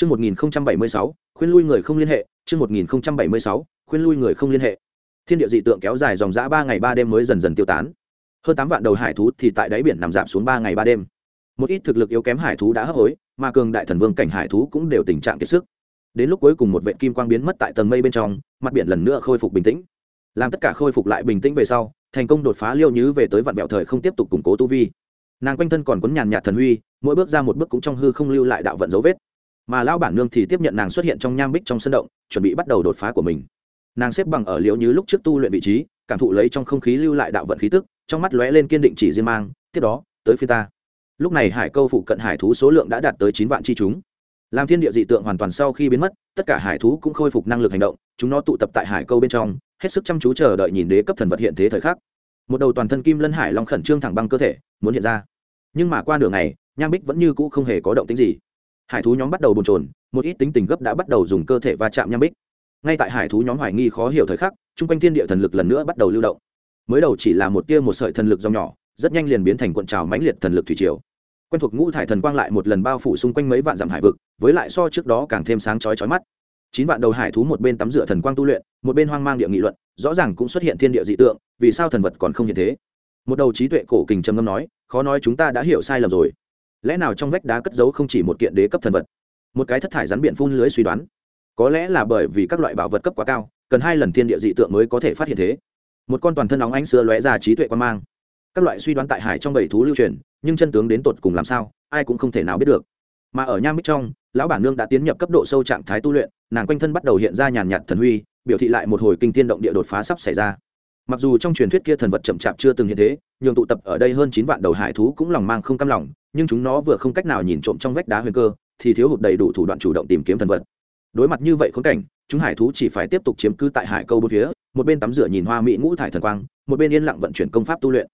Chương 1076, khuyên lui người không liên hệ, chương 1076, khuyên lui người không liên hệ. Thiên địa dị tượng kéo dài dòng dã ba ngày ba đêm mới dần dần tiêu tán. Hơn tám vạn đầu hải thú thì tại đáy biển nằm rạp xuống ba ngày ba đêm. Một ít thực lực yếu kém hải thú đã hấp hối, mà cường đại thần vương cảnh hải thú cũng đều tình trạng kiệt sức. Đến lúc cuối cùng một vệt kim quang biến mất tại tầng mây bên trong, mặt biển lần nữa khôi phục bình tĩnh. Làm tất cả khôi phục lại bình tĩnh về sau, thành công đột phá liêu nhứ về tới vạn bẹo thời không tiếp tục củng cố tu vi. Nàng quanh thân còn quấn nhàn nhạt thần huy, mỗi bước ra một bước cũng trong hư không lưu lại đạo vận dấu vết mà lão bản nương thì tiếp nhận nàng xuất hiện trong nham bích trong sân động, chuẩn bị bắt đầu đột phá của mình. Nàng xếp bằng ở liễu như lúc trước tu luyện vị trí, cảm thụ lấy trong không khí lưu lại đạo vận khí tức, trong mắt lóe lên kiên định chỉ riêng mang, tiếp đó, tới phía ta. Lúc này hải câu phụ cận hải thú số lượng đã đạt tới chín vạn chi chúng. Làm thiên địa dị tượng hoàn toàn sau khi biến mất, tất cả hải thú cũng khôi phục năng lực hành động, chúng nó tụ tập tại hải câu bên trong, hết sức chăm chú chờ đợi nhìn đế cấp thần vật hiện thế thời khắc. Một đầu toàn thân kim lân hải long khẩn trương thẳng băng cơ thể, muốn hiện ra. Nhưng mà qua nửa ngày, nham bích vẫn như cũ không hề có động tính gì hải thú nhóm bắt đầu bồn trồn một ít tính tình gấp đã bắt đầu dùng cơ thể va chạm nham bích. Ngay tại hải thú nhóm hoài nghi khó hiểu thời khắc, chung quanh thiên địa thần lực lần nữa bắt đầu lưu động. Mới đầu chỉ là một tia một sợi thần lực dòng nhỏ, rất nhanh liền biến thành cuộn trào mãnh liệt thần lực thủy triều. Quen thuộc ngũ thải thần quang lại một lần bao phủ xung quanh mấy vạn dặm hải vực, với lại so trước đó càng thêm sáng chói chói mắt. Chín vạn đầu hải thú một bên tắm rửa thần quang tu luyện, một bên hoang mang địa nghị luận, rõ ràng cũng xuất hiện thiên địa dị tượng, vì sao thần vật còn không hiện thế? Một đầu trí tuệ cổ kình trầm ngâm nói, khó nói chúng ta đã hiểu sai lầm rồi lẽ nào trong vách đá cất giấu không chỉ một kiện đế cấp thần vật, một cái thất thải rắn biển phun lưới suy đoán? Có lẽ là bởi vì các loại bảo vật cấp quá cao, cần hai lần thiên địa dị tượng mới có thể phát hiện thế. Một con toàn thân óng ánh xưa lóe ra trí tuệ quan mang. Các loại suy đoán tại hải trong bảy thú lưu truyền, nhưng chân tướng đến tột cùng làm sao, ai cũng không thể nào biết được. Mà ở nham mít trong, lão bản nương đã tiến nhập cấp độ sâu trạng thái tu luyện, nàng quanh thân bắt đầu hiện ra nhàn nhạt thần huy, biểu thị lại một hồi kinh tiên động địa đột phá sắp xảy ra mặc dù trong truyền thuyết kia thần vật chậm chạp chưa từng hiện thế, nhường tụ tập ở đây hơn chín vạn đầu hải thú cũng lòng mang không cam lòng, nhưng chúng nó vừa không cách nào nhìn trộm trong vách đá huyền cơ, thì thiếu hụt đầy đủ thủ đoạn chủ động tìm kiếm thần vật. Đối mặt như vậy khốn cảnh, chúng hải thú chỉ phải tiếp tục chiếm cứ tại hải câu bốn phía, một bên tắm rửa nhìn hoa mỹ ngũ thải thần quang, một bên yên lặng vận chuyển công pháp tu luyện.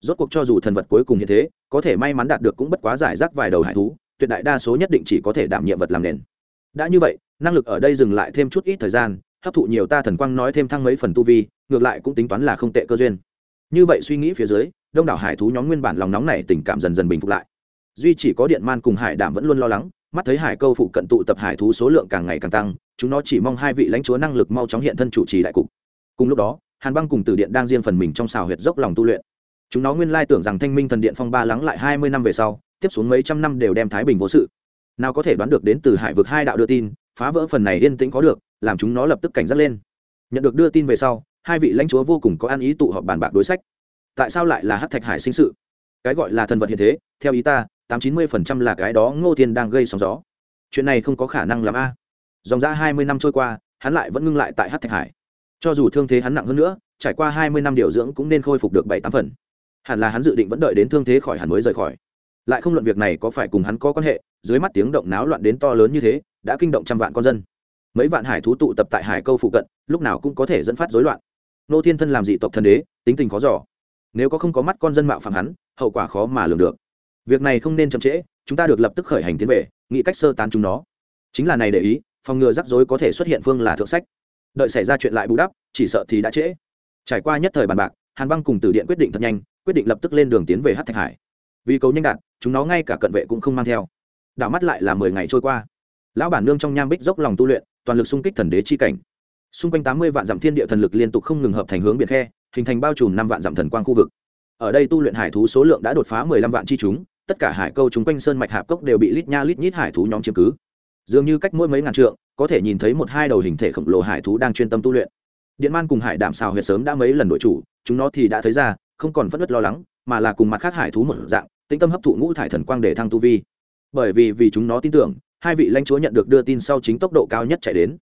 Rốt cuộc cho dù thần vật cuối cùng hiện thế, có thể may mắn đạt được cũng bất quá giải rác vài đầu hải thú, tuyệt đại đa số nhất định chỉ có thể đảm nhiệm vật làm nền. Đã như vậy, năng lực ở đây dừng lại thêm chút ít thời gian, hấp thụ nhiều ta thần quang nói thêm thăng mấy phần tu vi ngược lại cũng tính toán là không tệ cơ duyên. Như vậy suy nghĩ phía dưới, đông đảo hải thú nhóm nguyên bản lòng nóng này tình cảm dần dần bình phục lại. Duy chỉ có điện man cùng hải đảm vẫn luôn lo lắng, mắt thấy hải câu phụ cận tụ tập hải thú số lượng càng ngày càng tăng, chúng nó chỉ mong hai vị lãnh chúa năng lực mau chóng hiện thân chủ trì đại cục. Cùng lúc đó, hàn băng cùng tử điện đang riêng phần mình trong xào huyệt dốc lòng tu luyện. Chúng nó nguyên lai tưởng rằng thanh minh thần điện phong ba lắng lại hai mươi năm về sau, tiếp xuống mấy trăm năm đều đem thái bình vô sự. Nào có thể đoán được đến từ hải vực hai đạo đưa tin, phá vỡ phần này yên tĩnh có được, làm chúng nó lập tức cảnh giác lên. Nhận được đưa tin về sau hai vị lãnh chúa vô cùng có ăn ý tụ họp bàn bạc đối sách. Tại sao lại là hát thạch hải sinh sự? Cái gọi là thần vật hiện thế, theo ý ta, tám chín mươi phần trăm là cái đó ngô thiên đang gây sóng gió. Chuyện này không có khả năng làm a. Dòng ra hai mươi năm trôi qua, hắn lại vẫn ngưng lại tại hát thạch hải. Cho dù thương thế hắn nặng hơn nữa, trải qua hai mươi năm điều dưỡng cũng nên khôi phục được bảy tám phần. Hẳn là hắn dự định vẫn đợi đến thương thế khỏi hẳn mới rời khỏi. Lại không luận việc này có phải cùng hắn có quan hệ, dưới mắt tiếng động náo loạn đến to lớn như thế, đã kinh động trăm vạn con dân. Mấy vạn hải thú tụ tập tại hải câu phụ cận, lúc nào cũng có thể dẫn phát dối loạn nô thiên thân làm dị tộc thần đế, tính tình khó giỏ nếu có không có mắt con dân mạo phạm hắn, hậu quả khó mà lường được. Việc này không nên chậm trễ, chúng ta được lập tức khởi hành tiến về, nghĩ cách sơ tán chúng nó. Chính là này để ý, phòng ngừa rắc rối có thể xuất hiện phương là thượng sách. Đợi xảy ra chuyện lại bù đắp, chỉ sợ thì đã trễ. Trải qua nhất thời bàn bạc, hàn băng cùng tử điện quyết định thật nhanh, quyết định lập tức lên đường tiến về hát thạch hải. Vì cầu nhanh đạt, chúng nó ngay cả cận vệ cũng không mang theo. Đảo mắt lại là mười ngày trôi qua. Lão bản nương trong nham bích dốc lòng tu luyện, toàn lực xung kích thần đế chi cảnh xung quanh tám mươi vạn dặm thiên địa thần lực liên tục không ngừng hợp thành hướng biển khe, hình thành bao trùm năm vạn dặm thần quang khu vực. Ở đây tu luyện hải thú số lượng đã đột phá mười lăm vạn chi chúng, tất cả hải câu chúng quanh sơn mạch hạp cốc đều bị lít nha lít nhít hải thú nhóm chiếm cứ. Dường như cách mỗi mấy ngàn trượng, có thể nhìn thấy một hai đầu hình thể khổng lồ hải thú đang chuyên tâm tu luyện. Điện man cùng hải đảm xào huyệt sớm đã mấy lần đội chủ, chúng nó thì đã thấy ra, không còn phất đất lo lắng, mà là cùng mặt khác hải thú một dạng, tĩnh tâm hấp thụ ngũ thải thần quang để thăng tu vi. Bởi vì vì chúng nó tin tưởng, hai vị lãnh chúa nhận được đưa tin sau chính tốc độ cao nhất chạy đến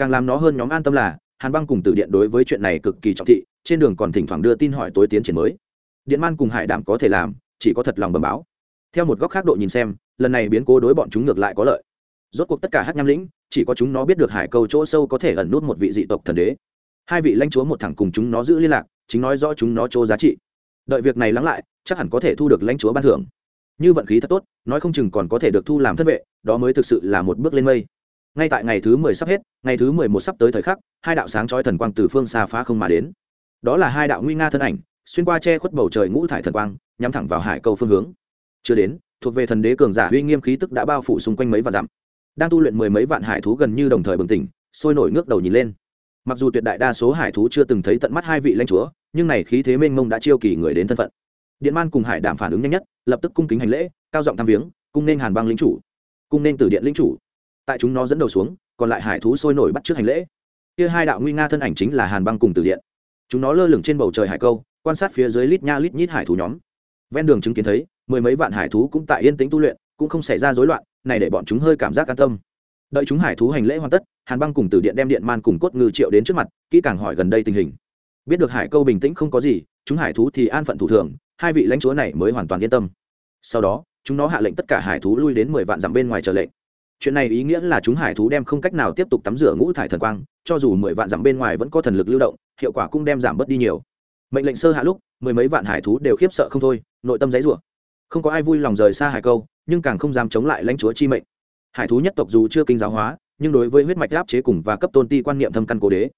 càng làm nó hơn nhóm an tâm là, hàn băng cùng tử điện đối với chuyện này cực kỳ trọng thị, trên đường còn thỉnh thoảng đưa tin hỏi tối tiến triển mới. Điện man cùng hải đảm có thể làm, chỉ có thật lòng bầm báo. Theo một góc khác độ nhìn xem, lần này biến cố đối bọn chúng ngược lại có lợi. Rốt cuộc tất cả hát nham lĩnh, chỉ có chúng nó biết được hải câu chỗ sâu có thể ẩn nút một vị dị tộc thần đế. Hai vị lãnh chúa một thẳng cùng chúng nó giữ liên lạc, chính nói rõ chúng nó chỗ giá trị. Đợi việc này lắng lại, chắc hẳn có thể thu được lãnh chúa ban thưởng. Như vận khí thật tốt, nói không chừng còn có thể được thu làm thất vệ, đó mới thực sự là một bước lên mây ngay tại ngày thứ mười sắp hết, ngày thứ mười một sắp tới thời khắc, hai đạo sáng trói thần quang từ phương xa phá không mà đến. Đó là hai đạo nguy nga thân ảnh, xuyên qua che khuất bầu trời ngũ thải thần quang, nhắm thẳng vào hải câu phương hướng. Chưa đến, thuộc về thần đế cường giả uy nghiêm khí tức đã bao phủ xung quanh mấy vạn dặm. Đang tu luyện mười mấy vạn hải thú gần như đồng thời bừng tỉnh, sôi nổi ngước đầu nhìn lên. Mặc dù tuyệt đại đa số hải thú chưa từng thấy tận mắt hai vị lãnh chúa, nhưng này khí thế mênh mông đã chiêu kỳ người đến thân phận. Điện man cùng hải đảm phản ứng nhanh nhất, lập tức cung kính hành lễ, cao giọng thăm viếng, cung nên hàn băng lính chủ, cung nên tử điện lính chủ tại chúng nó dẫn đầu xuống, còn lại hải thú sôi nổi bắt trước hành lễ. Kia hai đạo nguy nga thân ảnh chính là hàn băng cùng từ điện. Chúng nó lơ lửng trên bầu trời hải câu, quan sát phía dưới lít nha lít nhít hải thú nhóm. Ven đường chứng kiến thấy, mười mấy vạn hải thú cũng tại yên tĩnh tu luyện, cũng không xảy ra rối loạn, này để bọn chúng hơi cảm giác an tâm. Đợi chúng hải thú hành lễ hoàn tất, hàn băng cùng từ điện đem điện man cùng cốt ngư triệu đến trước mặt, kỹ càng hỏi gần đây tình hình. Biết được hải câu bình tĩnh không có gì, chúng hải thú thì an phận thủ thường, hai vị lãnh chúa này mới hoàn toàn yên tâm. Sau đó, chúng nó hạ lệnh tất cả hải thú lui đến mười vạn dặm bên ngoài chờ lệnh chuyện này ý nghĩa là chúng hải thú đem không cách nào tiếp tục tắm rửa ngũ thải thần quang, cho dù mười vạn dặm bên ngoài vẫn có thần lực lưu động, hiệu quả cũng đem giảm bớt đi nhiều. Mệnh lệnh sơ hạ lúc, mười mấy vạn hải thú đều khiếp sợ không thôi, nội tâm giấy rủa không có ai vui lòng rời xa hải câu, nhưng càng không dám chống lại lãnh chúa chi mệnh. Hải thú nhất tộc dù chưa kinh giáo hóa, nhưng đối với huyết mạch áp chế cùng và cấp tôn ti quan niệm thâm căn cố đế.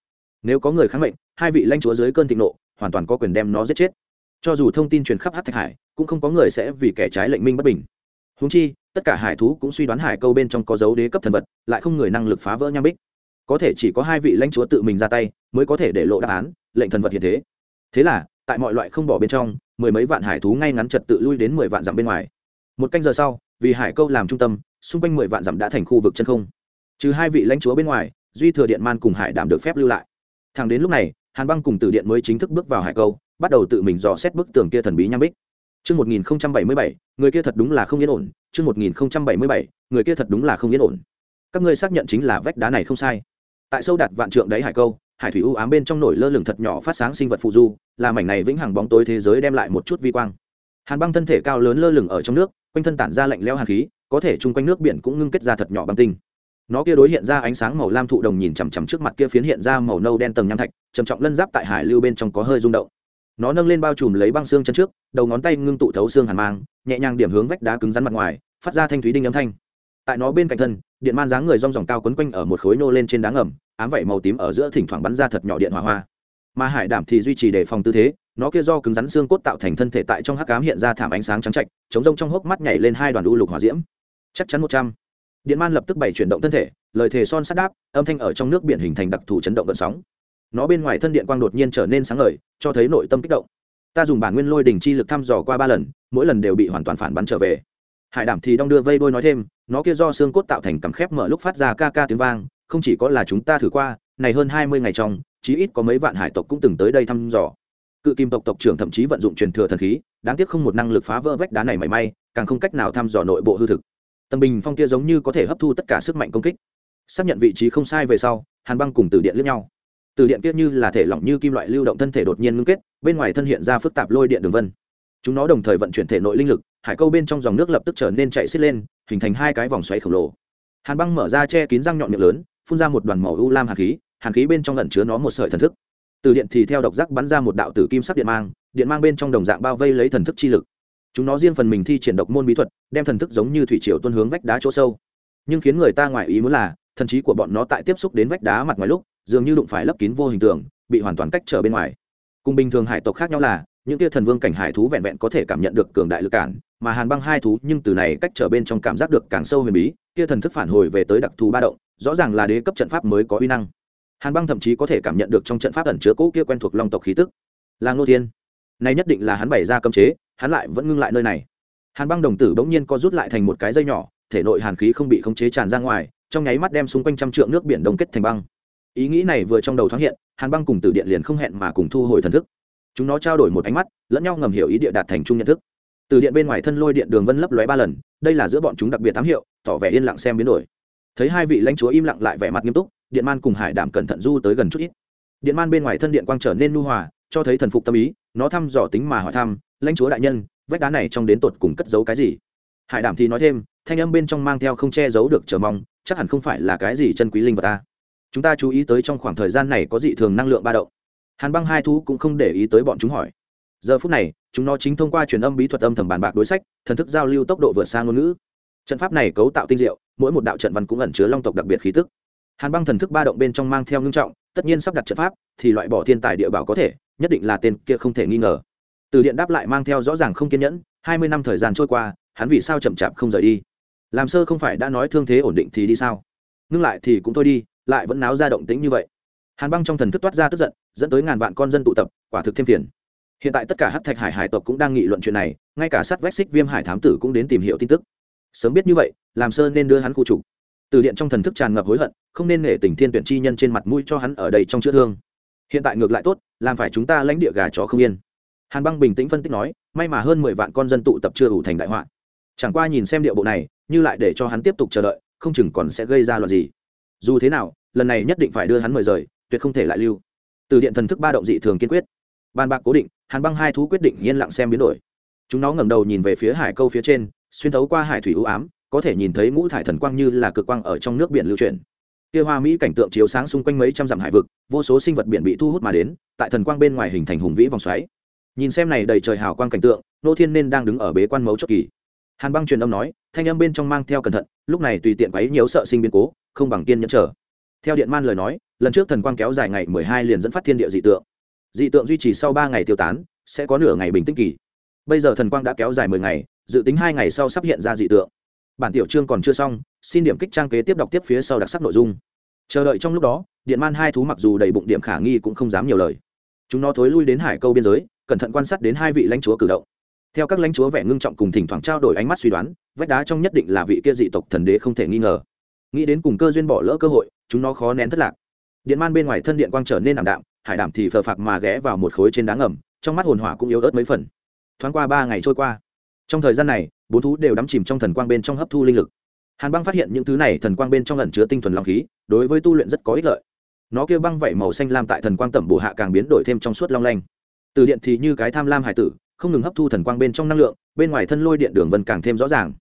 Nếu có người kháng mệnh, hai vị lãnh chúa dưới cơn thịnh nộ, hoàn toàn có quyền đem nó giết chết. Cho dù thông tin truyền khắp hát thạch hải, cũng không có người sẽ vì kẻ trái lệnh minh bất bình húng chi, tất cả hải thú cũng suy đoán hải câu bên trong có dấu đế cấp thần vật, lại không người năng lực phá vỡ nham bích. Có thể chỉ có hai vị lãnh chúa tự mình ra tay, mới có thể để lộ đáp án, lệnh thần vật hiện thế. Thế là, tại mọi loại không bỏ bên trong, mười mấy vạn hải thú ngay ngắn trật tự lui đến mười vạn dặm bên ngoài. Một canh giờ sau, vì hải câu làm trung tâm, xung quanh mười vạn dặm đã thành khu vực chân không. Trừ hai vị lãnh chúa bên ngoài, duy thừa điện man cùng hải đảm được phép lưu lại. Thẳng đến lúc này, hàn băng cùng Tử điện mới chính thức bước vào hải câu, bắt đầu tự mình dò xét bức tường kia thần bí nham bích. Chương 1077, người kia thật đúng là không yên ổn. chương 1077, người kia thật đúng là không yên ổn. Các ngươi xác nhận chính là vách đá này không sai. Tại sâu đạt vạn trượng đáy hải câu, hải thủy u ám bên trong nổi lơ lửng thật nhỏ phát sáng sinh vật phụ du, là mảnh này vĩnh hằng bóng tối thế giới đem lại một chút vi quang. Hàn băng thân thể cao lớn lơ lửng ở trong nước, quanh thân tản ra lạnh lẽo hàn khí, có thể chung quanh nước biển cũng ngưng kết ra thật nhỏ băng tinh. Nó kia đối hiện ra ánh sáng màu lam thụ đồng nhìn chằm chằm trước mặt kia phiến hiện ra màu nâu đen tầng nham thạch, trầm trọng lân giáp tại hải lưu bên trong có hơi rung động nó nâng lên bao trùm lấy băng xương chân trước, đầu ngón tay ngưng tụ thấu xương hàn mang, nhẹ nhàng điểm hướng vách đá cứng rắn mặt ngoài, phát ra thanh thúy đinh âm thanh. Tại nó bên cạnh thân, điện man dáng người rong ròng cao quấn quanh ở một khối nô lên trên đá ngầm, ám vẩy màu tím ở giữa thỉnh thoảng bắn ra thật nhỏ điện hỏa hoa. Mà hải đảm thì duy trì đề phòng tư thế, nó kia do cứng rắn xương cốt tạo thành thân thể tại trong hắc cám hiện ra thảm ánh sáng trắng trạch, chống rông trong hốc mắt nhảy lên hai đoàn u lục hỏa diễm. Chắc chắn một trăm. Điện man lập tức bày chuyển động thân thể, lời thề son sắt đáp, âm thanh ở trong nước biển hình thành đặc thù chấn động vận sóng nó bên ngoài thân điện quang đột nhiên trở nên sáng ngời, cho thấy nội tâm kích động. Ta dùng bản nguyên lôi đỉnh chi lực thăm dò qua ba lần, mỗi lần đều bị hoàn toàn phản bắn trở về. Hải đảm thì đong đưa vây đôi nói thêm, nó kia do xương cốt tạo thành cằm khép mở lúc phát ra ca ca tiếng vang, không chỉ có là chúng ta thử qua, này hơn hai mươi ngày trong, chí ít có mấy vạn hải tộc cũng từng tới đây thăm dò. Cự kim tộc tộc trưởng thậm chí vận dụng truyền thừa thần khí, đáng tiếc không một năng lực phá vỡ vách đá này mảy may, càng không cách nào thăm dò nội bộ hư thực. Tầng bình phong kia giống như có thể hấp thu tất cả sức mạnh công kích. Xác nhận vị trí không sai về sau, hàn băng cùng từ điện lẫn nhau từ điện kia như là thể lỏng như kim loại lưu động thân thể đột nhiên ngưng kết, bên ngoài thân hiện ra phức tạp lôi điện đường vân. Chúng nó đồng thời vận chuyển thể nội linh lực, hải câu bên trong dòng nước lập tức trở nên chạy xiết lên, hình thành hai cái vòng xoáy khổng lồ. Hàn băng mở ra che kín răng nhọn miệng lớn, phun ra một đoàn màu u lam hàn khí hàn khí bên trong lẩn chứa nó một sợi thần thức. Từ điện thì theo độc giác bắn ra một đạo tử kim sắc điện mang điện mang bên trong đồng dạng bao vây lấy thần thức chi lực. Chúng nó riêng phần mình thi triển độc môn bí thuật, đem thần thức giống như thủy triều tuân hướng vách đá chỗ sâu. Nhưng khiến người ta ngoài ý muốn là, thần trí của bọn nó tại tiếp xúc đến vách đá mặt ngoài lúc dường như đụng phải lấp kín vô hình tượng bị hoàn toàn cách trở bên ngoài. Cùng bình thường hải tộc khác nhau là, những tia thần vương cảnh hải thú vẹn vẹn có thể cảm nhận được cường đại lực cản, mà hàn băng hai thú nhưng từ này cách trở bên trong cảm giác được càng sâu huyền bí, tia thần thức phản hồi về tới đặc thù ba động, rõ ràng là đế cấp trận pháp mới có uy năng. Hàn băng thậm chí có thể cảm nhận được trong trận pháp ẩn chứa cỗ kia quen thuộc long tộc khí tức. Là ngô thiên. Này nhất định là hắn bày ra cấm chế, hắn lại vẫn ngưng lại nơi này. Hàn băng đồng tử bỗng nhiên co rút lại thành một cái dây nhỏ, thể nội hàn khí không bị khống chế tràn ra ngoài, trong nháy mắt đem xung quanh trăm trượng nước biển đông kết thành băng ý nghĩ này vừa trong đầu thoáng hiện, hàn băng cùng tử điện liền không hẹn mà cùng thu hồi thần thức. Chúng nó trao đổi một ánh mắt, lẫn nhau ngầm hiểu ý địa đạt thành chung nhận thức. Từ điện bên ngoài thân lôi điện đường vân lấp lóe ba lần, đây là giữa bọn chúng đặc biệt tám hiệu, tỏ vẻ yên lặng xem biến đổi. Thấy hai vị lãnh chúa im lặng lại vẻ mặt nghiêm túc, điện man cùng hải đảm cẩn thận du tới gần chút ít. Điện man bên ngoài thân điện quang trở nên nu hòa, cho thấy thần phục tâm ý, nó thăm dò tính mà hỏi thăm, lãnh chúa đại nhân, vách đá này trong đến tột cùng cất giấu cái gì? Hải đảm thì nói thêm, thanh âm bên trong mang theo không che giấu được chờ mong, chắc hẳn không phải là cái gì chân quý linh vật ta chúng ta chú ý tới trong khoảng thời gian này có dị thường năng lượng ba động. Hàn băng hai thú cũng không để ý tới bọn chúng hỏi. Giờ phút này, chúng nó chính thông qua truyền âm bí thuật âm thầm bàn bạc đối sách, thần thức giao lưu tốc độ vượt xa ngôn ngữ. Trận pháp này cấu tạo tinh diệu, mỗi một đạo trận văn cũng ẩn chứa long tộc đặc biệt khí tức. Hàn băng thần thức ba động bên trong mang theo ngưng trọng, tất nhiên sắp đặt trận pháp, thì loại bỏ thiên tài địa bảo có thể, nhất định là tên kia không thể nghi ngờ. Từ điện đáp lại mang theo rõ ràng không kiên nhẫn, hai mươi năm thời gian trôi qua, hắn vì sao chậm chạp không rời đi? Làm sơ không phải đã nói thương thế ổn định thì đi sao? Ngưng lại thì cũng thôi đi lại vẫn náo ra động tĩnh như vậy. Hàn băng trong thần thức toát ra tức giận, dẫn tới ngàn vạn con dân tụ tập, quả thực thêm phiền. Hiện tại tất cả hát thạch hải hải tộc cũng đang nghị luận chuyện này, ngay cả sát vách xích viêm hải thám tử cũng đến tìm hiểu tin tức. Sớm biết như vậy, làm sơ nên đưa hắn khu trục. Từ điện trong thần thức tràn ngập hối hận, không nên nể tình thiên tuyển chi nhân trên mặt mũi cho hắn ở đây trong chữa thương. Hiện tại ngược lại tốt, làm phải chúng ta lãnh địa gà chó không yên. Hàn băng bình tĩnh phân tích nói, may mà hơn mười vạn con dân tụ tập chưa ủ thành đại họa. Chẳng qua nhìn xem địa bộ này, như lại để cho hắn tiếp tục chờ đợi, không chừng còn sẽ gây ra loạt gì dù thế nào, lần này nhất định phải đưa hắn mời rời, tuyệt không thể lại lưu. Từ điện thần thức ba động dị thường kiên quyết. Bàn bạc cố định, hàn băng hai thú quyết định yên lặng xem biến đổi. Chúng nó ngẩng đầu nhìn về phía hải câu phía trên, xuyên thấu qua hải thủy ưu ám, có thể nhìn thấy ngũ thải thần quang như là cực quang ở trong nước biển lưu chuyển. Kia hoa mỹ cảnh tượng chiếu sáng xung quanh mấy trăm dặm hải vực, vô số sinh vật biển bị thu hút mà đến, tại thần quang bên ngoài hình thành hùng vĩ vòng xoáy. Nhìn xem này đầy trời hào quang cảnh tượng, nô thiên nên đang đứng ở bế quan mấu chốt kỳ. Hàn băng truyền âm nói thanh âm bên trong mang theo cẩn thận, lúc này tùy tiện quấy nhiều sợ sinh biến cố, không bằng tiên nhẫn trở theo điện man lời nói, lần trước thần quang kéo dài ngày mười hai liền dẫn phát thiên địa dị tượng. Dị tượng duy trì sau ba ngày tiêu tán, sẽ có nửa ngày bình tĩnh kỳ. Bây giờ thần quang đã kéo dài mười ngày, dự tính hai ngày sau sắp hiện ra dị tượng. Bản tiểu chương còn chưa xong, xin điểm kích trang kế tiếp đọc tiếp phía sau đặc sắc nội dung. Chờ đợi trong lúc đó, điện man hai thú mặc dù đầy bụng điểm khả nghi cũng không dám nhiều lời. Chúng nó thối lui đến hải câu biên giới, cẩn thận quan sát đến hai vị lãnh chúa cử động theo các lãnh chúa vẻ ngưng trọng cùng thỉnh thoảng trao đổi ánh mắt suy đoán, vách đá trong nhất định là vị kia dị tộc thần đế không thể nghi ngờ. Nghĩ đến cùng cơ duyên bỏ lỡ cơ hội, chúng nó khó nén thất lạc. Điện man bên ngoài thân điện quang trở nên ảm đạm, hải đảm thì phờ phạc mà ghé vào một khối trên đá ngầm, trong mắt hồn hỏa cũng yếu ớt mấy phần. Thoáng qua ba ngày trôi qua. Trong thời gian này, bốn thú đều đắm chìm trong thần quang bên trong hấp thu linh lực. Hàn băng phát hiện những thứ này thần quang bên trong ẩn chứa tinh thuần long khí, đối với tu luyện rất có ích lợi. Nó kêu băng vẩy màu xanh lam tại thần quang tẩm bổ hạ càng biến đổi thêm trong suốt long lanh. Từ điện thì như cái tham lam hải tử không ngừng hấp thu thần quang bên trong năng lượng, bên ngoài thân lôi điện đường vân càng thêm rõ ràng.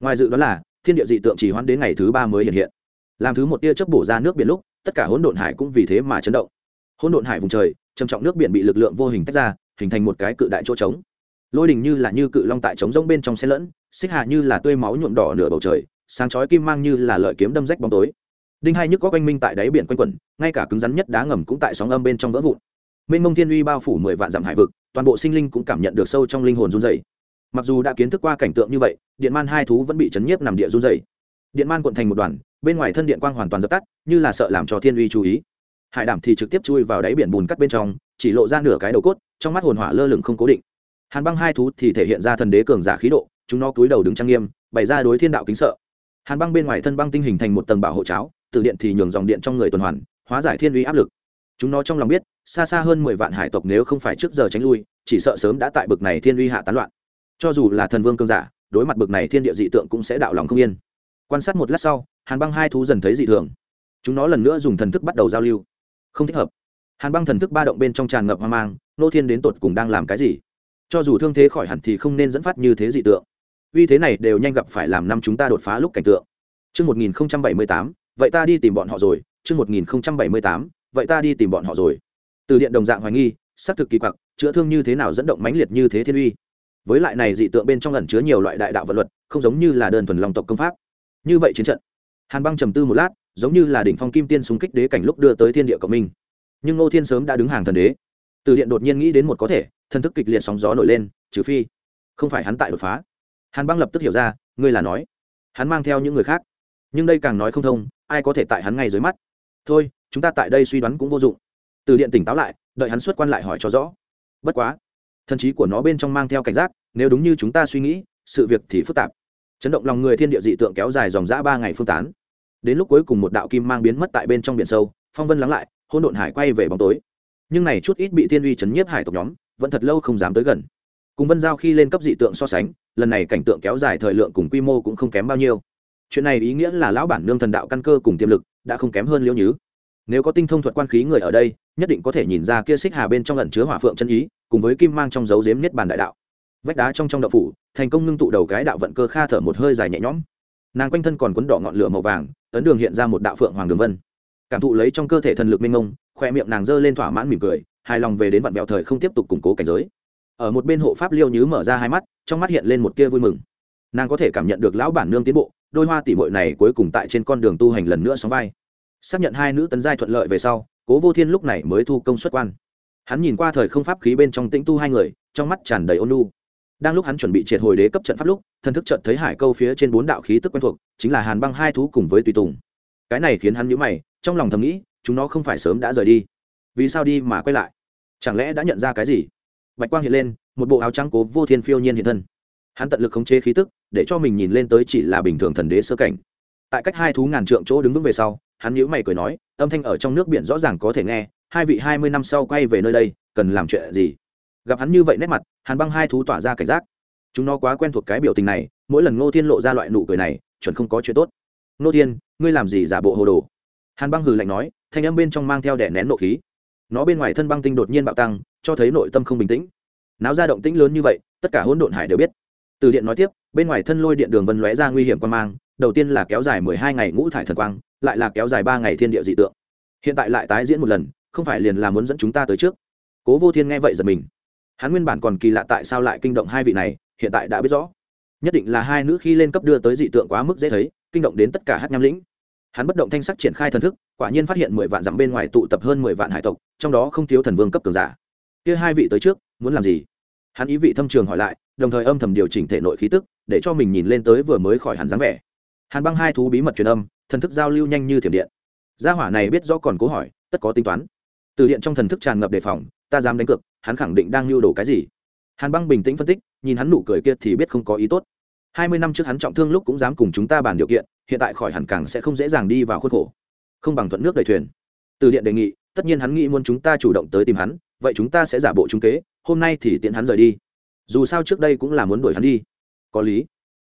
Ngoài dự đoán là, thiên địa dị tượng chỉ hoãn đến ngày thứ ba mới hiện hiện. Làm thứ một tia chớp bổ ra nước biển lúc, tất cả hỗn độn hải cũng vì thế mà chấn động. Hỗn độn hải vùng trời, trầm trọng nước biển bị lực lượng vô hình tách ra, hình thành một cái cự đại chỗ trống. Lôi đình như là như cự long tại trống rông bên trong xe lẫn, xích hạ như là tươi máu nhuộm đỏ nửa bầu trời, sáng chói kim mang như là lợi kiếm đâm rách bóng tối. Đinh hai nhức có quanh minh tại đáy biển quanh quẩn, ngay cả cứng rắn nhất đá ngầm cũng tại sóng âm bên trong vỡ vụn. Mênh mông thiên uy bao phủ mười vạn dặm hải vực toàn bộ sinh linh cũng cảm nhận được sâu trong linh hồn run dày mặc dù đã kiến thức qua cảnh tượng như vậy, điện man hai thú vẫn bị chấn nhiếp nằm địa run dày điện man quận thành một đoàn, bên ngoài thân điện quang hoàn toàn dập tắt, như là sợ làm cho thiên uy chú ý. Hải đảm thì trực tiếp chui vào đáy biển bùn cắt bên trong, chỉ lộ ra nửa cái đầu cốt, trong mắt hồn hỏa lơ lửng không cố định. Hàn băng hai thú thì thể hiện ra thần đế cường giả khí độ, chúng nó cúi đầu đứng trang nghiêm, bày ra đối thiên đạo kính sợ. Hàn băng bên ngoài thân băng tinh hình thành một tầng bảo hộ cháo, từ điện thì nhường dòng điện trong người tuần hoàn, hóa giải thiên uy áp lực chúng nó trong lòng biết xa xa hơn mười vạn hải tộc nếu không phải trước giờ tránh lui chỉ sợ sớm đã tại bực này thiên uy hạ tán loạn. Cho dù là thần vương cương giả đối mặt bực này thiên địa dị tượng cũng sẽ đạo lòng không yên. Quan sát một lát sau hàn băng hai thú dần thấy dị thường. Chúng nó lần nữa dùng thần thức bắt đầu giao lưu. Không thích hợp. Hàn băng thần thức ba động bên trong tràn ngập hoang mang nô thiên đến tột cùng đang làm cái gì? Cho dù thương thế khỏi hẳn thì không nên dẫn phát như thế dị tượng. Uy thế này đều nhanh gặp phải làm năm chúng ta đột phá lúc cảnh tượng. Trước 1078, vậy ta đi tìm bọn họ rồi, trước 1078, vậy ta đi tìm bọn họ rồi. Từ điện đồng dạng hoài nghi, xác thực kỳ quặc, chữa thương như thế nào dẫn động mãnh liệt như thế thiên uy. Với lại này dị tượng bên trong ẩn chứa nhiều loại đại đạo vật luật, không giống như là đơn thuần long tộc công pháp. Như vậy chiến trận. Hàn Băng trầm tư một lát, giống như là đỉnh phong kim tiên súng kích đế cảnh lúc đưa tới thiên địa của mình. Nhưng Ngô Thiên sớm đã đứng hàng thần đế. Từ điện đột nhiên nghĩ đến một có thể, thần thức kịch liệt sóng gió nổi lên, trừ phi không phải hắn tại đột phá. Hàn Băng lập tức hiểu ra, ngươi là nói, hắn mang theo những người khác. Nhưng đây càng nói không thông, ai có thể tại hắn ngay dưới mắt. Thôi, chúng ta tại đây suy đoán cũng vô dụng. Từ điện tỉnh táo lại, đợi hắn xuất quan lại hỏi cho rõ. Bất quá, thần trí của nó bên trong mang theo cảnh giác, nếu đúng như chúng ta suy nghĩ, sự việc thì phức tạp. Chấn động lòng người thiên địa dị tượng kéo dài dòng dã ba ngày phương tán đến lúc cuối cùng một đạo kim mang biến mất tại bên trong biển sâu phong vân lắng lại hôn độn hải quay về bóng tối nhưng này chút ít bị thiên uy chấn nhiếp hải tộc nhóm vẫn thật lâu không dám tới gần cùng vân giao khi lên cấp dị tượng so sánh lần này cảnh tượng kéo dài thời lượng cùng quy mô cũng không kém bao nhiêu chuyện này ý nghĩa là lão bản nương thần đạo căn cơ cùng tiềm lực đã không kém hơn liễu nhứ nếu có tinh thông thuật quan khí người ở đây, nhất định có thể nhìn ra kia xích hà bên trong ẩn chứa hỏa phượng chân ý, cùng với kim mang trong dấu dếm niết bàn đại đạo. Vách đá trong trong đậu phủ, thành công ngưng tụ đầu cái đạo vận cơ kha thở một hơi dài nhẹ nhõm. Nàng quanh thân còn quấn đỏ ngọn lửa màu vàng, ấn đường hiện ra một đạo phượng hoàng đường vân. Cảm thụ lấy trong cơ thể thần lực minh ngông khoe miệng nàng giơ lên thỏa mãn mỉm cười, hài lòng về đến vận vẹo thời không tiếp tục củng cố cảnh giới. Ở một bên hộ pháp liêu nhứ mở ra hai mắt, trong mắt hiện lên một kia vui mừng. Nàng có thể cảm nhận được lão bản nương tiến bộ, đôi hoa tỉ muội này cuối cùng tại trên con đường tu hành lần nữa sóng vai xác nhận hai nữ tấn giai thuận lợi về sau, cố vô thiên lúc này mới thu công xuất quan. Hắn nhìn qua thời không pháp khí bên trong tĩnh tu hai người, trong mắt tràn đầy ôn lu đang lúc hắn chuẩn bị triệt hồi đế cấp trận pháp lúc, thần thức trận thấy hải câu phía trên bốn đạo khí tức quen thuộc, chính là hàn băng hai thú cùng với tùy tùng. Cái này khiến hắn nhíu mày, trong lòng thầm nghĩ, chúng nó không phải sớm đã rời đi. Vì sao đi mà quay lại? Chẳng lẽ đã nhận ra cái gì? Bạch quang hiện lên, một bộ áo trắng cố vô thiên phiêu nhiên hiện thân. Hắn tận lực khống chế khí tức, để cho mình nhìn lên tới chỉ là bình thường thần đế sơ cảnh. Tại cách hai thú ngàn trượng chỗ đứng vững về sau hắn nhíu mày cười nói, âm thanh ở trong nước biển rõ ràng có thể nghe, hai vị hai mươi năm sau quay về nơi đây, cần làm chuyện gì? Gặp hắn như vậy nét mặt, hàn băng hai thú tỏa ra cảnh giác. Chúng nó quá quen thuộc cái biểu tình này, mỗi lần ngô thiên lộ ra loại nụ cười này, chuẩn không có chuyện tốt. Ngô thiên, ngươi làm gì giả bộ hồ đồ? Hàn băng hừ lạnh nói, thanh âm bên trong mang theo đè nén nộ khí. Nó bên ngoài thân băng tinh đột nhiên bạo tăng, cho thấy nội tâm không bình tĩnh. Náo ra động tĩnh lớn như vậy, tất cả hỗn độn hải đều biết. Từ điện nói tiếp, bên ngoài thân lôi điện đường vân lóe ra nguy hiểm quan mang, đầu tiên là kéo dài mười hai ngày ngũ thải thần quang lại là kéo dài ba ngày thiên địa dị tượng. Hiện tại lại tái diễn một lần, không phải liền là muốn dẫn chúng ta tới trước. Cố vô thiên nghe vậy giật mình. Hắn nguyên bản còn kỳ lạ tại sao lại kinh động hai vị này, hiện tại đã biết rõ. Nhất định là hai nữ khi lên cấp đưa tới dị tượng quá mức dễ thấy, kinh động đến tất cả hát nham lĩnh. Hắn bất động thanh sắc triển khai thần thức, quả nhiên phát hiện mười vạn dặm bên ngoài tụ tập hơn mười vạn hải tộc, trong đó không thiếu thần vương cấp cường giả. Kia hai vị tới trước, muốn làm gì? Hắn ý vị thâm trường hỏi lại, đồng thời âm thầm điều chỉnh thể nội khí tức, để cho mình nhìn lên tới vừa mới khỏi hẳn dáng vẻ. Hàn băng hai thú bí mật truyền âm thần thức giao lưu nhanh như thiểm điện. Gia hỏa này biết rõ còn cố hỏi, tất có tính toán. Từ điện trong thần thức tràn ngập đề phòng, ta dám đánh cược, hắn khẳng định đang lưu đồ cái gì? Hàn băng bình tĩnh phân tích, nhìn hắn nụ cười kia thì biết không có ý tốt. Hai mươi năm trước hắn trọng thương lúc cũng dám cùng chúng ta bàn điều kiện, hiện tại khỏi hẳn càng sẽ không dễ dàng đi vào khuôn khổ. Không bằng thuận nước đầy thuyền. Từ điện đề nghị, tất nhiên hắn nghĩ muốn chúng ta chủ động tới tìm hắn, vậy chúng ta sẽ giả bộ trung kế, hôm nay thì tiện hắn rời đi. Dù sao trước đây cũng là muốn đuổi hắn đi. Có lý.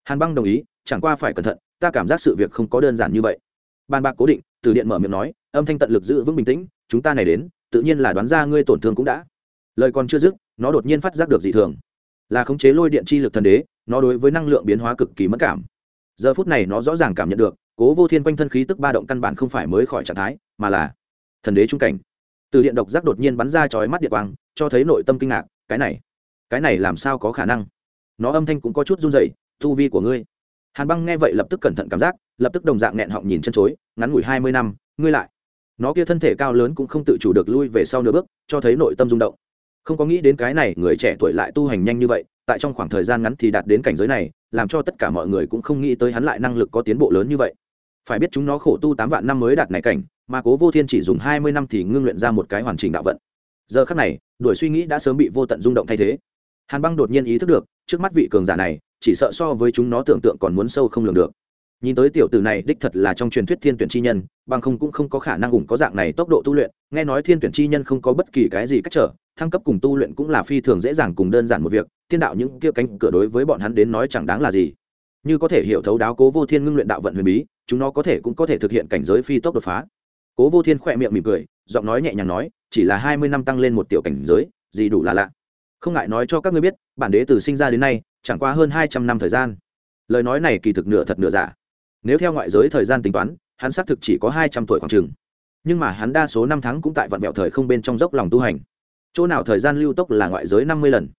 Hàn băng đồng ý, chẳng qua phải cẩn thận ta cảm giác sự việc không có đơn giản như vậy. Bàn bạc cố định, từ điện mở miệng nói, âm thanh tận lực giữ vững bình tĩnh, chúng ta này đến, tự nhiên là đoán ra ngươi tổn thương cũng đã. Lời còn chưa dứt, nó đột nhiên phát giác được dị thường. Là khống chế lôi điện chi lực thần đế, nó đối với năng lượng biến hóa cực kỳ mất cảm. Giờ phút này nó rõ ràng cảm nhận được, cố vô thiên quanh thân khí tức ba động căn bản không phải mới khỏi trạng thái, mà là thần đế trung cảnh. Từ điện độc giác đột nhiên bắn ra chói mắt điện quang, cho thấy nội tâm kinh ngạc, cái này cái này làm sao có khả năng? Nó âm thanh cũng có chút run dậy tu vi của ngươi hàn băng nghe vậy lập tức cẩn thận cảm giác, lập tức đồng dạng nghẹn họng nhìn chân chối, ngắn ngủi hai mươi năm, ngươi lại. Nó kia thân thể cao lớn cũng không tự chủ được lui về sau nửa bước, cho thấy nội tâm rung động. Không có nghĩ đến cái này, người trẻ tuổi lại tu hành nhanh như vậy, tại trong khoảng thời gian ngắn thì đạt đến cảnh giới này, làm cho tất cả mọi người cũng không nghĩ tới hắn lại năng lực có tiến bộ lớn như vậy. Phải biết chúng nó khổ tu tám vạn năm mới đạt này cảnh, mà cố vô thiên chỉ dùng hai mươi năm thì ngưng luyện ra một cái hoàn chỉnh đạo vận. Giờ khắc này, đuổi suy nghĩ đã sớm bị vô tận rung động thay thế. Hàn băng đột nhiên ý thức được, trước mắt vị cường giả này chỉ sợ so với chúng nó tưởng tượng còn muốn sâu không lường được. Nhìn tới tiểu tử này, đích thật là trong truyền thuyết thiên tuyển chi nhân, bằng không cũng không có khả năng ủng có dạng này tốc độ tu luyện, nghe nói thiên tuyển chi nhân không có bất kỳ cái gì cách trở, thăng cấp cùng tu luyện cũng là phi thường dễ dàng cùng đơn giản một việc, thiên đạo những kia cánh cửa đối với bọn hắn đến nói chẳng đáng là gì. Như có thể hiểu thấu đáo cố vô thiên ngưng luyện đạo vận huyền bí, chúng nó có thể cũng có thể thực hiện cảnh giới phi tốc đột phá. Cố vô thiên khỏe miệng mỉm cười, giọng nói nhẹ nhàng nói, chỉ là hai mươi năm tăng lên một tiểu cảnh giới, gì đủ là lạ. Không ngại nói cho các ngươi biết, bản đế từ sinh ra đến nay chẳng qua hơn hai trăm năm thời gian. Lời nói này kỳ thực nửa thật nửa giả. Nếu theo ngoại giới thời gian tính toán, hắn xác thực chỉ có hai trăm tuổi khoảng t nhưng mà hắn đa số năm tháng cũng tại vạn vẹo thời không bên trong dốc lòng tu hành. Chỗ nào thời gian lưu tốc là ngoại giới năm mươi lần.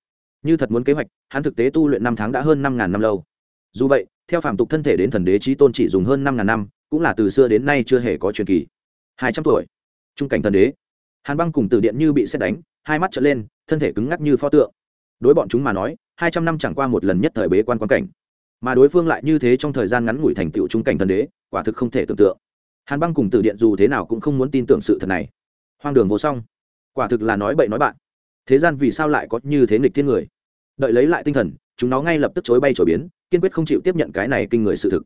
Như thật muốn kế hoạch, hắn thực tế tu luyện năm tháng đã hơn năm ngàn năm lâu. Dù vậy, theo phạm tục thân thể đến thần đế trí tôn chỉ dùng hơn năm ngàn năm, cũng là từ xưa đến nay chưa hề có truyền kỳ. Hai trăm tuổi. Trung cảnh thần đế. Hàn băng cùng từ điện như bị xét đánh, hai mắt trở lên, thân thể cứng ngắc như pho tượng đối bọn chúng mà nói, hai trăm năm chẳng qua một lần nhất thời bế quan quan cảnh. Mà đối phương lại như thế trong thời gian ngắn ngủi thành tựu trung cảnh thần đế, quả thực không thể tưởng tượng. Hàn băng cùng từ điện dù thế nào cũng không muốn tin tưởng sự thật này. Hoang đường vô song. Quả thực là nói bậy nói bạn. Thế gian vì sao lại có như thế nghịch thiên người? Đợi lấy lại tinh thần, chúng nó ngay lập tức chối bay chối biến, kiên quyết không chịu tiếp nhận cái này kinh người sự thực.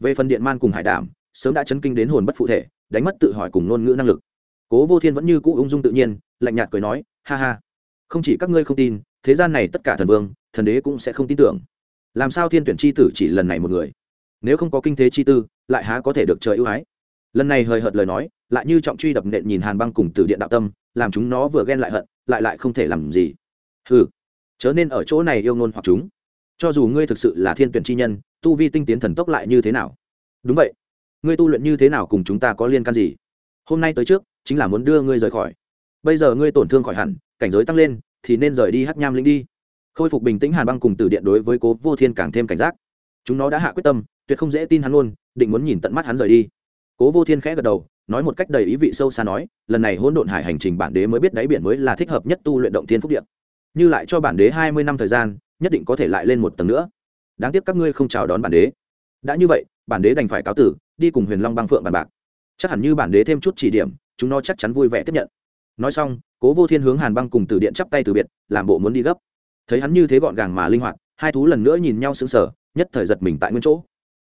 Về phần điện man cùng hải đảm, sớm đã chấn kinh đến hồn bất phụ thể, đánh mất tự hỏi cùng ngôn ngữ năng lực. Cố vô thiên vẫn như cũ ung dung tự nhiên, lạnh nhạt cười nói, ha ha, không chỉ các ngươi không tin thế gian này tất cả thần vương, thần đế cũng sẽ không tin tưởng. Làm sao thiên tuyển c h i tử chỉ lần này một người? Nếu không có kinh thế chi tư, lại há có thể được trời ưu ái? Lần này hời hợt lời nói, lại như trọng truy đập nện nhìn hàn băng cùng từ điện đạo tâm, làm chúng nó vừa ghen lại hận, lại lại không thể làm gì. Ừ chớ nên ở chỗ này yêu ngôn hoặc chúng. Cho dù ngươi thực sự là thiên tuyển chi nhân, tu vi tinh tiến thần tốc lại như thế nào? Đúng vậy. Ngươi tu luyện như thế nào cùng chúng ta có liên can gì? Hôm nay tới trước, chính là muốn đưa ngươi rời khỏi. Bây giờ ngươi tổn thương khỏi hẳn, cảnh giới tăng lên thì nên rời đi hắc nham linh đi. Khôi phục bình tĩnh hàn băng cùng Tử điện đối với cố vô thiên càng thêm cảnh giác. Chúng nó đã hạ quyết tâm, tuyệt không dễ tin hắn luôn, định muốn nhìn tận mắt hắn rời đi. Cố vô thiên khẽ gật đầu, nói một cách đầy ý vị sâu xa nói, lần này hỗn độn hải hành trình bản đế mới biết đáy biển mới là thích hợp nhất tu luyện động thiên phúc điện như lại cho bản đế hai mươi năm thời gian, nhất định có thể lại lên một tầng nữa. Đáng tiếc các ngươi không chào đón bản đế. Đã như vậy, bản đế đành phải cáo tử, đi cùng huyền long băng phượng bàn bạc. Chắc hẳn như bản đế thêm chút chỉ điểm, chúng nó chắc chắn vui vẻ tiếp nhận. Nói xong cố vô thiên hướng hàn băng cùng từ điện chắp tay từ biệt làm bộ muốn đi gấp thấy hắn như thế gọn gàng mà linh hoạt hai thú lần nữa nhìn nhau sững sờ nhất thời giật mình tại nguyên chỗ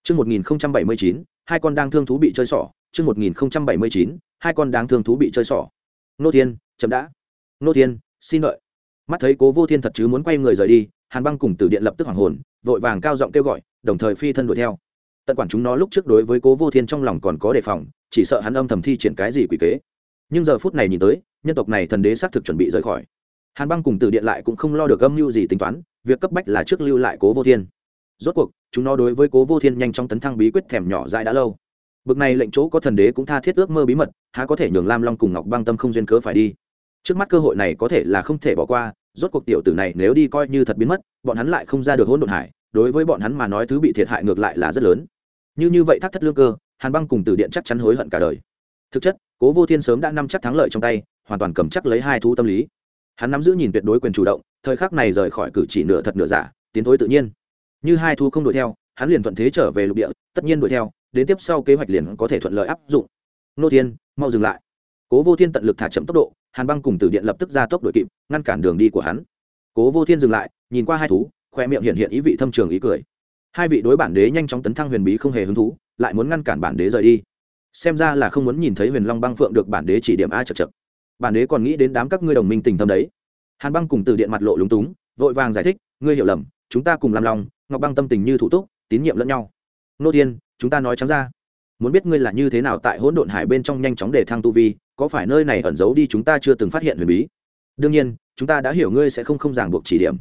Trước 1079, hai con đang thương thú bị chơi xỏ. Trước 1079, hai con đang thương thú bị chơi xỏ. Nô Thiên, chậm đã. Nô Thiên, xin đợi. Mắt thấy Cố Vô Thiên thật chứ muốn quay người rời đi, Hàn Băng cùng Tử Điện lập tức hoảng hồn, vội vàng cao giọng kêu gọi, đồng thời phi thân đuổi theo. Tận quản chúng nó lúc trước đối với Cố Vô Thiên trong lòng còn có đề phòng, chỉ sợ hắn âm thầm thi triển cái gì quỷ kế. Nhưng giờ phút này nhìn tới, nhân tộc này thần đế xác thực chuẩn bị rời khỏi. Hàn Băng cùng Tử Điện lại cũng không lo được âm mưu gì tính toán, việc cấp bách là trước lưu lại Cố Vô Thiên. Rốt cuộc chúng nó đối với cố vô thiên nhanh trong tấn thăng bí quyết thèm nhỏ dại đã lâu. Bực này lệnh chỗ có thần đế cũng tha thiết ước mơ bí mật há có thể nhường lam long cùng ngọc băng tâm không duyên cớ phải đi. Trước mắt cơ hội này có thể là không thể bỏ qua rốt cuộc tiểu tử này nếu đi coi như thật biến mất bọn hắn lại không ra được hỗn độn hải đối với bọn hắn mà nói thứ bị thiệt hại ngược lại là rất lớn. Như như vậy thắt thất lương cơ hàn băng cùng tử điện chắc chắn hối hận cả đời. Thực chất cố vô thiên sớm đã nắm chắc thắng lợi trong tay, hoàn toàn cầm chắc lấy hai thú tâm lý. Hắn nắm giữ nhìn tuyệt đối quyền chủ động, thời khắc này rời khỏi cử chỉ nửa thật nửa giả, tiến thối tự nhiên. Như hai thú không đuổi theo, hắn liền thuận thế trở về lục địa, tất nhiên đuổi theo, đến tiếp sau kế hoạch liền có thể thuận lợi áp dụng. Nô thiên, mau dừng lại. Cố vô thiên tận lực thả chậm tốc độ, hàn băng cùng tử điện lập tức ra tốc đội kịp, ngăn cản đường đi của hắn. Cố vô thiên dừng lại, nhìn qua hai thú, khoe miệng hiện hiện ý vị thâm trường ý cười. Hai vị đối bản đế nhanh chóng tấn thăng huyền bí không hề hứng thú, lại muốn ngăn cản bản đế rời đi xem ra là không muốn nhìn thấy huyền long băng phượng được bản đế chỉ điểm a chật chật bản đế còn nghĩ đến đám các ngươi đồng minh tình thâm đấy. Hàn băng cùng từ điện mặt lộ lúng túng, vội vàng giải thích, ngươi hiểu lầm, chúng ta cùng làm lòng ngọc băng tâm tình như thủ túc, tín nhiệm lẫn nhau. Nô tiên chúng ta nói trắng ra. Muốn biết ngươi là như thế nào tại hỗn độn hải bên trong nhanh chóng để thăng tu vi, có phải nơi này ẩn giấu đi chúng ta chưa từng phát hiện huyền bí? Đương nhiên, chúng ta đã hiểu ngươi sẽ không không ràng buộc chỉ điểm.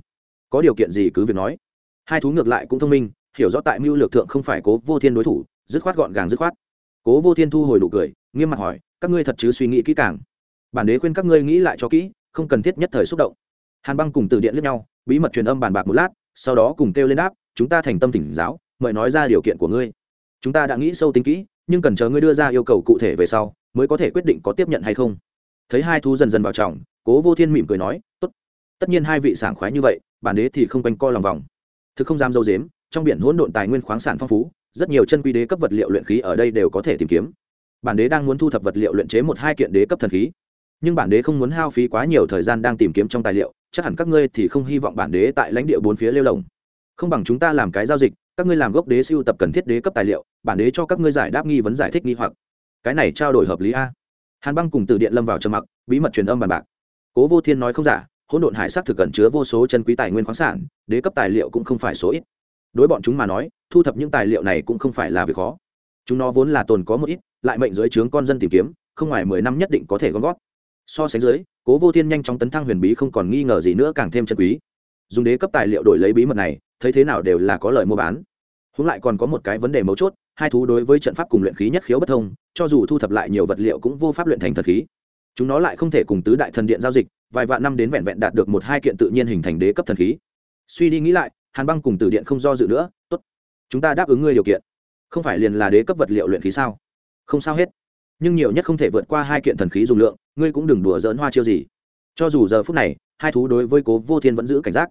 Có điều kiện gì cứ việc nói. Hai thú ngược lại cũng thông minh, hiểu rõ tại mưu lược thượng không phải cố vô thiên đối thủ, dứt khoát gọn gàng dứt khoát cố vô thiên thu hồi nụ cười, nghiêm mặt hỏi, các ngươi thật chứ suy nghĩ kỹ càng? Bản đế khuyên các ngươi nghĩ lại cho kỹ, không cần thiết nhất thời xúc động. Hàn băng cùng từ điện lẫn nhau, bí mật truyền âm bàn bạc một lát, sau đó cùng kêu lên đáp, chúng ta thành tâm tỉnh giáo, mời nói ra điều kiện của ngươi. Chúng ta đã nghĩ sâu tính kỹ, nhưng cần chờ ngươi đưa ra yêu cầu cụ thể về sau, mới có thể quyết định có tiếp nhận hay không. Thấy hai thú dần dần vào trọng cố vô thiên mỉm cười nói, tốt. Tất nhiên hai vị sảng khoái như vậy, bản đế thì không quanh co lòng vòng. Thực không dám dâu dếm trong biển hỗn độn tài nguyên khoáng sản phong phú rất nhiều chân quy đế cấp vật liệu luyện khí ở đây đều có thể tìm kiếm. Bản đế đang muốn thu thập vật liệu luyện chế một hai kiện đế cấp thần khí. Nhưng bản đế không muốn hao phí quá nhiều thời gian đang tìm kiếm trong tài liệu, chắc hẳn các ngươi thì không hy vọng bản đế tại lãnh địa bốn phía lêu lồng. Không bằng chúng ta làm cái giao dịch, các ngươi làm gốc đế siêu tập cần thiết đế cấp tài liệu, bản đế cho các ngươi giải đáp nghi vấn giải thích nghi hoặc. Cái này trao đổi hợp lý a. Hàn băng cùng từ điện lâm vào trầm mặc, bí mật truyền âm bàn bạc. Cố vô thiên nói không giả, hỗn độn hải sắc thực cẩn chứa vô số chân quý tài nguyên khoáng sản, đế cấp tài liệu cũng không phải số ít. Đối bọn chúng mà nói thu thập những tài liệu này cũng không phải là việc khó. Chúng nó vốn là tồn có một ít, lại mệnh dưới trướng con dân tìm kiếm, không ngoài mười năm nhất định có thể gom gót so sánh dưới, cố vô thiên nhanh chóng tấn thăng huyền bí không còn nghi ngờ gì nữa càng thêm chân quý. Dùng đế cấp tài liệu đổi lấy bí mật này, thấy thế nào đều là có lời mua bán. Húng lại còn có một cái vấn đề mấu chốt, hai thú đối với trận pháp cùng luyện khí nhất khiếu bất thông, cho dù thu thập lại nhiều vật liệu cũng vô pháp luyện thành thật khí. Chúng nó lại không thể cùng tứ đại thần điện giao dịch, vài vạn năm đến vẹn vẹn đạt được một hai kiện tự nhiên hình thành đế cấp thần khí. Suy đi nghĩ lại, hàn băng cùng tử điện không do dự nữa chúng ta đáp ứng ngươi điều kiện. Không phải liền là đế cấp vật liệu luyện khí sao? Không sao hết. Nhưng nhiều nhất không thể vượt qua hai kiện thần khí dùng lượng, ngươi cũng đừng đùa dỡn hoa chiêu gì. Cho dù giờ phút này, hai thú đối với cố vô thiên vẫn giữ cảnh giác.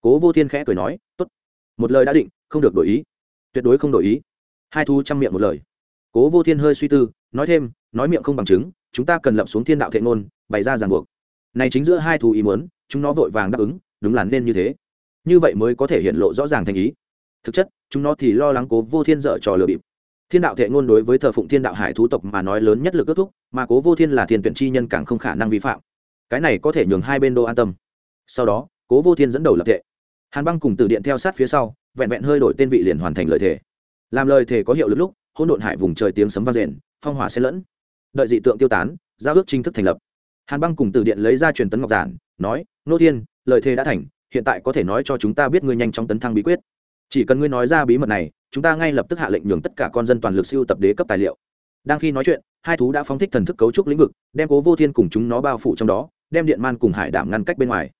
Cố vô thiên khẽ cười nói, tốt. Một lời đã định, không được đổi ý. Tuyệt đối không đổi ý. Hai thú chăm miệng một lời. Cố vô thiên hơi suy tư, nói thêm, nói miệng không bằng chứng, chúng ta cần lập xuống thiên đạo thệ ngôn, bày ra ràng buộc. Này chính giữa hai thú ý muốn, chúng nó vội vàng đáp ứng, đúng là nên như thế. Như vậy mới có thể hiện lộ rõ ràng thành ý. Thực chất chúng nó thì lo lắng cố vô thiên dở trò lừa bịp. Thiên đạo thệ ngôn đối với thờ phụng thiên đạo hải thú tộc mà nói lớn nhất lực kết thúc, mà cố vô thiên là thiên tuyển chi nhân càng không khả năng vi phạm. Cái này có thể nhường hai bên đô an tâm. Sau đó, cố vô thiên dẫn đầu lập thệ. Hàn băng cùng từ điện theo sát phía sau, vẹn vẹn hơi đổi tên vị liền hoàn thành lời thề. Làm lời thề có hiệu lực lúc, hỗn độn hải vùng trời tiếng sấm vang rền, phong hỏa xen lẫn. Đợi dị tượng tiêu tán, giao ước chính thức thành lập. Hàn băng cùng từ điện lấy ra truyền tấn ngọc giản, nói, nô thiên, lời thề đã thành, hiện tại có thể nói cho chúng ta biết ngươi nhanh chóng tấn thăng bí quyết chỉ cần ngươi nói ra bí mật này, chúng ta ngay lập tức hạ lệnh nhường tất cả con dân toàn lực siêu tập đế cấp tài liệu. Đang khi nói chuyện, hai thú đã phóng thích thần thức cấu trúc lĩnh vực, đem cố vô thiên cùng chúng nó bao phủ trong đó, đem điện man cùng hải đảm ngăn cách bên ngoài.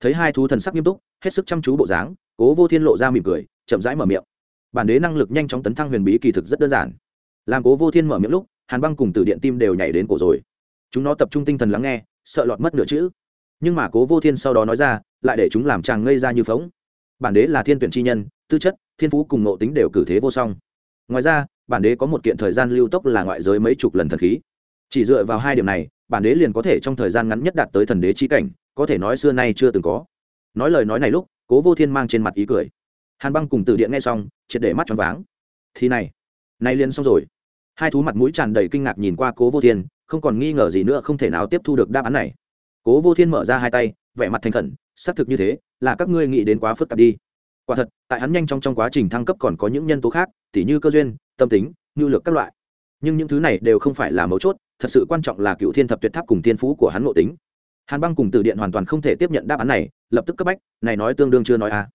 Thấy hai thú thần sắc nghiêm túc, hết sức chăm chú bộ dáng, cố vô thiên lộ ra mỉm cười, chậm rãi mở miệng. Bản đế năng lực nhanh chóng tấn thăng huyền bí kỳ thực rất đơn giản. Làm cố vô thiên mở miệng lúc, hàn băng cùng từ điện tim đều nhảy đến cổ rồi. Chúng nó tập trung tinh thần lắng nghe, sợ lọt mất nửa chữ. Nhưng mà cố vô thiên sau đó nói ra, lại để chúng làm chàng ngây ra như phóng. Bản đế là thiên tuyển chi nhân tư chất, thiên phú cùng nộ tính đều cử thế vô song. Ngoài ra, bản đế có một kiện thời gian lưu tốc là ngoại giới mấy chục lần thần khí. Chỉ dựa vào hai điểm này, bản đế liền có thể trong thời gian ngắn nhất đạt tới thần đế chi cảnh, có thể nói xưa nay chưa từng có. Nói lời nói này lúc, cố vô thiên mang trên mặt ý cười. Hàn băng cùng từ điện nghe xong, triệt để mắt tròn váng. Thì này, nay liền xong rồi. Hai thú mặt mũi tràn đầy kinh ngạc nhìn qua cố vô thiên, không còn nghi ngờ gì nữa không thể nào tiếp thu được đáp án này. Cố vô thiên mở ra hai tay, vẻ mặt thành khẩn, xác thực như thế, là các ngươi nghĩ đến quá phức tạp đi quả thật, tại hắn nhanh trong trong quá trình thăng cấp còn có những nhân tố khác, tỉ như cơ duyên, tâm tính, nhu lược các loại. Nhưng những thứ này đều không phải là mấu chốt, thật sự quan trọng là cựu thiên thập tuyệt tháp cùng thiên phú của hắn ngộ tính. Hàn băng cùng từ điện hoàn toàn không thể tiếp nhận đáp án này, lập tức cấp bách, này nói tương đương chưa nói à?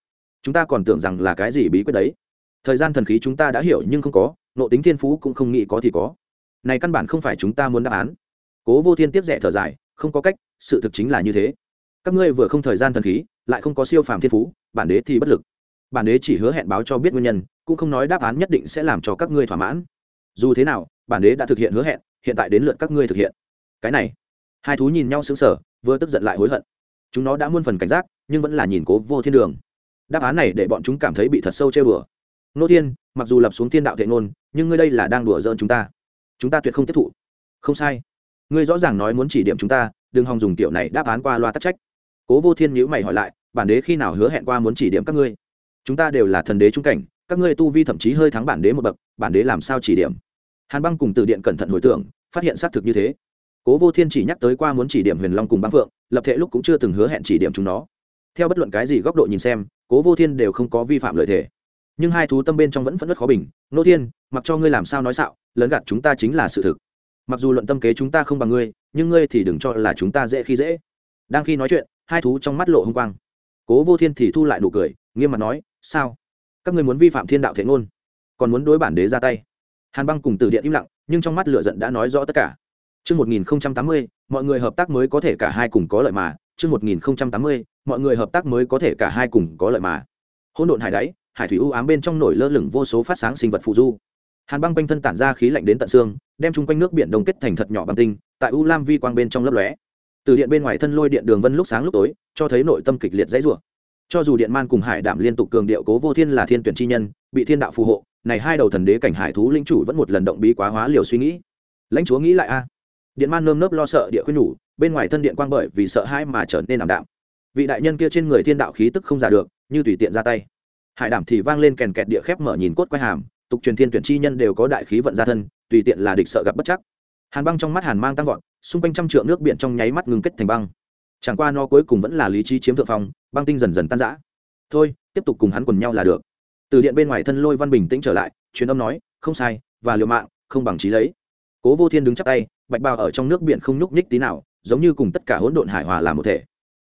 Chúng ta còn tưởng rằng là cái gì bí quyết đấy. Thời gian thần khí chúng ta đã hiểu nhưng không có, ngộ tính thiên phú cũng không nghĩ có thì có. Này căn bản không phải chúng ta muốn đáp án. Cố vô thiên tiếp rẻ thở dài, không có cách, sự thực chính là như thế. Các ngươi vừa không thời gian thần khí, lại không có siêu phàm thiên phú, bản đế thì bất lực bản đế chỉ hứa hẹn báo cho biết nguyên nhân, cũng không nói đáp án nhất định sẽ làm cho các ngươi thỏa mãn. Dù thế nào, bản đế đã thực hiện hứa hẹn, hiện tại đến lượt các ngươi thực hiện. Cái này, hai thú nhìn nhau xứng sở vừa tức giận lại hối hận. Chúng nó đã muôn phần cảnh giác, nhưng vẫn là nhìn cố vô thiên đường. Đáp án này để bọn chúng cảm thấy bị thật sâu chơi bừa. Nô thiên, mặc dù lập xuống thiên đạo thệ ngôn, nhưng ngươi đây là đang đùa giỡn chúng ta. Chúng ta tuyệt không tiếp thụ. Không sai. Ngươi rõ ràng nói muốn chỉ điểm chúng ta, đừng hòng dùng tiểu này đáp án qua loa tắc trách. Cố vô thiên nhữ mày hỏi lại, bản đế khi nào hứa hẹn qua muốn chỉ điểm các ngươi? Chúng ta đều là thần đế trung cảnh, các ngươi tu vi thậm chí hơi thắng bản đế một bậc, bản đế làm sao chỉ điểm? Hàn băng cùng từ điện cẩn thận hồi tưởng, phát hiện xác thực như thế. Cố vô thiên chỉ nhắc tới qua muốn chỉ điểm huyền long cùng băng phượng, lập thể lúc cũng chưa từng hứa hẹn chỉ điểm chúng nó. Theo bất luận cái gì góc độ nhìn xem, cố vô thiên đều không có vi phạm lợi thể nhưng hai thú tâm bên trong vẫn vẫn rất khó bình, nô thiên, mặc cho ngươi làm sao nói xạo, lớn gạt chúng ta chính là sự thực. Mặc dù luận tâm kế chúng ta không bằng ngươi, nhưng ngươi thì đừng cho là chúng ta dễ khi dễ. Đang khi nói chuyện, hai thú trong mắt lộ h ư n g quang. Cố vô thiên thì thu lại nụ cười, nghiêm mặt nói sao? Các ngươi muốn vi phạm thiên đạo thể ngôn còn muốn đối bản đế ra tay? Hàn băng cùng từ điện im lặng nhưng trong mắt lửa giận đã nói rõ tất cả. Trước 1080, mọi người hợp tác mới có thể cả hai cùng có lợi mà. Trước 1080, mọi người hợp tác mới có thể cả hai cùng có lợi mà. Hỗn độn hải đáy, hải thủy u ám bên trong nổi lơ lửng vô số phát sáng sinh vật phụ du. Hàn băng quanh thân tản ra khí lạnh đến tận xương đem chung quanh nước biển đông kết thành thật nhỏ bằng tinh tại u lam vi quang bên trong lấp lóe. Từ điện bên ngoài thân lôi điện đường vân lúc sáng lúc tối cho thấy nội tâm kịch liệt dãy rủa cho dù điện man cùng hải đảm liên tục cường điệu cố vô thiên là thiên tuyển chi nhân, bị thiên đạo phù hộ, này hai đầu thần đế cảnh hải thú linh chủ vẫn một lần động bí quá hóa liều suy nghĩ. Lãnh chúa nghĩ lại a. Điện man nơm nớp lo sợ địa khuyên nhủ, bên ngoài thân điện quang bởi vì sợ hãi mà trở nên ảm đạm. Vị đại nhân kia trên người thiên đạo khí tức không giả được, như tùy tiện ra tay. Hải đảm thì vang lên kèn kẹt địa khép mở nhìn cốt quay hàm, tục truyền thiên tuyển chi nhân đều có đại khí vận ra thân, tùy tiện là địch sợ gặp bất chắc. Hàn băng trong mắt hàn mang tăng vọt, xung quanh trăm trượng nước biển trong nháy mắt ngừng kết thành băng. Chẳng qua no cuối cùng vẫn là lý trí chiếm thượng phong băng tinh dần dần tan rã. Thôi, tiếp tục cùng hắn quần nhau là được. Từ điện bên ngoài thân lôi văn bình tĩnh trở lại, truyền âm nói, không sai, và liều mạng, không bằng trí lấy. Cố vô thiên đứng chắp tay, bạch bào ở trong nước biển không nhúc nhích tí nào, giống như cùng tất cả hỗn độn hải hòa làm một thể.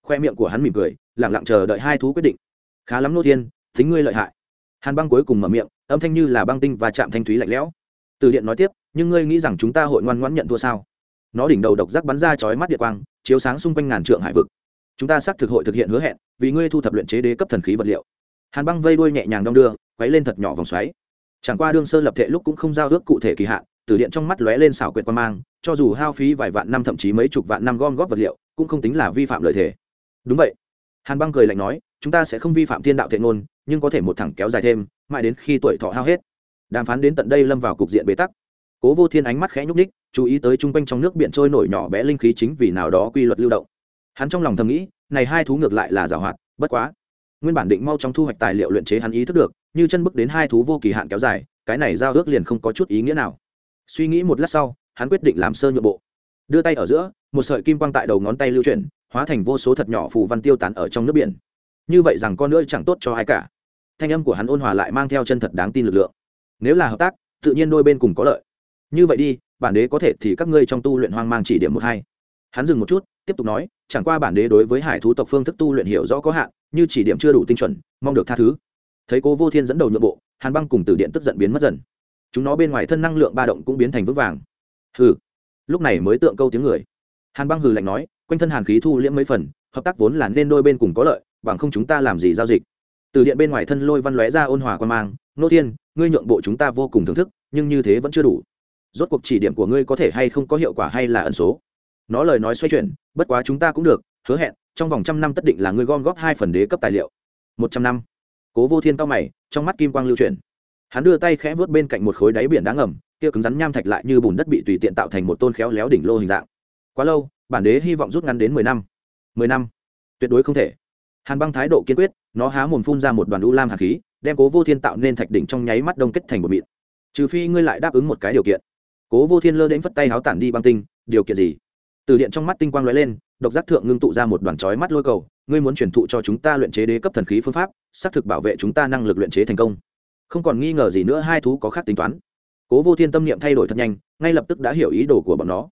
Khoe miệng của hắn mỉm cười lẳng lặng chờ đợi hai thú quyết định. Khá lắm nô thiên, thính ngươi lợi hại. Hàn băng cuối cùng mở miệng, âm thanh như là băng tinh và chạm thanh thúy lạnh lẽo. Từ điện nói tiếp, nhưng ngươi nghĩ rằng chúng ta hội ngoan ngoãn nhận thua sao? Nó đỉnh đầu độc giác bắn ra chói mắt điện quang, chiếu sáng xung quanh ngàn trượng hải vực chúng ta xác thực hội thực hiện hứa hẹn, vì ngươi thu thập luyện chế đế cấp thần khí vật liệu. Hàn băng vây đuôi nhẹ nhàng đong đưa, quấy lên thật nhỏ vòng xoáy. Chẳng qua đương sơ lập thệ lúc cũng không giao ước cụ thể kỳ hạn từ điện trong mắt lóe lên xảo quyệt quan mang, cho dù hao phí vài vạn năm thậm chí mấy chục vạn năm gom góp vật liệu, cũng không tính là vi phạm lợi thế đúng vậy. Hàn băng cười lạnh nói, chúng ta sẽ không vi phạm thiên đạo thệ ngôn, nhưng có thể một thẳng kéo dài thêm, mãi đến khi tuổi thọ hao hết. Đàm phán đến tận đây lâm vào cục diện bế tắc. Cố vô thiên ánh mắt khẽ nhúc ních chú ý tới chung quanh trong nước biển trôi nổi nhỏ bé linh khí chính vì nào đó quy luật lưu động hắn trong lòng thầm nghĩ, này hai thú ngược lại là giảo hoạt, bất quá. Nguyên bản định mau trong thu hoạch tài liệu luyện chế hắn ý thức được, như chân bước đến hai thú vô kỳ hạn kéo dài, cái này giao ước liền không có chút ý nghĩa nào. Suy nghĩ một lát sau, hắn quyết định làm sơ nhượng bộ. Đưa tay ở giữa, một sợi kim quang tại đầu ngón tay lưu chuyển, hóa thành vô số thật nhỏ phù văn tiêu tán ở trong nước biển. Như vậy rằng con nữa chẳng tốt cho ai cả. Thanh âm của hắn ôn hòa lại mang theo chân thật đáng tin lực lượng. Nếu là hợp tác, tự nhiên đôi bên cùng có lợi. Như vậy đi, bản đế có thể thì các ngươi trong tu luyện hoang mang chỉ điểm một hai. Hắn dừng một chút tiếp tục nói, chẳng qua bản đế đối với hải thú tộc phương thức tu luyện hiểu rõ có hạn, như chỉ điểm chưa đủ tinh chuẩn, mong được tha thứ. Thấy cố vô thiên dẫn đầu nhượng bộ, hàn băng cùng từ điện tức giận biến mất dần. Chúng nó bên ngoài thân năng lượng ba động cũng biến thành vững vàng. Hừ. Lúc này mới tượng câu tiếng người. Hàn băng hừ lạnh nói, quanh thân hàn khí thu liễm mấy phần, hợp tác vốn là nên đôi bên cùng có lợi, bằng không chúng ta làm gì giao dịch. Từ điện bên ngoài thân lôi văn lóe ra ôn hòa quan mang, nô thiên, ngươi nhượng bộ chúng ta vô cùng thưởng thức, nhưng như thế vẫn chưa đủ. Rốt cuộc chỉ điểm của ngươi có thể hay không có hiệu quả hay là ẩn số? Nó lời nói xoay chuyển, bất quá chúng ta cũng được, hứa hẹn, trong vòng trăm năm tất định là ngươi gom góp hai phần đế cấp tài liệu. Một trăm năm. Cố vô thiên cao mày, trong mắt kim quang lưu chuyển. Hắn đưa tay khẽ vớt bên cạnh một khối đáy biển đá ngầm, kia cứng rắn nham thạch lại như bùn đất bị tùy tiện tạo thành một tôn khéo léo đỉnh lô hình dạng. Quá lâu, bản đế hy vọng rút ngắn đến mười năm. Mười năm? Tuyệt đối không thể. Hàn băng thái độ kiên quyết, nó há mồm phun ra một đoàn u lam hạt khí, đem cố vô thiên tạo nên thạch đỉnh trong nháy mắt đông kết thành một mịn. Trừ phi ngươi lại đáp ứng một cái điều kiện. Cố vô thiên lơ đến phất tay háo tản đi băng tinh, điều kiện gì? Từ điện trong mắt tinh quang lóe lên, độc giác thượng ngưng tụ ra một đoàn chói mắt lôi cầu, ngươi muốn truyền thụ cho chúng ta luyện chế đế cấp thần khí phương pháp, xác thực bảo vệ chúng ta năng lực luyện chế thành công. Không còn nghi ngờ gì nữa, hai thú có khác tính toán. Cố vô thiên tâm niệm thay đổi thật nhanh, ngay lập tức đã hiểu ý đồ của bọn nó.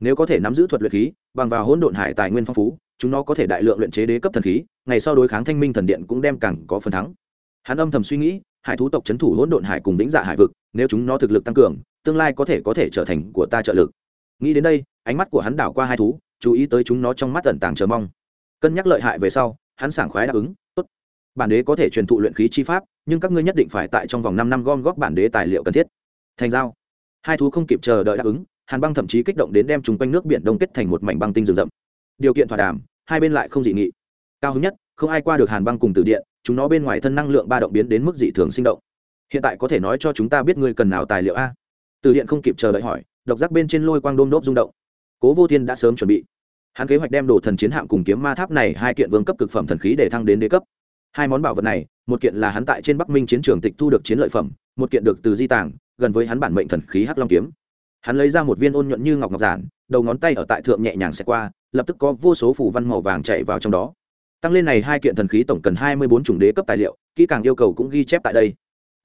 Nếu có thể nắm giữ thuật luyện khí, bằng vào hỗn độn hải tài nguyên phong phú, chúng nó có thể đại lượng luyện chế đế cấp thần khí, ngày sau đối kháng thanh minh thần điện cũng đem càng có phần thắng. Hắn âm thầm suy nghĩ, hải thú tộc c h ấ n thủ hỗn độn hải cùng lĩnh dạ hải vực, nếu chúng nó thực lực tăng cường, tương lai có thể có thể trở thành của ta trợ lực. Nghĩ đến đây ánh mắt của hắn đảo qua hai thú, chú ý tới chúng nó trong mắt tẩn tàng chờ mong. Cân nhắc lợi hại về sau, hắn sảng khoái đáp ứng, tốt, bản đế có thể truyền thụ luyện khí chi pháp, nhưng các ngươi nhất định phải tại trong vòng năm năm gom góp bản đế tài liệu cần thiết. Thành giao. Hai thú không kịp chờ đợi đáp ứng, hàn băng thậm chí kích động đến đem chúng quanh nước biển đông kết thành một mảnh băng tinh rừng rậm. Điều kiện thỏa đàm, hai bên lại không dị nghị. Cao hứng nhất, không ai qua được hàn băng cùng từ điện, chúng nó bên ngoài thân năng lượng ba động biến đến mức dị thường sinh động. Hiện tại có thể nói cho chúng ta biết ngươi cần nào tài liệu a? Từ điện không kịp chờ đợi hỏi, độc giác bên trên lôi quang đôm đốp rung động cố vô thiên đã sớm chuẩn bị. Hắn kế hoạch đem đồ thần chiến hạm cùng kiếm ma tháp này hai kiện vương cấp cực phẩm thần khí để thăng đến đế cấp. Hai món bảo vật này, một kiện là hắn tại trên bắc minh chiến trường tịch thu được chiến lợi phẩm, một kiện được từ di tàng, gần với hắn bản mệnh thần khí hắc long kiếm. Hắn lấy ra một viên ôn nhuận như ngọc ngọc giản, đầu ngón tay ở tại thượng nhẹ nhàng xẹt qua, lập tức có vô số phủ văn màu vàng chạy vào trong đó. Tăng lên này hai kiện thần khí tổng cần hai mươi bốn chủng đế cấp tài liệu, kỹ càng yêu cầu cũng ghi chép tại đây.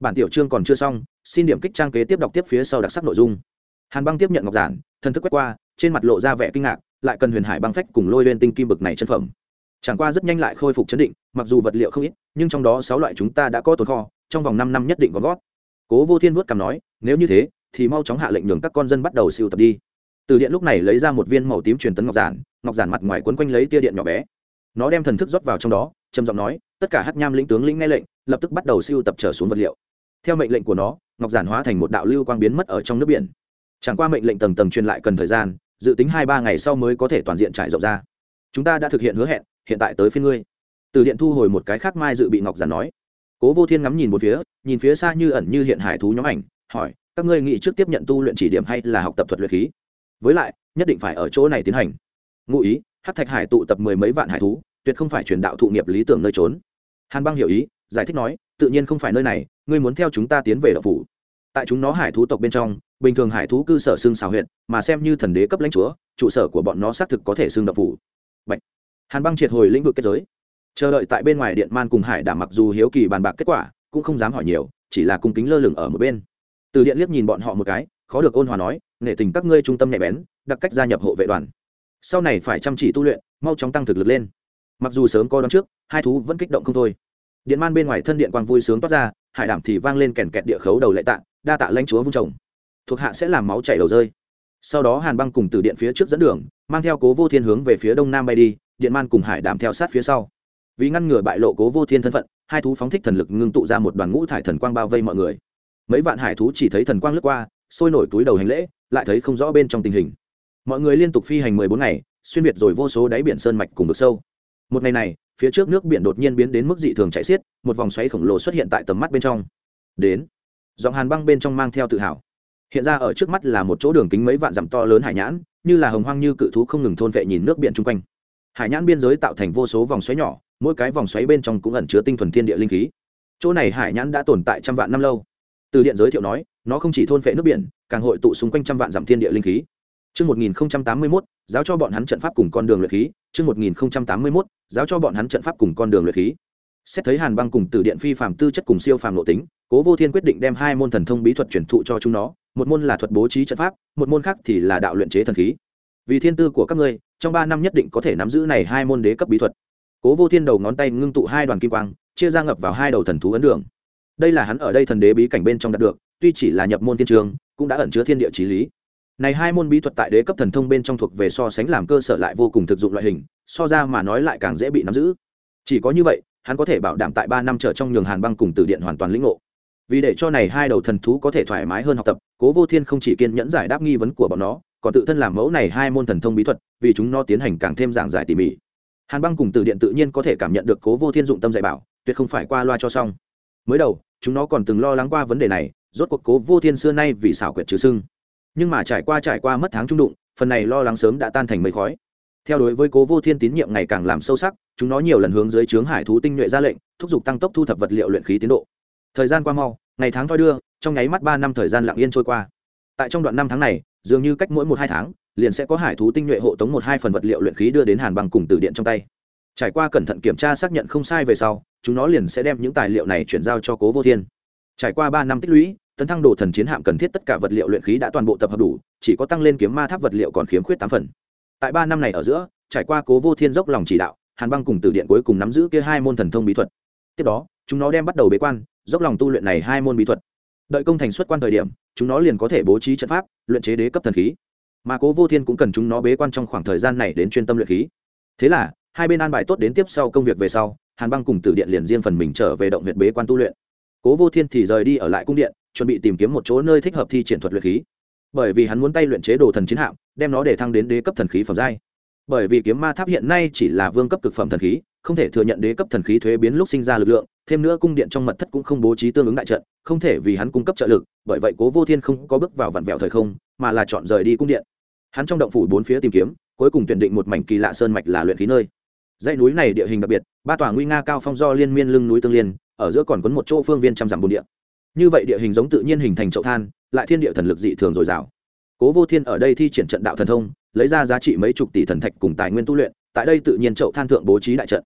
Bản tiểu chương còn chưa xong, xin điểm kích trang kế tiếp đọc tiếp phía sau đặc sắc nội dung. Hàn băng tiếp nhận ngọc giản, thần thức quét qua trên mặt lộ ra vẻ kinh ngạc, lại cần huyền hải băng phách cùng lôi lên tinh kim bực này chân phẩm. Chẳng qua rất nhanh lại khôi phục chấn định, mặc dù vật liệu không ít, nhưng trong đó sáu loại chúng ta đã có tồn kho, trong vòng năm năm nhất định có gót cố vô thiên vuốt cằm nói, nếu như thế, thì mau chóng hạ lệnh nhường các con dân bắt đầu siêu tập đi. Từ điện lúc này lấy ra một viên màu tím truyền tấn ngọc giản ngọc giản mặt ngoài quấn quanh lấy tia điện nhỏ bé. Nó đem thần thức rót vào trong đó, trầm giọng nói, tất cả hát nham lĩnh tướng lĩnh nghe lệnh, lập tức bắt đầu siêu tập trở xuống vật liệu. Theo mệnh lệnh của nó, ngọc giản hóa thành một đạo lưu quang biến mất ở trong nước biển. Chẳng qua mệnh lệnh tầng tầng truyền lại cần thời gian dự tính hai ba ngày sau mới có thể toàn diện trải rộng ra. Chúng ta đã thực hiện hứa hẹn, hiện tại tới phía ngươi. Từ điện thu hồi một cái khác mai dự bị ngọc giản nói. Cố vô thiên ngắm nhìn một phía, nhìn phía xa như ẩn như hiện hải thú nhóm ảnh, hỏi, các ngươi nghĩ trước tiếp nhận tu luyện chỉ điểm hay là học tập thuật luyện khí? Với lại, nhất định phải ở chỗ này tiến hành. Ngụ ý hát thạch hải tụ tập mười mấy vạn hải thú, tuyệt không phải truyền đạo thụ nghiệp lý tưởng nơi trốn. Hàn băng hiểu ý, giải thích nói, tự nhiên không phải nơi này, ngươi muốn theo chúng ta tiến về đậu phủ. Tại chúng nó hải thú tộc bên trong bình thường hải thú cư sở xương xào huyện mà xem như thần đế cấp lãnh chúa, trụ sở của bọn nó xác thực có thể xương đập phủ. Bạch. hàn băng triệt hồi lĩnh vực kết giới. Chờ đợi tại bên ngoài điện man cùng hải đảm mặc dù hiếu kỳ bàn bạc kết quả, cũng không dám hỏi nhiều, chỉ là cung kính lơ lửng ở một bên. Từ điện liếc nhìn bọn họ một cái, khó được ôn hòa nói nể tình các ngươi trung tâm nhạy bén, đặc cách gia nhập hộ vệ đoàn. Sau này phải chăm chỉ tu luyện, mau chóng tăng thực lực lên. Mặc dù sớm có đón trước, hai thú vẫn kích động không thôi. Điện man bên ngoài thân điện quang vui sướng toát ra, hải đảm thì vang lên kèn kẹt địa khấu đầu lệ tạ, đa tạ lãnh chúa vung chồng thuộc hạ sẽ làm máu chảy đầu rơi. Sau đó hàn băng cùng từ điện phía trước dẫn đường, mang theo cố vô thiên hướng về phía đông nam bay đi, điện man cùng hải đảm theo sát phía sau. Vì ngăn ngừa bại lộ cố vô thiên thân phận, hai thú phóng thích thần lực ngưng tụ ra một đoàn ngũ thải thần quang bao vây mọi người. Mấy vạn hải thú chỉ thấy thần quang lướt qua, sôi nổi túi đầu hành lễ, lại thấy không rõ bên trong tình hình. Mọi người liên tục phi hành mười bốn ngày, xuyên việt rồi vô số đáy biển sơn mạch cùng vực sâu. Một ngày này, phía trước nước biển đột nhiên biến đến mức dị thường chạy xiết, một vòng xoáy khổng lồ xuất hiện tại tầm mắt bên trong. Đến. Giọng hàn băng bên trong mang theo tự hào hiện ra ở trước mắt là một chỗ đường kính mấy vạn dặm to lớn hải nhãn như là hồng hoang như cự thú không ngừng thôn vệ nhìn nước biển chung quanh. Hải nhãn biên giới tạo thành vô số vòng xoáy nhỏ mỗi cái vòng xoáy bên trong cũng ẩn chứa tinh thuần thiên địa linh khí. Chỗ này hải nhãn đã tồn tại trăm vạn năm lâu. Từ điện giới thiệu nói nó không chỉ thôn phệ nước biển càng hội tụ xung quanh trăm vạn dặm thiên địa linh khí. Trước 1081, giáo cho bọn hắn trận pháp cùng con đường luyện khí. Trước 1081, giáo cho bọn hắn trận pháp cùng con đường luyện khí. Xét thấy Hàn Băng cùng Tử Điện phi phàm tư chất cùng siêu phàm nội tính, Cố Vô Thiên quyết định đem hai môn thần thông bí thuật truyền thụ cho chúng nó, một môn là thuật bố trí trận pháp, một môn khác thì là đạo luyện chế thần khí. Vì thiên tư của các ngươi, trong ba năm nhất định có thể nắm giữ này hai môn đế cấp bí thuật. Cố Vô Thiên đầu ngón tay ngưng tụ hai đoàn kim quang, chia ra ngập vào hai đầu thần thú ấn đường. Đây là hắn ở đây thần đế bí cảnh bên trong đạt được, tuy chỉ là nhập môn thiên trường cũng đã ẩn chứa thiên địa trí lý này hai môn bí thuật tại đế cấp thần thông bên trong thuộc về so sánh làm cơ sở lại vô cùng thực dụng loại hình so ra mà nói lại càng dễ bị nắm giữ chỉ có như vậy hắn có thể bảo đảm tại ba năm trở trong nhường hàn băng cùng từ điện hoàn toàn lĩnh ngộ vì để cho này hai đầu thần thú có thể thoải mái hơn học tập, cố vô thiên không chỉ kiên nhẫn giải đáp nghi vấn của bọn nó, còn tự thân làm mẫu này hai môn thần thông bí thuật, vì chúng nó tiến hành càng thêm giảng giải tỉ mỉ. Hàn băng cùng từ điện tự nhiên có thể cảm nhận được cố vô thiên dụng tâm dạy bảo, tuyệt không phải qua loa cho xong. Mới đầu, chúng nó còn từng lo lắng qua vấn đề này, rốt cuộc cố vô thiên xưa nay vì xảo quyệt trừ sưng. Nhưng mà trải qua trải qua mất tháng trung đụng, phần này lo lắng sớm đã tan thành mây khói. Theo đối với cố vô thiên tín nhiệm ngày càng làm sâu sắc, chúng nó nhiều lần hướng dưới trướng hải thú tinh nhuệ ra lệnh, thúc giục tăng tốc thu thập vật liệu luyện khí tiến độ thời gian qua mau, ngày tháng thoi đưa, trong nháy mắt ba năm thời gian lặng yên trôi qua. Tại trong đoạn năm tháng này, dường như cách mỗi một hai tháng, liền sẽ có hải thú tinh nhuệ hộ tống một hai phần vật liệu luyện khí đưa đến hàn bằng cùng từ điện trong tay. Trải qua cẩn thận kiểm tra xác nhận không sai về sau, chúng nó liền sẽ đem những tài liệu này chuyển giao cho cố vô thiên. Trải qua ba năm tích lũy, tấn thăng đồ thần chiến hạm cần thiết tất cả vật liệu luyện khí đã toàn bộ tập hợp đủ, chỉ có tăng lên kiếm ma tháp vật liệu còn khiếm khuyết tám phần. Tại ba năm này ở giữa, trải qua cố vô thiên dốc lòng chỉ đạo, hàn băng cùng từ điện cuối cùng nắm giữ kia hai môn thần thông bí thuật. Tiếp đó, chúng nó đem bắt đầu bế quan dốc lòng tu luyện này hai môn bí thuật. Đợi công thành xuất quan thời điểm, chúng nó liền có thể bố trí trận pháp, luyện chế đế cấp thần khí. Mà cố vô thiên cũng cần chúng nó bế quan trong khoảng thời gian này đến chuyên tâm luyện khí. Thế là, hai bên an bài tốt đến tiếp sau công việc về sau, hàn băng cùng tử điện liền riêng phần mình trở về động huyện bế quan tu luyện. Cố vô thiên thì rời đi ở lại cung điện, chuẩn bị tìm kiếm một chỗ nơi thích hợp thi triển thuật luyện khí. Bởi vì hắn muốn tay luyện chế đồ thần chiến hạm, đem nó để thăng đến đế cấp thần khí phẩm giai. Bởi vì kiếm ma tháp hiện nay chỉ là vương cấp cực phẩm thần khí không thể thừa nhận đế cấp thần khí thuế biến lúc sinh ra lực lượng, thêm nữa cung điện trong mật thất cũng không bố trí tương ứng đại trận, không thể vì hắn cung cấp trợ lực, bởi vậy cố vô thiên không có bước vào vặn vẹo thời không, mà là chọn rời đi cung điện. Hắn trong động phủ bốn phía tìm kiếm, cuối cùng tuyển định một mảnh kỳ lạ sơn mạch là luyện khí nơi. Dãy núi này địa hình đặc biệt, ba tòa nguy nga cao phong do liên miên lưng núi tương liên, ở giữa còn có một chỗ phương viên trăm dặm bồn địa. Như vậy địa hình giống tự nhiên hình thành chậu than, lại thiên địa thần lực dị thường dồi dào. Cố vô thiên ở đây thi triển trận đạo thần thông, lấy ra giá trị mấy chục tỷ thần thạch cùng tài nguyên tu luyện, tại đây tự nhiên chậu than thượng bố trí đại trận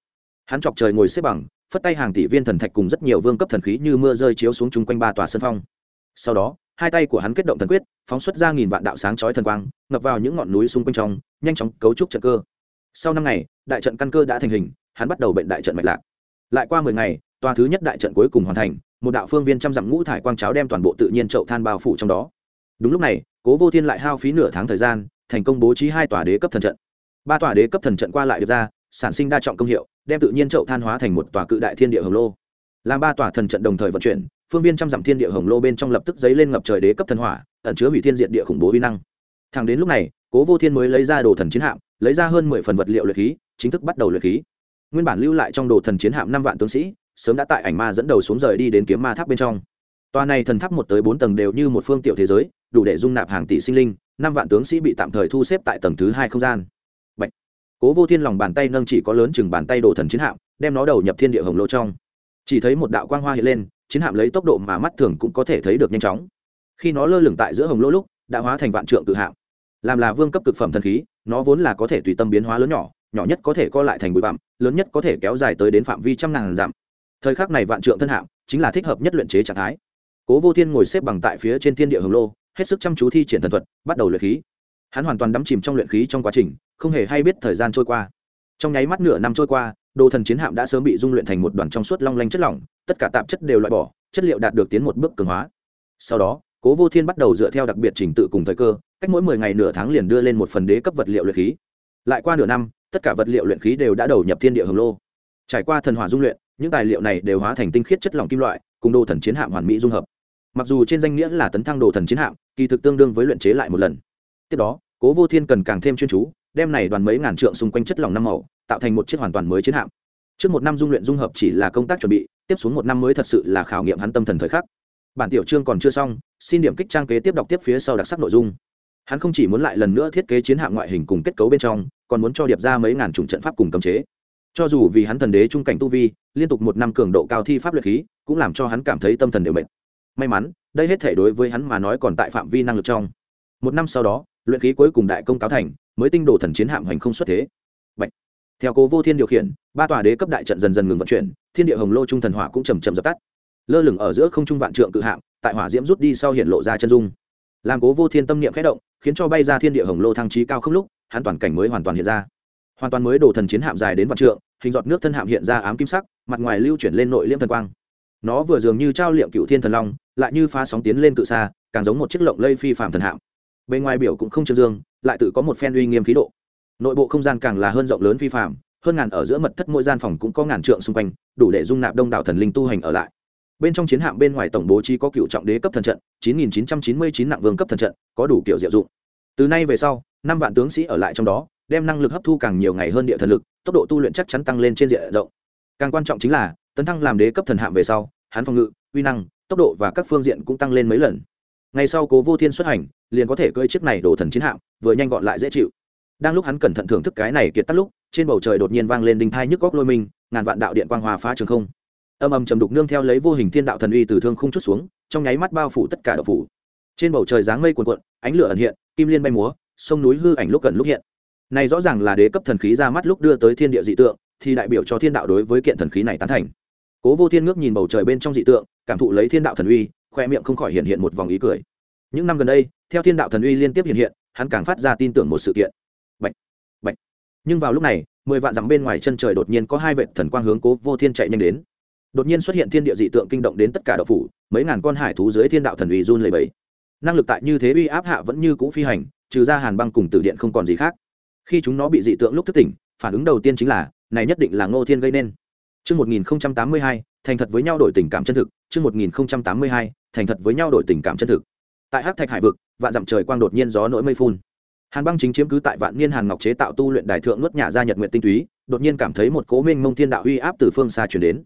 hắn chọc trời ngồi xếp bằng, phất tay hàng tỷ viên thần thạch cùng rất nhiều vương cấp thần khí như mưa rơi chiếu xuống chung quanh ba tòa sân phong. Sau đó, hai tay của hắn kết động thần quyết, phóng xuất ra nghìn vạn đạo sáng chói thần quang, ngập vào những ngọn núi xung quanh trong, nhanh chóng cấu trúc trận cơ. Sau năm ngày, đại trận căn cơ đã thành hình, hắn bắt đầu bệnh đại trận mạch lạc. Lại qua mười ngày, tòa thứ nhất đại trận cuối cùng hoàn thành, một đạo phương viên trăm dặm ngũ thải quang cháo đem toàn bộ tự nhiên chậu than bao phủ trong đó. Đúng lúc này, cố vô thiên lại hao phí nửa tháng thời gian, thành công bố trí hai tòa đế cấp thần trận. Ba tòa đế cấp thần trận qua lại được ra, sản sinh đa trọng công hiệu đem tự nhiên chậu than hóa thành một tòa cự đại thiên địa hồng lô. Làm ba tòa thần trận đồng thời vận chuyển, phương viên trăm dặm thiên địa hồng lô bên trong lập tức dấy lên ngập trời đế cấp thần hỏa, ẩn chứa hủy thiên diện địa khủng bố vi năng. Thẳng đến lúc này, cố vô thiên mới lấy ra đồ thần chiến hạm, lấy ra hơn mười phần vật liệu luyện khí, chính thức bắt đầu luyện khí. Nguyên bản lưu lại trong đồ thần chiến hạm năm vạn tướng sĩ, sớm đã tại ảnh ma dẫn đầu xuống rời đi đến kiếm ma tháp bên trong. Tòa này thần tháp một tới bốn tầng đều như một phương tiểu thế giới, đủ để dung nạp hàng tỷ sinh linh, năm vạn tướng sĩ bị tạm thời thu xếp tại tầng thứ hai không gian cố vô thiên lòng bàn tay nâng chỉ có lớn chừng bàn tay đồ thần chiến hạm, đem nó đầu nhập thiên địa hồng lô trong. Chỉ thấy một đạo quang hoa hiện lên, chiến hạm lấy tốc độ mà mắt thường cũng có thể thấy được nhanh chóng. Khi nó lơ lửng tại giữa hồng lô lúc, đã hóa thành vạn trượng tự hạm. Làm là vương cấp cực phẩm thần khí, nó vốn là có thể tùy tâm biến hóa lớn nhỏ nhỏ nhất có thể co lại thành bụi bặm, lớn nhất có thể kéo dài tới đến phạm vi trăm ngàn dặm. Thời khắc này vạn trượng thân hạm chính là thích hợp nhất luyện chế trạng thái. Cố vô thiên ngồi xếp bằng tại phía trên thiên địa hồng lô, hết sức chăm chú thi triển thần thuật, bắt đầu luyện khí hắn hoàn toàn đắm chìm trong luyện khí trong quá trình, không hề hay biết thời gian trôi qua. Trong nháy mắt nửa năm trôi qua, đồ thần chiến hạm đã sớm bị dung luyện thành một đoàn trong suốt long lanh chất lỏng, tất cả tạp chất đều loại bỏ, chất liệu đạt được tiến một bước cường hóa. Sau đó, cố vô thiên bắt đầu dựa theo đặc biệt trình tự cùng thời cơ, cách mỗi mười ngày nửa tháng liền đưa lên một phần đế cấp vật liệu luyện khí. Lại qua nửa năm, tất cả vật liệu luyện khí đều đã đầu nhập thiên địa hồng lô. Trải qua thần hỏa dung luyện, những tài liệu này đều hóa thành tinh khiết chất lỏng kim loại, cùng đồ thần chiến hạm hoàn mỹ dung hợp. Mặc dù trên danh nghĩa là tấn thăng đồ thần chiến hạm, kỳ thực tương đương với luyện chế lại một lần tiếp đó, cố vô thiên cần càng thêm chuyên chú, đem này đoàn mấy ngàn trượng xung quanh chất lỏng năm màu, tạo thành một chiếc hoàn toàn mới chiến hạm. Trước một năm dung luyện dung hợp chỉ là công tác chuẩn bị, tiếp xuống một năm mới thật sự là khảo nghiệm hắn tâm thần thời khắc. Bản tiểu chương còn chưa xong, xin điểm kích trang kế tiếp đọc tiếp phía sau đặc sắc nội dung. Hắn không chỉ muốn lại lần nữa thiết kế chiến hạm ngoại hình cùng kết cấu bên trong, còn muốn cho điệp ra mấy ngàn chủng trận pháp cùng cấm chế. Cho dù vì hắn thần đế trung cảnh tu vi, liên tục một năm cường độ cao thi pháp luyện khí, cũng làm cho hắn cảm thấy tâm thần đều mệt. May mắn, đây hết thể đối với hắn mà nói còn tại phạm vi năng lực trong. Một năm sau đó luyện khí cuối cùng đại công cáo thành, mới tinh đồ thần chiến hạm hành không xuất thế. Bạch. theo cố vô thiên điều khiển, ba tòa đế cấp đại trận dần dần ngừng vận chuyển, thiên địa hồng lô trung thần hỏa cũng chầm chậm dập tắt. Lơ lửng ở giữa không trung vạn trượng cự hạm, tại hỏa diễm rút đi sau hiện lộ ra chân dung. Làm cố vô thiên tâm niệm khẽ động, khiến cho bay ra thiên địa hồng lô thăng trí cao không lúc, hắn toàn cảnh mới hoàn toàn hiện ra. Hoàn toàn mới đồ thần chiến hạm dài đến vạn trượng, hình giọt nước thân hạm hiện ra ám kim sắc, mặt ngoài lưu chuyển lên nội liêm thần quang. Nó vừa dường như trao liệm cựu thiên thần long, lại như phá sóng tiến lên cự xa, càng giống một chiếc lộng lây phi phạm thần hạm bên ngoài biểu cũng không trương dương, lại tự có một phen uy nghiêm khí độ. Nội bộ không gian càng là hơn rộng lớn phi phạm hơn ngàn ở giữa mật thất mỗi gian phòng cũng có ngàn trượng xung quanh, đủ để dung nạp đông đảo thần linh tu hành ở lại. Bên trong chiến hạm bên ngoài tổng bố trí có cựu trọng đế cấp thần trận, chín nghìn chín trăm chín mươi chín nặng vương cấp thần trận, có đủ kiểu diệu dụng. Từ nay về sau, năm vạn tướng sĩ ở lại trong đó, đem năng lực hấp thu càng nhiều ngày hơn địa thần lực, tốc độ tu luyện chắc chắn tăng lên trên diện rộng. Càng quan trọng chính là, tấn thăng làm đế cấp thần hạm về sau, hắn phòng ngự, uy năng, tốc độ và các phương diện cũng tăng lên mấy lần ngay sau cố vô thiên xuất hành, liền có thể cơi chiếc này đổ thần chiến hạm, vừa nhanh gọn lại dễ chịu. Đang lúc hắn cẩn thận thưởng thức cái này kiệt tắt lúc, trên bầu trời đột nhiên vang lên đinh thai nhức góc lôi mình, ngàn vạn đạo điện quang hòa phá trường không. Âm âm trầm đục nương theo lấy vô hình thiên đạo thần uy từ thương không chút xuống, trong nháy mắt bao phủ tất cả đậu phủ. Trên bầu trời dáng mây cuồn cuộn, ánh lửa ẩn hiện, kim liên bay múa, sông núi hư ảnh lúc gần lúc hiện. Này rõ ràng là đế cấp thần khí ra mắt lúc đưa tới thiên địa dị tượng, thì đại biểu cho thiên đạo đối với kiện thần khí này tán thành. Cố vô thiên ngước nhìn bầu trời bên trong dị tượng, cảm thụ lấy thiên đạo thần uy khoe miệng không khỏi hiện hiện một vòng ý cười. Những năm gần đây theo thiên đạo thần uy liên tiếp hiện hiện hắn càng phát ra tin tưởng một sự kiện. Bạch, bạch. nhưng vào lúc này mười vạn dặm bên ngoài chân trời đột nhiên có hai vệ thần quang hướng cố vô thiên chạy nhanh đến. Đột nhiên xuất hiện thiên địa dị tượng kinh động đến tất cả đậu phủ mấy ngàn con hải thú dưới thiên đạo thần uy run lầy bẫy năng lực tại như thế uy áp hạ vẫn như cũ phi hành trừ ra hàn băng cùng tử điện không còn gì khác. Khi chúng nó bị dị tượng lúc thức tỉnh phản ứng đầu tiên chính là này nhất định là ngô thiên gây nên. Trước 1082, thành thật với nhau đổi tình cảm chân thực, chương 1082, thành thật với nhau đổi tình cảm chân thực. Tại Hắc Thạch Hải vực, vạn dặm trời quang đột nhiên gió nỗi mây phun. Hàn Băng chính chiếm cứ tại Vạn Niên Hàn Ngọc chế tạo tu luyện đại thượng nuốt nhà ra nhật nguyện tinh túy, đột nhiên cảm thấy một cỗ minh mông thiên đạo uy áp từ phương xa truyền đến.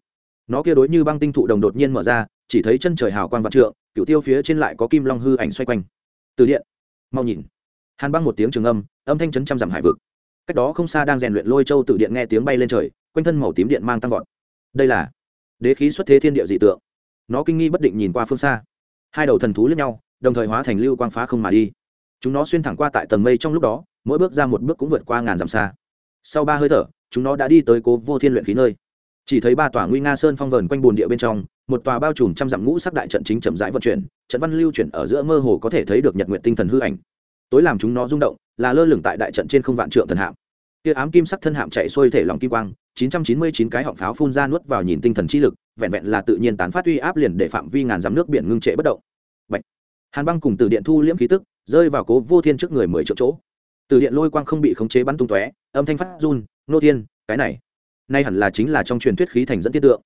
Nó kia đối như băng tinh thụ đồng đột nhiên mở ra, chỉ thấy chân trời hào quang vạn trượng, cựu tiêu phía trên lại có kim long hư ảnh xoay quanh. Từ điện, mau nhìn. Hàn Băng một tiếng trường âm, âm thanh chấn trăm dặm hải vực. Cách đó không xa đang rèn luyện Lôi Châu tự điện nghe tiếng bay lên trời, quanh thân màu tím điện mang tăng vọt đây là đế khí xuất thế thiên địa dị tượng. Nó kinh nghi bất định nhìn qua phương xa. Hai đầu thần thú lẫn nhau, đồng thời hóa thành lưu quang phá không mà đi. Chúng nó xuyên thẳng qua tại tầng mây trong lúc đó, mỗi bước ra một bước cũng vượt qua ngàn dặm xa. Sau ba hơi thở, chúng nó đã đi tới cố vô thiên luyện khí nơi. Chỉ thấy ba tòa nguy nga sơn phong vờn quanh bồn địa bên trong, một tòa bao trùm trăm dặm ngũ sắc đại trận chính chậm rãi vận chuyển, trận văn lưu chuyển ở giữa mơ hồ có thể thấy được nhật nguyện tinh thần hư ảnh. Tối làm chúng nó rung động, là lơ lửng tại đại trận trên không vạn trượng thần hạm. Kia ám kim sắc thân hạm chạy xuôi thể lòng kim quang 999 cái họng pháo phun ra nuốt vào nhìn tinh thần chi lực, vẹn vẹn là tự nhiên tán phát uy áp liền để phạm vi ngàn dặm nước biển ngưng trệ bất động. Bạch. Hàn Băng cùng Từ Điện thu liễm khí tức, rơi vào Cố Vô Thiên trước người mười triệu chỗ. Từ Điện lôi quang không bị khống chế bắn tung tóe, âm thanh phát run, nô thiên, cái này, nay hẳn là chính là trong truyền thuyết khí thành dẫn tiết tượng.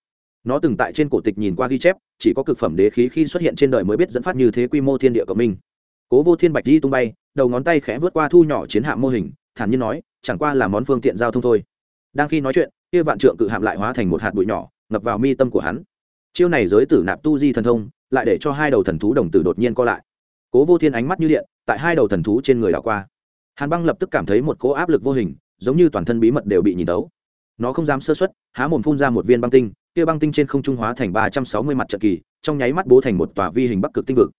Nó từng tại trên cổ tịch nhìn qua ghi chép, chỉ có cực phẩm đế khí khi xuất hiện trên đời mới biết dẫn phát như thế quy mô thiên địa cộng minh. Cố Vô Thiên bạch đi tung bay, đầu ngón tay khẽ vướt qua thu nhỏ chiến hạm mô hình, thản nhiên nói, chẳng qua là món phương tiện giao thông thôi. Đang khi nói chuyện, kia vạn trượng cự hạm lại hóa thành một hạt bụi nhỏ, ngập vào mi tâm của hắn. Chiêu này giới tử nạp tu di thần thông, lại để cho hai đầu thần thú đồng tử đột nhiên co lại. Cố vô thiên ánh mắt như điện, tại hai đầu thần thú trên người đảo qua. Hàn băng lập tức cảm thấy một cỗ áp lực vô hình, giống như toàn thân bí mật đều bị nhìn tấu. Nó không dám sơ xuất há mồm phun ra một viên băng tinh, kia băng tinh trên không trung hóa thành ba trăm sáu mươi mặt trận kỳ, trong nháy mắt bố thành một tòa vi hình bắc cực tinh vực.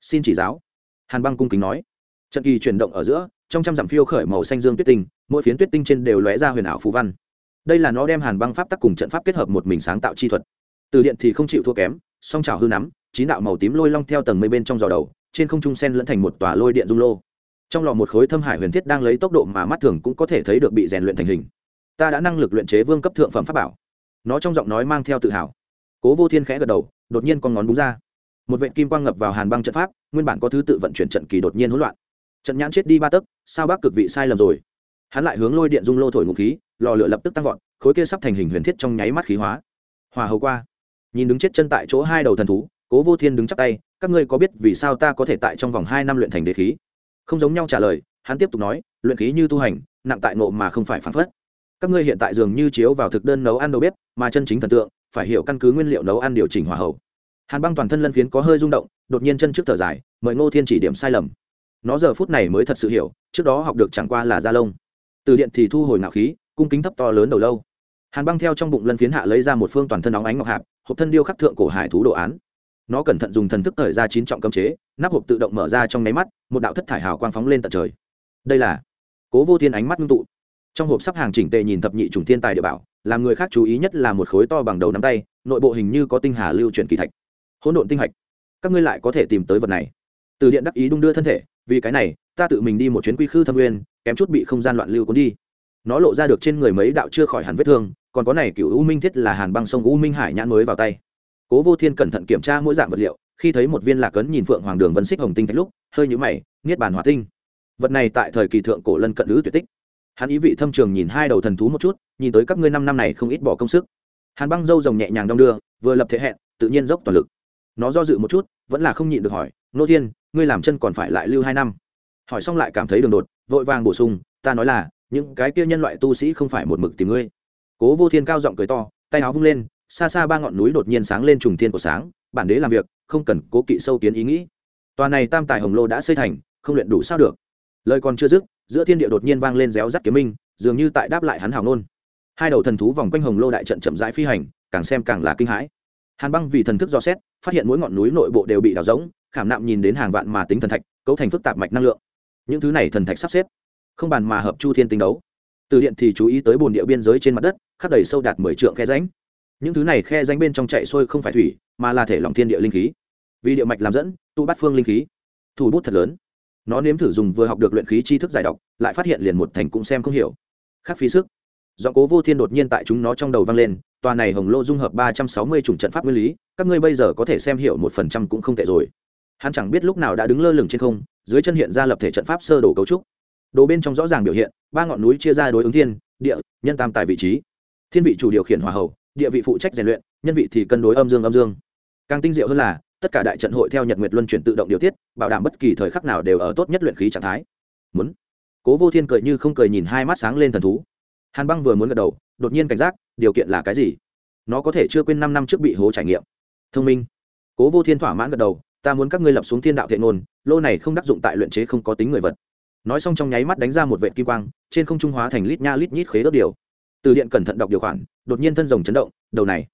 Xin chỉ giáo. Hàn băng cung kính nói. Trận kỳ chuyển động ở giữa, trong trăm dặm phiêu khởi màu xanh dương tuyết tinh, mỗi phiến tuyết tinh trên đều lóe ra huyền ảo phú văn đây là nó đem hàn băng pháp tắc cùng trận pháp kết hợp một mình sáng tạo chi thuật. Từ điện thì không chịu thua kém, song trào hư nắm, chín đạo màu tím lôi long theo tầng mây bên trong giò đầu, trên không trung sen lẫn thành một tòa lôi điện dung lô. Trong lò một khối thâm hải huyền thiết đang lấy tốc độ mà mắt thường cũng có thể thấy được bị rèn luyện thành hình. Ta đã năng lực luyện chế vương cấp thượng phẩm pháp bảo. Nó trong giọng nói mang theo tự hào. Cố vô thiên khẽ gật đầu, đột nhiên con ngón búng ra. Một vệ kim quang ngập vào hàn băng trận pháp, nguyên bản có thứ tự vận chuyển trận kỳ đột nhiên hỗn loạn. Trận nhãn chết đi ba tấc, sao bác cực vị sai lầm rồi? Hắn lại hướng lôi điện dung lô thổi ngụ khí, lò lửa lập tức tăng vọt, khối kia sắp thành hình huyền thiết trong nháy mắt khí hóa. Hòa hầu qua. Nhìn đứng chết chân tại chỗ hai đầu thần thú, cố vô thiên đứng chắc tay, các ngươi có biết vì sao ta có thể tại trong vòng hai năm luyện thành đế khí? Không giống nhau trả lời, hắn tiếp tục nói, luyện khí như tu hành, nặng tại nộ mà không phải phản phất. Các ngươi hiện tại dường như chiếu vào thực đơn nấu ăn đầu bếp, mà chân chính thần tượng, phải hiểu căn cứ nguyên liệu nấu ăn điều chỉnh hòa hậu hàn băng toàn thân lân phiến có hơi rung động, đột nhiên chân trước thở dài, mời ngô thiên chỉ điểm sai lầm. Nó giờ phút này mới thật sự hiểu, trước đó học được chẳng qua là da lông từ điện thì thu hồi nạo khí, cung kính thấp to lớn đầu lâu. Hàn băng theo trong bụng lân phiến hạ lấy ra một phương toàn thân óng ánh ngọc hạp, hộp thân điêu khắc thượng cổ hải thú đồ án. Nó cẩn thận dùng thần thức thời ra chín trọng cấm chế, nắp hộp tự động mở ra trong nháy mắt, một đạo thất thải hào quang phóng lên tận trời. Đây là cố vô thiên ánh mắt ngưng tụ. Trong hộp sắp hàng chỉnh tề nhìn thập nhị trùng thiên tài địa bảo, làm người khác chú ý nhất là một khối to bằng đầu nắm tay, nội bộ hình như có tinh hà lưu chuyển kỳ thạch. Hỗn độn tinh hạch. Các ngươi lại có thể tìm tới vật này. Từ điện đắc ý đung đưa thân thể, vì cái này, ta tự mình đi một chuyến quy khư thâm nguyên kém chút bị không gian loạn lưu cuốn đi. Nó lộ ra được trên người mấy đạo chưa khỏi hẳn vết thương, còn có này cựu u minh thiết là hàn băng sông u minh hải nhãn mới vào tay. Cố vô thiên cẩn thận kiểm tra mỗi dạng vật liệu, khi thấy một viên lạc cấn nhìn phượng hoàng đường vân xích hồng tinh thạch lúc, hơi nhũ mày, niết bàn hỏa tinh. Vật này tại thời kỳ thượng cổ lân cận lữ tuyệt tích. Hắn ý vị thâm trường nhìn hai đầu thần thú một chút, nhìn tới các ngươi năm năm này không ít bỏ công sức. Hàn băng dâu rồng nhẹ nhàng đong đưa, vừa lập thế hẹn, tự nhiên dốc toàn lực. Nó do dự một chút, vẫn là không nhịn được hỏi, nô thiên, ngươi làm chân còn phải lại lưu hai năm? Hỏi xong lại cảm thấy đường đột, vội vàng bổ sung, ta nói là, những cái kia nhân loại tu sĩ không phải một mực tìm ngươi. Cố vô thiên cao giọng cười to, tay áo vung lên, xa xa ba ngọn núi đột nhiên sáng lên trùng thiên của sáng, bản đế làm việc, không cần cố kỵ sâu kiến ý nghĩ. Tòa này tam tài hồng lô đã xây thành, không luyện đủ sao được. Lời còn chưa dứt, giữa thiên địa đột nhiên vang lên réo rắt kiếm minh, dường như tại đáp lại hắn hào nôn hai đầu thần thú vòng quanh hồng lô đại trận chậm rãi phi hành, càng xem càng là kinh hãi. Hàn băng vì thần thức do xét, phát hiện mỗi ngọn núi nội bộ đều bị đào rỗng, khảm nạm nhìn đến hàng vạn mà tính thần thạch, cấu thành phức tạp mạch năng lượng những thứ này thần thạch sắp xếp, không bàn mà hợp chu thiên tinh đấu. Từ điện thì chú ý tới bồn địa biên giới trên mặt đất, khắc đầy sâu đạt mười trượng khe ránh những thứ này khe ránh bên trong chạy sôi không phải thủy, mà là thể lòng thiên địa linh khí. Vì địa mạch làm dẫn, tu bắt phương linh khí. Thủ bút thật lớn. Nó nếm thử dùng vừa học được luyện khí tri thức giải độc, lại phát hiện liền một thành cũng xem không hiểu. Khác phí sức. Do cố vô thiên đột nhiên tại chúng nó trong đầu vang lên, tòa này hồng lô dung hợp ba trăm sáu mươi chủng trận pháp nguyên lý, các ngươi bây giờ có thể xem hiểu một phần trăm cũng không tệ rồi hắn chẳng biết lúc nào đã đứng lơ lửng trên không, dưới chân hiện ra lập thể trận pháp sơ đồ cấu trúc. Đồ bên trong rõ ràng biểu hiện, ba ngọn núi chia ra đối ứng thiên, địa, nhân tam tài vị trí. Thiên vị chủ điều khiển hòa hậu địa vị phụ trách rèn luyện, nhân vị thì cân đối âm dương âm dương. Càng tinh diệu hơn là, tất cả đại trận hội theo nhật nguyệt luân chuyển tự động điều tiết, bảo đảm bất kỳ thời khắc nào đều ở tốt nhất luyện khí trạng thái. Muốn. Cố vô thiên cười như không cười nhìn hai mắt sáng lên thần thú. Hàn băng vừa muốn gật đầu, đột nhiên cảnh giác, điều kiện là cái gì? Nó có thể chưa quên năm năm trước bị hố trải nghiệm. Thông minh. Cố vô thiên thỏa mãn gật đầu ta muốn các ngươi lập xuống thiên đạo thệ ngôn, lô này không đắc dụng tại luyện chế không có tính người vật. Nói xong trong nháy mắt đánh ra một vệ kim quang, trên không trung hóa thành lít nha lít nhít khế ớt điều. Từ điện cẩn thận đọc điều khoản, đột nhiên thân rồng chấn động, đầu này.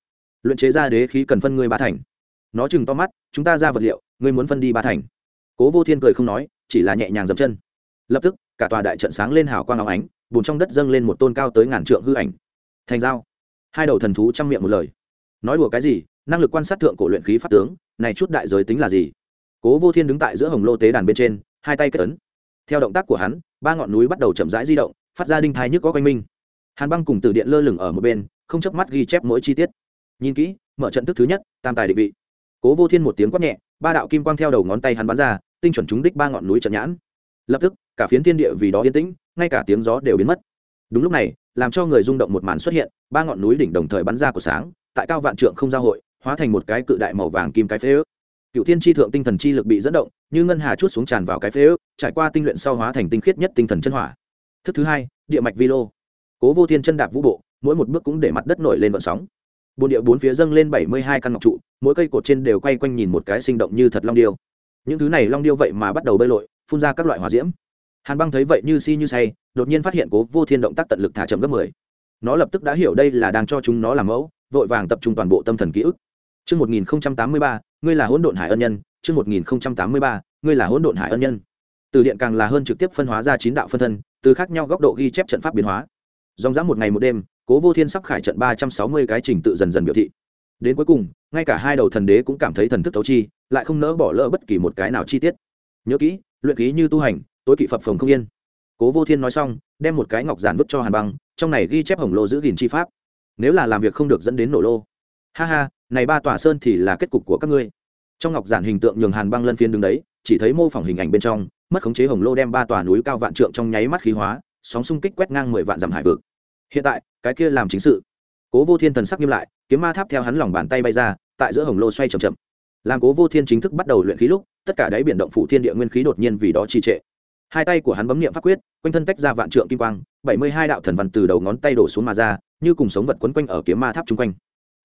Luyện chế ra đế khí cần phân ngươi ba thành. Nó chừng to mắt, chúng ta ra vật liệu, ngươi muốn phân đi ba thành. Cố vô thiên cười không nói, chỉ là nhẹ nhàng dậm chân. Lập tức, cả tòa đại trận sáng lên hào quang áo ánh, bùn trong đất dâng lên một tôn cao tới ngàn trượng hư ảnh. Thành dao. Hai đầu thần thú chăm miệng một lời. Nói đùa cái gì năng lực quan sát thượng cổ luyện khí pháp tướng, này chút đại giới tính là gì? Cố vô thiên đứng tại giữa hồng lô tế đàn bên trên, hai tay kết tấn theo động tác của hắn, ba ngọn núi bắt đầu chậm rãi di động, phát ra đinh thai nhức có quanh minh hàn băng cùng từ điện lơ lửng ở một bên, không chớp mắt ghi chép mỗi chi tiết. Nhìn kỹ, mở trận thức thứ nhất, tam tài định vị. Cố vô thiên một tiếng quát nhẹ, ba đạo kim quang theo đầu ngón tay hắn bắn ra, tinh chuẩn trúng đích ba ngọn núi trận nhãn. Lập tức, cả phiến thiên địa vì đó yên tĩnh, ngay cả tiếng gió đều biến mất. Đúng lúc này, làm cho người rung động một màn xuất hiện, ba ngọn núi đỉnh đồng thời bắn ra của sáng, tại cao vạn trượng không giao hội hóa thành một cái cự đại màu vàng kim cái phế ước. Cựu thiên tri thượng tinh thần chi lực bị dẫn động, như ngân hà chút xuống tràn vào cái phế ước, trải qua tinh luyện sau hóa thành tinh khiết nhất tinh thần chân hỏa. Thức thứ hai, địa mạch vi lô. Cố vô thiên chân đạp vũ bộ, mỗi một bước cũng để mặt đất nổi lên vận sóng. Bồn địa bốn phía dâng lên bảy mươi hai căn ngọc trụ, mỗi cây cột trên đều quay quanh nhìn một cái sinh động như thật long điêu. Những thứ này long điêu vậy mà bắt đầu bơi lội, phun ra các loại hỏa diễm. Hàn băng thấy vậy như si như say, đột nhiên phát hiện cố vô thiên động tác tận lực thả chậm gấp mười. Nó lập tức đã hiểu đây là đang cho chúng nó làm mẫu, vội vàng tập trung toàn bộ tâm thần ký ức. Trước 1083, ngươi là hỗn độn hải ân nhân, trước 1083, ngươi là hỗn độn hải ân nhân. Từ điện càng là hơn trực tiếp phân hóa ra chín đạo phân thân, từ khác nhau góc độ ghi chép trận pháp biến hóa. Dòng dã một ngày một đêm, Cố Vô Thiên sắp khải trận ba trăm sáu mươi cái trình tự dần dần biểu thị. Đến cuối cùng, ngay cả hai đầu thần đế cũng cảm thấy thần thức thấu chi, lại không nỡ bỏ lỡ bất kỳ một cái nào chi tiết. Nhớ kỹ, luyện khí như tu hành, tối kỵ phập phồng không yên. Cố Vô Thiên nói xong, đem một cái ngọc giản vứt cho Hàn Băng, trong này ghi chép hồng lô giữ gìn chi pháp. Nếu là làm việc không được dẫn đến nổ lô. Ha ha, này ba tòa sơn thì là kết cục của các ngươi. Trong ngọc giản hình tượng nhường hàn băng lân phiên đứng đấy, chỉ thấy mô phỏng hình ảnh bên trong, mất khống chế hồng lô đem ba tòa núi cao vạn trượng trong nháy mắt khí hóa, sóng xung kích quét ngang mười vạn dặm hải vực. Hiện tại, cái kia làm chính sự. Cố vô thiên thần sắc nghiêm lại, kiếm ma tháp theo hắn lòng bàn tay bay ra, tại giữa hồng lô xoay c h ậ m chậm. Làm cố vô thiên chính thức bắt đầu luyện khí lúc, tất cả đáy biển động phủ thiên địa nguyên khí đột nhiên vì đó trì trệ. Hai tay của hắn bấm nghiệm pháp quyết, quanh thân tách ra vạn trượng kim quang, bảy mươi hai đạo thần văn từ đầu ngón tay đổ xuống mà ra, như cùng sống vật quấn quanh ở kiếm ma tháp chung quanh.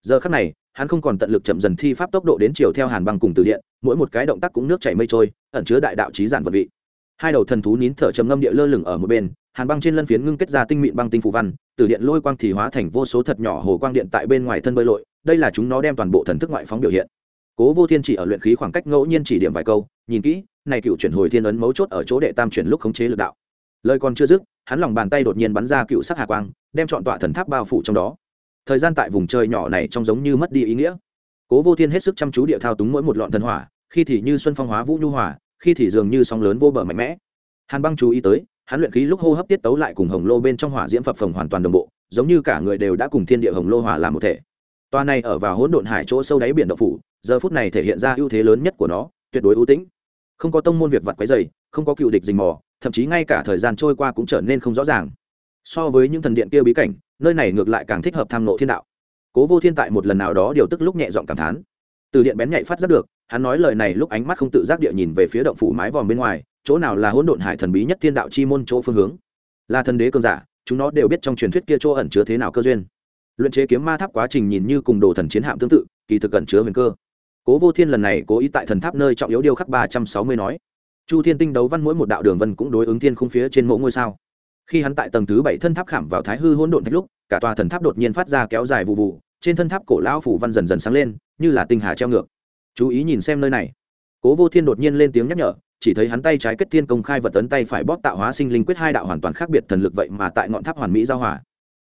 Giờ khắc này hắn không còn tận lực chậm dần thi pháp tốc độ đến chiều theo hàn băng cùng từ điện, mỗi một cái động tác cũng nước chảy mây trôi, ẩn chứa đại đạo trí giản vật vị. Hai đầu thần thú nín thở trầm ngâm địa lơ lửng ở một bên, hàn băng trên lân phiến ngưng kết ra tinh mịn băng tinh phù văn, từ điện lôi quang thì hóa thành vô số thật nhỏ hồ quang điện tại bên ngoài thân bơi lội, đây là chúng nó đem toàn bộ thần thức ngoại phóng biểu hiện. Cố vô thiên chỉ ở luyện khí khoảng cách ngẫu nhiên chỉ điểm vài câu, nhìn kỹ, này cựu chuyển hồi thiên ấn mấu chốt ở chỗ đệ tam chuyển lúc khống chế lực đạo. Lời còn chưa dứt, hắn lòng bàn tay đột nhiên bắn ra cựu sắc hà quang, đem chọn tọa thần tháp bao phủ trong đó thời gian tại vùng trời nhỏ này trông giống như mất đi ý nghĩa. Cố vô thiên hết sức chăm chú địa thao túng mỗi một lọn thần hỏa, khi thì như xuân phong hóa vũ nhu hỏa khi thì dường như sóng lớn vô bờ mạnh mẽ. Hàn băng chú ý tới, hắn luyện khí lúc hô hấp tiết tấu lại cùng hồng lô bên trong hỏa diễm phập phồng hoàn toàn đồng bộ, giống như cả người đều đã cùng thiên địa hồng lô hỏa làm một thể. Toa này ở vào hỗn độn hải chỗ sâu đáy biển độ phủ, giờ phút này thể hiện ra ưu thế lớn nhất của nó, tuyệt đối ưu tĩnh. Không có tông môn việc vặt quấy dày không có cựu địch rình mò, thậm chí ngay cả thời gian trôi qua cũng trở nên không rõ ràng. So với những thần điện kia bí cảnh nơi này ngược lại càng thích hợp tham nộ thiên đạo. Cố vô thiên tại một lần nào đó điều tức lúc nhẹ giọng cảm thán. Từ điện bén nhạy phát giác được, hắn nói lời này lúc ánh mắt không tự giác địa nhìn về phía động phủ mái vòm bên ngoài, chỗ nào là hỗn độn hải thần bí nhất thiên đạo chi môn chỗ phương hướng. Là thần đế cường giả, chúng nó đều biết trong truyền thuyết kia chỗ ẩn chứa thế nào cơ duyên. Luyện chế kiếm ma tháp quá trình nhìn như cùng đồ thần chiến hạm tương tự, kỳ thực ẩn chứa huyền cơ. Cố vô thiên lần này cố ý tại thần tháp nơi trọng yếu điêu khắc ba trăm sáu mươi nói. Chu thiên tinh đấu văn mỗi một đạo đường vân cũng đối ứng thiên khung phía trên mộ ngôi sao khi hắn tại tầng thứ bảy thân tháp khảm vào thái hư hỗn độn thạch lúc, cả tòa thần tháp đột nhiên phát ra kéo dài vụ vụ trên thân tháp cổ lão phủ văn dần dần sáng lên, như là tinh hà treo ngược. Chú ý nhìn xem nơi này. Cố vô thiên đột nhiên lên tiếng nhắc nhở, chỉ thấy hắn tay trái kết thiên công khai vật tấn tay phải bóp tạo hóa sinh linh quyết hai đạo hoàn toàn khác biệt thần lực vậy mà tại ngọn tháp hoàn mỹ giao hòa.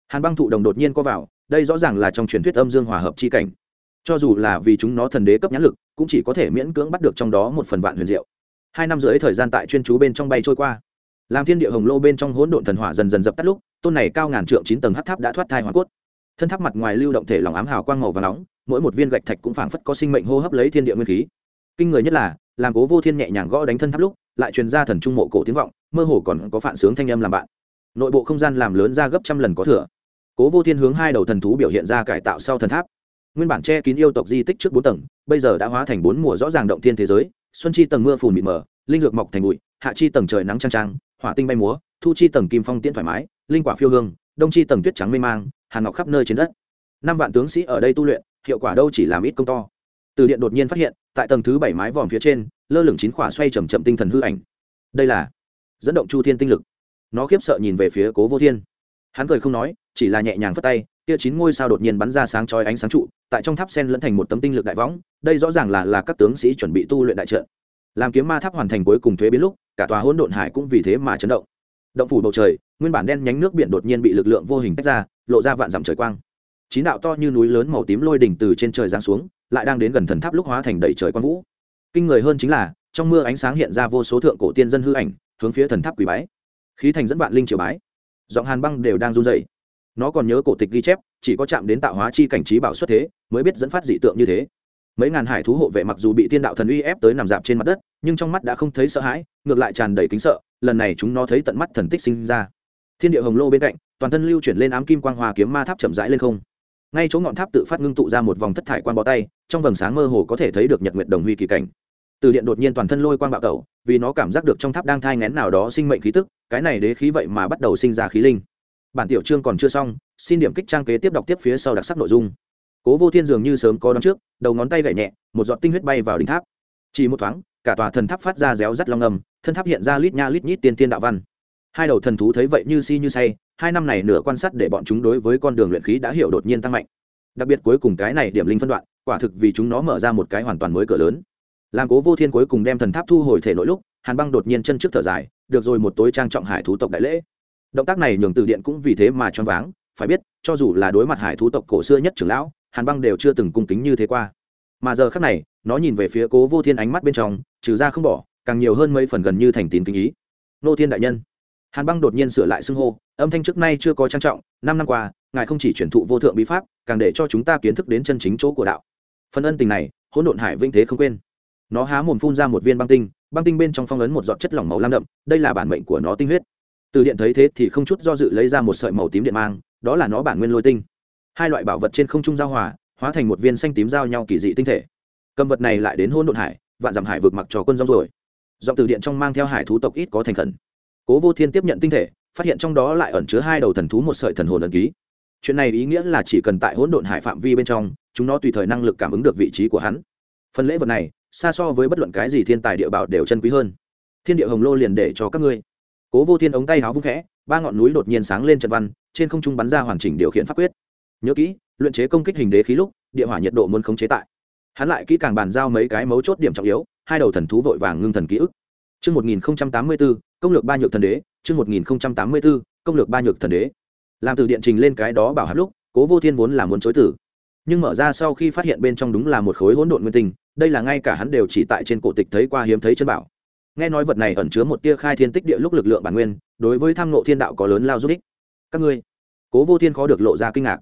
Hàn băng thụ đồng đột nhiên có vào, đây rõ ràng là trong truyền thuyết âm dương hòa hợp chi cảnh. Cho dù là vì chúng nó thần đế cấp nhãn lực, cũng chỉ có thể miễn cưỡng bắt được trong đó một phần vạn huyền diệu. Hai năm rưỡi thời gian tại chuyên chú bên trong bay trôi qua làm thiên địa hồng lô bên trong hỗn độn thần hỏa dần dần dập tắt lúc, tôn này cao ngàn trượng chín tầng hát tháp đã thoát thai hoàn cốt. Thân tháp mặt ngoài lưu động thể lòng ám hào quang màu và nóng, mỗi một viên gạch thạch cũng phảng phất có sinh mệnh hô hấp lấy thiên địa nguyên khí. Kinh người nhất là, làm cố vô thiên nhẹ nhàng gõ đánh thân tháp lúc, lại truyền ra thần trung mộ cổ tiếng vọng, mơ hồ còn có phản sướng thanh âm làm bạn. Nội bộ không gian làm lớn ra gấp trăm lần có thừa. Cố vô thiên hướng hai đầu thần thú biểu hiện ra cải tạo sau thần tháp. Nguyên bản che kín yêu tộc di tích trước bốn tầng, bây giờ đã hóa thành bốn mùa rõ ràng động thiên thế giới, xuân chi tầng mưa phùn mịt mờ, linh dược mọc thành bụi, hạ chi tầng trời nắng trang trang hỏa tinh bay múa, thu chi tầng kim phong tiễn thoải mái, linh quả phiêu hương, đông chi tầng tuyết trắng mê mang, hàn ngọc khắp nơi trên đất. Năm vạn tướng sĩ ở đây tu luyện, hiệu quả đâu chỉ làm ít công to. Từ điện đột nhiên phát hiện, tại tầng thứ bảy mái vòm phía trên, lơ lửng chín khỏa xoay chầm chậm tinh thần hư ảnh. Đây là dẫn động chu thiên tinh lực. Nó khiếp sợ nhìn về phía cố vô thiên. Hắn cười không nói, chỉ là nhẹ nhàng phất tay, kia chín ngôi sao đột nhiên bắn ra sáng chói ánh sáng trụ, tại trong tháp sen lẫn thành một tấm tinh lực đại võng, đây rõ ràng là là các tướng sĩ chuẩn bị tu luyện đại trận. Làm kiếm ma tháp hoàn thành cuối cùng thuế biến lúc cả tòa hỗn độn hải cũng vì thế mà chấn động. Động phủ bầu trời nguyên bản đen nhánh nước biển đột nhiên bị lực lượng vô hình tách ra lộ ra vạn dặm trời quang. Chín đạo to như núi lớn màu tím lôi đỉnh từ trên trời giáng xuống lại đang đến gần thần tháp lúc hóa thành đầy trời quang vũ. Kinh người hơn chính là trong mưa ánh sáng hiện ra vô số thượng cổ tiên dân hư ảnh hướng phía thần tháp quỷ bái. Khí thành dẫn vạn linh triều bái. Giọng hàn băng đều đang run rẩy, nó còn nhớ cổ tịch ghi chép chỉ có chạm đến tạo hóa chi cảnh trí bảo xuất thế mới biết dẫn phát dị tượng như thế mấy ngàn hải thú hộ vệ mặc dù bị thiên đạo thần uy ép tới nằm dạp trên mặt đất, nhưng trong mắt đã không thấy sợ hãi, ngược lại tràn đầy kính sợ, lần này chúng nó thấy tận mắt thần tích sinh ra. Thiên địa hồng lô bên cạnh, toàn thân lưu chuyển lên ám kim quang hòa kiếm ma tháp chậm rãi lên không. Ngay chỗ ngọn tháp tự phát ngưng tụ ra một vòng thất thải quan bó tay, trong vầng sáng mơ hồ có thể thấy được nhật nguyệt đồng huy kỳ cảnh. Từ điện đột nhiên toàn thân lôi quang bạo tẩu, vì nó cảm giác được trong tháp đang thai ngén nào đó sinh mệnh khí tức, cái này đế khí vậy mà bắt đầu sinh ra khí linh. Bản tiểu chương còn chưa xong, xin điểm kích trang kế tiếp đọc tiếp phía sau đặc sắc nội dung cố vô thiên dường như sớm có đón trước, đầu ngón tay gậy nhẹ, một giọt tinh huyết bay vào đỉnh tháp. Chỉ một thoáng, cả tòa thần tháp phát ra réo rắt long ngầm thân tháp hiện ra lít nha lít nhít tiên tiên đạo văn. Hai đầu thần thú thấy vậy như si như say, hai năm này nửa quan sát để bọn chúng đối với con đường luyện khí đã hiểu đột nhiên tăng mạnh. Đặc biệt cuối cùng cái này điểm linh phân đoạn, quả thực vì chúng nó mở ra một cái hoàn toàn mới cửa lớn. Làm cố vô thiên cuối cùng đem thần tháp thu hồi thể nội lúc, hàn băng đột nhiên chân trước thở dài, được rồi một tối trang trọng hải thú tộc đại lễ. Động tác này nhường từ điện cũng vì thế mà choáng váng, phải biết, cho dù là đối mặt hải thú tộc cổ xưa nhất trưởng lão hàn băng đều chưa từng cung kính như thế qua. Mà giờ khác này, nó nhìn về phía cố vô thiên ánh mắt bên trong, trừ ra không bỏ, càng nhiều hơn mấy phần gần như thành tín kinh ý. Nô thiên đại nhân. Hàn băng đột nhiên sửa lại xưng hô, âm thanh trước nay chưa có trang trọng, năm năm qua, ngài không chỉ truyền thụ vô thượng bí pháp, càng để cho chúng ta kiến thức đến chân chính chỗ của đạo. Phần ân tình này, hỗn độn hải vinh thế không quên. Nó há mồm phun ra một viên băng tinh băng tinh bên trong phong ấn một giọt chất lỏng màu lam đậm, đây là bản mệnh của nó tinh huyết. Từ điện thấy thế thì không chút do dự lấy ra một sợi màu tím điện mang, đó là nó bản nguyên lôi tinh hai loại bảo vật trên không trung giao hòa, hóa thành một viên xanh tím giao nhau kỳ dị tinh thể. Cầm vật này lại đến hôn độn hải, vạn dặm hải vượt mặc trò quân rong rồi giọng từ điện trong mang theo hải thú tộc ít có thành khẩn. Cố vô thiên tiếp nhận tinh thể, phát hiện trong đó lại ẩn chứa hai đầu thần thú một sợi thần hồn ẩn ký. Chuyện này ý nghĩa là chỉ cần tại hỗn độn hải phạm vi bên trong, chúng nó tùy thời năng lực cảm ứng được vị trí của hắn. Phần lễ vật này, xa so với bất luận cái gì thiên tài địa bảo đều chân quý hơn. Thiên địa hồng lô liền để cho các ngươi. Cố vô thiên ống tay háo vung khẽ, ba ngọn núi đột nhiên sáng lên trận văn, trên không trung bắn ra hoàn chỉnh điều khiển pháp quyết nhớ kỹ luyện chế công kích hình đế khí lúc địa hỏa nhiệt độ muốn khống chế tại hắn lại kỹ càng bàn giao mấy cái mấu chốt điểm trọng yếu hai đầu thần thú vội vàng ngưng thần ký ức Chương 1084, công lược ba nhược thần đế, chương 1084, công lược ba nhược thần đế. Làm từ điện trình lên cái đó bảo hạp lúc, Cố Vô Thiên vốn là muốn chối từ. Nhưng mở ra sau khi phát hiện bên trong đúng là một khối hỗn độn nguyên tinh, đây là ngay cả hắn đều chỉ tại trên cổ tịch thấy qua hiếm thấy chân bảo. Nghe nói vật này ẩn chứa một tia khai thiên tích địa lúc lực lượng bản nguyên, đối với tham ngộ thiên đạo có lớn lao giúp ích. Các ngươi, Cố Vô Thiên khó được lộ ra kinh ngạc.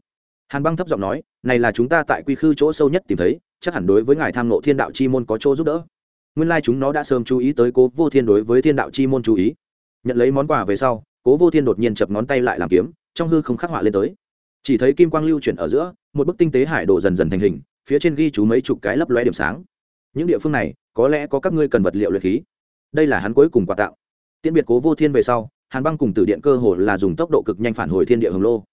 Hàn Băng thấp giọng nói, này là chúng ta tại quy khư chỗ sâu nhất tìm thấy, chắc hẳn đối với ngài tham ngộ thiên đạo chi môn có chỗ giúp đỡ. Nguyên lai chúng nó đã sớm chú ý tới cố vô thiên đối với thiên đạo chi môn chú ý. Nhận lấy món quà về sau cố vô thiên đột nhiên chập ngón tay lại làm kiếm trong hư không khắc họa lên tới. Chỉ thấy kim quang lưu chuyển ở giữa một bức tinh tế hải đồ dần dần thành hình phía trên ghi chú mấy chục cái lấp lóe điểm sáng. Những địa phương này có lẽ có các ngươi cần vật liệu luyện khí. Đây là hắn cuối cùng quà tạo tiễn biệt cố vô thiên về sau hàn băng cùng tử điện cơ hồ là dùng tốc độ cực nhanh phản hồi thiên địa hồng lô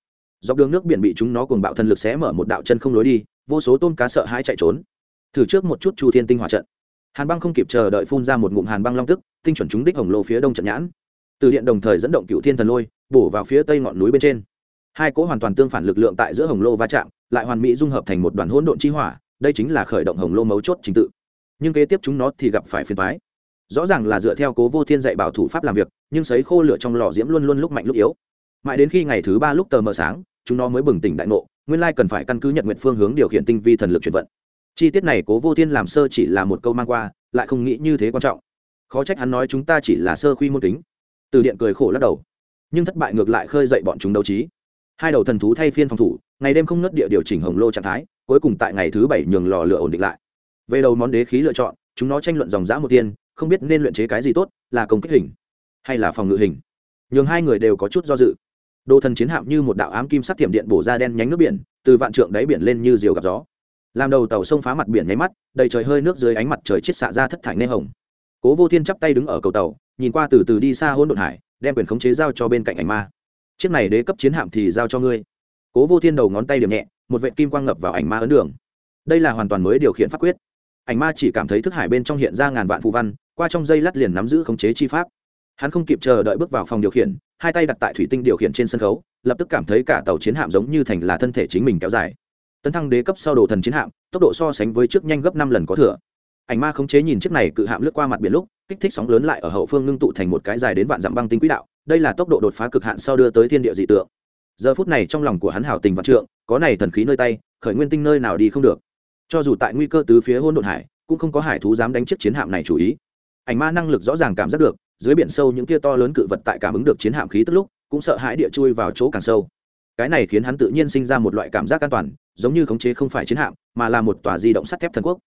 dọc đường nước biển bị chúng nó cùng bạo thần lực xé mở một đạo chân không lối đi, vô số tôm cá sợ hãi chạy trốn. Thử trước một chút chu thiên tinh hỏa trận. Hàn băng không kịp chờ đợi phun ra một ngụm hàn băng long tức, tinh chuẩn chúng đích hồng lô phía đông trận nhãn. Từ điện đồng thời dẫn động cựu thiên thần lôi, bổ vào phía tây ngọn núi bên trên. Hai cỗ hoàn toàn tương phản lực lượng tại giữa hồng lô va chạm, lại hoàn mỹ dung hợp thành một đoàn hỗn độn chi hỏa, đây chính là khởi động hồng lô mấu chốt trình tự. Nhưng kế tiếp chúng nó thì gặp phải phiền toái. Rõ ràng là dựa theo cố vô thiên dạy bảo thủ pháp làm việc, nhưng sấy khô lửa trong lò diễm luôn luôn lúc mạnh lúc yếu mãi đến khi ngày thứ ba lúc tờ mờ sáng, chúng nó mới bừng tỉnh đại ngộ, nguyên lai cần phải căn cứ nhật nguyện phương hướng điều khiển tinh vi thần lực chuyển vận. Chi tiết này cố vô thiên làm sơ chỉ là một câu mang qua, lại không nghĩ như thế quan trọng. Khó trách hắn nói chúng ta chỉ là sơ khuy môn kính từ điện cười khổ lắc đầu. Nhưng thất bại ngược lại khơi dậy bọn chúng đấu trí. Hai đầu thần thú thay phiên phòng thủ, ngày đêm không ngất địa điều chỉnh hồng lô trạng thái, cuối cùng tại ngày thứ bảy nhường lò lửa ổn định lại. Về đầu món đế khí lựa chọn, chúng nó tranh luận dòng dã một tiên, không biết nên luyện chế cái gì tốt, là công kích hình, hay là phòng ngự hình. Nhường hai người đều có chút do dự đồ thần chiến hạm như một đạo ám kim sắc tiệm điện bổ ra đen nhánh nước biển, từ vạn trượng đáy biển lên như diều gặp gió. Làm đầu tàu sông phá mặt biển nháy mắt, đầy trời hơi nước dưới ánh mặt trời chết xạ ra thất thải nê hồng. Cố vô thiên chắp tay đứng ở cầu tàu, nhìn qua từ từ đi xa hôn độn hải, đem quyền khống chế giao cho bên cạnh ảnh ma. Chiếc này đế cấp chiến hạm thì giao cho ngươi. Cố vô thiên đầu ngón tay điểm nhẹ, một vệ kim quang ngập vào ảnh ma ấn đường. Đây là hoàn toàn mới điều khiển pháp quyết. Ảnh ma chỉ cảm thấy thức hải bên trong hiện ra ngàn vạn phù văn, qua trong dây lát liền nắm giữ khống chế chi pháp hắn không kịp chờ đợi bước vào phòng điều khiển, hai tay đặt tại thủy tinh điều khiển trên sân khấu, lập tức cảm thấy cả tàu chiến hạm giống như thành là thân thể chính mình kéo dài. Tấn thăng đế cấp sau đồ thần chiến hạm, tốc độ so sánh với trước nhanh gấp năm lần có thừa. Ảnh ma khống chế nhìn chiếc này cự hạm lướt qua mặt biển lúc, kích thích sóng lớn lại ở hậu phương ngưng tụ thành một cái dài đến vạn dặm băng tinh quỹ đạo, đây là tốc độ đột phá cực hạn sau đưa tới thiên địa dị tượng. Giờ phút này trong lòng của hắn hảo tình vạn trượng, có này thần khí nơi tay, khởi nguyên tinh nơi nào đi không được. Cho dù tại nguy cơ tứ phía hôn đột hải, cũng không có hải thú dám đánh chiếc chiến hạm này chủ ý. Ảnh ma năng lực rõ ràng cảm giác được dưới biển sâu những tia to lớn cự vật tại cảm ứng được chiến hạm khí tức lúc, cũng sợ hãi địa chui vào chỗ càng sâu. Cái này khiến hắn tự nhiên sinh ra một loại cảm giác an toàn, giống như khống chế không phải chiến hạm, mà là một tòa di động sắt thép thần quốc.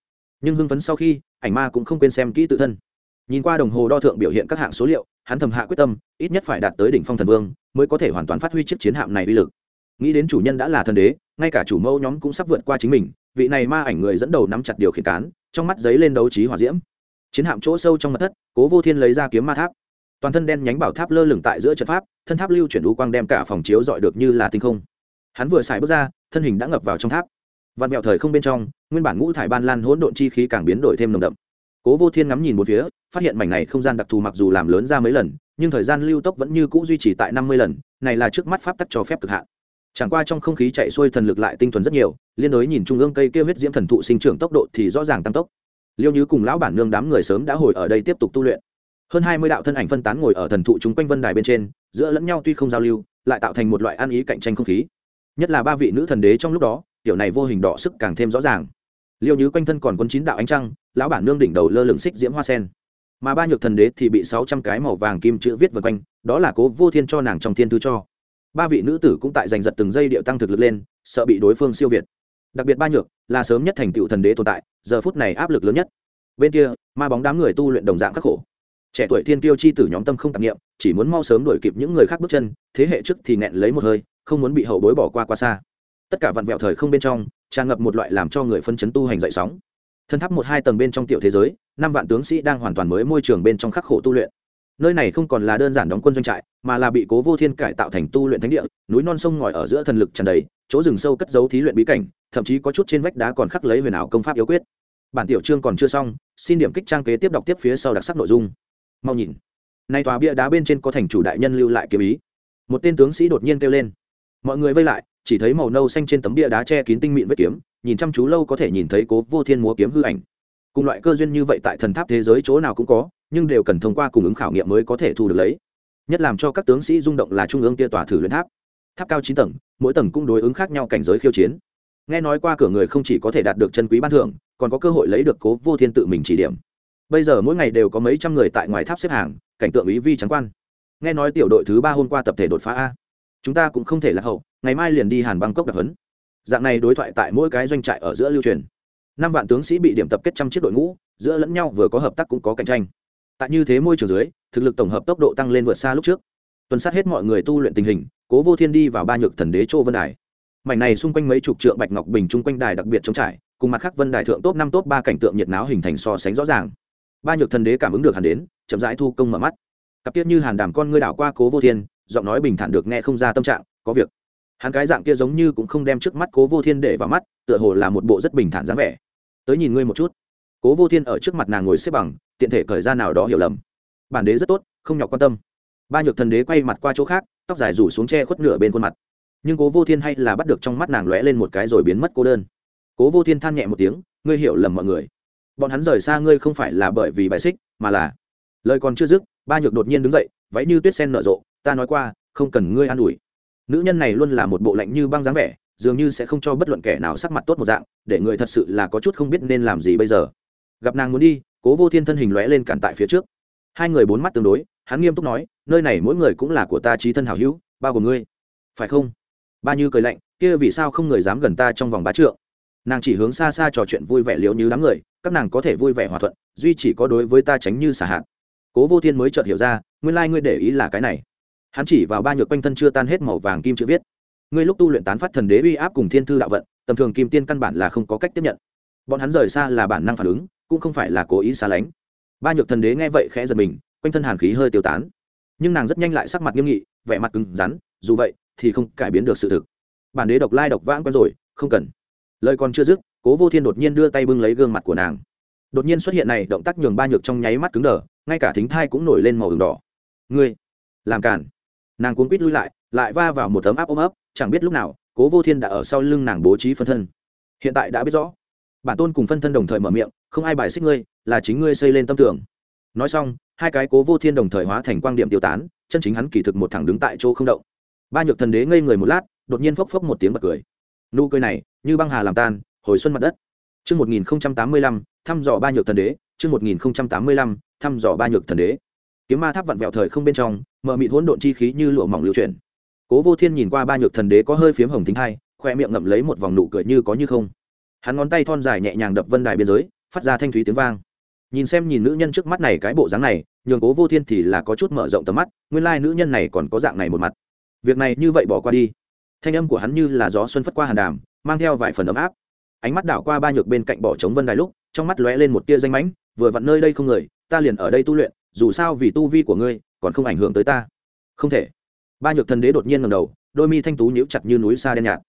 Nhưng hưng phấn sau khi, ảnh ma cũng không quên xem kỹ tự thân. Nhìn qua đồng hồ đo thượng biểu hiện các hạng số liệu, hắn thầm hạ quyết tâm, ít nhất phải đạt tới đỉnh phong thần vương, mới có thể hoàn toàn phát huy chiếc chiến hạm này uy lực. Nghĩ đến chủ nhân đã là thần đế, ngay cả chủ mẫu nhóm cũng sắp vượt qua chính mình, vị này ma ảnh người dẫn đầu nắm chặt điều khiển cán, trong mắt giấy lên đấu trí hỏa diễm chiến hạm chỗ sâu trong mặt thất, cố vô thiên lấy ra kiếm ma tháp. Toàn thân đen nhánh bảo tháp lơ lửng tại giữa trận pháp, thân tháp lưu chuyển đũ quang đem cả phòng chiếu dọi được như là tinh không. Hắn vừa xài bước ra, thân hình đã ngập vào trong tháp. Vạn mẹo thời không bên trong, nguyên bản ngũ thải ban lan hỗn độn chi khí càng biến đổi thêm nồng đậm. Cố vô thiên ngắm nhìn một phía, phát hiện mảnh này không gian đặc thù mặc dù làm lớn ra mấy lần, nhưng thời gian lưu tốc vẫn như c ũ duy trì tại năm mươi lần, này là trước mắt pháp tắc cho phép cực hạn. Chẳng qua trong không khí chạy xuôi thần lực lại tinh thuần rất nhiều, liên đối nhìn trung ương cây kêu huyết diễm thần thụ sinh trưởng tốc độ thì rõ ràng tăng tốc liêu như cùng lão bản nương đám người sớm đã hồi ở đây tiếp tục tu luyện. Hơn hai mươi đạo thân ảnh phân tán ngồi ở thần thụ chúng quanh vân đài bên trên, giữa lẫn nhau tuy không giao lưu, lại tạo thành một loại ăn ý cạnh tranh không khí. Nhất là ba vị nữ thần đế trong lúc đó, tiểu này vô hình đỏ sức càng thêm rõ ràng. Liêu như quanh thân còn quân chín đạo ánh trăng, lão bản nương đỉnh đầu lơ lửng xích diễm hoa sen. Mà ba nhược thần đế thì bị sáu trăm cái màu vàng kim chữ viết vân quanh, đó là cố vô thiên cho nàng trong thiên thư cho. Ba vị nữ tử cũng tại giành giật từng giây điệu tăng thực lực lên, sợ bị đối phương siêu việt đặc biệt ba nhược, là sớm nhất thành tựu thần đế tồn tại, giờ phút này áp lực lớn nhất. Bên kia, ma bóng đám người tu luyện đồng dạng khắc khổ. Trẻ tuổi thiên tiêu chi tử nhóm tâm không tạp nghiệm chỉ muốn mau sớm đuổi kịp những người khác bước chân, thế hệ trước thì nghẹn lấy một hơi, không muốn bị hậu bối bỏ qua qua xa. Tất cả vặn vẹo thời không bên trong, tràn ngập một loại làm cho người phân chấn tu hành dậy sóng. Thân tháp một hai tầng bên trong tiểu thế giới, năm vạn tướng sĩ đang hoàn toàn mới môi trường bên trong khắc khổ tu luyện nơi này không còn là đơn giản đóng quân doanh trại, mà là bị cố vô thiên cải tạo thành tu luyện thánh địa, núi non sông ngòi ở giữa thần lực tràn đầy, chỗ rừng sâu cất giấu thí luyện bí cảnh, thậm chí có chút trên vách đá còn khắc lấy huyền ảo công pháp yếu quyết. Bản tiểu chương còn chưa xong, xin điểm kích trang kế tiếp đọc tiếp phía sau đặc sắc nội dung. Mau nhìn. Nay tòa bia đá bên trên có thành chủ đại nhân lưu lại kiếm ý. Một tên tướng sĩ đột nhiên kêu lên. Mọi người vây lại, chỉ thấy màu nâu xanh trên tấm bia đá che kín tinh mịn vết kiếm, nhìn chăm chú lâu có thể nhìn thấy cố vô thiên múa kiếm hư ảnh. Cùng loại cơ duyên như vậy tại thần tháp thế giới chỗ nào cũng có nhưng đều cần thông qua cung ứng khảo nghiệm mới có thể thu được lấy. Nhất làm cho các tướng sĩ rung động là trung ương kia tòa thử luyện tháp. Tháp cao chín tầng, mỗi tầng cũng đối ứng khác nhau cảnh giới khiêu chiến. Nghe nói qua cửa người không chỉ có thể đạt được chân quý ban thưởng, còn có cơ hội lấy được cố vô thiên tự mình chỉ điểm. Bây giờ mỗi ngày đều có mấy trăm người tại ngoài tháp xếp hàng, cảnh tượng ý vi trắng quan. Nghe nói tiểu đội thứ ba hôm qua tập thể đột phá a. Chúng ta cũng không thể lạc hậu, ngày mai liền đi hàn bangkok đặc hấn dạng này đối thoại tại mỗi cái doanh trại ở giữa lưu truyền. Năm vạn tướng sĩ bị điểm tập kết trăm chiếc đội ngũ, giữa lẫn nhau vừa có hợp tác cũng có cạnh tranh tại như thế môi trường dưới, thực lực tổng hợp tốc độ tăng lên vượt xa lúc trước. Tuần sát hết mọi người tu luyện tình hình, cố vô thiên đi vào ba nhược thần đế châu vân đài. Mảnh này xung quanh mấy chục trượng bạch ngọc bình chung quanh đài đặc biệt trống trải, cùng mặt khác vân đài thượng top năm top ba cảnh tượng nhiệt náo hình thành so sánh rõ ràng. Ba nhược thần đế cảm ứng được hàn đến, chậm rãi thu công mở mắt. Cặp tiết như hàn đàm con ngươi đảo qua cố vô thiên, giọng nói bình thản được nghe không ra tâm trạng, có việc. Hắn cái dạng kia giống như cũng không đem trước mắt cố vô thiên để vào mắt, tựa hồ là một bộ rất bình thản dáng vẻ. Tới nhìn ngươi một chút. Cố vô thiên ở trước mặt nàng ngồi xếp bằng tiện thể cởi ra nào đó hiểu lầm. Bản đế rất tốt, không nhọc quan tâm. Ba nhược thần đế quay mặt qua chỗ khác, tóc dài rủ xuống che khuất nửa bên khuôn mặt. Nhưng cố vô thiên hay là bắt được trong mắt nàng lóe lên một cái rồi biến mất cô đơn. Cố vô thiên than nhẹ một tiếng, ngươi hiểu lầm mọi người. Bọn hắn rời xa ngươi không phải là bởi vì bài xích, mà là lời còn chưa dứt, ba nhược đột nhiên đứng dậy, váy như tuyết sen nở rộ, ta nói qua, không cần ngươi an ủi. Nữ nhân này luôn là một bộ lạnh như băng dáng vẻ, dường như sẽ không cho bất luận kẻ nào sắc mặt tốt một dạng, để người thật sự là có chút không biết nên làm gì bây giờ. Gặp nàng muốn đi cố vô thiên thân hình lóe lên cản tại phía trước. Hai người bốn mắt tương đối, hắn nghiêm túc nói, nơi này mỗi người cũng là của ta trí thân hảo hữu, bao gồm ngươi. Phải không? Ba như cười lạnh, kia vì sao không người dám gần ta trong vòng bá trượng? Nàng chỉ hướng xa xa trò chuyện vui vẻ liễu như đám người, các nàng có thể vui vẻ hòa thuận, duy chỉ có đối với ta tránh như xả hạn. Cố vô thiên mới chợt hiểu ra, nguyên lai、like、ngươi để ý là cái này. Hắn chỉ vào ba nhược quanh thân chưa tan hết màu vàng kim chữ viết. Ngươi lúc tu luyện tán phát thần đế uy áp cùng thiên thư đạo vận, tầm thường kim tiên căn bản là không có cách tiếp nhận. Bọn hắn rời xa là bản năng phản ứng cũng không phải là cố ý xa lánh. Ba nhược thần đế nghe vậy khẽ giật mình, quanh thân hàn khí hơi tiêu tán. Nhưng nàng rất nhanh lại sắc mặt nghiêm nghị, vẻ mặt cứng rắn, dù vậy thì không cải biến được sự thực. Bản đế độc lai độc vãng quen rồi, không cần. Lời còn chưa dứt, cố vô thiên đột nhiên đưa tay bưng lấy gương mặt của nàng. Đột nhiên xuất hiện này, động tác nhường ba nhược trong nháy mắt cứng đờ, ngay cả thính thai cũng nổi lên màu đường đỏ. Ngươi, làm cản nàng cuốn quýt lui lại lại va vào một tấm áp ôm ấp, chẳng biết lúc nào, cố vô thiên đã ở sau lưng nàng bố trí phân thân. Hiện tại đã biết rõ bản tôn cùng phân thân đồng thời mở miệng không ai bài xích ngươi là chính ngươi xây lên tâm tưởng nói xong hai cái cố vô thiên đồng thời hóa thành quang điểm tiêu tán chân chính hắn kỳ thực một thẳng đứng tại chỗ không động ba nhược thần đế ngây người một lát đột nhiên phốc phốc một tiếng bật cười nụ cười này như băng hà làm tan hồi xuân mặt đất Trước 1085, thăm dò ba nhược thần đế, trước 1085, thăm dò ba nhược thần đế. Kiếm ma tháp vặn vẹo thời không bên trong, mở mịt hỗn độn chi khí như lụa mỏng lưu chuyển. Cố Vô Thiên nhìn qua ba nhược thần đế có hơi phiếm hồng thính hai, khoe miệng ngậm lấy một vòng nụ cười như có như không. Hắn ngón tay thon dài nhẹ nhàng đập vân đài biên giới, phát ra thanh thúy tiếng vang. Nhìn xem nhìn nữ nhân trước mắt này cái bộ dáng này, nhường Cố Vô Thiên thì là có chút mở rộng tầm mắt, nguyên lai nữ nhân này còn có dạng này một mặt. Việc này như vậy bỏ qua đi. Thanh âm của hắn như là gió xuân phất qua hàn đàm, mang theo vài phần ấm áp ánh mắt đảo qua ba nhược bên cạnh bỏ trống vân đài lúc trong mắt lóe lên một tia danh mãnh vừa vặn nơi đây không người ta liền ở đây tu luyện dù sao vì tu vi của ngươi còn không ảnh hưởng tới ta không thể ba nhược thần đế đột nhiên ngầm đầu đôi mi thanh tú nhíu chặt như núi xa đen nhạt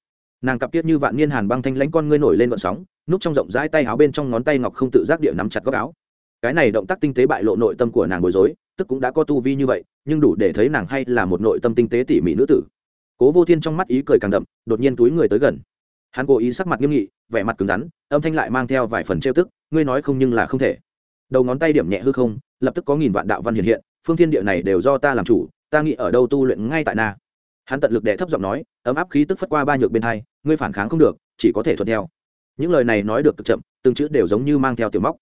nàng cặp kiết như vạn niên hàn băng thanh lãnh con ngươi nổi lên vận sóng, núp trong rộng rãi tay áo bên trong ngón tay ngọc không tự giác địa nắm chặt góc áo. Cái này động tác tinh tế bại lộ nội tâm của nàng bối rối, tức cũng đã có tu vi như vậy, nhưng đủ để thấy nàng hay là một nội tâm tinh tế tỉ mỉ nữ tử. Cố vô thiên trong mắt ý cười càng đậm, đột nhiên túi người tới gần. Hắn cố ý sắc mặt nghiêm nghị, vẻ mặt cứng rắn, âm thanh lại mang theo vài phần trêu tức, ngươi nói không nhưng là không thể. Đầu ngón tay điểm nhẹ hư không, lập tức có nghìn vạn đạo văn hiện hiện, phương thiên địa này đều do ta làm chủ, ta nghĩ ở đâu tu luyện ngay tại na. Hắn tận lực đệ thấp giọng nói ấm áp khí tức phất qua ba nhược bên hai ngươi phản kháng không được, chỉ có thể thuận theo. Những lời này nói được cực chậm, từng chữ đều giống như mang theo tiểu móc.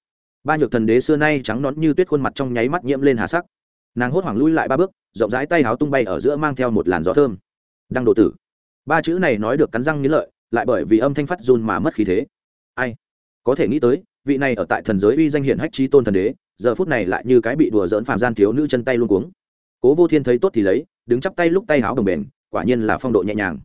Ba nhược thần đế xưa nay trắng nón như tuyết khuôn mặt trong nháy mắt nhiễm lên hà sắc. Nàng hốt hoảng lui lại ba bước, rộng rãi tay háo tung bay ở giữa mang theo một làn gió thơm. Đang độ tử. Ba chữ này nói được cắn răng nghĩ lợi, lại bởi vì âm thanh phát run mà mất khí thế. Ai? Có thể nghĩ tới, vị này ở tại thần giới uy danh hiển hách trí tôn thần đế, giờ phút này lại như cái bị đùa dỡn phàm gian thiếu nữ chân tay luôn cuống. Cố vô thiên thấy tốt thì lấy, đứng chắp tay lúc tay háo đồng bền quả nhiên là phong độ nhẹ nhàng.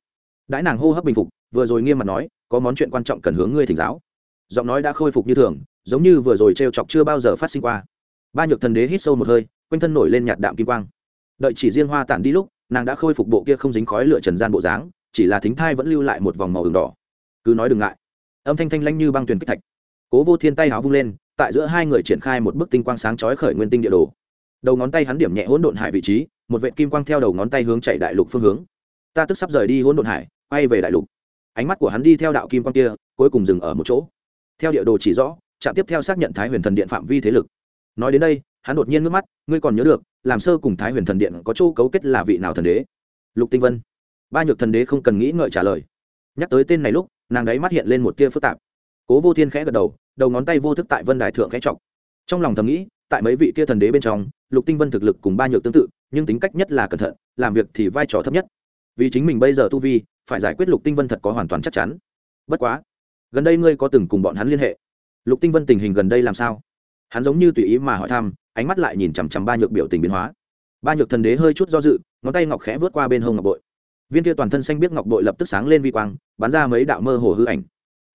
Đãi nàng hô hấp bình phục, vừa rồi nghiêm mặt nói, có món chuyện quan trọng cần hướng ngươi thỉnh giáo. Giọng nói đã khôi phục như thường, giống như vừa rồi t chọc chưa bao giờ phát sinh qua. Ba nhược thần đế hít sâu một hơi, quanh thân nổi lên nhạt đạm kim quang. Đợi chỉ riêng hoa tản đi lúc, nàng đã khôi phục bộ kia không dính khói lửa trần gian bộ dáng, chỉ là thính thai vẫn lưu lại một vòng màu đường đỏ. Cứ nói đừng ngại. Âm thanh thanh lanh như băng tuyền kích thạch. Cố vô thiên tay háo vung lên, tại giữa hai người triển khai một bức tinh quang sáng chói khởi nguyên tinh địa đồ. Đầu ngón tay hắn điểm nhẹ hỗn độn hải vị trí, một vệ kim quang theo đầu ngón tay hướng chạy đại lục phương hướng ta tức sắp rời đi hỗn độn hải, quay về đại lục. Ánh mắt của hắn đi theo đạo kim quang kia, cuối cùng dừng ở một chỗ. Theo địa đồ chỉ rõ, trạm tiếp theo xác nhận thái huyền thần điện phạm vi thế lực. Nói đến đây, hắn đột nhiên ngước mắt, ngươi còn nhớ được, làm sơ cùng thái huyền thần điện có chỗ cấu kết là vị nào thần đế? Lục tinh vân. Ba nhược thần đế không cần nghĩ ngợi trả lời. Nhắc tới tên này lúc, nàng đấy mắt hiện lên một tia phức tạp. Cố vô thiên khẽ gật đầu đầu ngón tay vô thức tại vân đài thượng khẽ chọc. Trong lòng thầm nghĩ, tại mấy vị kia thần đế bên trong, lục tinh vân thực lực cùng ba nhược tương tự, nhưng tính cách nhất là cẩn thận, làm việc thì vai trò thấp nhất vì chính mình bây giờ tu vi, phải giải quyết lục tinh vân thật có hoàn toàn chắc chắn. Bất quá, gần đây ngươi có từng cùng bọn hắn liên hệ? Lục tinh vân tình hình gần đây làm sao? Hắn giống như tùy ý mà hỏi thăm, ánh mắt lại nhìn chằm chằm ba nhược biểu tình biến hóa. Ba nhược thần đế hơi chút do dự, ngón tay ngọc khẽ vớt qua bên hông ngọc bội. Viên kia toàn thân xanh biết ngọc bội lập tức sáng lên vi quang, bắn ra mấy đạo mơ hồ hư ảnh.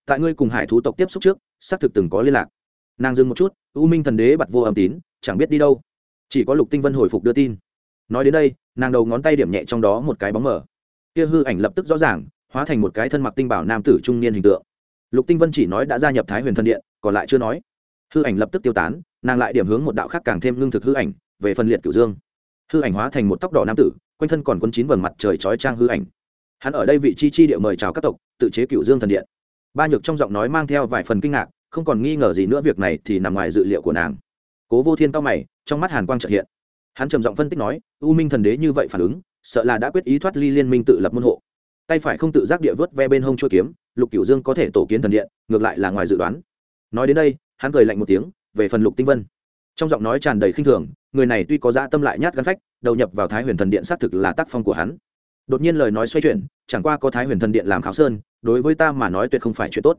Tại ngươi cùng hải thú tộc tiếp xúc trước, xác thực từng có liên lạc. Nàng dừng một chút, u minh thần đế bật vô âm tín, chẳng biết đi đâu. Chỉ có lục tinh vân hồi phục đưa tin. Nói đến đây, nàng đầu ngón tay điểm nhẹ trong đó một cái bóng mở kia hư ảnh lập tức rõ ràng, hóa thành một cái thân mặc tinh bảo nam tử trung niên hình tượng. Lục tinh vân chỉ nói đã gia nhập thái huyền thần điện, còn lại chưa nói. Hư ảnh lập tức tiêu tán, nàng lại điểm hướng một đạo khác càng thêm lương thực hư ảnh, về phần liệt cửu dương. Hư ảnh hóa thành một tóc đỏ nam tử, quanh thân còn quân chín vầng mặt trời chói trang hư ảnh. Hắn ở đây vị chi chi địa mời chào các tộc, tự chế cửu dương thần điện. Ba nhược trong giọng nói mang theo vài phần kinh ngạc, không còn nghi ngờ gì nữa việc này thì nằm ngoài dự liệu của nàng. Cố vô thiên cao mày, trong mắt hàn quang trợ hiện. Hắn trầm giọng phân tích nói, u minh thần đế như vậy phản ứng sợ là đã quyết ý thoát ly liên minh tự lập môn hộ. Tay phải không tự giác địa vớt ve bên hông chua kiếm, lục cửu dương có thể tổ kiến thần điện, ngược lại là ngoài dự đoán. Nói đến đây, hắn cười lạnh một tiếng, về phần lục tinh vân. Trong giọng nói tràn đầy khinh thường, người này tuy có dã tâm lại nhát gắn phách, đầu nhập vào thái huyền thần điện xác thực là tác phong của hắn. Đột nhiên lời nói xoay chuyển, chẳng qua có thái huyền thần điện làm khảo sơn, đối với ta mà nói tuyệt không phải chuyện tốt.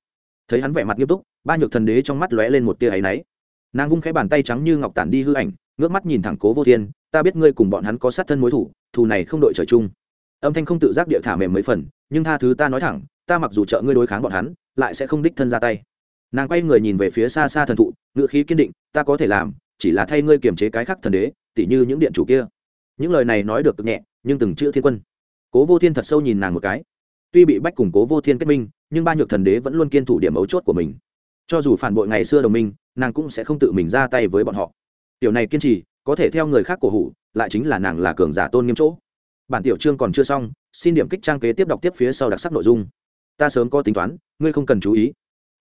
Thấy hắn vẻ mặt nghiêm túc, ba nhược thần đế trong mắt lóe lên một tia áy náy. Nàng vung khẽ bàn tay trắng như ngọc tản đi hư ảnh, ngước mắt nhìn thẳng cố vô thiên, ta biết ngươi cùng bọn hắn có sát thân mối thủ thù này không đội trời chung. Âm thanh không tự giác địa thả mềm mấy phần, nhưng tha thứ ta nói thẳng, ta mặc dù trợ ngươi đối kháng bọn hắn, lại sẽ không đích thân ra tay. Nàng quay người nhìn về phía xa xa thần thụ ngựa khí kiên định, ta có thể làm, chỉ là thay ngươi kiềm chế cái khắc thần đế, tỉ như những điện chủ kia. Những lời này nói được cực nhẹ, nhưng từng chữ thiên quân. Cố vô thiên thật sâu nhìn nàng một cái. Tuy bị bách củng cố vô thiên kết minh, nhưng ba nhược thần đế vẫn luôn kiên thủ điểm mấu chốt của mình. Cho dù phản bội ngày xưa đồng minh, nàng cũng sẽ không tự mình ra tay với bọn họ. Tiểu này kiên trì, có thể theo người khác cổ hủ lại chính là nàng là cường giả tôn nghiêm chỗ. Bản tiểu chương còn chưa xong, xin điểm kích trang kế tiếp đọc tiếp phía sau đặc sắc nội dung. Ta sớm có tính toán, ngươi không cần chú ý.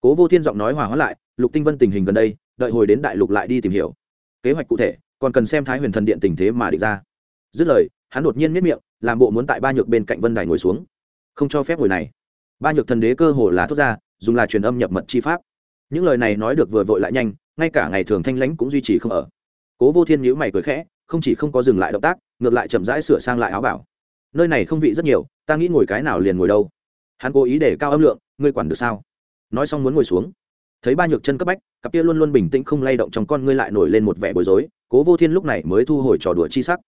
Cố vô thiên giọng nói hòa hóa lại, lục tinh vân tình hình gần đây, đợi hồi đến đại lục lại đi tìm hiểu. Kế hoạch cụ thể, còn cần xem thái huyền thần điện tình thế mà định ra. Dứt lời, hắn đột nhiên miết miệng, làm bộ muốn tại ba nhược bên cạnh vân đài ngồi xuống. Không cho phép ngồi này. Ba nhược thần đế cơ hồ là thốt ra, dùng là truyền âm nhập mật chi pháp. Những lời này nói được vừa vội lại nhanh, ngay cả ngày thường thanh lãnh cũng duy trì không ở. Cố vô thiên nhữ mày cười khẽ không chỉ không có dừng lại động tác, ngược lại chậm rãi sửa sang lại áo bảo. Nơi này không vị rất nhiều, ta nghĩ ngồi cái nào liền ngồi đâu. Hắn cố ý để cao âm lượng, ngươi quản được sao? Nói xong muốn ngồi xuống. Thấy ba nhược chân cấp bách, cặp kia luôn luôn bình tĩnh không lay động trong con ngươi lại nổi lên một vẻ bối rối, cố vô thiên lúc này mới thu hồi trò đùa chi sắc.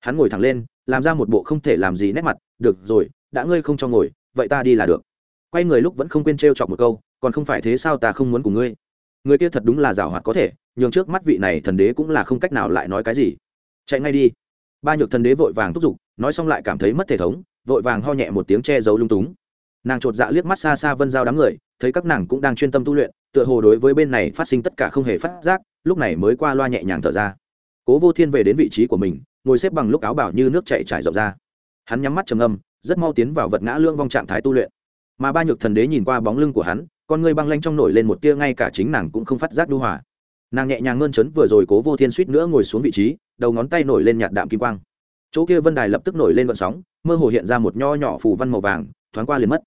Hắn ngồi thẳng lên, làm ra một bộ không thể làm gì nét mặt, được rồi, đã ngươi không cho ngồi, vậy ta đi là được. Quay người lúc vẫn không quên t chọc một câu, còn không phải thế sao ta không muốn cùng ngươi? Người kia thật đúng là giảo hoạt có thể, nhường trước mắt vị này thần đế cũng là không cách nào lại nói cái gì chạy ngay đi. Ba nhược thần đế vội vàng thúc giục, nói xong lại cảm thấy mất thể thống, vội vàng ho nhẹ một tiếng che giấu lung túng. Nàng chột dạ liếc mắt xa xa vân giao đám người, thấy các nàng cũng đang chuyên tâm tu luyện, tựa hồ đối với bên này phát sinh tất cả không hề phát giác, lúc này mới qua loa nhẹ nhàng thở ra. Cố vô thiên về đến vị trí của mình, ngồi xếp bằng lúc áo bảo như nước chạy trải rộng ra. Hắn nhắm mắt trầm âm rất mau tiến vào vật ngã lương vong trạng thái tu luyện. Mà ba nhược thần đế nhìn qua bóng lưng của hắn, con ngươi băng lanh trong nổi lên một tia ngay cả chính nàng cũng không phát giác đu hòa. Nàng nhẹ nhàng ngơn chấn, vừa rồi cố vô thiên suýt nữa ngồi xuống vị trí đầu ngón tay nổi lên nhạt đạm kim quang. Chỗ kia vân đài lập tức nổi lên vận sóng, mơ hồ hiện ra một nho nhỏ phù văn màu vàng, thoáng qua liền mất.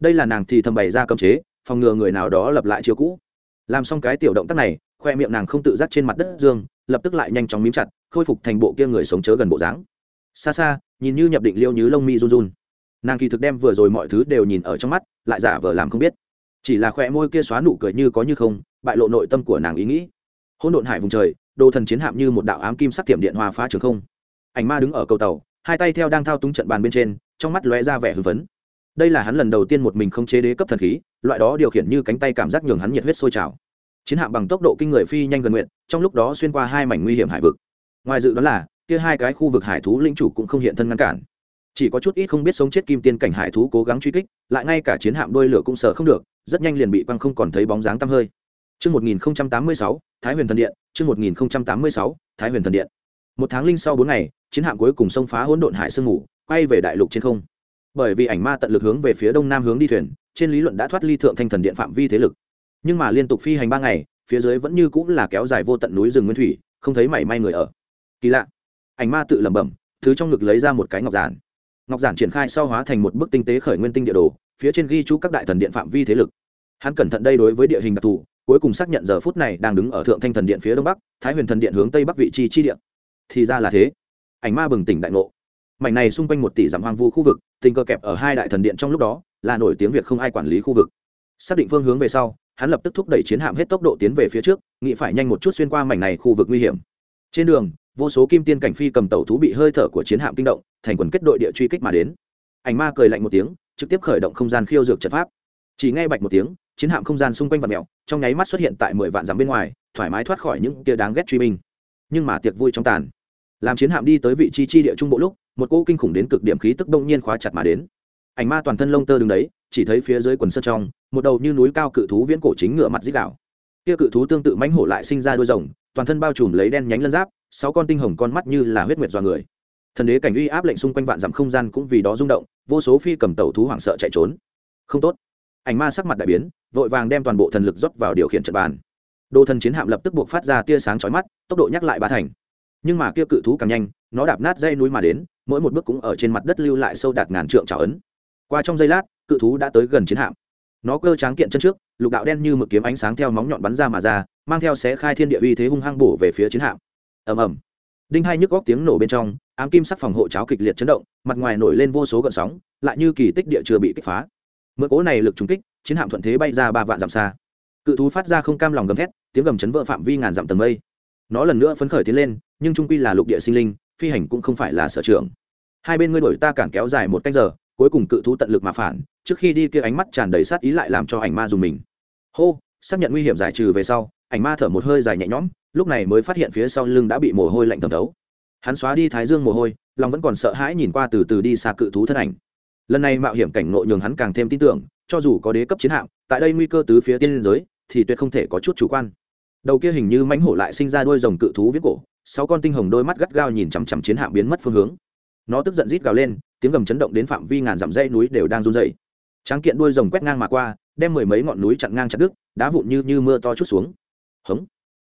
Đây là nàng thì thầm bày ra cấm chế, phòng ngừa người nào đó lập lại chiều cũ. Làm xong cái tiểu động tác này, khoe miệng nàng không tự giác trên mặt đất dương, lập tức lại nhanh chóng mím chặt, khôi phục thành bộ kia người sống chớ gần bộ dáng. Xa xa, nhìn như nhập định liêu như lông mi run run. Nàng kỳ thực đem vừa rồi mọi thứ đều nhìn ở trong mắt, lại giả vờ làm không biết. Chỉ là khoe môi kia xóa nụ cười như có như không, bại lộ nội tâm của nàng ý nghĩ. Hôn độn hải vùng trời đồ thần chiến hạm như một đạo ám kim sắc tiệm điện hòa phá trường không. Ảnh ma đứng ở cầu tàu hai tay theo đang thao túng trận bàn bên trên trong mắt lóe ra vẻ hưng phấn. Đây là hắn lần đầu tiên một mình không chế đế cấp thần khí loại đó điều khiển như cánh tay cảm giác nhường hắn nhiệt huyết sôi trào. Chiến hạm bằng tốc độ kinh người phi nhanh gần nguyện trong lúc đó xuyên qua hai mảnh nguy hiểm hải vực. Ngoài dự đoán là kia hai cái khu vực hải thú linh chủ cũng không hiện thân ngăn cản. Chỉ có chút ít không biết sống chết kim tiên cảnh hải thú cố gắng truy kích lại ngay cả chiến hạm đôi lửa cũng sờ không được rất nhanh liền bị băng không còn thấy bóng dáng tăm hơi. Trước 1086, Thái Huyền Thần Điện, trước 1086, Thái Huyền Thần Điện. Một tháng linh sau bốn ngày, chiến hạm cuối cùng xông phá hỗn độn hải sương ngủ, quay về đại lục trên không. Bởi vì ảnh ma tận lực hướng về phía đông nam hướng đi thuyền, trên lý luận đã thoát ly thượng thanh thần điện phạm vi thế lực. Nhưng mà liên tục phi hành ba ngày, phía dưới vẫn như cũng là kéo dài vô tận núi rừng nguyên thủy, không thấy mảy may người ở. Kỳ lạ. Ảnh ma tự lẩm bẩm, thứ trong ngực lấy ra một cái ngọc giản ngọc giản triển khai sau hóa thành một bức tinh tế khởi nguyên tinh địa đồ phía trên ghi chú các đại thần điện phạm vi thế lực hắn cẩn thận đây đối với địa hình đặc thù cuối cùng xác nhận giờ phút này đang đứng ở thượng thanh thần điện phía đông bắc, thái huyền thần điện hướng tây bắc vị trí chi điện thì ra là thế. Ảnh ma bừng tỉnh đại ngộ. Mảnh này xung quanh một tỷ dặm hoang vu khu vực, tình cờ kẹp ở hai đại thần điện trong lúc đó, là nổi tiếng việc không ai quản lý khu vực. Xác định phương hướng về sau, hắn lập tức thúc đẩy chiến hạm hết tốc độ tiến về phía trước, nghĩ phải nhanh một chút xuyên qua mảnh này khu vực nguy hiểm. Trên đường, vô số kim tiên cảnh phi cầm tàu thú bị hơi thở của chiến hạm kinh động, thành quần kết đội địa truy kích mà đến. Ảnh ma cười lạnh một tiếng, trực tiếp khởi động không gian khiêu dược trận pháp. Chỉ nghe bạch một tiếng, chiến hạm không gian xung quanh vật mèo trong nháy mắt xuất hiện tại mười vạn dặm bên ngoài, thoải mái thoát khỏi những tia đáng ghét truy binh. Nhưng mà tiệc vui trong tàn. Làm chiến hạm đi tới vị trí chi địa trung bộ lúc, một cỗ kinh khủng đến cực điểm khí tức đông nhiên khóa chặt mà đến. Ảnh ma toàn thân lông tơ đứng đấy, chỉ thấy phía dưới quần sân trong, một đầu như núi cao cự thú viễn cổ chính ngựa mặt dích đảo kia cự thú tương tự mãnh hổ lại sinh ra đôi rồng, toàn thân bao trùm lấy đen nhánh lân giáp, sáu con tinh hồng con mắt như là huyết nguyệt do người. Thần đế cảnh uy áp lệnh xung quanh vạn dặm không gian cũng vì đó rung động, vô số phi cầm tàu thú hoảng sợ chạy trốn. Không tốt ảnh ma sắc mặt đại biến, vội vàng đem toàn bộ thần lực dốc vào điều khiển trận bàn. Đồ thần chiến hạm lập tức buộc phát ra tia sáng chói mắt, tốc độ nhắc lại ba thành. Nhưng mà kia cự thú càng nhanh, nó đạp nát dây núi mà đến, mỗi một bước cũng ở trên mặt đất lưu lại sâu đạt ngàn trượng trào ấn. Qua trong giây lát, cự thú đã tới gần chiến hạm. Nó cơ tráng kiện chân trước, lục đạo đen như mực kiếm ánh sáng theo móng nhọn bắn ra mà ra, mang theo xé khai thiên địa uy thế hung hăng bổ về phía chiến hạm. Ầm ầm. Đinh hai nhức góc tiếng nổ bên trong, ám kim sắc phòng hộ cháo kịch liệt chấn động, mặt ngoài nổi lên vô số gợn sóng, lại như kỳ tích địa chưa bị kích phá mượn cố này lực trúng kích, chiến hạm thuận thế bay ra ba vạn dặm xa. Cự thú phát ra không cam lòng gầm thét, tiếng gầm chấn vỡ phạm vi ngàn dặm tầng mây. Nó lần nữa phấn khởi tiến lên, nhưng trung quy là lục địa sinh linh, phi hành cũng không phải là sở trường. Hai bên ngươi đổi ta cản kéo dài một canh giờ, cuối cùng cự thú tận lực mà phản, trước khi đi kia ánh mắt tràn đầy sát ý lại làm cho ảnh ma dùng mình. Hô, xác nhận nguy hiểm giải trừ về sau, ảnh ma thở một hơi dài nhẹ nhõm, lúc này mới phát hiện phía sau lưng đã bị mồ hôi lạnh thẩm thấu. Hắn xóa đi thái dương mồ hôi, lòng vẫn còn sợ hãi nhìn qua từ từ đi xa cự thú thân ảnh lần này mạo hiểm cảnh nội nhường hắn càng thêm tin tưởng, cho dù có đế cấp chiến hạm, tại đây nguy cơ tứ phía tiên liên giới, thì tuyệt không thể có chút chủ quan. Đầu kia hình như mãnh hổ lại sinh ra đôi rồng cự thú viết cổ, sáu con tinh hồng đôi mắt gắt gao nhìn chằm chằm chiến hạm biến mất phương hướng. Nó tức giận rít gào lên, tiếng gầm chấn động đến phạm vi ngàn dặm dây núi đều đang run dày tráng kiện đuôi rồng quét ngang mà qua, đem mười mấy ngọn núi chặn ngang chặt đứt, đá vụn như như mưa to chút xuống. Hống.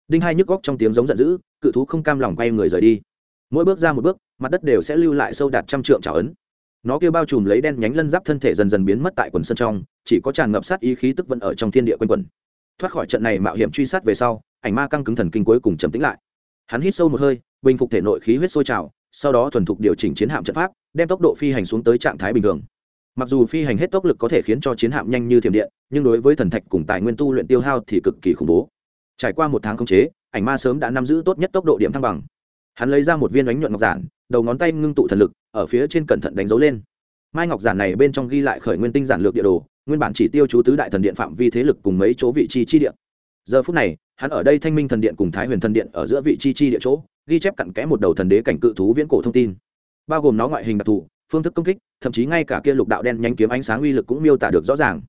Đinh hai nhức góc trong tiếng giống giận dữ, cự thú không cam lòng quay người rời đi. Mỗi bước ra một bước, mặt đất đều sẽ lưu lại sâu đạt trăm trượng trào ấn nó kêu bao trùm lấy đen nhánh lân giáp thân thể dần dần biến mất tại quần sân trong, chỉ có tràn ngập sát ý khí tức vẫn ở trong thiên địa quanh quần thoát khỏi trận này mạo hiểm truy sát về sau, ảnh ma căng cứng thần kinh cuối cùng trầm tĩnh lại. Hắn hít sâu một hơi, bình phục thể nội khí huyết sôi trào, sau đó thuần thục điều chỉnh chiến hạm trận pháp, đem tốc độ phi hành xuống tới trạng thái bình thường. Mặc dù phi hành hết tốc lực có thể khiến cho chiến hạm nhanh như thiểm điện, nhưng đối với thần thạch cùng tài nguyên tu luyện tiêu hao thì cực kỳ khủng bố. Trải qua một tháng khống chế, ảnh ma sớm đã nắm giữ tốt nhất tốc độ điểm thăng bằng. Hắn lấy ra một viên đánh nhuận ngọc giản đầu ngón tay ngưng tụ thần lực, ở phía trên cẩn thận đánh dấu lên. Mai ngọc giản này bên trong ghi lại khởi nguyên tinh giản lược địa đồ, nguyên bản chỉ tiêu chú tứ đại thần điện phạm vi thế lực cùng mấy chỗ vị trí chi điện giờ phút này, hắn ở đây thanh minh thần điện cùng thái huyền thần điện ở giữa vị chi chi địa chỗ, ghi chép cặn kẽ một đầu thần đế cảnh cự thú viễn cổ thông tin. Bao gồm nó ngoại hình đặc thù, phương thức công kích, thậm chí ngay cả kia lục đạo đen nhanh kiếm ánh sáng uy lực cũng miêu tả được rõ ràng.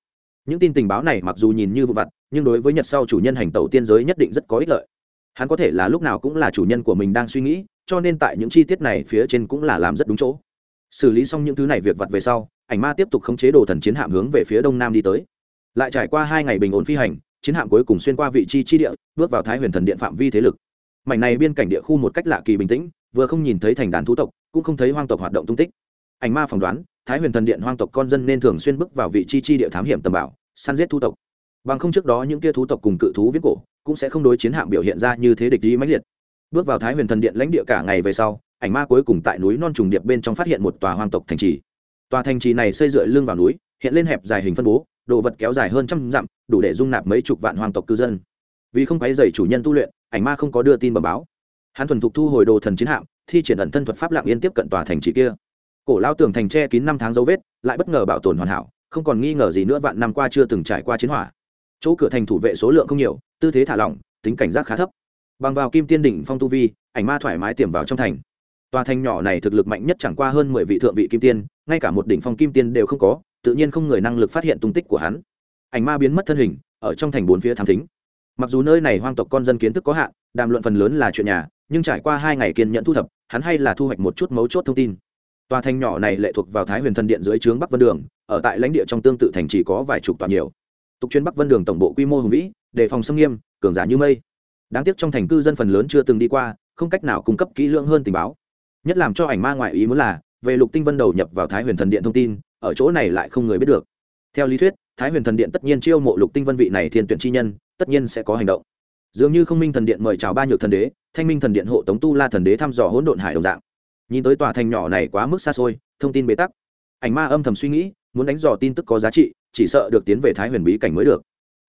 Những tin tình báo này mặc dù nhìn như vụ vặt, nhưng đối với nhật sau chủ nhân hành tẩu tiên giới nhất định rất có ích lợi hắn có thể là lúc nào cũng là chủ nhân của mình đang suy nghĩ, cho nên tại những chi tiết này phía trên cũng là làm rất đúng chỗ. Xử lý xong những thứ này việc vặt về sau, ảnh ma tiếp tục khống chế đồ thần chiến hạm hướng về phía đông nam đi tới. Lại trải qua hai ngày bình ổn phi hành, chiến hạm cuối cùng xuyên qua vị trí chi địa, bước vào thái huyền thần điện phạm vi thế lực. Mảnh này biên cảnh địa khu một cách lạ kỳ bình tĩnh, vừa không nhìn thấy thành đàn thú tộc, cũng không thấy hoang tộc hoạt động tung tích. Ảnh ma phỏng đoán, thái huyền thần điện hoang tộc con dân nên thường xuyên bước vào vị chi chi địa thám hiểm tầm bảo săn giết thú tộc bằng không trước đó những kia thú tộc cùng cự thú viết cổ cũng sẽ không đối chiến hạm biểu hiện ra như thế địch ý mãnh liệt. Bước vào thái huyền thần điện lãnh địa cả ngày về sau, ảnh ma cuối cùng tại núi non trùng điệp bên trong phát hiện một tòa hoang tộc thành trì. Tòa thành trì này xây dựa lưng vào núi, hiện lên hẹp dài hình phân bố, đồ vật kéo dài hơn trăm dặm, đủ để dung nạp mấy chục vạn hoang tộc cư dân. Vì không quấy dày chủ nhân tu luyện, ảnh ma không có đưa tin bẩm báo. Hắn thuần thục thu hồi đồ thần chiến hạm, thi triển ẩn thân thuật pháp lạng yên tiếp cận tòa thành trì kia. Cổ lao tường thành tre kín năm tháng dấu vết, lại bất ngờ bảo tồn hoàn hảo, không còn nghi ngờ gì nữa vạn năm qua chưa từng trải qua chiến hỏa chỗ cửa thành thủ vệ số lượng không nhiều, tư thế thả lỏng, tính cảnh giác khá thấp. Bằng vào kim tiên đỉnh phong tu vi, ảnh ma thoải mái tiềm vào trong thành. Tòa thành nhỏ này thực lực mạnh nhất chẳng qua hơn mười vị thượng vị kim tiên, ngay cả một đỉnh phong kim tiên đều không có, tự nhiên không người năng lực phát hiện tung tích của hắn. Ảnh ma biến mất thân hình, ở trong thành bốn phía thám thính. Mặc dù nơi này hoang tộc con dân kiến thức có hạn, đàm luận phần lớn là chuyện nhà, nhưng trải qua hai ngày kiên nhẫn thu thập, hắn hay là thu hoạch một chút mấu chốt thông tin. Tòa thành nhỏ này lệ thuộc vào thái huyền thần điện dưới trướng bắc vân đường, ở tại lãnh địa trong tương tự thành chỉ có vài chục tòa nhiều tục chuyên bắc vân đường tổng bộ quy mô hùng vĩ, đề phòng xâm nghiêm, cường giả như mây. Đáng tiếc trong thành cư dân phần lớn chưa từng đi qua, không cách nào cung cấp kỹ lưỡng hơn tình báo. Nhất làm cho ảnh ma ngoại ý muốn là, về lục tinh vân đầu nhập vào thái huyền thần điện thông tin, ở chỗ này lại không người biết được. Theo lý thuyết, thái huyền thần điện tất nhiên chiêu mộ lục tinh vân vị này thiên tuyển chi nhân, tất nhiên sẽ có hành động. Dường như không minh thần điện mời chào ba nhược thần đế, thanh minh thần điện hộ tống tu la thần đế thăm dò hỗn độn hải đồng dạng. Nhìn tới tòa thành nhỏ này quá mức xa xôi, thông tin bế tắc. Ảnh ma âm thầm suy nghĩ, muốn đánh dò tin tức có giá trị chỉ sợ được tiến về thái huyền bí cảnh mới được.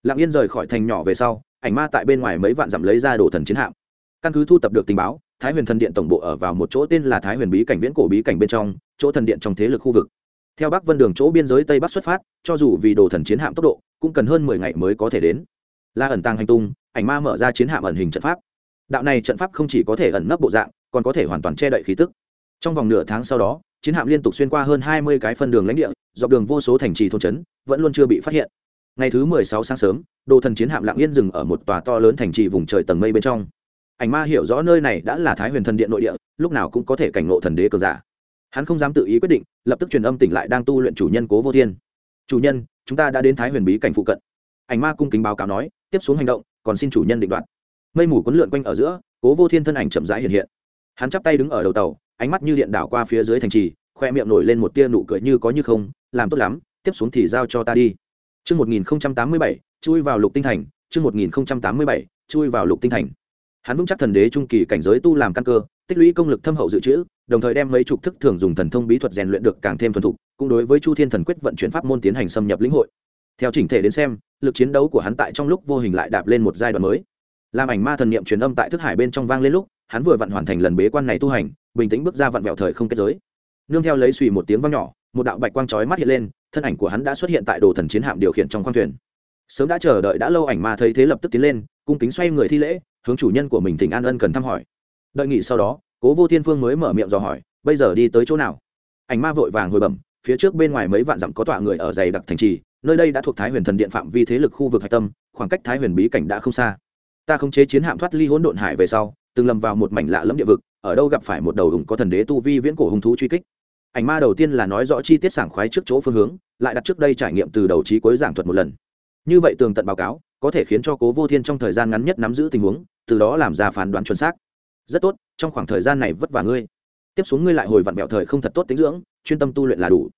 Lặng yên rời khỏi thành nhỏ về sau, ảnh ma tại bên ngoài mấy vạn dặm lấy ra đồ thần chiến hạm. Căn cứ thu tập được tình báo, thái huyền thần điện tổng bộ ở vào một chỗ tên là thái huyền bí cảnh viễn cổ bí cảnh bên trong, chỗ thần điện trong thế lực khu vực. Theo bắc vân đường chỗ biên giới tây bắc xuất phát, cho dù vì đồ thần chiến hạm tốc độ, cũng cần hơn mười ngày mới có thể đến. La ẩn tàng hành tung, ảnh ma mở ra chiến hạm ẩn hình trận pháp. Đạo này trận pháp không chỉ có thể ẩn nấp bộ dạng, còn có thể hoàn toàn che đậy khí tức trong vòng nửa tháng sau đó, chiến hạm liên tục xuyên qua hơn hai mươi cái phân đường lãnh địa, dọc đường vô số thành trì thôn trấn, vẫn luôn chưa bị phát hiện. Ngày thứ mười sáu sáng sớm, đồ thần chiến hạm lặng yên dừng ở một tòa to lớn thành trì vùng trời tầng mây bên trong. Ảnh ma hiểu rõ nơi này đã là thái huyền thần điện nội địa, lúc nào cũng có thể cảnh ngộ thần đế cờ giả. Hắn không dám tự ý quyết định, lập tức truyền âm tỉnh lại đang tu luyện chủ nhân cố vô thiên. Chủ nhân, chúng ta đã đến thái huyền bí cảnh phụ cận. Ảnh ma cung kính báo cáo nói, tiếp xuống hành động, còn xin chủ nhân định đoạt. Mây mù quấn lượn quanh ở giữa, cố vô thiên thân ảnh chậm rãi hiện hiện. Hắn chắp tay đứng ở đầu tàu ánh mắt như điện đảo qua phía dưới thành trì khoe miệng nổi lên một tia nụ cười như có như không làm tốt lắm tiếp xuống thì giao cho ta đi Trước 1087, chui vào lục tinh thành, trước 1087, chui vào lục tinh thành. Hắn vững chắc thần đế trung kỳ cảnh giới tu làm căn cơ, tích lũy công lực thâm hậu dự trữ, đồng thời đem mấy chục thức thường dùng thần thông bí thuật rèn luyện được càng thêm thuần thục, cũng đối với Chu Thiên Thần Quyết vận chuyển pháp môn tiến hành xâm nhập lĩnh hội. Theo chỉnh thể đến xem, lực chiến đấu của hắn tại trong lúc vô hình lại đạp lên một giai đoạn mới. Làm ảnh ma thần niệm truyền âm tại thức hải bên trong vang lên lúc, hắn vừa vặn hoàn thành lần bế quan này tu hành, bình tĩnh bước ra vặn vẹo thời không kết giới. Nương theo lấy suy một tiếng vang nhỏ, một đạo bạch quang chói mắt hiện lên, thân ảnh của hắn đã xuất hiện tại đồ thần chiến hạm điều khiển trong khoang thuyền. Sớm đã chờ đợi đã lâu ảnh ma thấy thế lập tức tiến lên, cung kính xoay người thi lễ, hướng chủ nhân của mình thỉnh An Ân cần thăm hỏi. Đợi nghỉ sau đó, Cố Vô Thiên Phương mới mở miệng dò hỏi, bây giờ đi tới chỗ nào? Ảnh ma vội vàng hồi bẩm, phía trước bên ngoài mấy vạn dặm có tọa người ở dày đặc thành trì, nơi đây đã thuộc Thái Huyền Thần Điện phạm vi thế lực khu vực hải tâm, khoảng cách Thái Huyền bí cảnh đã không xa. Ta không chế chiến hạm thoát ly hỗn độn hải về sau, từng lầm vào một mảnh lạ lẫm địa vực, ở đâu gặp phải một đầu hùng có thần đế tu vi viễn cổ hung thú truy kích. Ảnh ma đầu tiên là nói rõ chi tiết sảng khoái trước chỗ phương hướng lại đặt trước đây trải nghiệm từ đầu trí cuối giảng thuật một lần. Như vậy tường tận báo cáo có thể khiến cho cố vô thiên trong thời gian ngắn nhất nắm giữ tình huống từ đó làm ra phán đoán chuẩn xác. Rất tốt trong khoảng thời gian này vất vả ngươi. Tiếp xuống ngươi lại hồi vặn bẹo thời không thật tốt tính dưỡng chuyên tâm tu luyện là đủ.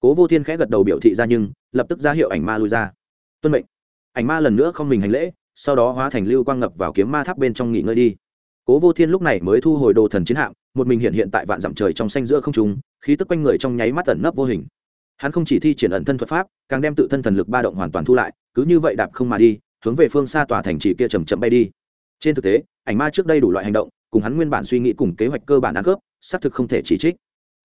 Cố vô thiên khẽ gật đầu biểu thị ra nhưng lập tức ra hiệu ảnh ma lui ra. Tuân mệnh. Ảnh ma lần nữa không mình hành lễ sau đó hóa thành lưu quang ngập vào kiếm ma tháp bên trong nghỉ ngơi đi cố vô thiên lúc này mới thu hồi đồ thần chiến hạm, một mình hiện hiện tại vạn dặm trời trong xanh giữa không trung, khí tức quanh người trong nháy mắt ẩn nấp vô hình. Hắn không chỉ thi triển ẩn thân thuật pháp, càng đem tự thân thần lực ba động hoàn toàn thu lại, cứ như vậy đạp không mà đi, hướng về phương xa tòa thành trì kia chầm chậm bay đi. Trên thực tế, ảnh ma trước đây đủ loại hành động, cùng hắn nguyên bản suy nghĩ cùng kế hoạch cơ bản ăn cướp xác thực không thể chỉ trích.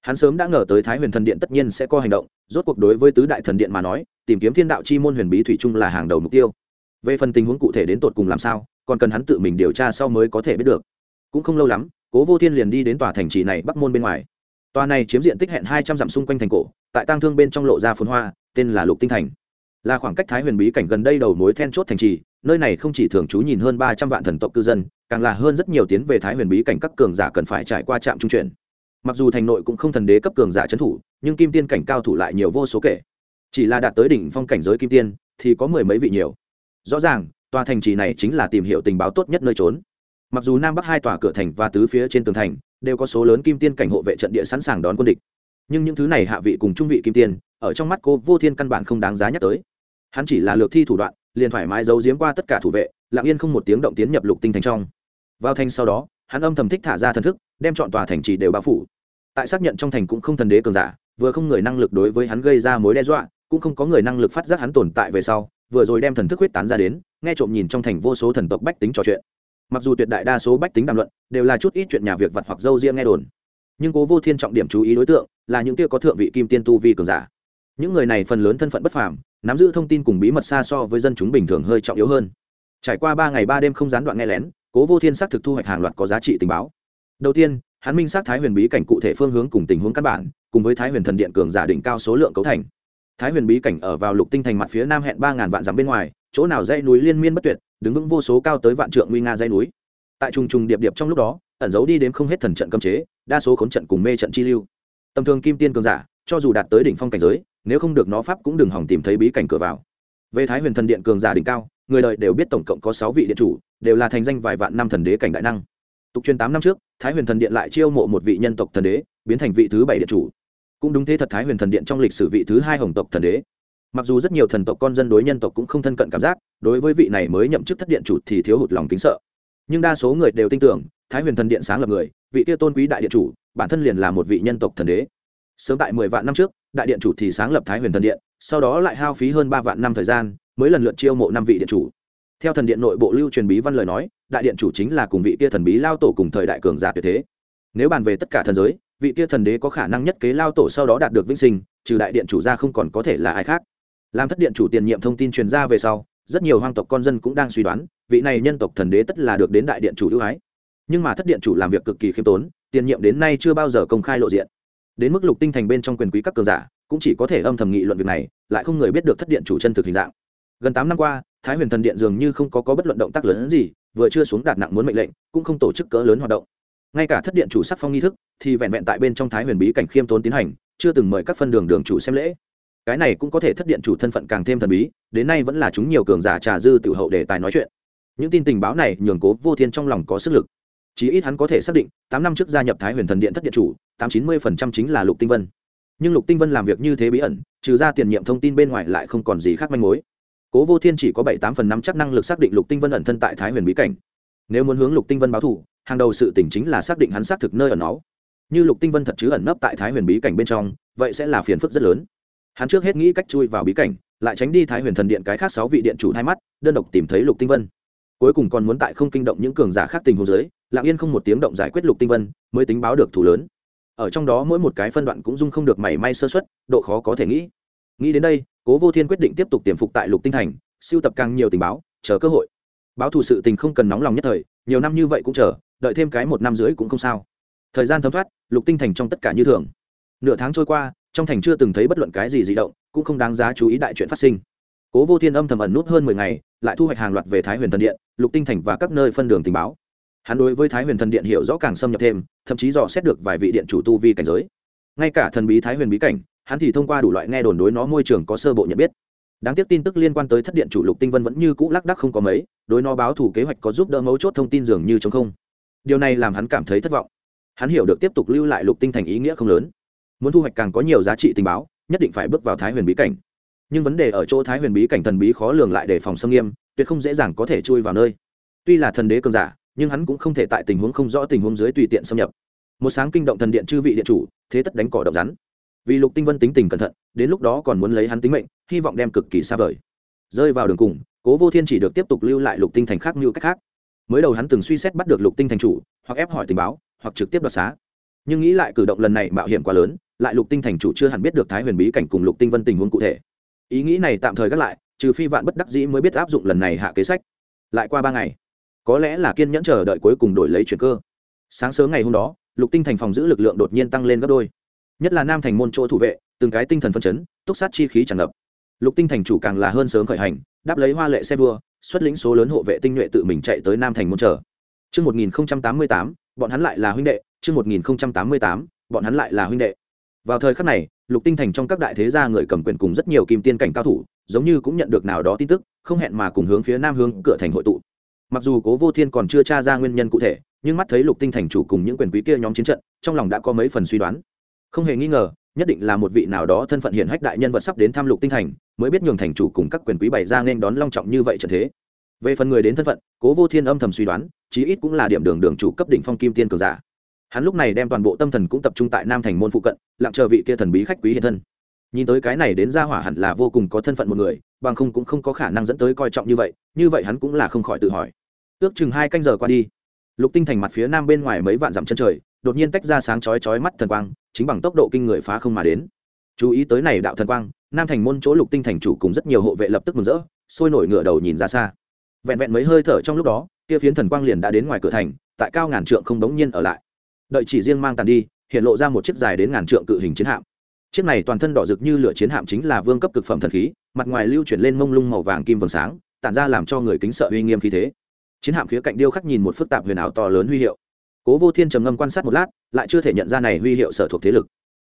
Hắn sớm đã ngờ tới thái huyền thần điện tất nhiên sẽ có hành động, rốt cuộc đối với tứ đại thần điện mà nói, tìm kiếm thiên đạo chi môn huyền bí thủy chung là hàng đầu mục tiêu. Về phần tình huống cụ thể đến tột cùng làm sao, còn cần hắn tự mình điều tra sau mới có thể biết được cũng không lâu lắm, cố vô thiên liền đi đến tòa thành trì này bắc môn bên ngoài. Tòa này chiếm diện tích hẹn hai trăm dặm xung quanh thành cổ, tại tang thương bên trong lộ ra phồn hoa, tên là lục tinh thành. Là khoảng cách thái huyền bí cảnh gần đây đầu mối then chốt thành trì, nơi này không chỉ thường trú nhìn hơn ba trăm vạn thần tộc cư dân, càng là hơn rất nhiều tiến về thái huyền bí cảnh các cường giả cần phải trải qua trạm trung chuyển. Mặc dù thành nội cũng không thần đế cấp cường giả trấn thủ, nhưng kim tiên cảnh cao thủ lại nhiều vô số kể. Chỉ là đạt tới đỉnh phong cảnh giới kim tiên, thì có mười mấy vị nhiều. Rõ ràng, tòa thành trì này chính là tìm hiểu tình báo tốt nhất nơi trốn mặc dù nam bắc hai tòa cửa thành và tứ phía trên tường thành đều có số lớn kim tiên cảnh hộ vệ trận địa sẵn sàng đón quân địch. Nhưng những thứ này hạ vị cùng trung vị kim tiên, ở trong mắt cô vô thiên căn bản không đáng giá nhắc tới. Hắn chỉ là lược thi thủ đoạn, liền thoải mái giấu giếm qua tất cả thủ vệ, lặng yên không một tiếng động tiến nhập lục tinh thành trong. Vào thành sau đó, hắn âm thầm thích thả ra thần thức, đem chọn tòa thành trì đều bao phủ. Tại xác nhận trong thành cũng không thần đế cường giả, vừa không người năng lực đối với hắn gây ra mối đe dọa, cũng không có người năng lực phát giác hắn tồn tại về sau, vừa rồi đem thần thức huyết tán ra đến, nghe trộm nhìn trong thành vô số thần tộc bách tính trò chuyện mặc dù tuyệt đại đa số bách tính đàm luận đều là chút ít chuyện nhà việc vặt hoặc dâu riêng nghe đồn, nhưng cố vô thiên trọng điểm chú ý đối tượng là những kia có thượng vị kim tiên tu vi cường giả. Những người này phần lớn thân phận bất phàm, nắm giữ thông tin cùng bí mật xa so với dân chúng bình thường hơi trọng yếu hơn. Trải qua ba ngày ba đêm không gián đoạn nghe lén, cố vô thiên xác thực thu hoạch hàng loạt có giá trị tình báo. Đầu tiên, hắn minh xác thái huyền bí cảnh cụ thể phương hướng cùng tình huống căn bản, cùng với thái huyền thần điện cường giả đỉnh cao số lượng cấu thành. Thái huyền bí cảnh ở vào lục tinh thành mặt phía nam hẹn ba ngàn vạn dặm bên ngoài chỗ nào dãy núi liên miên bất tuyệt, đứng vững vô số cao tới vạn trượng nguy nga dãy núi. Tại trùng trùng điệp điệp trong lúc đó, ẩn giấu đi đến không hết thần trận cấm chế, đa số khốn trận cùng mê trận chi lưu. Tầm thường kim tiên cường giả, cho dù đạt tới đỉnh phong cảnh giới, nếu không được nó pháp cũng đừng hỏng tìm thấy bí cảnh cửa vào. Về thái huyền thần điện cường giả đỉnh cao, người đời đều biết tổng cộng có sáu vị điện chủ, đều là thành danh vài vạn năm thần đế cảnh đại năng. Tục truyền tám năm trước, thái huyền thần điện lại chiêu mộ một vị nhân tộc thần đế, biến thành vị thứ bảy điện chủ. Cũng đúng thế thật thái huyền thần điện trong lịch sử vị thứ hai hồng tộc thần đế mặc dù rất nhiều thần tộc con dân đối nhân tộc cũng không thân cận cảm giác, đối với vị này mới nhậm chức thất điện chủ thì thiếu hụt lòng kính sợ. Nhưng đa số người đều tin tưởng, thái huyền thần điện sáng lập người, vị kia tôn quý đại điện chủ, bản thân liền là một vị nhân tộc thần đế. Sớm tại mười vạn năm trước, đại điện chủ thì sáng lập thái huyền thần điện, sau đó lại hao phí hơn ba vạn năm thời gian, mới lần lượt chiêu mộ năm vị điện chủ. Theo thần điện nội bộ lưu truyền bí văn lời nói, đại điện chủ chính là cùng vị kia thần bí lao tổ cùng thời đại cường giả tuyệt thế. Nếu bàn về tất cả thần giới, vị kia thần đế có khả năng nhất kế lao tổ sau đó đạt được vĩnh sinh, trừ đại điện chủ ra không còn có thể là ai khác làm thất điện chủ tiền nhiệm thông tin truyền ra về sau rất nhiều hoang tộc con dân cũng đang suy đoán vị này nhân tộc thần đế tất là được đến đại điện chủ ưu ái. Nhưng mà thất điện chủ làm việc cực kỳ khiêm tốn tiền nhiệm đến nay chưa bao giờ công khai lộ diện. Đến mức lục tinh thành bên trong quyền quý các cường giả cũng chỉ có thể âm thầm nghị luận việc này lại không người biết được thất điện chủ chân thực hình dạng. Gần tám năm qua thái huyền thần điện dường như không có, có bất luận động tác lớn gì vừa chưa xuống đạt nặng muốn mệnh lệnh cũng không tổ chức cỡ lớn hoạt động. Ngay cả thất điện chủ sắc phong nghi thức thì vẹn vẹn tại bên trong thái huyền bí cảnh khiêm tốn tiến hành chưa từng mời các phân đường đường chủ xem lễ cái này cũng có thể thất điện chủ thân phận càng thêm thần bí, đến nay vẫn là chúng nhiều cường giả trà dư tiểu hậu để tài nói chuyện. Những tin tình báo này nhường cố vô thiên trong lòng có sức lực. Chí ít hắn có thể xác định, tám năm trước gia nhập thái huyền thần điện thất điện chủ, tám chín mươi phần trăm chính là lục tinh vân. Nhưng lục tinh vân làm việc như thế bí ẩn, trừ ra tiền nhiệm thông tin bên ngoài lại không còn gì khác manh mối. Cố vô thiên chỉ có bảy tám phần năm chắc năng lực xác định lục tinh vân ẩn thân tại thái huyền bí cảnh. Nếu muốn hướng lục tinh vân báo thù, hàng đầu sự tỉnh chính là xác định hắn xác thực nơi ở nó như lục tinh vân thật chứ ẩn nấp tại thái huyền bí cảnh bên trong, vậy sẽ là phiền phức rất lớn hắn trước hết nghĩ cách chui vào bí cảnh, lại tránh đi thái huyền thần điện cái khác sáu vị điện chủ hai mắt, đơn độc tìm thấy lục tinh vân. Cuối cùng còn muốn tại không kinh động những cường giả khác tình hồ dưới, lặng yên không một tiếng động giải quyết lục tinh vân, mới tính báo được thủ lớn. Ở trong đó mỗi một cái phân đoạn cũng dung không được mảy may sơ xuất độ khó có thể nghĩ. Nghĩ đến đây, cố vô thiên quyết định tiếp tục tiềm phục tại lục tinh thành, siêu tập càng nhiều tình báo, chờ cơ hội. Báo thù sự tình không cần nóng lòng nhất thời, nhiều năm như vậy cũng chờ, đợi thêm cái một năm dưới cũng không sao. Thời gian thấm thoát, lục tinh thành trong tất cả như thường. Nửa tháng trôi qua trong thành chưa từng thấy bất luận cái gì dị động, cũng không đáng giá chú ý đại chuyện phát sinh. Cố vô thiên âm thầm ẩn nút hơn mười ngày, lại thu hoạch hàng loạt về thái huyền thần điện, lục tinh thành và các nơi phân đường tình báo. Hắn đối với thái huyền thần điện hiểu rõ càng xâm nhập thêm, thậm chí dò xét được vài vị điện chủ tu vi cảnh giới. Ngay cả thần bí thái huyền bí cảnh, hắn thì thông qua đủ loại nghe đồn đối nó môi trường có sơ bộ nhận biết. Đáng tiếc tin tức liên quan tới thất điện chủ lục tinh vân vẫn như cũ lác đắc không có mấy, đối nó báo thủ kế hoạch có giúp đỡ mấu chốt thông tin dường như chống không. Điều này làm hắn cảm thấy thất vọng. Hắn hiểu được tiếp tục lưu lại lục tinh thành ý nghĩa không lớn muốn thu hoạch càng có nhiều giá trị tình báo, nhất định phải bước vào thái huyền bí cảnh. Nhưng vấn đề ở chỗ thái huyền bí cảnh thần bí khó lường lại để phòng xâm nghiêm, tuyệt không dễ dàng có thể chui vào nơi. Tuy là thần đế cường giả, nhưng hắn cũng không thể tại tình huống không rõ tình huống dưới tùy tiện xâm nhập. Một sáng kinh động thần điện chư vị điện chủ, thế tất đánh cỏ động rắn. Vì lục tinh vân tính tình cẩn thận, đến lúc đó còn muốn lấy hắn tính mệnh, hy vọng đem cực kỳ xa vời. Rơi vào đường cùng, cố vô thiên chỉ được tiếp tục lưu lại lục tinh thành khác như cách khác. Mới đầu hắn từng suy xét bắt được lục tinh thành chủ, hoặc ép hỏi tình báo, hoặc trực tiếp đoạt xá. Nhưng nghĩ lại cử động lần này mạo hiểm quá lớn lại lục tinh thành chủ chưa hẳn biết được thái huyền bí cảnh cùng lục tinh vân tình huống cụ thể. Ý nghĩ này tạm thời gác lại trừ phi vạn bất đắc dĩ mới biết áp dụng lần này hạ kế sách. Lại qua ba ngày có lẽ là kiên nhẫn chờ đợi cuối cùng đổi lấy chuyển cơ. Sáng sớm ngày hôm đó lục tinh thành phòng giữ lực lượng đột nhiên tăng lên gấp đôi. Nhất là nam thành môn chỗ thủ vệ từng cái tinh thần phân chấn túc sát chi khí tràn ngập. Lục tinh thành chủ càng là hơn sớm khởi hành đáp lấy hoa lệ xe vua xuất lĩnh số lớn hộ vệ tinh nhuệ tự mình chạy tới nam thành môn chờ. Trước 1088, bọn hắn lại là huynh đệ, trước 1088, bọn hắn lại là huynh đệ. Vào thời khắc này, Lục Tinh Thành trong các đại thế gia người cầm quyền cùng rất nhiều kim tiên cảnh cao thủ, giống như cũng nhận được nào đó tin tức, không hẹn mà cùng hướng phía nam hướng cửa thành hội tụ. Mặc dù Cố Vô Thiên còn chưa tra ra nguyên nhân cụ thể, nhưng mắt thấy Lục Tinh Thành chủ cùng những quyền quý kia nhóm chiến trận, trong lòng đã có mấy phần suy đoán. Không hề nghi ngờ, nhất định là một vị nào đó thân phận hiển hách đại nhân vật sắp đến thăm Lục Tinh Thành, mới biết nhường thành chủ cùng các quyền quý bày ra nên đón long trọng như vậy trận thế. Về phần người đến thân phận, Cố Vô Thiên âm thầm suy đoán, chí ít cũng là điểm đường đường chủ cấp đỉnh phong kim tiên cường giả hắn lúc này đem toàn bộ tâm thần cũng tập trung tại nam thành môn phụ cận, lặng chờ vị kia thần bí khách quý hiện thân. Nhìn tới cái này đến ra hỏa hẳn là vô cùng có thân phận một người, bằng không cũng không có khả năng dẫn tới coi trọng như vậy như vậy hắn cũng là không khỏi tự hỏi. Ước chừng hai canh giờ qua đi, lục tinh thành mặt phía nam bên ngoài mấy vạn dặm chân trời, đột nhiên tách ra sáng chói chói mắt thần quang, chính bằng tốc độ kinh người phá không mà đến. Chú ý tới này đạo thần quang, nam thành môn chỗ lục tinh thành chủ cùng rất nhiều hộ vệ lập tức mừng rỡ, sôi nổi ngửa đầu nhìn ra xa. Vẹn vẹn mấy hơi thở trong lúc đó, kia phiến thần quang liền đã đến ngoài cửa thành, tại cao ngàn trượng không đống nhiên ở lại đợi chỉ riêng mang tàn đi, hiện lộ ra một chiếc dài đến ngàn trượng cự hình chiến hạm. Chiếc này toàn thân đỏ rực như lửa chiến hạm chính là vương cấp cực phẩm thần khí, mặt ngoài lưu chuyển lên mông lung màu vàng kim vầng sáng, tản ra làm cho người kính sợ uy nghiêm khí thế. Chiến hạm khía cạnh điêu khắc nhìn một phức tạp huyền ảo to lớn huy hiệu. Cố vô thiên trầm ngâm quan sát một lát, lại chưa thể nhận ra này huy hiệu sở thuộc thế lực.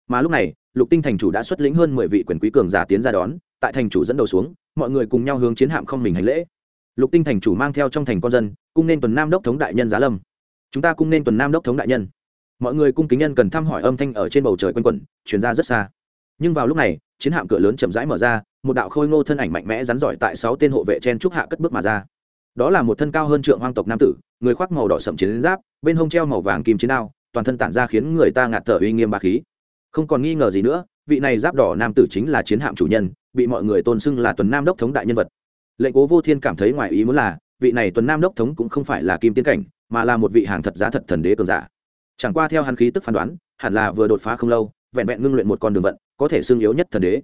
Mà lúc này, lục tinh thành chủ đã xuất lĩnh hơn mười vị quyền quý cường giả tiến ra đón, tại thành chủ dẫn đầu xuống, mọi người cùng nhau hướng chiến hạm không mình hành lễ. Lục tinh thành chủ mang theo trong thành con dân, cung nên tuần nam đốc thống đại nhân giá lâm. Chúng ta cung nên tuần nam đốc thống đại nhân mọi người cung kính nhân cần thăm hỏi âm thanh ở trên bầu trời quanh quẩn chuyển ra rất xa. Nhưng vào lúc này, chiến hạm cửa lớn chậm rãi mở ra, một đạo khôi ngô thân ảnh mạnh mẽ rắn giỏi tại sáu tên hộ vệ chen trúc hạ cất bước mà ra. Đó là một thân cao hơn trượng hoang tộc nam tử, người khoác màu đỏ sậm chiến giáp, bên hông treo màu vàng kim chiến đao, toàn thân tản ra khiến người ta ngạt thở uy nghiêm ba khí. Không còn nghi ngờ gì nữa, vị này giáp đỏ nam tử chính là chiến hạm chủ nhân, bị mọi người tôn xưng là tuần nam đốc thống đại nhân vật. Lệnh cố vô thiên cảm thấy ngoài ý muốn là, vị này tuần nam đốc thống cũng không phải là kim tiến cảnh, mà là một vị hàng thật giá thật thần đế cường giả chẳng qua theo hắn khí tức phán đoán, hẳn là vừa đột phá không lâu, vẹn vẹn ngưng luyện một con đường vận, có thể xương yếu nhất thần đế.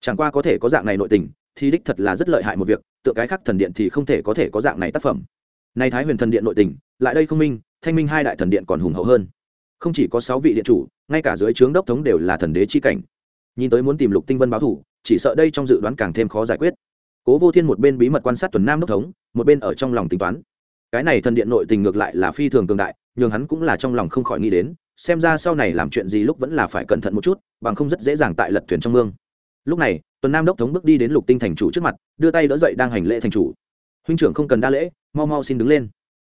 Chẳng qua có thể có dạng này nội tình, thì đích thật là rất lợi hại một việc, tựa cái khác thần điện thì không thể có thể có dạng này tác phẩm. Nay thái huyền thần điện nội tình, lại đây không minh, thanh minh hai đại thần điện còn hùng hậu hơn. Không chỉ có sáu vị điện chủ, ngay cả dưới trướng đốc thống đều là thần đế chi cảnh. Nhìn tới muốn tìm lục tinh vân báo thủ, chỉ sợ đây trong dự đoán càng thêm khó giải quyết. Cố vô thiên một bên bí mật quan sát tuần nam đốc thống, một bên ở trong lòng tính toán. Cái này thần điện nội tình ngược lại là phi thường cường đại nhưng hắn cũng là trong lòng không khỏi nghĩ đến, xem ra sau này làm chuyện gì lúc vẫn là phải cẩn thận một chút, bằng không rất dễ dàng tại lật thuyền trong mương. Lúc này, tuần nam đốc thống bước đi đến lục tinh thành chủ trước mặt, đưa tay đỡ dậy đang hành lễ thành chủ. Huynh trưởng không cần đa lễ, mau mau xin đứng lên.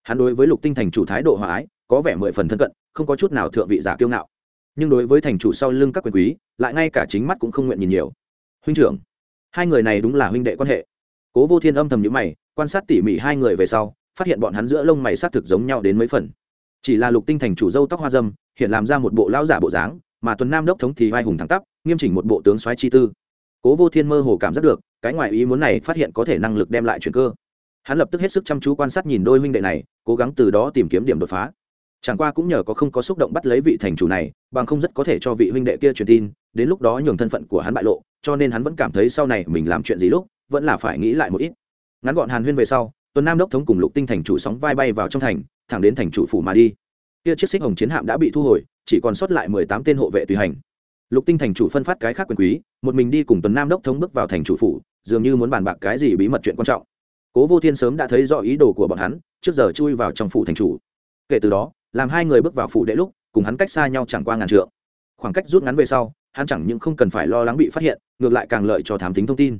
Hắn đối với lục tinh thành chủ thái độ hòa ái, có vẻ mười phần thân cận, không có chút nào thượng vị giả kiêu ngạo. Nhưng đối với thành chủ sau lưng các quyền quý, lại ngay cả chính mắt cũng không nguyện nhìn nhiều. Huynh trưởng, hai người này đúng là huynh đệ quan hệ. Cố vô thiên âm thầm nhữ mày, quan sát tỉ mỉ hai người về sau, phát hiện bọn hắn giữa lông mày s á t thực giống nhau đến mấy phần chỉ là lục tinh thành chủ dâu tóc hoa dâm, hiện làm ra một bộ lão giả bộ dáng, mà tuần nam đốc thống thì vai hùng thẳng tắp, nghiêm chỉnh một bộ tướng soái chi tư. Cố vô thiên mơ hồ cảm giác được, cái ngoại ý muốn này phát hiện có thể năng lực đem lại chuyện cơ. Hắn lập tức hết sức chăm chú quan sát nhìn đôi huynh đệ này, cố gắng từ đó tìm kiếm điểm đột phá. Chẳng qua cũng nhờ có không có xúc động bắt lấy vị thành chủ này, bằng không rất có thể cho vị huynh đệ kia truyền tin, đến lúc đó nhường thân phận của hắn bại lộ, cho nên hắn vẫn cảm thấy sau này mình làm chuyện gì lúc, vẫn là phải nghĩ lại một ít. Ngắn gọn hàn huyên về sau, tuần nam đốc thống cùng lục tinh thành chủ sóng vai bay vào trong thành thẳng đến thành chủ phủ mà đi. Kia chiếc xích hồng chiến hạm đã bị thu hồi, chỉ còn sót lại mười tám tên hộ vệ tùy hành. Lục tinh thành chủ phân phát cái khác quyền quý, một mình đi cùng tuần nam đốc thống bước vào thành chủ phủ, dường như muốn bàn bạc cái gì bí mật chuyện quan trọng. Cố vô thiên sớm đã thấy rõ ý đồ của bọn hắn, trước giờ chui vào trong phủ thành chủ. Kể từ đó, làm hai người bước vào phủ đệ lúc, cùng hắn cách xa nhau chẳng qua ngàn trượng. Khoảng cách rút ngắn về sau, hắn chẳng những không cần phải lo lắng bị phát hiện, ngược lại càng lợi cho thám tính thông tin.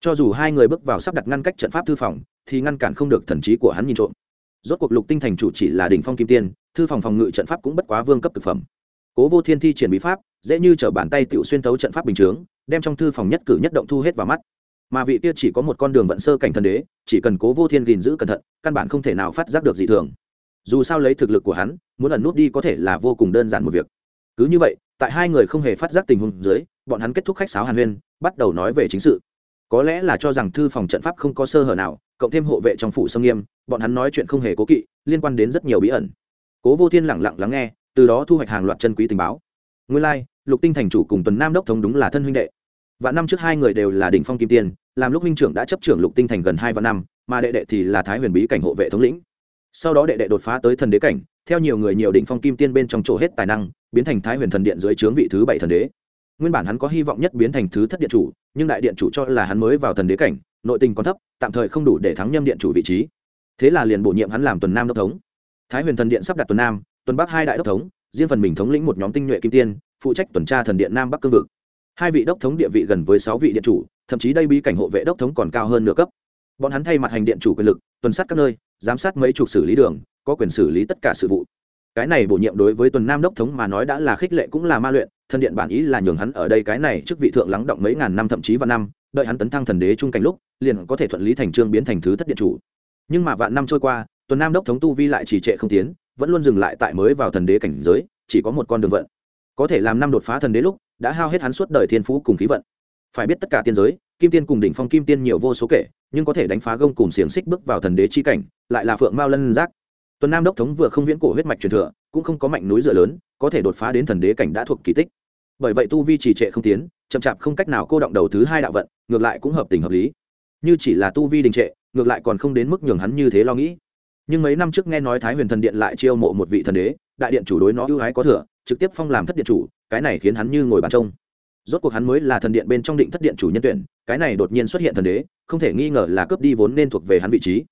Cho dù hai người bước vào sắp đặt ngăn cách trận pháp thư phòng, thì ngăn cản không được thần trí của hắn nhìn trộm rốt cuộc lục tinh thành chủ chỉ là đỉnh phong kim tiên, thư phòng phòng ngự trận pháp cũng bất quá vương cấp thực phẩm. Cố vô thiên thi triển bí pháp, dễ như t bàn tay tự xuyên tấu trận pháp bình chướng, đem trong thư phòng nhất cử nhất động thu hết vào mắt. Mà vị kia chỉ có một con đường vận sơ cảnh thần đế, chỉ cần cố vô thiên gìn giữ cẩn thận, căn bản không thể nào phát giác được gì thường. Dù sao lấy thực lực của hắn, muốn ẩn nút đi có thể là vô cùng đơn giản một việc. Cứ như vậy, tại hai người không hề phát giác tình huống dưới, bọn hắn kết thúc khách sáo hàn huyên, bắt đầu nói về chính sự có lẽ là cho rằng thư phòng trận pháp không có sơ hở nào cộng thêm hộ vệ trong phủ sông nghiêm bọn hắn nói chuyện không hề cố kỵ liên quan đến rất nhiều bí ẩn. Cố vô thiên lẳng lặng lắng nghe từ đó thu hoạch hàng loạt chân quý tình báo. Nguyên lai、like, lục tinh thành chủ cùng tuần nam đốc thống đúng là thân huynh đệ. Và năm trước hai người đều là đỉnh phong kim tiên làm lúc huynh trưởng đã chấp trưởng lục tinh thành gần hai vạn năm mà đệ đệ thì là thái huyền bí cảnh hộ vệ thống lĩnh. Sau đó đệ đệ đột phá tới thần đế cảnh theo nhiều người nhiều đỉnh phong kim tiên bên trong chỗ hết tài năng biến thành thái huyền thần điện dưới trướng vị thứ bảy thần đế. Nguyên bản hắn có hy vọng nhất biến thành thứ thất điện chủ nhưng đại điện chủ cho là hắn mới vào thần đế cảnh, nội tình còn thấp, tạm thời không đủ để thắng nhâm điện chủ vị trí. Thế là liền bổ nhiệm hắn làm tuần nam đốc thống. Thái huyền thần điện sắp đặt tuần nam, tuần bắc hai đại đốc thống, riêng phần mình thống lĩnh một nhóm tinh nhuệ kim tiên, phụ trách tuần tra thần điện nam bắc cương vực. Hai vị đốc thống địa vị gần với sáu vị điện chủ, thậm chí đây bí cảnh hộ vệ đốc thống còn cao hơn nửa cấp. Bọn hắn thay mặt hành điện chủ quyền lực, tuần sát các nơi, giám sát mấy chục xử lý đường, có quyền xử lý tất cả sự vụ. Cái này bổ nhiệm đối với tuần nam đốc thống mà nói đã là khích lệ cũng là ma luyện thần điện bản ý là nhường hắn ở đây cái này trước vị thượng lắng động mấy ngàn năm thậm chí vạn năm, đợi hắn tấn thăng thần đế trung cảnh lúc, liền có thể thuận lý thành trương biến thành thứ thất điện chủ. Nhưng mà vạn năm trôi qua, tuần nam đốc thống tu vi lại trì trệ không tiến, vẫn luôn dừng lại tại mới vào thần đế cảnh giới, chỉ có một con đường vận. Có thể làm năm đột phá thần đế lúc, đã hao hết hắn suốt đời thiên phú cùng khí vận. Phải biết tất cả tiên giới, kim tiên cùng đỉnh phong kim tiên nhiều vô số kể, nhưng có thể đánh phá gông cùng xiềng xích bước vào thần đế chi cảnh, lại là phượng mao lân giác. Tuần nam đốc thống vừa không viễn cổ huyết mạch truyền thừa, cũng không có mạnh núi dựa lớn, có thể đột phá đến thần đế cảnh đã thuộc kỳ tích bởi vậy tu vi trì trệ không tiến, chậm chạp không cách nào cô động đầu thứ hai đạo vận, ngược lại cũng hợp tình hợp lý. Như chỉ là tu vi đình trệ, ngược lại còn không đến mức nhường hắn như thế lo nghĩ. Nhưng mấy năm trước nghe nói thái huyền thần điện lại chiêu mộ một vị thần đế, đại điện chủ đối nó ưu ái có thừa, trực tiếp phong làm thất điện chủ, cái này khiến hắn như ngồi bàn trông. Rốt cuộc hắn mới là thần điện bên trong định thất điện chủ nhân tuyển, cái này đột nhiên xuất hiện thần đế, không thể nghi ngờ là cướp đi vốn nên thuộc về hắn vị trí.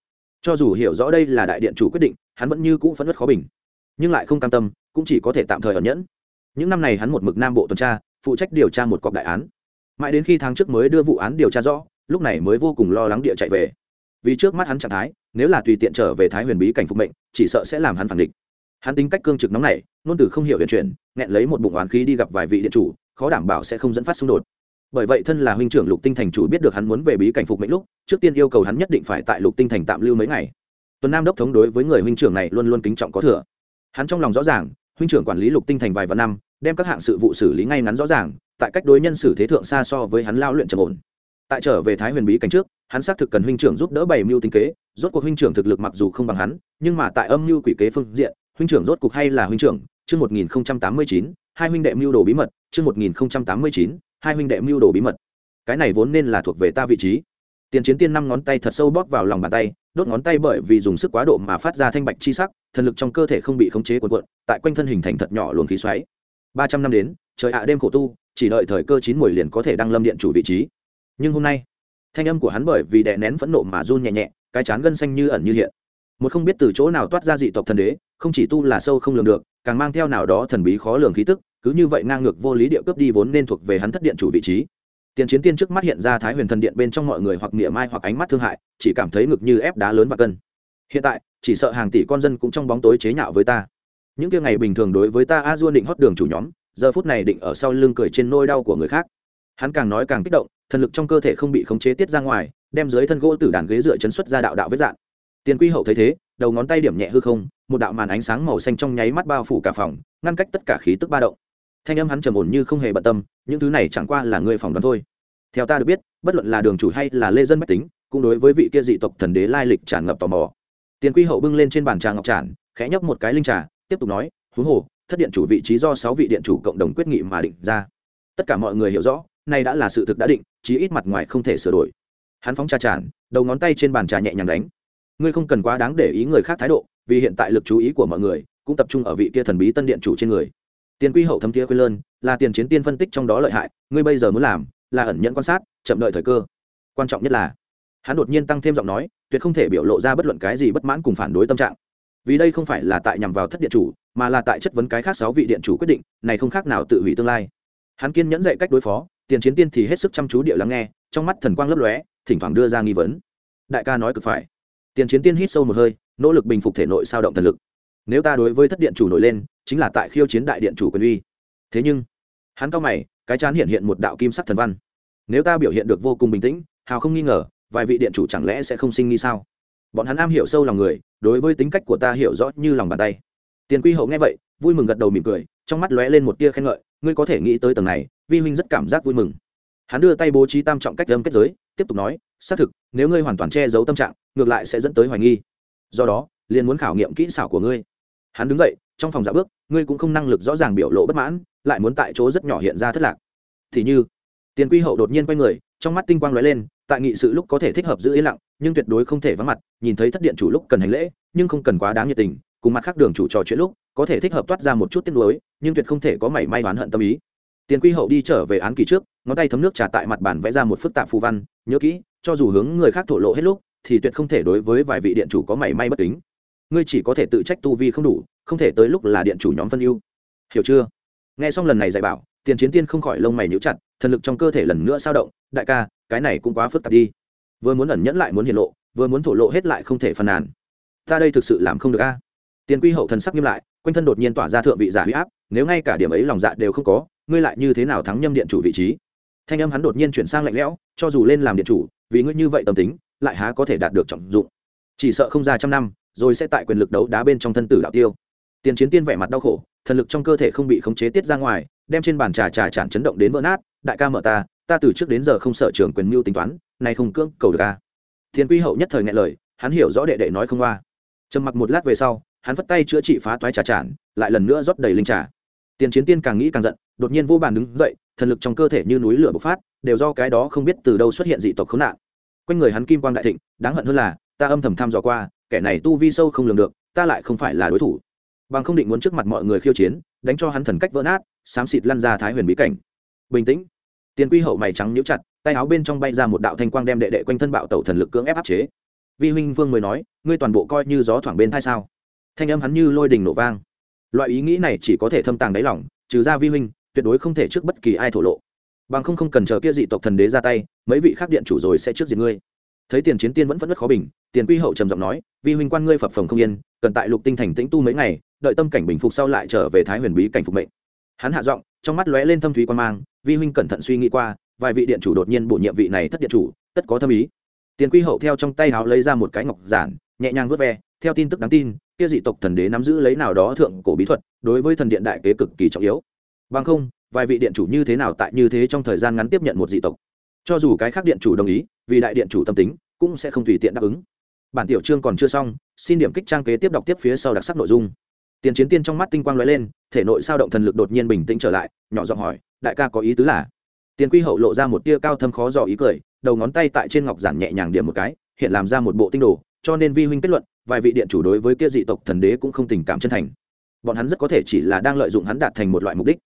Cho dù hiểu rõ đây là đại điện chủ quyết định, hắn vẫn như cũ phẫn nứt khó bình. Nhưng lại không cam tâm, cũng chỉ có thể tạm thời ẩn nhẫn những năm này hắn một mực nam bộ tuần tra, phụ trách điều tra một cọc đại án. Mãi đến khi tháng trước mới đưa vụ án điều tra rõ, lúc này mới vô cùng lo lắng địa chạy về. Vì trước mắt hắn trạng thái, nếu là tùy tiện trở về thái huyền bí cảnh phục mệnh, chỉ sợ sẽ làm hắn phản địch. Hắn tính cách cương trực nóng này nôn từ không hiểu hiện chuyển, nghẹn lấy một bụng oán khí đi gặp vài vị điện chủ, khó đảm bảo sẽ không dẫn phát xung đột. Bởi vậy thân là huynh trưởng lục tinh thành chủ biết được hắn muốn về bí cảnh phục mệnh lúc, trước tiên yêu cầu hắn nhất định phải tại lục tinh thành tạm lưu mấy ngày. Tuần nam đốc thống đối với người huynh trưởng này luôn luôn kính trọng có thừa. Hắn trong lòng rõ ràng huynh trưởng quản lý lục tinh thành vài vạn năm, đem các hạng sự vụ xử lý ngay ngắn rõ ràng, tại cách đối nhân xử thế thượng xa so với hắn lao luyện trầm ổn. Tại trở về thái huyền bí cảnh trước, hắn xác thực cần huynh trưởng giúp đỡ bày mưu tinh kế, rốt cuộc huynh trưởng thực lực mặc dù không bằng hắn, nhưng mà tại âm mưu quỷ kế phương diện, huynh trưởng rốt cuộc hay là huynh trưởng? Chương một nghìn tám mươi chín, hai huynh đệ mưu đồ bí mật, chương một nghìn tám mươi chín, hai huynh đệ mưu đồ bí mật. Cái này vốn nên là thuộc về ta vị trí tiền chiến tiên năm ngón tay thật sâu bóp vào lòng bàn tay, đốt ngón tay bởi vì dùng sức quá độ mà phát ra thanh bạch chi sắc, thần lực trong cơ thể không bị khống chế cuộn cuộn, tại quanh thân hình thành thật nhỏ luồng khí xoáy. Ba trăm năm đến, trời ạ, đêm khổ tu, chỉ đợi thời cơ chín mùi liền có thể đăng lâm điện chủ vị trí. Nhưng hôm nay, thanh âm của hắn bởi vì đè nén phẫn nộ mà run nhẹ nhẹ, cái chán gân xanh như ẩn như hiện. Một không biết từ chỗ nào toát ra dị tộc thần đế, không chỉ tu là sâu không lường được, càng mang theo nào đó thần bí khó lường khí tức, cứ như vậy ngang ngược vô lý địa cướp đi vốn nên thuộc về hắn thất điện chủ vị trí tiền chiến tiên trước mắt hiện ra thái huyền thần điện bên trong mọi người hoặc niệm mai hoặc ánh mắt thương hại, chỉ cảm thấy ngực như ép đá lớn và cân. Hiện tại, chỉ sợ hàng tỷ con dân cũng trong bóng tối chế nhạo với ta. Những kia ngày bình thường đối với ta a dua định hót đường chủ nhóm, giờ phút này định ở sau lưng cười trên nôi đau của người khác. Hắn càng nói càng kích động, thần lực trong cơ thể không bị khống chế tiết ra ngoài, đem dưới thân gỗ từ đàn ghế dựa chấn xuất ra đạo đạo vết dạn tiền quy hậu thấy thế, đầu ngón tay điểm nhẹ hư không, một đạo màn ánh sáng màu xanh trong nháy mắt bao phủ cả phòng, ngăn cách tất cả khí tức ba động thanh âm hắn trầm ổn như không hề bận tâm, những thứ này chẳng qua là người phỏng đoán thôi. Theo ta được biết, bất luận là đường chủ hay là lê dân bách tính, cũng đối với vị kia dị tộc thần đế lai lịch tràn ngập tò mò. Tiền quy hậu bưng lên trên bàn trà ngọc tràn, khẽ nhấp một cái linh trà, tiếp tục nói huống hồ, thất điện chủ vị trí do sáu vị điện chủ cộng đồng quyết nghị mà định ra. Tất cả mọi người hiểu rõ, nay đã là sự thực đã định, chí ít mặt ngoài không thể sửa đổi. Hắn phóng trà tràn, đầu ngón tay trên bàn trà nhẹ nhàng đánh. Ngươi không cần quá đáng để ý người khác thái độ, vì hiện tại lực chú ý của mọi người, cũng tập trung ở vị kia thần bí tân điện chủ trên người tiền quy hậu thấm thiế quy lơn, là tiền chiến tiên phân tích trong đó lợi hại, ngươi bây giờ muốn làm, là ẩn nhẫn quan sát, chậm đợi thời cơ. Quan trọng nhất là, hắn đột nhiên tăng thêm giọng nói, tuyệt không thể biểu lộ ra bất luận cái gì bất mãn cùng phản đối tâm trạng. Vì đây không phải là tại nhằm vào thất điện chủ, mà là tại chất vấn cái khác sáu vị điện chủ quyết định, này không khác nào tự hủy tương lai. Hắn kiên nhẫn dạy cách đối phó, tiền chiến tiên thì hết sức chăm chú địa lắng nghe, trong mắt thần quang lấp lóe, thỉnh thoảng đưa ra nghi vấn. Đại ca nói cực phải. Tiền chiến tiên hít sâu một hơi, nỗ lực bình phục thể nội sao động thần lực. Nếu ta đối với thất điện chủ nổi lên chính là tại khiêu chiến đại điện chủ quyền uy. Thế nhưng, hắn cao mày, cái chán hiện hiện một đạo kim sắc thần văn. Nếu ta biểu hiện được vô cùng bình tĩnh, hào không nghi ngờ, vài vị điện chủ chẳng lẽ sẽ không sinh nghi sao? Bọn hắn am hiểu sâu lòng người, đối với tính cách của ta hiểu rõ như lòng bàn tay. Tiền quy hậu nghe vậy, vui mừng gật đầu mỉm cười, trong mắt lóe lên một tia khen ngợi, ngươi có thể nghĩ tới tầng này, vi huynh rất cảm giác vui mừng. Hắn đưa tay bố trí tam trọng cách âm kết giới, tiếp tục nói, xác thực, nếu ngươi hoàn toàn che giấu tâm trạng, ngược lại sẽ dẫn tới hoài nghi. Do đó, liền muốn khảo nghiệm kỹ xảo của ngươi. Hắn đứng dậy trong phòng dạ bước, ngươi cũng không năng lực rõ ràng biểu lộ bất mãn, lại muốn tại chỗ rất nhỏ hiện ra thất lạc. Thì như, tiền quy hậu đột nhiên quay người, trong mắt tinh quang lóe lên, tại nghị sự lúc có thể thích hợp giữ yên lặng, nhưng tuyệt đối không thể vắng mặt, nhìn thấy thất điện chủ lúc cần hành lễ, nhưng không cần quá đáng nhiệt tình, cùng mặt khác đường chủ trò chuyện lúc, có thể thích hợp toát ra một chút tiếc nuối, nhưng tuyệt không thể có mảy may oán hận tâm ý. Tiền quy hậu đi trở về án kỳ trước, ngón tay thấm nước trà tại mặt bàn vẽ ra một phức tạp phù văn, nhớ kỹ, cho dù hướng người khác thổ lộ hết lúc, thì tuyệt không thể đối với vài vị điện chủ có mảy may bất kính ngươi chỉ có thể tự trách tu vi không đủ, không thể tới lúc là điện chủ nhóm phân ưu. Hiểu chưa? Nghe xong lần này dạy bảo, tiền chiến tiên không khỏi lông mày níu chặt, thần lực trong cơ thể lần nữa sao động, đại ca, cái này cũng quá phức tạp đi. Vừa muốn ẩn nhẫn lại muốn hiện lộ, vừa muốn thổ lộ hết lại không thể phàn nàn. Ta đây thực sự làm không được a. Tiền quy hậu thần sắc nghiêm lại, quanh thân đột nhiên tỏa ra thượng vị giả huy áp, nếu ngay cả điểm ấy lòng dạ đều không có, ngươi lại như thế nào thắng nhâm điện chủ vị trí? Thanh âm hắn đột nhiên chuyển sang lạnh lẽo, cho dù lên làm điện chủ, vì ngươi như vậy tâm tính, lại há có thể đạt được trọng dụng. Chỉ sợ không ra trăm năm rồi sẽ tại quyền lực đấu đá bên trong thân tử đạo tiêu. Tiền chiến tiên vẻ mặt đau khổ thần lực trong cơ thể không bị khống chế tiết ra ngoài đem trên bàn trà trà tràn chấn động đến vỡ nát đại ca mở ta ta từ trước đến giờ không sợ trưởng quyền mưu tính toán nay không cưỡng cầu được ca thiên quy hậu nhất thời nghe lời hắn hiểu rõ đệ đệ nói không qua. Trầm mặc một lát về sau hắn vất tay chữa trị phá toái trà tràn, lại lần nữa rót đầy linh trà. Tiền chiến tiên càng nghĩ càng giận đột nhiên vô bàn đứng dậy thần lực trong cơ thể như núi lửa bộc phát đều do cái đó không biết từ đâu xuất hiện dị tộc khốn nạn. Quanh người hắn kim quang đại thịnh đáng hận hơn là ta âm thầm thăm dò qua kẻ này tu vi sâu không lường được, ta lại không phải là đối thủ. Bằng không định muốn trước mặt mọi người khiêu chiến, đánh cho hắn thần cách vỡ nát, xám xịt lăn ra thái huyền bí cảnh. Bình tĩnh. Tiền quy hậu mày trắng nhíu chặt, tay áo bên trong bay ra một đạo thanh quang đem đệ đệ quanh thân bạo tẩu thần lực cưỡng ép áp chế. Vi huynh vương mới nói, ngươi toàn bộ coi như gió thoảng bên thai sao? Thanh âm hắn như lôi đình nổ vang. Loại ý nghĩ này chỉ có thể thâm tàng đáy lỏng trừ ra vi huynh, tuyệt đối không thể trước bất kỳ ai thổ lộ. Bằng không không cần chờ kia dị tộc thần đế ra tay, mấy vị khác điện chủ rồi sẽ trước diệt ngươi thấy tiền chiến tiên vẫn vẫn rất khó bình, tiền quy hậu trầm giọng nói, vi huynh quan ngươi phập phồng không yên, cần tại lục tinh thành tĩnh tu mấy ngày, đợi tâm cảnh bình phục sau lại trở về thái huyền bí cảnh phục mệnh. Hắn hạ giọng, trong mắt lóe lên thâm thúy quan mang, vi huynh cẩn thận suy nghĩ qua, vài vị điện chủ đột nhiên bổ nhiệm vị này thất điện chủ, tất có thâm ý. Tiền quy hậu theo trong tay háo lấy ra một cái ngọc giản, nhẹ nhàng vớt ve, theo tin tức đáng tin, kia dị tộc thần đế nắm giữ lấy nào đó thượng cổ bí thuật, đối với thần điện đại kế cực kỳ trọng yếu. Bằng không, vài vị điện chủ như thế nào tại như thế trong thời gian ngắn tiếp nhận một dị tộc? Cho dù cái khác điện chủ đồng ý, vì đại điện chủ tâm tính, cũng sẽ không tùy tiện đáp ứng. Bản tiểu chương còn chưa xong, xin điểm kích trang kế tiếp đọc tiếp phía sau đặc sắc nội dung. Tiền chiến tiên trong mắt tinh quang lóe lên, thể nội sao động thần lực đột nhiên bình tĩnh trở lại, nhỏ giọng hỏi, đại ca có ý tứ là? Tiền quy hậu lộ ra một tia cao thâm khó dò ý cười, đầu ngón tay tại trên ngọc giản nhẹ nhàng điểm một cái, hiện làm ra một bộ tinh đồ, cho nên vi huynh kết luận, vài vị điện chủ đối với kia dị tộc thần đế cũng không tình cảm chân thành. Bọn hắn rất có thể chỉ là đang lợi dụng hắn đạt thành một loại mục đích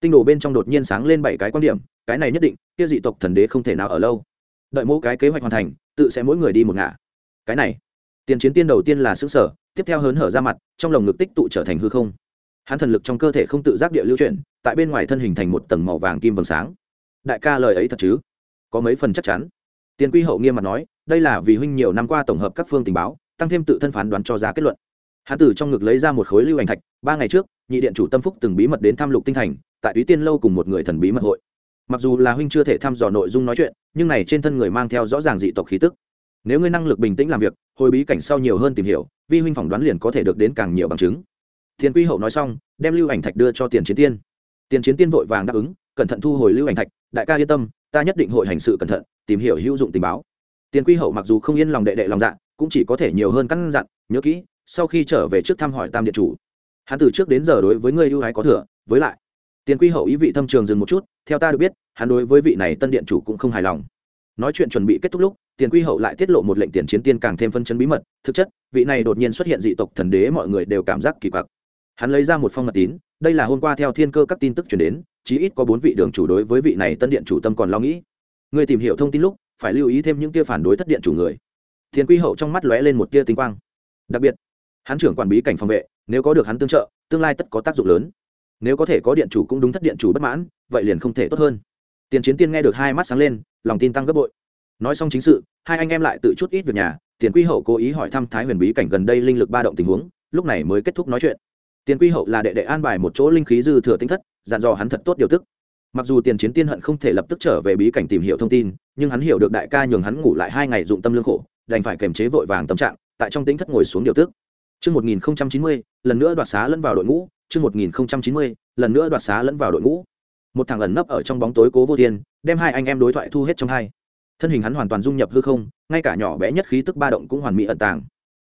tinh đồ bên trong đột nhiên sáng lên bảy cái quan điểm, cái này nhất định, kia dị tộc thần đế không thể nào ở lâu. Đợi mỗi cái kế hoạch hoàn thành, tự sẽ mỗi người đi một ngả. Cái này, tiền chiến tiên đầu tiên là xứng sở tiếp theo hớn hở ra mặt, trong lồng ngực tích tụ trở thành hư không. Hắn thần lực trong cơ thể không tự giác địa lưu chuyển, tại bên ngoài thân hình thành một tầng màu vàng kim vầng sáng. Đại ca lời ấy thật chứ? Có mấy phần chắc chắn. Tiền quy hậu nghiêm mặt nói, đây là vì huynh nhiều năm qua tổng hợp các phương tình báo, tăng thêm tự thân phán đoán cho ra kết luận. Hắn từ trong ngực lấy ra một khối lưu ảnh thạch, ba ngày trước, nhị điện chủ tâm phúc từng bí mật đến tham lục tinh thành tại túy tiên lâu cùng một người thần bí mật hội. Mặc dù là huynh chưa thể thăm dò nội dung nói chuyện, nhưng này trên thân người mang theo rõ ràng dị tộc khí tức. Nếu ngươi năng lực bình tĩnh làm việc, hồi bí cảnh sau nhiều hơn tìm hiểu, vi huynh phỏng đoán liền có thể được đến càng nhiều bằng chứng. Thiên quy hậu nói xong, đem lưu ảnh thạch đưa cho tiền chiến tiên. Tiền chiến tiên vội vàng đáp ứng, cẩn thận thu hồi lưu ảnh thạch, đại ca yên tâm, ta nhất định hội hành sự cẩn thận, tìm hiểu hữu dụng tình báo. Tiền quy hậu mặc dù không yên lòng đệ đệ lòng dạ cũng chỉ có thể nhiều hơn căn dặn, nhớ kỹ, sau khi trở về trước thăm hỏi tam điện chủ. Hắn từ trước đến giờ đối với ngươi ưu ái có thừa, với lại tiền quy hậu ý vị thâm trường dừng một chút, theo ta được biết, hắn đối với vị này tân điện chủ cũng không hài lòng. Nói chuyện chuẩn bị kết thúc lúc, tiền quy hậu lại tiết lộ một lệnh tiền chiến tiên càng thêm phân chân bí mật, thực chất, vị này đột nhiên xuất hiện dị tộc thần đế mọi người đều cảm giác kỳ quặc. Hắn lấy ra một phong mật tín, đây là hôm qua theo thiên cơ các tin tức chuyển đến, chí ít có bốn vị đường chủ đối với vị này tân điện chủ tâm còn lo nghĩ. Người tìm hiểu thông tin lúc, phải lưu ý thêm những tia phản đối thất điện chủ người. Tiền quy hậu trong mắt lóe lên một tia tinh quang. Đặc biệt, hắn trưởng quản bí cảnh phòng vệ, nếu có được hắn tương trợ, tương lai tất có tác dụng lớn nếu có thể có điện chủ cũng đúng thất điện chủ bất mãn vậy liền không thể tốt hơn. Tiền chiến tiên nghe được hai mắt sáng lên lòng tin tăng gấp bội. Nói xong chính sự hai anh em lại tự chút ít việc nhà tiền quy hậu cố ý hỏi thăm thái huyền bí cảnh gần đây linh lực ba động tình huống lúc này mới kết thúc nói chuyện. Tiền quy hậu là đệ đệ an bài một chỗ linh khí dư thừa tinh thất dặn dò hắn thật tốt điều tức. Mặc dù tiền chiến tiên hận không thể lập tức trở về bí cảnh tìm hiểu thông tin nhưng hắn hiểu được đại ca nhường hắn ngủ lại hai ngày dụng tâm lương khổ đành phải kềm chế vội vàng tâm trạng tại trong tính thất ngồi xuống điều tức. Trước 1090, lần nữa đoạt xá lẫn vào đội ngũ, trước 1090, lần nữa đoạt xá lẫn vào đội ngũ. Một thằng ẩn nấp ở trong bóng tối cố vô thiên, đem hai anh em đối thoại thu hết trong hai. Thân hình hắn hoàn toàn dung nhập hư không, ngay cả nhỏ bé nhất khí tức ba động cũng hoàn mỹ ẩn tàng.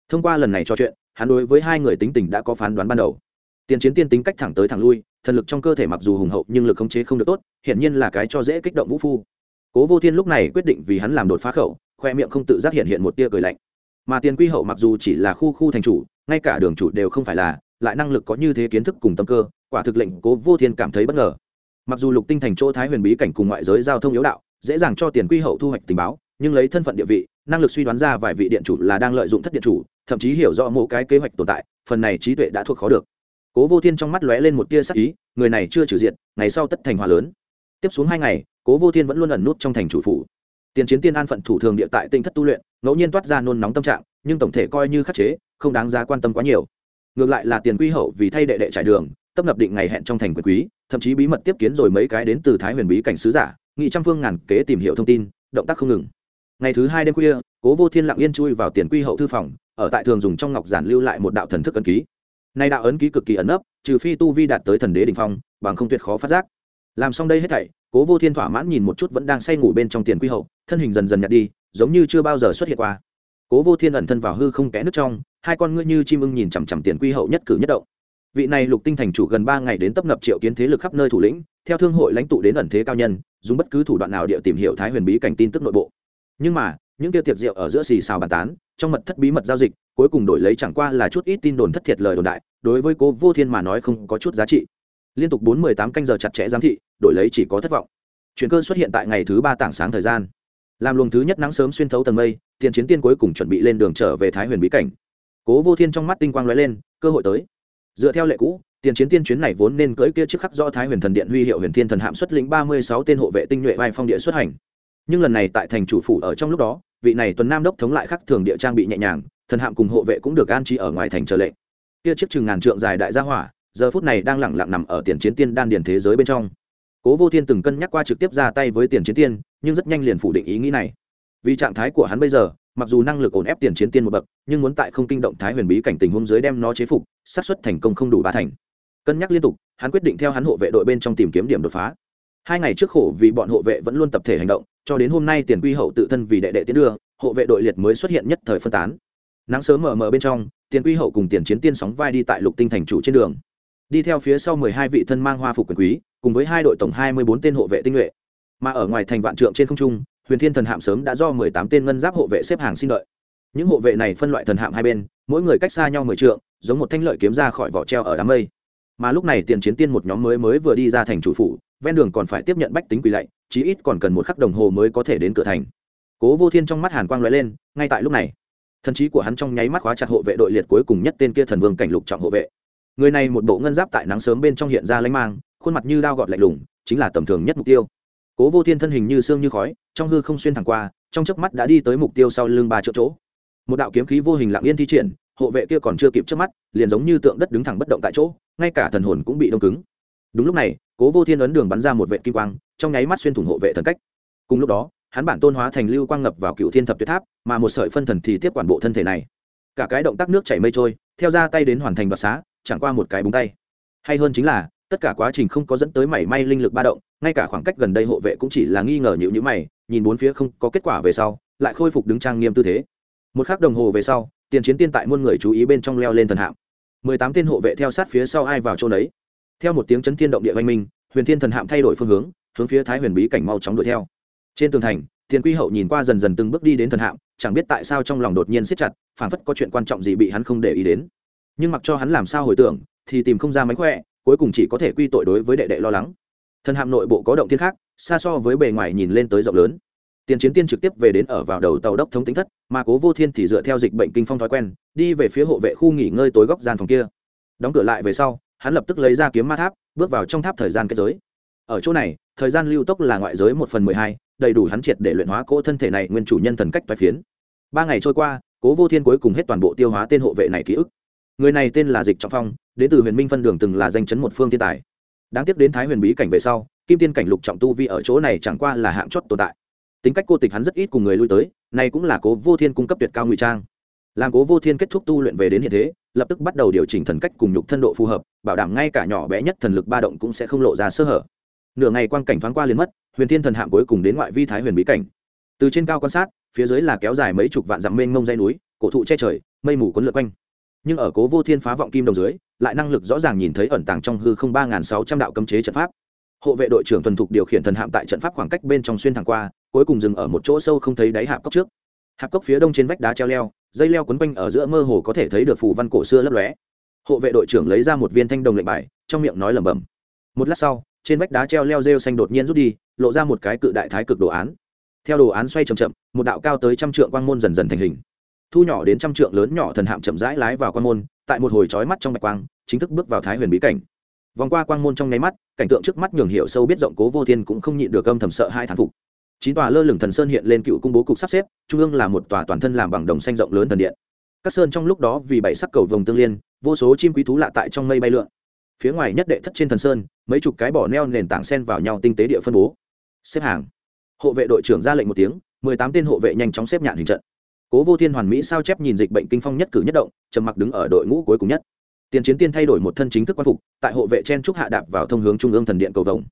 Thông qua lần này trò chuyện, hắn đối với hai người tính tình đã có phán đoán ban đầu. Tiền chiến tiên tính cách thẳng tới thẳng lui, thần lực trong cơ thể mặc dù hùng hậu nhưng lực khống chế không được tốt, hiển nhiên là cái cho dễ kích động vũ phu. Cố Vô Thiên lúc này quyết định vì hắn làm đột phá khẩu, khoe miệng không tự giác hiện hiện một tia cười lạnh. Mà Tiền Quy Hậu mặc dù chỉ là khu khu thành chủ, ngay cả đường chủ đều không phải là lại năng lực có như thế kiến thức cùng tâm cơ, quả thực lệnh cố vô thiên cảm thấy bất ngờ. Mặc dù lục tinh thành chỗ thái huyền bí cảnh cùng ngoại giới giao thông yếu đạo, dễ dàng cho tiền quy hậu thu hoạch tình báo, nhưng lấy thân phận địa vị, năng lực suy đoán ra vài vị điện chủ là đang lợi dụng thất điện chủ, thậm chí hiểu rõ mỗi cái kế hoạch tồn tại, phần này trí tuệ đã thuộc khó được. Cố vô thiên trong mắt lóe lên một tia sắc ý, người này chưa trừ diện ngày sau tất thành hòa lớn. Tiếp xuống hai ngày, cố vô thiên vẫn luôn ẩn nút trong thành chủ phủ. Tiền chiến tiên an phận thủ thường địa tại tinh thất tu luyện, ngẫu nhiên toát ra nôn nóng tâm trạng, nhưng tổng thể coi như khắc chế, không đáng giá quan tâm quá nhiều ngược lại là tiền quy hậu vì thay đệ đệ trải đường, tấp nập định ngày hẹn trong thành quyền quý, thậm chí bí mật tiếp kiến rồi mấy cái đến từ thái huyền bí cảnh sứ giả, nghị trăm phương ngàn kế tìm hiểu thông tin, động tác không ngừng. Ngày thứ hai đêm khuya, cố vô thiên lặng yên chui vào tiền quy hậu thư phòng, ở tại thường dùng trong ngọc giản lưu lại một đạo thần thức ấn ký. Nay đạo ấn ký cực kỳ ẩn ấp trừ phi tu vi đạt tới thần đế đình phong, bằng không tuyệt khó phát giác. Làm xong đây hết thảy, cố vô thiên thỏa mãn nhìn một chút vẫn đang say ngủ bên trong tiền quy hậu, thân hình dần dần nhạt đi, giống như chưa bao giờ xuất hiện qua. Cố vô thiên ẩn thân vào hư không kẽ nước trong hai con ngươi như chim ưng nhìn chằm chằm tiền quy hậu nhất cử nhất động. Vị này lục tinh thành chủ gần ba ngày đến tấp nập triệu kiến thế lực khắp nơi thủ lĩnh, theo thương hội lãnh tụ đến ẩn thế cao nhân, dùng bất cứ thủ đoạn nào địa tìm hiểu thái huyền bí cảnh tin tức nội bộ. Nhưng mà, những tiêu tiệc rượu ở giữa xì xào bàn tán, trong mật thất bí mật giao dịch, cuối cùng đổi lấy chẳng qua là chút ít tin đồn thất thiệt lời đồn đại, đối với cố vô thiên mà nói không có chút giá trị. Liên tục bốn mươi tám canh giờ chặt chẽ giám thị, đổi lấy chỉ có thất vọng. Chuyện cơ xuất hiện tại ngày thứ ba tảng sáng thời gian. Làm luồng thứ nhất nắng sớm xuyên thấu tầng mây, tiền chiến tiên cuối cùng chuẩn bị lên đường trở về thái huyền bí cảnh cố vô thiên trong mắt tinh quang lóe lên, cơ hội tới. Dựa theo lệ cũ, tiền chiến tiên chuyến này vốn nên cưỡi kia trước khắc do thái huyền thần điện huy hiệu huyền thiên thần hạm xuất lĩnh ba mươi sáu tên hộ vệ tinh nhuệ vai phong địa xuất hành. Nhưng lần này tại thành chủ phủ ở trong lúc đó, vị này tuần nam đốc thống lại khắc thường địa trang bị nhẹ nhàng, thần hạm cùng hộ vệ cũng được an trí ở ngoài thành chờ lệnh. Kia chiếc chừng ngàn trượng dài đại gia hỏa, giờ phút này đang lẳng lặng nằm ở tiền chiến tiên đan điền thế giới bên trong. Cố vô thiên từng cân nhắc qua trực tiếp ra tay với tiền chiến tiên, nhưng rất nhanh liền phủ định ý nghĩ này. Vì trạng thái của hắn bây giờ mặc dù năng lực ổn ép tiền chiến tiên một bậc, nhưng muốn tại không kinh động thái huyền bí cảnh tình huống dưới đem nó chế phục, xác suất thành công không đủ ba thành. Cân nhắc liên tục, hắn quyết định theo hắn hộ vệ đội bên trong tìm kiếm điểm đột phá. Hai ngày trước khổ vì bọn hộ vệ vẫn luôn tập thể hành động, cho đến hôm nay tiền quy hậu tự thân vì đệ đệ tiến đưa, hộ vệ đội liệt mới xuất hiện nhất thời phân tán. Nắng sớm mờ mờ bên trong, tiền quy hậu cùng tiền chiến tiên sóng vai đi tại lục tinh thành chủ trên đường. Đi theo phía sau mười hai vị thân mang hoa phục quyền quý, cùng với hai đội tổng hai mươi bốn tên hộ vệ tinh nhuệ. Mà ở ngoài thành vạn trượng trên không trung huyền thiên thần hạm sớm đã do mười tám tên ngân giáp hộ vệ xếp hàng xin đợi. Những hộ vệ này phân loại thần hạm hai bên, mỗi người cách xa nhau mười trượng, giống một thanh lợi kiếm ra khỏi vỏ treo ở đám mây. Mà lúc này tiền chiến tiên một nhóm mới mới vừa đi ra thành chủ phủ, ven đường còn phải tiếp nhận bách tính quỳ lạy, chí ít còn cần một khắc đồng hồ mới có thể đến cửa thành. Cố vô thiên trong mắt hàn quang lóe lên, ngay tại lúc này, thần trí của hắn trong nháy mắt khóa chặt hộ vệ đội liệt cuối cùng nhất tên kia thần vương cảnh lục trọng hộ vệ. Người này một bộ ngân giáp tại nắng sớm bên trong hiện ra lãnh mang, khuôn mặt như đao gọt lạnh lùng, chính là tầm thường nhất mục tiêu cố vô thiên thân hình như xương như khói, trong hư không xuyên thẳng qua, trong chớp mắt đã đi tới mục tiêu sau lưng ba chỗ chỗ. Một đạo kiếm khí vô hình lặng yên thi triển, hộ vệ kia còn chưa kịp trước mắt, liền giống như tượng đất đứng thẳng bất động tại chỗ, ngay cả thần hồn cũng bị đông cứng. Đúng lúc này, cố vô thiên ấn đường bắn ra một vệ kim quang, trong nháy mắt xuyên thủng hộ vệ thần cách. Cùng lúc đó, hắn bản tôn hóa thành lưu quang ngập vào cựu thiên thập tuyệt tháp, mà một sợi phân thần thì tiếp quản bộ thân thể này. Cả cái động tác nước chảy mây trôi, theo ra tay đến hoàn thành đoạt xá, chẳng qua một cái búng tay. Hay hơn chính là, tất cả quá trình không có dẫn tới mảy may linh lực ba động ngay cả khoảng cách gần đây hộ vệ cũng chỉ là nghi ngờ nhịu nhữ mày, nhìn bốn phía không có kết quả về sau, lại khôi phục đứng trang nghiêm tư thế. Một khắc đồng hồ về sau, tiền chiến tiên tại muôn người chú ý bên trong leo lên thần hạm. Mười tám tên hộ vệ theo sát phía sau ai vào chỗ đấy theo một tiếng chấn thiên động địa văn minh, huyền thiên thần hạm thay đổi phương hướng hướng phía thái huyền bí cảnh mau chóng đuổi theo. Trên tường thành, tiền quy hậu nhìn qua dần dần từng bước đi đến thần hạm, chẳng biết tại sao trong lòng đột nhiên siết chặt, phảng phất có chuyện quan trọng gì bị hắn không để ý đến. Nhưng mặc cho hắn làm sao hồi tưởng, thì tìm không ra mánh khỏe, cuối cùng chỉ có thể quy tội đối với đệ đệ lo lắng thần hạm nội bộ có động thiên khác, xa so với bề ngoài nhìn lên tới rộng lớn. Tiền chiến tiên trực tiếp về đến ở vào đầu tàu đốc thống tính thất, mà cố vô thiên thì dựa theo dịch bệnh kinh phong thói quen, đi về phía hộ vệ khu nghỉ ngơi tối góc gian phòng kia. Đóng cửa lại về sau, hắn lập tức lấy ra kiếm ma tháp, bước vào trong tháp thời gian kết giới. Ở chỗ này, thời gian lưu tốc là ngoại giới một phần mười hai, đầy đủ hắn triệt để luyện hóa cỗ thân thể này nguyên chủ nhân thần cách toái phiến. Ba ngày trôi qua, cố vô thiên cuối cùng hết toàn bộ tiêu hóa tên hộ vệ này ký ức. Người này tên là dịch trọng phong, đến từ huyền minh phân đường từng là danh chấn một phương thiên tài đáng tiếc đến thái huyền bí cảnh về sau, kim tiên cảnh lục trọng tu vi ở chỗ này chẳng qua là hạng chót tồn tại. Tính cách cô tịch hắn rất ít cùng người lui tới này cũng là cố vô thiên cung cấp tuyệt cao ngụy trang. Làm cố vô thiên kết thúc tu luyện về đến hiện thế, lập tức bắt đầu điều chỉnh thần cách cùng nhục thân độ phù hợp, bảo đảm ngay cả nhỏ bé nhất thần lực ba động cũng sẽ không lộ ra sơ hở. Nửa ngày quang cảnh thoáng qua liền mất, huyền thiên thần hạng cuối cùng đến ngoại vi thái huyền bí cảnh. Từ trên cao quan sát, phía dưới là kéo dài mấy chục vạn dặm mênh mông dây núi, cổ thụ che trời, mây mù quấn lượt quanh. Nhưng ở cố vô thiên phá vọng kim đồng dưới lại năng lực rõ ràng nhìn thấy ẩn tàng trong hư không ba nghìn sáu trăm đạo cấm chế trận pháp. Hộ vệ đội trưởng thuần thục điều khiển thần hạm tại trận pháp khoảng cách bên trong xuyên thẳng qua, cuối cùng dừng ở một chỗ sâu không thấy đáy hạp cốc trước. Hạp cốc phía đông trên vách đá treo leo, dây leo quấn quanh ở giữa mơ hồ có thể thấy được phù văn cổ xưa lấp lóe. Hộ vệ đội trưởng lấy ra một viên thanh đồng lệnh bài, trong miệng nói lẩm bẩm. Một lát sau, trên vách đá treo leo rêu xanh đột nhiên rút đi, lộ ra một cái cự đại thái cực đồ án. Theo đồ án xoay c h ậ m chậm, một đạo cao tới trăm trượng quang môn dần dần thành hình. Thu nhỏ đến trăm trượng lớn nhỏ thần hạm chậm rãi lái vào quang môn tại một hồi trói mắt trong bạch quang, chính thức bước vào thái huyền bí cảnh. Vòng qua quang môn trong nháy mắt, cảnh tượng trước mắt nhường hiệu sâu biết rộng cố vô thiên cũng không nhịn được âm thầm sợ hai thán phục. Chín tòa lơ lửng thần sơn hiện lên cựu cung bố cục sắp xếp, trung ương là một tòa toàn thân làm bằng đồng xanh rộng lớn thần điện. Các sơn trong lúc đó vì bảy sắc cầu vồng tương liên, vô số chim quý thú lạ tại trong mây bay lượn. Phía ngoài nhất đệ thất trên thần sơn, mấy chục cái bỏ neo nền tảng sen vào nhau tinh tế địa phân bố. Xếp hàng. Hộ vệ đội trưởng ra lệnh một tiếng, mười tám tên hộ vệ nhanh chóng xếp nhạn hình trận cố vô thiên hoàn mỹ sao chép nhìn dịch bệnh kinh phong nhất cử nhất động, trầm mặc đứng ở đội ngũ cuối cùng nhất. Tiền chiến tiên thay đổi một thân chính thức quan phục, tại hộ vệ chen trúc hạ đạp vào thông hướng trung ương thần điện cầu vồng.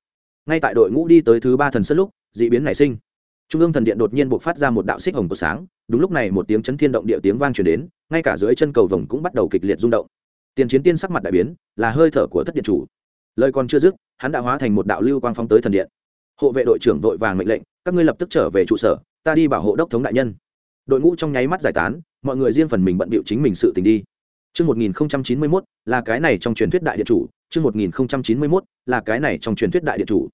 Ngay tại đội ngũ đi tới thứ ba thần sân lúc d ị biến nảy sinh. Trung ương thần điện đột nhiên buộc phát ra một đạo xích hồng của sáng, đúng lúc này một tiếng chấn thiên động địa tiếng vang chuyển đến, ngay cả dưới chân cầu vồng cũng bắt đầu kịch liệt rung động. Tiền chiến tiên sắc mặt đại biến, là hơi thở của thất điện chủ. Lời còn chưa dứt, hắn đã hóa thành một đạo lưu quang phong tới thần điện. Hộ vệ đội trưởng vội vàng mệnh lệnh, các ngươi lập tức trở về trụ sở, ta đi bảo hộ đốc thống đại nhân đội ngũ trong nháy mắt giải tán mọi người riêng phần mình bận bịu chính mình sự tình đi Chương 1091 là cái này trong truyền thuyết đại Địa chủ, chương 1091 là cái này trong truyền thuyết đại Địa chủ.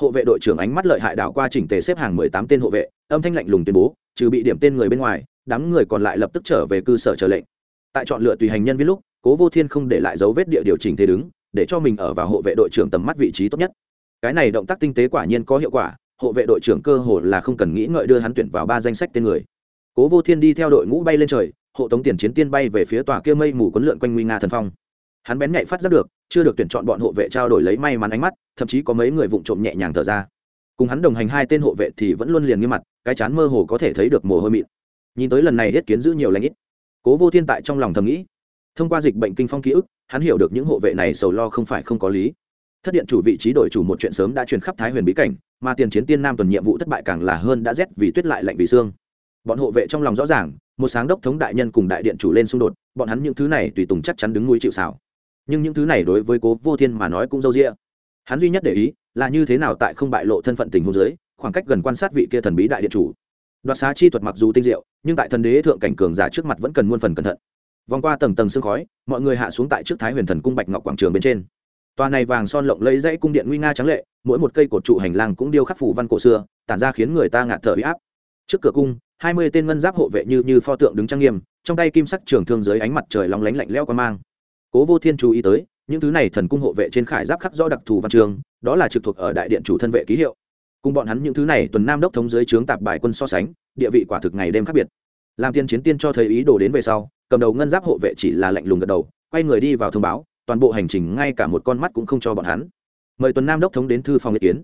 Hộ vệ đội trưởng ánh mắt lợi hại đảo qua chỉnh tề xếp hàng 18 tên hộ vệ, âm thanh lạnh lùng tuyên bố, trừ bị điểm tên người bên ngoài, đám người còn lại lập tức trở về cơ sở chờ lệnh. Tại chọn lựa tùy hành nhân viên lúc, Cố Vô Thiên không để lại dấu vết địa điều chỉnh thế đứng, để cho mình ở vào hộ vệ đội trưởng tầm mắt vị trí tốt nhất. Cái này động tác tinh tế quả nhiên có hiệu quả, hộ vệ đội trưởng cơ hồ là không cần nghĩ ngợi đưa hắn tuyển vào ba danh sách tên người. Cố Vô Thiên đi theo đội ngũ bay lên trời, hộ tống tiền chiến tiên bay về phía tòa kia mây mù quấn lượn quanh nguy nga thần phong. Hắn bén nhạy phát giác được chưa được tuyển chọn bọn hộ vệ trao đổi lấy may mắn ánh mắt thậm chí có mấy người vụng trộm nhẹ nhàng thở ra. Cùng hắn đồng hành hai tên hộ vệ thì vẫn luôn liền nghiêm mặt cái chán mơ hồ có thể thấy được mồ hôi mịn. Nhìn tới lần này hết kiến giữ nhiều lãnh ít. Cố vô thiên tại trong lòng thầm nghĩ. Thông qua dịch bệnh kinh phong ký ức hắn hiểu được những hộ vệ này sầu lo không phải không có lý. Thất điện chủ vị trí đổi chủ một chuyện sớm đã truyền khắp thái huyền bí cảnh mà tiền chiến tiên nam tuần nhiệm vụ thất bại càng là hơn đã rét vì tuyết lại lạnh vì xương bọn hộ vệ trong lòng rõ ràng, một sáng đốc thống đại nhân cùng đại điện chủ lên xung đột, bọn hắn những thứ này tùy tùng chắc chắn đứng núi chịu xảo nhưng những thứ này đối với cố vô thiên mà nói cũng dâu rĩa hắn duy nhất để ý là như thế nào tại không bại lộ thân phận tình hôn giới khoảng cách gần quan sát vị kia thần bí đại điện chủ. Đoạt xá chi thuật mặc dù tinh diệu, nhưng tại thần đế thượng cảnh cường giả trước mặt vẫn cần muôn phần cẩn thận. Vòng qua tầng tầng sương khói, mọi người hạ xuống tại trước thái huyền thần cung bạch ngọc quảng trường bên trên. Tòa này vàng son lộng lấy dãy cung điện nguy nga trắng lệ, mỗi một cây cột trụ hành lang cũng điêu khắc phủ văn cổ xưa, tản ra khiến người ta ngạt thở huy áp. Trước cửa cung hai mươi tên ngân giáp hộ vệ như như pho tượng đứng trang nghiêm, trong tay kim sắc trường thương dưới ánh mặt trời lóng lánh lạnh lẽo qua mang. Cố vô thiên chú ý tới, những thứ này thần cung hộ vệ trên khải giáp khắc rõ đặc thù văn trường, đó là trực thuộc ở đại điện chủ thân vệ ký hiệu. Cùng bọn hắn những thứ này tuần nam đốc thống dưới trướng tạp bài quân so sánh, địa vị quả thực ngày đêm khác biệt. Làm tiên chiến tiên cho thấy ý đồ đến về sau, cầm đầu ngân giáp hộ vệ chỉ là lạnh lùng gật đầu, quay người đi vào thông báo, toàn bộ hành trình ngay cả một con mắt cũng không cho bọn hắn. Mời tuần nam đốc thống đến thư phòng ý kiến.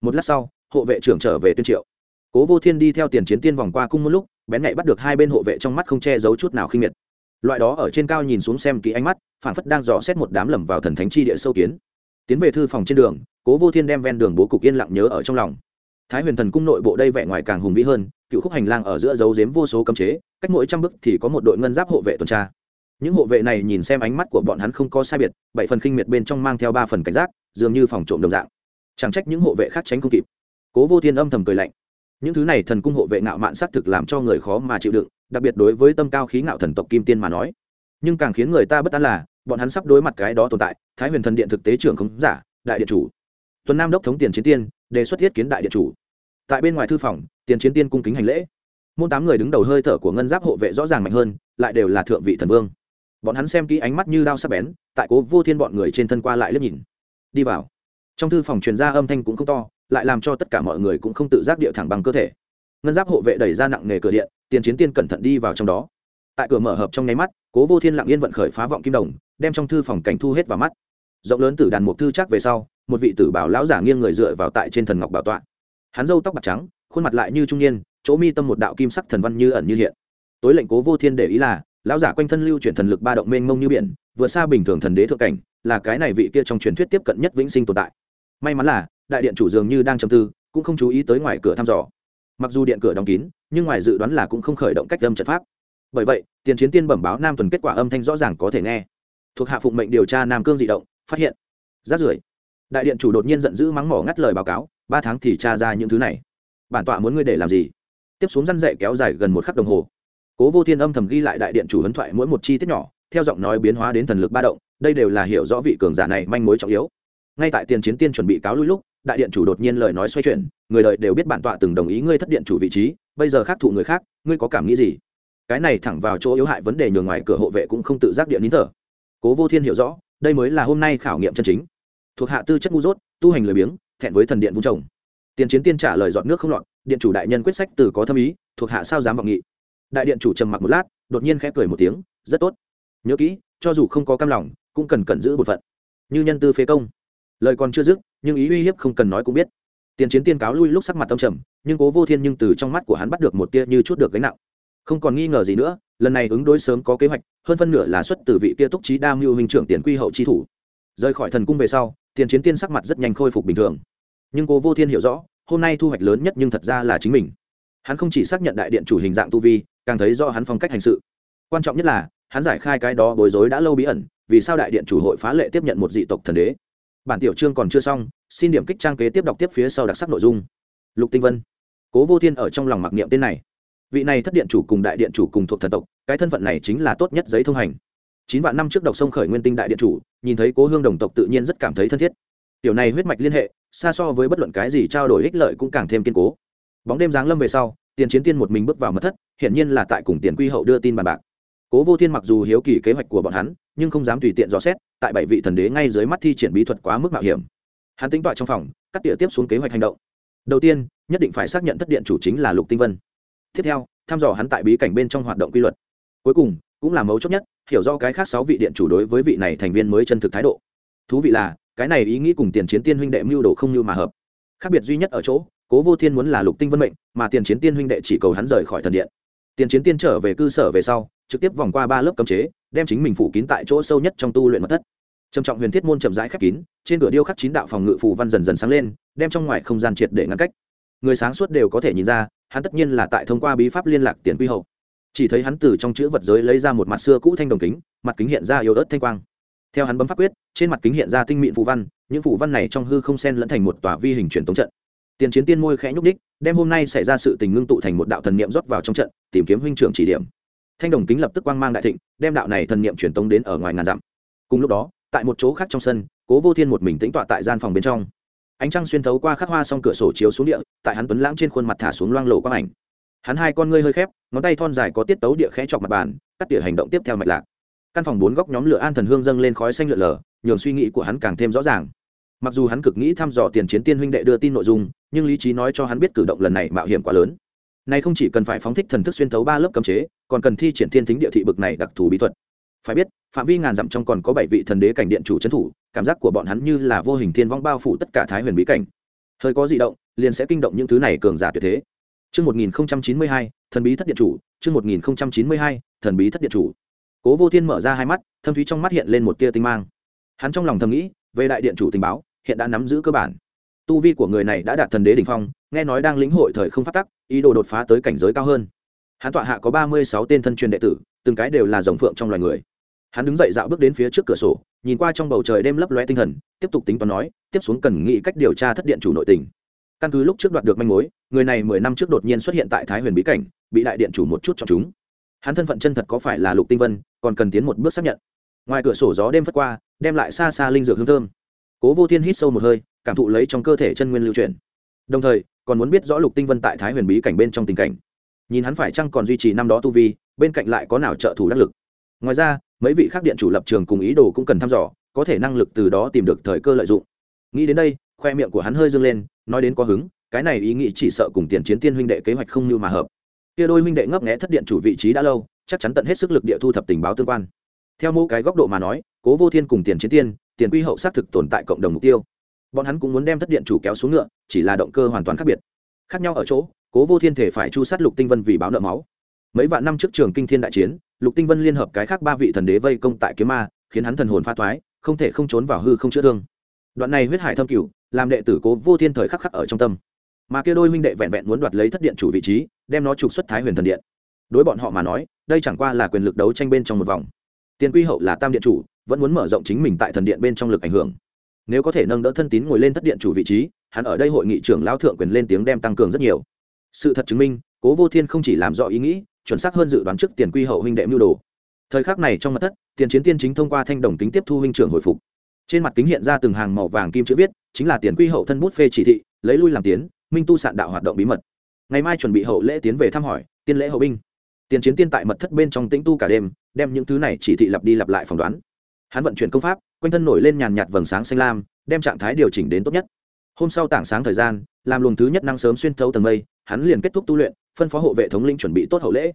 Một lát sau, hộ vệ trưởng trở về tuyên triệu cố vô thiên đi theo tiền chiến tiên vòng qua cung một lúc, bén nhạy bắt được hai bên hộ vệ trong mắt không che giấu chút nào khinh miệt. Loại đó ở trên cao nhìn xuống xem kỹ ánh mắt phản phất đang dò xét một đám lầm vào thần thánh chi địa sâu kiến. Tiến về thư phòng trên đường, cố vô thiên đem ven đường bố cục yên lặng nhớ ở trong lòng. Thái huyền thần cung nội bộ đây vẻ ngoài càng hùng vĩ hơn, cựu khúc hành lang ở giữa dấu dếm vô số cấm chế, cách mỗi trăm bước thì có một đội ngân giáp hộ vệ tuần tra. Những hộ vệ này nhìn xem ánh mắt của bọn hắn không có sai biệt, bảy phần khinh miệt bên trong mang theo ba phần cảnh giác, dường như phòng trộm đồng dạng. Chẳng trách những hộ vệ khác tránh không kịp. Cố vô thiên âm thầm cười lạnh những thứ này thần cung hộ vệ ngạo mạn xác thực làm cho người khó mà chịu đựng, đặc biệt đối với tâm cao khí ngạo thần tộc kim tiên mà nói. Nhưng càng khiến người ta bất an là, bọn hắn sắp đối mặt cái đó tồn tại, thái huyền thần điện thực tế trưởng không giả, đại điện chủ. Tuần nam đốc thống tiền chiến tiên, đề xuất thiết kiến đại điện chủ. Tại bên ngoài thư phòng, tiền chiến tiên cung kính hành lễ. Môn tám người đứng đầu hơi thở của ngân giáp hộ vệ rõ ràng mạnh hơn, lại đều là thượng vị thần vương. Bọn hắn xem kỹ ánh mắt như đao sắc bén, tại cố vô thiên bọn người trên thân qua lại liếc nhìn. Đi vào. Trong thư phòng truyền ra âm thanh cũng không to lại làm cho tất cả mọi người cũng không tự giác địa thẳng bằng cơ thể. Ngân giáp hộ vệ đẩy ra nặng nề cửa điện, tiền chiến tiên cẩn thận đi vào trong đó. Tại cửa mở hợp trong nháy mắt, cố vô thiên lặng yên vận khởi phá vọng kim đồng, đem trong thư phòng cảnh thu hết vào mắt. Rộng lớn từ đàn mục thư chắc về sau, một vị tử bảo lão giả nghiêng người dựa vào tại trên thần ngọc bảo tọa. Hắn râu tóc bạc trắng, khuôn mặt lại như trung niên, chỗ mi tâm một đạo kim sắc thần văn như ẩn như hiện. Tối lệnh cố vô thiên để ý là, lão giả quanh thân lưu chuyển thần lực ba động mênh mông như biển vượt xa bình thường thần đế thượng cảnh, là cái này vị kia trong truyền thuyết tiếp cận nhất vĩnh sinh tồn tại. May mắn là đại điện chủ dường như đang trầm tư, cũng không chú ý tới ngoài cửa thăm dò. Mặc dù điện cửa đóng kín, nhưng ngoài dự đoán là cũng không khởi động cách âm trận pháp. Bởi vậy, tiền chiến tiên bẩm báo nam tuần kết quả âm thanh rõ ràng có thể nghe. Thuộc hạ phụng mệnh điều tra nam cương dị động, phát hiện. Rát rưởi. Đại điện chủ đột nhiên giận dữ mắng mỏ ngắt lời báo cáo, ba tháng thì tra ra những thứ này. Bản tọa muốn ngươi để làm gì? Tiếp xuống răn dậy kéo dài gần một khắc đồng hồ. Cố vô thiên âm thầm ghi lại đại điện chủ hấn thoại mỗi một chi tiết nhỏ, theo giọng nói biến hóa đến thần lực ba động, đây đều là hiểu rõ vị cường giả này manh mối trọng yếu. Ngay tại tiền chiến tiên chuẩn bị cáo lui lúc đại điện chủ đột nhiên lời nói xoay chuyển, người đời đều biết bản tọa từng đồng ý ngươi thất điện chủ vị trí, bây giờ khác thụ người khác, ngươi có cảm nghĩ gì? Cái này thẳng vào chỗ yếu hại vấn đề nhường ngoài cửa hộ vệ cũng không tự giác điện nín thở. Cố vô thiên hiểu rõ, đây mới là hôm nay khảo nghiệm chân chính. Thuộc hạ tư chất ngu dốt, tu hành lười biếng, thẹn với thần điện vung trồng. Tiền chiến tiên trả lời dọn nước không lọt, điện chủ đại nhân quyết sách từ có thâm ý, thuộc hạ sao dám vọng nghị? Đại điện chủ trầm mặc một lát, đột nhiên khẽ cười một tiếng, rất tốt. Nhớ kỹ, cho dù không có cam lòng, cũng cần cẩn giữ bột phận. Như nhân tư phế công lời còn chưa dứt, nhưng ý uy hiếp không cần nói cũng biết. Tiền chiến tiên cáo lui lúc sắc mặt tâm trầm, nhưng cố vô thiên nhưng từ trong mắt của hắn bắt được một tia như chút được gánh nặng. Không còn nghi ngờ gì nữa, lần này ứng đối sớm có kế hoạch, hơn phân nửa là xuất từ vị kia túc trí đa mưu hình trưởng tiền quy hậu chi thủ. Rời khỏi thần cung về sau, tiền chiến tiên sắc mặt rất nhanh khôi phục bình thường. Nhưng cố vô thiên hiểu rõ, hôm nay thu hoạch lớn nhất nhưng thật ra là chính mình. Hắn không chỉ xác nhận đại điện chủ hình dạng tu vi, càng thấy do hắn phong cách hành sự. Quan trọng nhất là, hắn giải khai cái đó bối rối đã lâu bí ẩn, vì sao đại điện chủ hội phá lệ tiếp nhận một dị tộc thần đế? Bản tiểu chương còn chưa xong, xin điểm kích trang kế tiếp đọc tiếp phía sau đặc sắc nội dung. Lục tinh vân. Cố vô thiên ở trong lòng mặc niệm tên này. Vị này thất điện chủ cùng đại điện chủ cùng thuộc thần tộc, cái thân phận này chính là tốt nhất giấy thông hành. Chín vạn năm trước đọc sông khởi nguyên tinh đại điện chủ, nhìn thấy cố hương đồng tộc tự nhiên rất cảm thấy thân thiết. Tiểu này huyết mạch liên hệ, xa so với bất luận cái gì trao đổi ích lợi cũng càng thêm kiên cố. Bóng đêm giáng lâm về sau, tiền chiến tiên một mình bước vào mật thất, hiển nhiên là tại cùng tiền quy hậu đưa tin bàn bạc. Cố vô thiên mặc dù hiếu kỳ kế hoạch của bọn hắn nhưng không dám tùy tiện dò xét, tại bảy vị thần đế ngay dưới mắt thi triển bí thuật quá mức mạo hiểm. Hắn tính tọa trong phòng, cắt tỉa tiếp xuống kế hoạch hành động. Đầu tiên, nhất định phải xác nhận thất điện chủ chính là lục tinh vân. Tiếp theo, thăm dò hắn tại bí cảnh bên trong hoạt động quy luật. Cuối cùng, cũng là mấu chốt nhất, hiểu do cái khác sáu vị điện chủ đối với vị này thành viên mới chân thực thái độ. Thú vị là, cái này ý nghĩ cùng tiền chiến tiên huynh đệ mưu đồ không như mà hợp. Khác biệt duy nhất ở chỗ, cố vô thiên muốn là lục tinh vân mệnh, mà tiền chiến tiên huynh đệ chỉ cầu hắn rời khỏi thần điện. Tiền chiến tiên trở về cư sở về sau trực tiếp vòng qua ba lớp cấm chế, đem chính mình phủ kín tại chỗ sâu nhất trong tu luyện mật thất. Trầm trọng huyền thiết môn chậm rãi khép kín, trên cửa điêu khắc chín đạo phòng ngự phù văn dần dần sáng lên, đem trong ngoài không gian triệt để ngăn cách. Người sáng suốt đều có thể nhìn ra, hắn tất nhiên là tại thông qua bí pháp liên lạc tiền quy hậu. Chỉ thấy hắn từ trong chữ vật giới lấy ra một mặt xưa cũ thanh đồng kính, mặt kính hiện ra yếu ớt thanh quang. Theo hắn bấm pháp quyết, trên mặt kính hiện ra tinh mịn phù văn, những phù văn này trong hư không sen lẫn thành một tòa vi hình truyền tống trận. Tiền chiến tiên môi khẽ nhúc đích đem hôm nay xảy ra sự tình ngưng tụ thành một đạo thần niệm rót vào trong trận, tìm kiếm huynh trưởng chỉ điểm thanh đồng kính lập tức quang mang đại thịnh, đem đạo này thần niệm truyền tống đến ở ngoài ngàn dặm. Cùng lúc đó, tại một chỗ khác trong sân, cố vô thiên một mình tĩnh tọa tại gian phòng bên trong. Ánh trăng xuyên thấu qua khắc hoa xong cửa sổ chiếu xuống địa, tại hắn tuấn lãng trên khuôn mặt thả xuống loang lộ quang ảnh. Hắn hai con ngươi hơi khép, ngón tay thon dài có tiết tấu địa khẽ chọc mặt bàn, cắt tỉa hành động tiếp theo mạch lạc. Căn phòng bốn góc nhóm lửa an thần hương dâng lên khói xanh lượn lờ, nhường suy nghĩ của hắn càng thêm rõ ràng. Mặc dù hắn cực nghĩ thăm dò tiền chiến tiên huynh đệ đưa tin nội dung, nhưng lý trí nói cho hắn biết cử động lần này mạo hiểm quá lớn này không chỉ cần phải phóng thích thần thức xuyên thấu ba lớp cấm chế còn cần thi triển thiên thính địa thị bực này đặc thù bí thuật phải biết phạm vi ngàn dặm trong còn có bảy vị thần đế cảnh điện chủ trấn thủ cảm giác của bọn hắn như là vô hình thiên vong bao phủ tất cả thái huyền bí cảnh hơi có di động liền sẽ kinh động những thứ này cường giả tuyệt thế Trước 1092, thần bí thất điện chủ, trước 1092, thần bí thất điện chủ. Cố Vô Thiên mở ra hai mắt, thâm thúy trong mắt hiện lên một tia tinh mang. Hắn trong lòng thầm nghĩ, về đại điện chủ tình báo, hiện đã nắm giữ cơ bản. Tu vi của người này đã đạt thần đế đỉnh phong, nghe nói đang lĩnh hội thời không phát tắc, ý đồ đột phá tới cảnh giới cao hơn. Hắn tọa hạ có ba mươi sáu tên thân truyền đệ tử, từng cái đều là rồng phượng trong loài người. Hắn đứng dậy dạo bước đến phía trước cửa sổ nhìn qua trong bầu trời đêm lấp loe tinh thần tiếp tục tính toán nói tiếp xuống cần nghĩ cách điều tra thất điện chủ nội tình. Căn cứ lúc trước đoạt được manh mối người này mười năm trước đột nhiên xuất hiện tại thái huyền bí cảnh bị đại điện chủ một chút chọn chúng. Hắn thân phận chân thật có phải là lục tinh vân còn cần tiến một bước xác nhận. Ngoài cửa sổ gió đêm phất qua đem lại xa xa linh dược hương thơm. Cố vô thiên hít sâu một hơi cảm thụ lấy trong cơ thể chân nguyên lưu chuyển. Đồng thời còn muốn biết rõ lục tinh vân tại thái huyền bí cảnh bên trong tình cảnh. Nhìn hắn phải chăng còn duy trì năm đó tu vi, bên cạnh lại có nào trợ thủ đắc lực. Ngoài ra, mấy vị khác điện chủ lập trường cùng ý đồ cũng cần thăm dò, có thể năng lực từ đó tìm được thời cơ lợi dụng. Nghĩ đến đây, khoe miệng của hắn hơi dâng lên, nói đến có hứng, cái này ý nghĩ chỉ sợ cùng tiền chiến tiên huynh đệ kế hoạch không như mà hợp. Kia đôi huynh đệ ngấp nghẽ thất điện chủ vị trí đã lâu, chắc chắn tận hết sức lực địa thu thập tình báo tương quan. Theo mỗi cái góc độ mà nói, cố vô thiên cùng tiền chiến tiên, tiền quy hậu xác thực tồn tại cộng đồng mục tiêu bọn hắn cũng muốn đem thất điện chủ kéo xuống ngựa, chỉ là động cơ hoàn toàn khác biệt. Khác nhau ở chỗ, cố vô thiên thể phải chu sát lục tinh vân vì báo nợ máu. Mấy vạn năm trước trường kinh thiên đại chiến, lục tinh vân liên hợp cái khác ba vị thần đế vây công tại kiếm ma, khiến hắn thần hồn pha toái không thể không trốn vào hư không chữa thương. Đoạn này huyết hải thâm cửu, làm đệ tử cố vô thiên thời khắc khắc ở trong tâm. Mà kia đôi minh đệ vẹn vẹn muốn đoạt lấy thất điện chủ vị trí, đem nó trục xuất thái huyền thần điện. Đối bọn họ mà nói, đây chẳng qua là quyền lực đấu tranh bên trong một vòng. Tiền quy hậu là tam điện chủ, vẫn muốn mở rộng chính mình tại thần điện bên trong lực ảnh hưởng nếu có thể nâng đỡ thân tín ngồi lên thất điện chủ vị trí, hắn ở đây hội nghị trưởng lao thượng quyền lên tiếng đem tăng cường rất nhiều. Sự thật chứng minh, cố vô thiên không chỉ làm rõ ý nghĩ, chuẩn xác hơn dự đoán trước tiền quy hậu huynh đệ mưu đồ. Thời khắc này trong mặt thất, tiền chiến tiên chính thông qua thanh đồng kính tiếp thu huynh trưởng hồi phục. Trên mặt kính hiện ra từng hàng màu vàng kim chữ viết, chính là tiền quy hậu thân bút phê chỉ thị, lấy lui làm tiến, minh tu sạn đạo hoạt động bí mật. Ngày mai chuẩn bị hậu lễ tiến về thăm hỏi, tiên lễ hậu binh. Tiền chiến tiên tại mật thất bên trong tĩnh tu cả đêm, đem những thứ này chỉ thị lặp đi lặp lại phỏng đoán. Hắn vận chuyển công pháp quanh thân nổi lên nhàn nhạt vầng sáng xanh lam, đem trạng thái điều chỉnh đến tốt nhất. Hôm sau tảng sáng thời gian, làm luồng thứ nhất năng sớm xuyên thấu tầng mây, hắn liền kết thúc tu luyện, phân phó hộ vệ thống linh chuẩn bị tốt hậu lễ.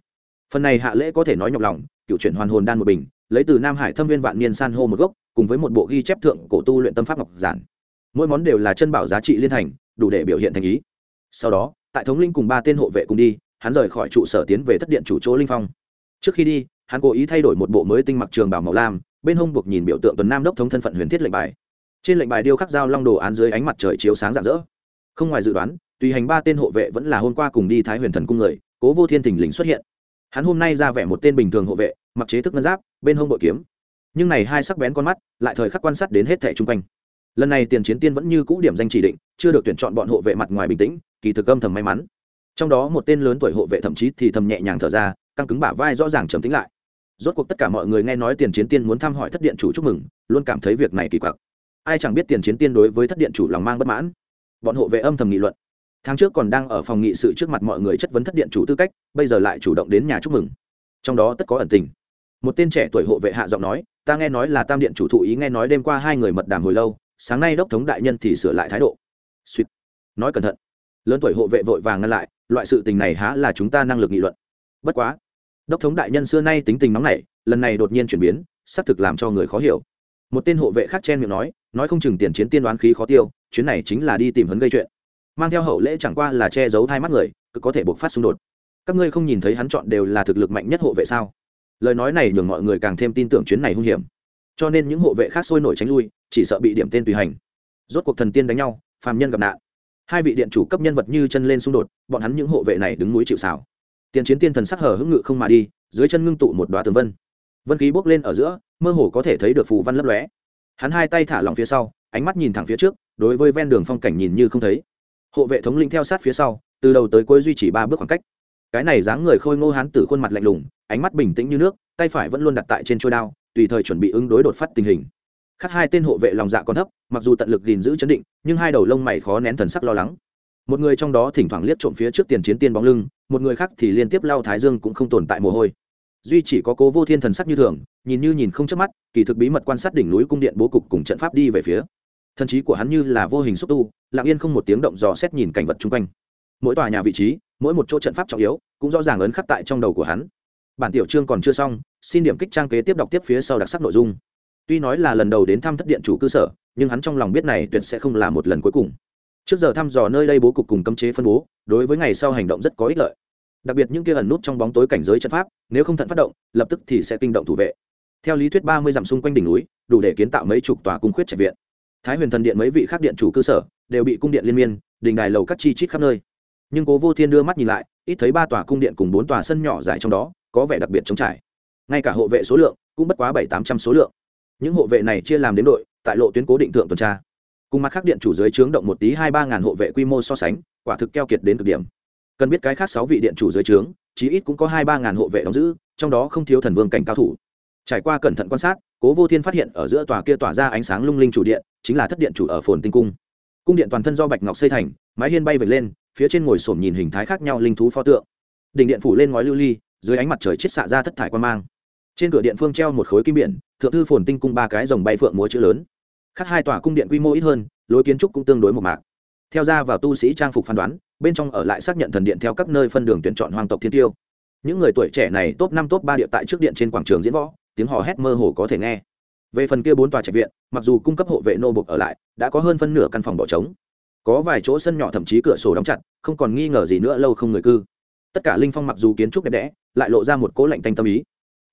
Phần này hạ lễ có thể nói nhọc lòng, cựu chuyển hoàn hồn đan một bình, lấy từ nam hải thâm viên vạn niên san hô một gốc, cùng với một bộ ghi chép thượng cổ tu luyện tâm pháp ngọc giản. Mỗi món đều là chân bảo giá trị liên thành, đủ để biểu hiện thành ý. Sau đó, tại thống linh cùng ba tên hộ vệ cùng đi, hắn rời khỏi trụ sở tiến về thất điện chủ chỗ linh phong. Trước khi đi, hắn cố ý thay đổi một bộ mới tinh mặc trường bảo màu lam bên hông buộc nhìn biểu tượng tuần nam đốc thống thân phận huyền thiết lệnh bài. Trên lệnh bài điêu khắc dao long đồ án dưới ánh mặt trời chiếu sáng rạng rỡ. Không ngoài dự đoán, tùy hành ba tên hộ vệ vẫn là hôm qua cùng đi thái huyền thần cung người, cố vô thiên thình lình xuất hiện. Hắn hôm nay ra vẻ một tên bình thường hộ vệ, mặc chế thức ngân giáp, bên hông bội kiếm. Nhưng này hai sắc bén con mắt, lại thời khắc quan sát đến hết thẻ chung quanh. Lần này tiền chiến tiên vẫn như cũ điểm danh chỉ định, chưa được tuyển chọn bọn hộ vệ mặt ngoài bình tĩnh, kỳ thực âm thầm may mắn. Trong đó một tên lớn tuổi hộ vệ thậm chí thì thầm nhẹ nhàng thở ra, căng cứng bả vai rõ ràng trầm tính lại rốt cuộc tất cả mọi người nghe nói tiền chiến tiên muốn thăm hỏi thất điện chủ chúc mừng, luôn cảm thấy việc này kỳ quặc. Ai chẳng biết tiền chiến tiên đối với thất điện chủ lòng mang bất mãn. Bọn hộ vệ âm thầm nghị luận. Tháng trước còn đang ở phòng nghị sự trước mặt mọi người chất vấn thất điện chủ tư cách, bây giờ lại chủ động đến nhà chúc mừng. Trong đó tất có ẩn tình. Một tên trẻ tuổi hộ vệ hạ giọng nói, ta nghe nói là tam điện chủ thụ ý nghe nói đêm qua hai người mật đàm hồi lâu, sáng nay đốc thống đại nhân thì sửa lại thái độ. Suýt. Nói cẩn thận. Lớn tuổi hộ vệ vội vàng ngăn lại, loại sự tình này há là chúng ta năng lực nghị luận. Bất quá đốc thống đại nhân xưa nay tính tình nóng nảy, lần này đột nhiên chuyển biến, xác thực làm cho người khó hiểu. Một tên hộ vệ khác chen miệng nói nói không chừng tiền chiến tiên đoán khí khó tiêu, chuyến này chính là đi tìm hấn gây chuyện. Mang theo hậu lễ chẳng qua là che giấu hai mắt người, cứ có thể buộc phát xung đột. Các ngươi không nhìn thấy hắn chọn đều là thực lực mạnh nhất hộ vệ sao? Lời nói này nhường mọi người càng thêm tin tưởng chuyến này hung hiểm. Cho nên những hộ vệ khác sôi nổi tránh lui, chỉ sợ bị điểm tên tùy hành. Rốt cuộc thần tiên đánh nhau, phàm nhân gặp nạn. Hai vị điện chủ cấp nhân vật như chân lên xung đột, bọn hắn những hộ vệ này đứng núi chịu xảo tiền chiến tiên thần sắc hở hững ngự không mà đi, dưới chân ngưng tụ một đoá tường vân. Vân khí bốc lên ở giữa, mơ hồ có thể thấy được phù văn lấp lóe. Hắn hai tay thả lỏng phía sau, ánh mắt nhìn thẳng phía trước, đối với ven đường phong cảnh nhìn như không thấy. Hộ vệ thống lĩnh theo sát phía sau, từ đầu tới cuối duy trì ba bước khoảng cách. Cái này dáng người khôi ngô hán tử khuôn mặt lạnh lùng, ánh mắt bình tĩnh như nước, tay phải vẫn luôn đặt tại trên trôi đao, tùy thời chuẩn bị ứng đối đột phát tình hình. Khác hai tên hộ vệ lòng dạ còn thấp, mặc dù tận lực gìn giữ chấn định, nhưng hai đầu lông mày khó nén thần sắc lo lắng một người trong đó thỉnh thoảng liếc trộm phía trước tiền chiến tiên bóng lưng, một người khác thì liên tiếp lao thái dương cũng không tồn tại mồ hôi. Duy chỉ có cố vô thiên thần sắc như thường, nhìn như nhìn không chớp mắt, kỳ thực bí mật quan sát đỉnh núi cung điện bố cục cùng trận pháp đi về phía. Thần trí của hắn như là vô hình xúc tu, lặng yên không một tiếng động dò xét nhìn cảnh vật chung quanh. Mỗi tòa nhà vị trí, mỗi một chỗ trận pháp trọng yếu, cũng rõ ràng ấn khắc tại trong đầu của hắn. Bản tiểu chương còn chưa xong, xin điểm kích trang kế tiếp đọc tiếp phía sau đặc sắc nội dung. Tuy nói là lần đầu đến thăm thất điện chủ cơ sở, nhưng hắn trong lòng biết này tuyệt sẽ không là một lần cuối cùng trước giờ thăm dò nơi đây bố cục cùng cấm chế phân bố, đối với ngày sau hành động rất có ích lợi. Đặc biệt những kia ẩn nút trong bóng tối cảnh giới trận pháp, nếu không thận phát động, lập tức thì sẽ kinh động thủ vệ. Theo lý thuyết ba mươi dặm xung quanh đỉnh núi, đủ để kiến tạo mấy chục tòa cung khuyết trạch viện. Thái huyền thần điện mấy vị khác điện chủ cơ sở, đều bị cung điện liên miên, đình đài lầu các chi chít khắp nơi. Nhưng cố vô thiên đưa mắt nhìn lại, ít thấy ba tòa cung điện cùng bốn tòa sân nhỏ dài trong đó, có vẻ đặc biệt trống trải. Ngay cả hộ vệ số lượng, cũng bất quá bảy tám trăm số lượng. Những hộ vệ này chia làm đến đội, tại lộ tuyến cố định thượng tuần tra cùng mặt khác điện chủ dưới trướng động một tí hai ba ngàn hộ vệ quy mô so sánh, quả thực keo kiệt đến cực điểm. Cần biết cái khác sáu vị điện chủ dưới trướng, chí ít cũng có hai ba ngàn hộ vệ đóng giữ, trong đó không thiếu thần vương cảnh cao thủ. Trải qua cẩn thận quan sát, cố vô thiên phát hiện ở giữa tòa kia tỏa ra ánh sáng lung linh chủ điện, chính là thất điện chủ ở phồn tinh cung. Cung điện toàn thân do bạch ngọc xây thành, mái hiên bay vệt lên, phía trên ngồi sổm nhìn hình thái khác nhau linh thú pho tượng. Đỉnh điện phủ lên ngói lưu ly, dưới ánh mặt trời chết xạ ra thất thải quan mang. Trên cửa điện phương treo một khối kim biển, thượng thư phồn tinh cung ba cái dòng bay phượng múa chữ lớn khác hai tòa cung điện quy mô ít hơn, lối kiến trúc cũng tương đối một mạc. Theo ra vào tu sĩ trang phục phán đoán, bên trong ở lại xác nhận thần điện theo các nơi phân đường tuyển chọn hoàng tộc thiên tiêu. Những người tuổi trẻ này top năm, top ba địa tại trước điện trên quảng trường diễn võ, tiếng hò hét mơ hồ có thể nghe. Về phần kia bốn tòa trạch viện, mặc dù cung cấp hộ vệ nô bục ở lại, đã có hơn phân nửa căn phòng bỏ trống. Có vài chỗ sân nhỏ thậm chí cửa sổ đóng chặt, không còn nghi ngờ gì nữa, lâu không người cư. Tất cả linh phong mặc dù kiến trúc đẹp đẽ, lại lộ ra một cố lạnh tanh tâm ý.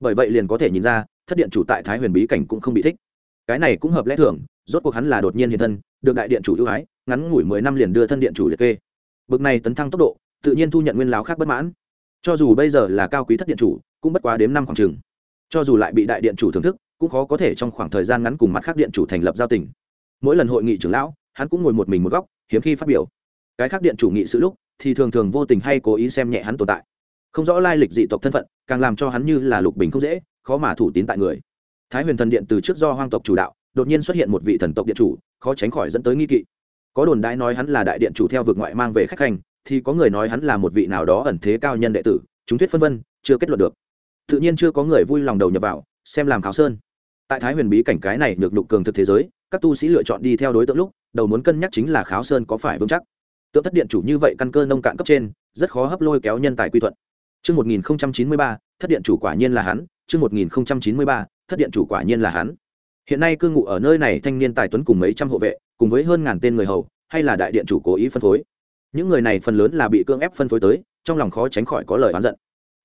Bởi vậy liền có thể nhìn ra, thất điện chủ tại thái huyền bí cảnh cũng không bị thích. Cái này cũng hợp lẽ thường rốt cuộc hắn là đột nhiên hiện thân, được đại điện chủ ưu ái, ngắn ngủi mười năm liền đưa thân điện chủ liệt kê. Bực này tấn thăng tốc độ, tự nhiên thu nhận nguyên láo khác bất mãn. Cho dù bây giờ là cao quý thất điện chủ, cũng bất quá đếm năm khoảng trường cho dù lại bị đại điện chủ thưởng thức, cũng khó có thể trong khoảng thời gian ngắn cùng mặt khác điện chủ thành lập giao tình. Mỗi lần hội nghị trưởng lão, hắn cũng ngồi một mình một góc, hiếm khi phát biểu. Cái khác điện chủ nghị sự lúc, thì thường thường vô tình hay cố ý xem nhẹ hắn tồn tại. Không rõ lai lịch dị tộc thân phận, càng làm cho hắn như là lục bình không dễ, khó mà thủ tín tại người. Thái huyền thần điện từ trước do hoang tộc chủ đạo đột nhiên xuất hiện một vị thần tộc điện chủ khó tránh khỏi dẫn tới nghi kỵ. Có đồn đãi nói hắn là đại điện chủ theo vực ngoại mang về khách hành thì có người nói hắn là một vị nào đó ẩn thế cao nhân đệ tử chúng thuyết phân vân chưa kết luận được. Tự nhiên chưa có người vui lòng đầu nhập vào xem làm kháo sơn. Tại thái huyền bí cảnh cái này được đục cường thực thế giới các tu sĩ lựa chọn đi theo đối tượng lúc đầu muốn cân nhắc chính là kháo sơn có phải vững chắc. Tượng thất điện chủ như vậy căn cơ nông cạn cấp trên rất khó hấp lôi kéo nhân tài quy thuận. Trước 1093, thất điện chủ quả nhiên là hắn, trước 1093, thất điện chủ quả nhiên là hắn. Hiện nay cư ngụ ở nơi này thanh niên tài tuấn cùng mấy trăm hộ vệ, cùng với hơn ngàn tên người hầu, hay là đại điện chủ cố ý phân phối. Những người này phần lớn là bị cưỡng ép phân phối tới, trong lòng khó tránh khỏi có lời oán giận.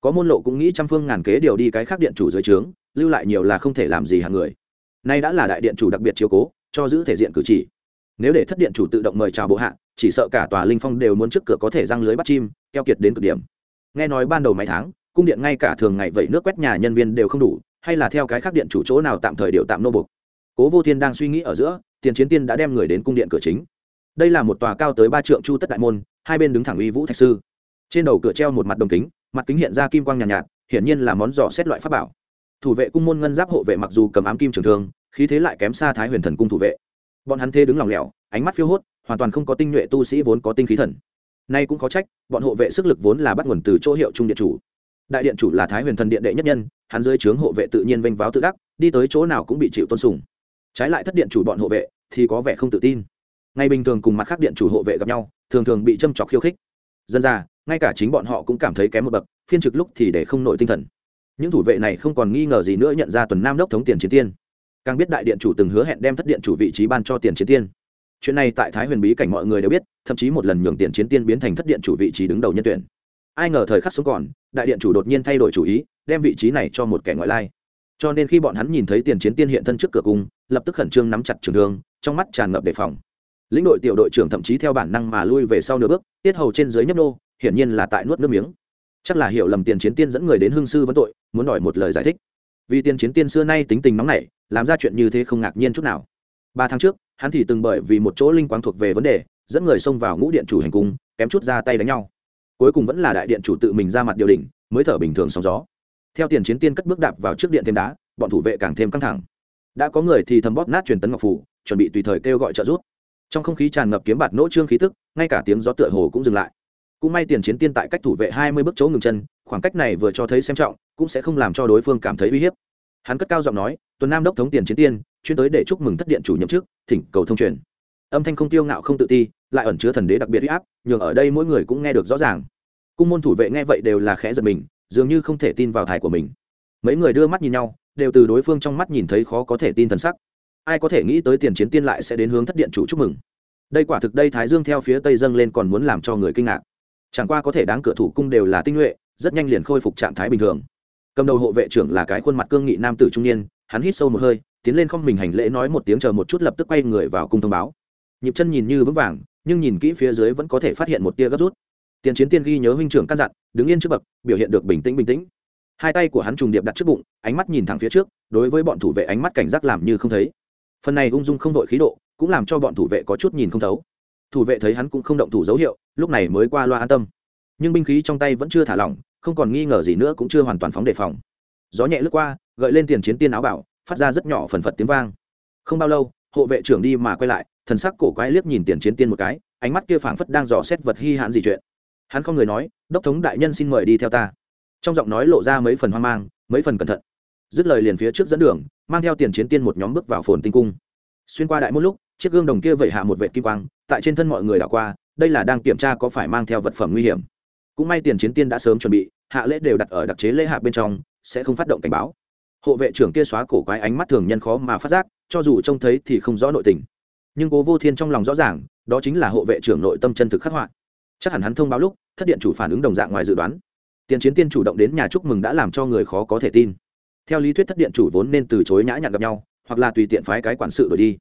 Có môn lộ cũng nghĩ trăm phương ngàn kế điều đi cái khác điện chủ dưới trướng, lưu lại nhiều là không thể làm gì hàng người. Nay đã là đại điện chủ đặc biệt chiếu cố, cho giữ thể diện cử chỉ. Nếu để thất điện chủ tự động mời chào bộ hạ, chỉ sợ cả tòa linh phong đều muốn trước cửa có thể răng lưới bắt chim, keo kiệt đến cực điểm nghe nói ban đầu mấy tháng cung điện ngay cả thường ngày vậy nước quét nhà nhân viên đều không đủ hay là theo cái khác điện chủ chỗ nào tạm thời điều tạm nô bục cố vô thiên đang suy nghĩ ở giữa tiền chiến tiên đã đem người đến cung điện cửa chính. Đây là một tòa cao tới ba trượng chu tất đại môn hai bên đứng thẳng uy vũ thạch sư. Trên đầu cửa treo một mặt đồng kính mặt kính hiện ra kim quang nhàn nhạt, nhạt hiển nhiên là món giỏ xét loại pháp bảo. Thủ vệ cung môn ngân giáp hộ vệ mặc dù cầm ám kim trường thương khí thế lại kém xa thái huyền thần cung thủ vệ. Bọn hắn thế đứng lòng lẻo ánh mắt phiêu hốt hoàn toàn không có tinh nhuệ tu sĩ vốn có tinh khí thần. Nay cũng có trách bọn hộ vệ sức lực vốn là bắt nguồn từ chỗ hiệu trung điện chủ đại điện chủ là thái huyền thần điện đệ nhất nhân, hắn dưới trướng hộ vệ tự nhiên vênh váo tự đắc, đi tới chỗ nào cũng bị chịu tôn sùng. Trái lại thất điện chủ bọn hộ vệ thì có vẻ không tự tin. Ngay bình thường cùng mặt khác điện chủ hộ vệ gặp nhau, thường thường bị châm trọc khiêu khích. Dân ra, ngay cả chính bọn họ cũng cảm thấy kém một bậc, phiên trực lúc thì để không nổi tinh thần. Những thủ vệ này không còn nghi ngờ gì nữa nhận ra tuần nam đốc thống tiền chiến tiên. Càng biết đại điện chủ từng hứa hẹn đem thất điện chủ vị trí ban cho tiền chiến tiên. Chuyện này tại thái huyền bí cảnh mọi người đều biết, thậm chí một lần nhường tiền chiến tiên biến thành thất điện chủ vị trí đứng đầu nhân tuyển ai ngờ thời khắc sống còn, đại điện chủ đột nhiên thay đổi chủ ý, đem vị trí này cho một kẻ ngoại lai. Cho nên khi bọn hắn nhìn thấy tiền chiến tiên hiện thân trước cửa cung, lập tức khẩn trương nắm chặt trường thương, trong mắt tràn ngập đề phòng. Lĩnh đội tiểu đội trưởng thậm chí theo bản năng mà lui về sau nửa bước, tiết hầu trên dưới nhấp nô, hiển nhiên là tại nuốt nước miếng. Chắc là hiểu lầm tiền chiến tiên dẫn người đến hương sư vấn tội, muốn đòi một lời giải thích. Vì tiền chiến tiên xưa nay tính tình nóng nảy, làm ra chuyện như thế không ngạc nhiên chút nào. Ba tháng trước, hắn thì từng bởi vì một chỗ linh quang thuộc về vấn đề, dẫn người xông vào ngũ điện chủ hành cung, kém chút ra tay đánh nhau cuối cùng vẫn là đại điện chủ tự mình ra mặt điều đình mới thở bình thường sóng gió. Theo tiền chiến tiên cất bước đạp vào trước điện thêm đá, bọn thủ vệ càng thêm căng thẳng. Đã có người thì thầm bóp nát truyền tấn ngọc phủ, chuẩn bị tùy thời kêu gọi trợ giúp. Trong không khí tràn ngập kiếm bạt nỗ trương khí tức, ngay cả tiếng gió tựa hồ cũng dừng lại. Cũng may tiền chiến tiên tại cách thủ vệ hai mươi bước chỗ ngừng chân, khoảng cách này vừa cho thấy xem trọng, cũng sẽ không làm cho đối phương cảm thấy uy hiếp. Hắn cất cao giọng nói, tuần nam đốc thống tiền chiến tiên, chuyên tới để chúc mừng thất điện chủ nhậm chức, thỉnh cầu thông truyền. Âm thanh không tiêu ngạo không tự ti lại ẩn chứa thần đế đặc biệt uy áp, nhường ở đây mỗi người cũng nghe được rõ ràng. Cung môn thủ vệ nghe vậy đều là khẽ giật mình, dường như không thể tin vào thải của mình. Mấy người đưa mắt nhìn nhau, đều từ đối phương trong mắt nhìn thấy khó có thể tin thần sắc. Ai có thể nghĩ tới tiền chiến tiên lại sẽ đến hướng thất điện chủ chúc mừng. Đây quả thực đây thái dương theo phía tây dâng lên còn muốn làm cho người kinh ngạc. Chẳng qua có thể đáng cửa thủ cung đều là tinh nhuệ, rất nhanh liền khôi phục trạng thái bình thường. Cầm đầu hộ vệ trưởng là cái khuôn mặt cương nghị nam tử trung niên, hắn hít sâu một hơi, tiến lên không mình hành lễ nói một tiếng chờ một chút lập tức quay người vào cung thông báo. Nhịp chân nhìn như vững vàng nhưng nhìn kỹ phía dưới vẫn có thể phát hiện một tia gấp rút. Tiền chiến tiên ghi nhớ huynh trưởng căn dặn, đứng yên trước bậc, biểu hiện được bình tĩnh bình tĩnh. Hai tay của hắn trùng điệp đặt trước bụng, ánh mắt nhìn thẳng phía trước, đối với bọn thủ vệ ánh mắt cảnh giác làm như không thấy. Phần này ung dung không đội khí độ, cũng làm cho bọn thủ vệ có chút nhìn không thấu. Thủ vệ thấy hắn cũng không động thủ dấu hiệu, lúc này mới qua loa an tâm. Nhưng binh khí trong tay vẫn chưa thả lỏng, không còn nghi ngờ gì nữa cũng chưa hoàn toàn phóng đề phòng. Gió nhẹ lướt qua, gợi lên tiền chiến tiên áo bảo, phát ra rất nhỏ phần phật tiếng vang. Không bao lâu, hộ vệ trưởng đi mà quay lại thần sắc cổ quái liếc nhìn tiền chiến tiên một cái, ánh mắt kia phảng phất đang dò xét vật hy hãn gì chuyện. Hắn không người nói, đốc thống đại nhân xin mời đi theo ta. Trong giọng nói lộ ra mấy phần hoang mang, mấy phần cẩn thận. Dứt lời liền phía trước dẫn đường, mang theo tiền chiến tiên một nhóm bước vào phồn tinh cung. Xuyên qua đại một lúc, chiếc gương đồng kia vẩy hạ một vệ kim quang, tại trên thân mọi người đảo qua, đây là đang kiểm tra có phải mang theo vật phẩm nguy hiểm. Cũng may tiền chiến tiên đã sớm chuẩn bị, hạ lễ đều đặt ở đặc chế lễ hạ bên trong, sẽ không phát động cảnh báo. Hộ vệ trưởng kia xóa cổ quái ánh mắt thường nhân khó mà phát giác, cho dù trông thấy thì không rõ nội tình nhưng cố vô thiên trong lòng rõ ràng, đó chính là hộ vệ trưởng nội tâm chân thực khắc họa. Chắc hẳn hắn thông báo lúc, thất điện chủ phản ứng đồng dạng ngoài dự đoán. Tiền chiến tiên chủ động đến nhà chúc mừng đã làm cho người khó có thể tin. Theo lý thuyết thất điện chủ vốn nên từ chối nhã nhặn gặp nhau, hoặc là tùy tiện phái cái quản sự đổi đi.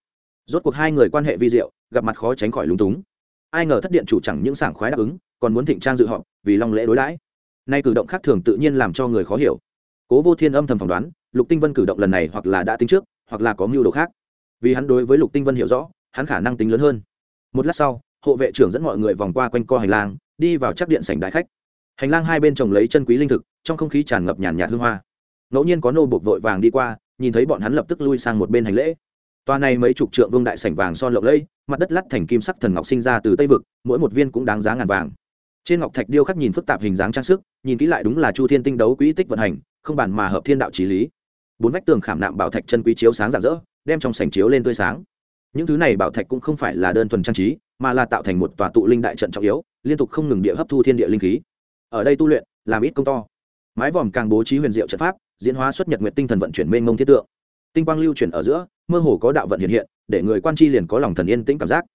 Rốt cuộc hai người quan hệ vi diệu, gặp mặt khó tránh khỏi lúng túng. Ai ngờ thất điện chủ chẳng những sảng khoái đáp ứng, còn muốn thịnh trang dự họp, vì long lễ đối đãi. Nay cử động khác thường tự nhiên làm cho người khó hiểu. Cố vô thiên âm thầm phỏng đoán, lục tinh vân cử động lần này hoặc là đã tính trước, hoặc là có mưu đồ khác. Vì hắn đối với lục tinh vân hiểu rõ hắn khả năng tính lớn hơn. Một lát sau, hộ vệ trưởng dẫn mọi người vòng qua quanh co hành lang, đi vào chắc điện sảnh đại khách. Hành lang hai bên trồng lấy chân quý linh thực, trong không khí tràn ngập nhàn nhạt hương hoa. Ngẫu nhiên có nô buộc vội vàng đi qua, nhìn thấy bọn hắn lập tức lui sang một bên hành lễ. Toa này mấy chục trượng vương đại sảnh vàng son lộng lẫy, mặt đất lắt thành kim sắc thần ngọc sinh ra từ tây vực, mỗi một viên cũng đáng giá ngàn vàng. Trên ngọc thạch điêu khắc nhìn phức tạp hình dáng trang sức, nhìn kỹ lại đúng là chu thiên tinh đấu quỹ tích vận hành, không bàn mà hợp thiên đạo trí lý. Bốn vách tường khảm nạm bảo thạch chân quý chiếu sáng rạng rỡ, đem trong sảnh chiếu lên tươi sáng những thứ này bảo thạch cũng không phải là đơn thuần trang trí, mà là tạo thành một tòa tụ linh đại trận trọng yếu, liên tục không ngừng địa hấp thu thiên địa linh khí. Ở đây tu luyện, làm ít công to. Mái vòm càng bố trí huyền diệu trận pháp, diễn hóa xuất nhật nguyện tinh thần vận chuyển mênh mông thiết tượng. Tinh quang lưu chuyển ở giữa, mơ hồ có đạo vận hiện hiện, để người quan chi liền có lòng thần yên tĩnh cảm giác.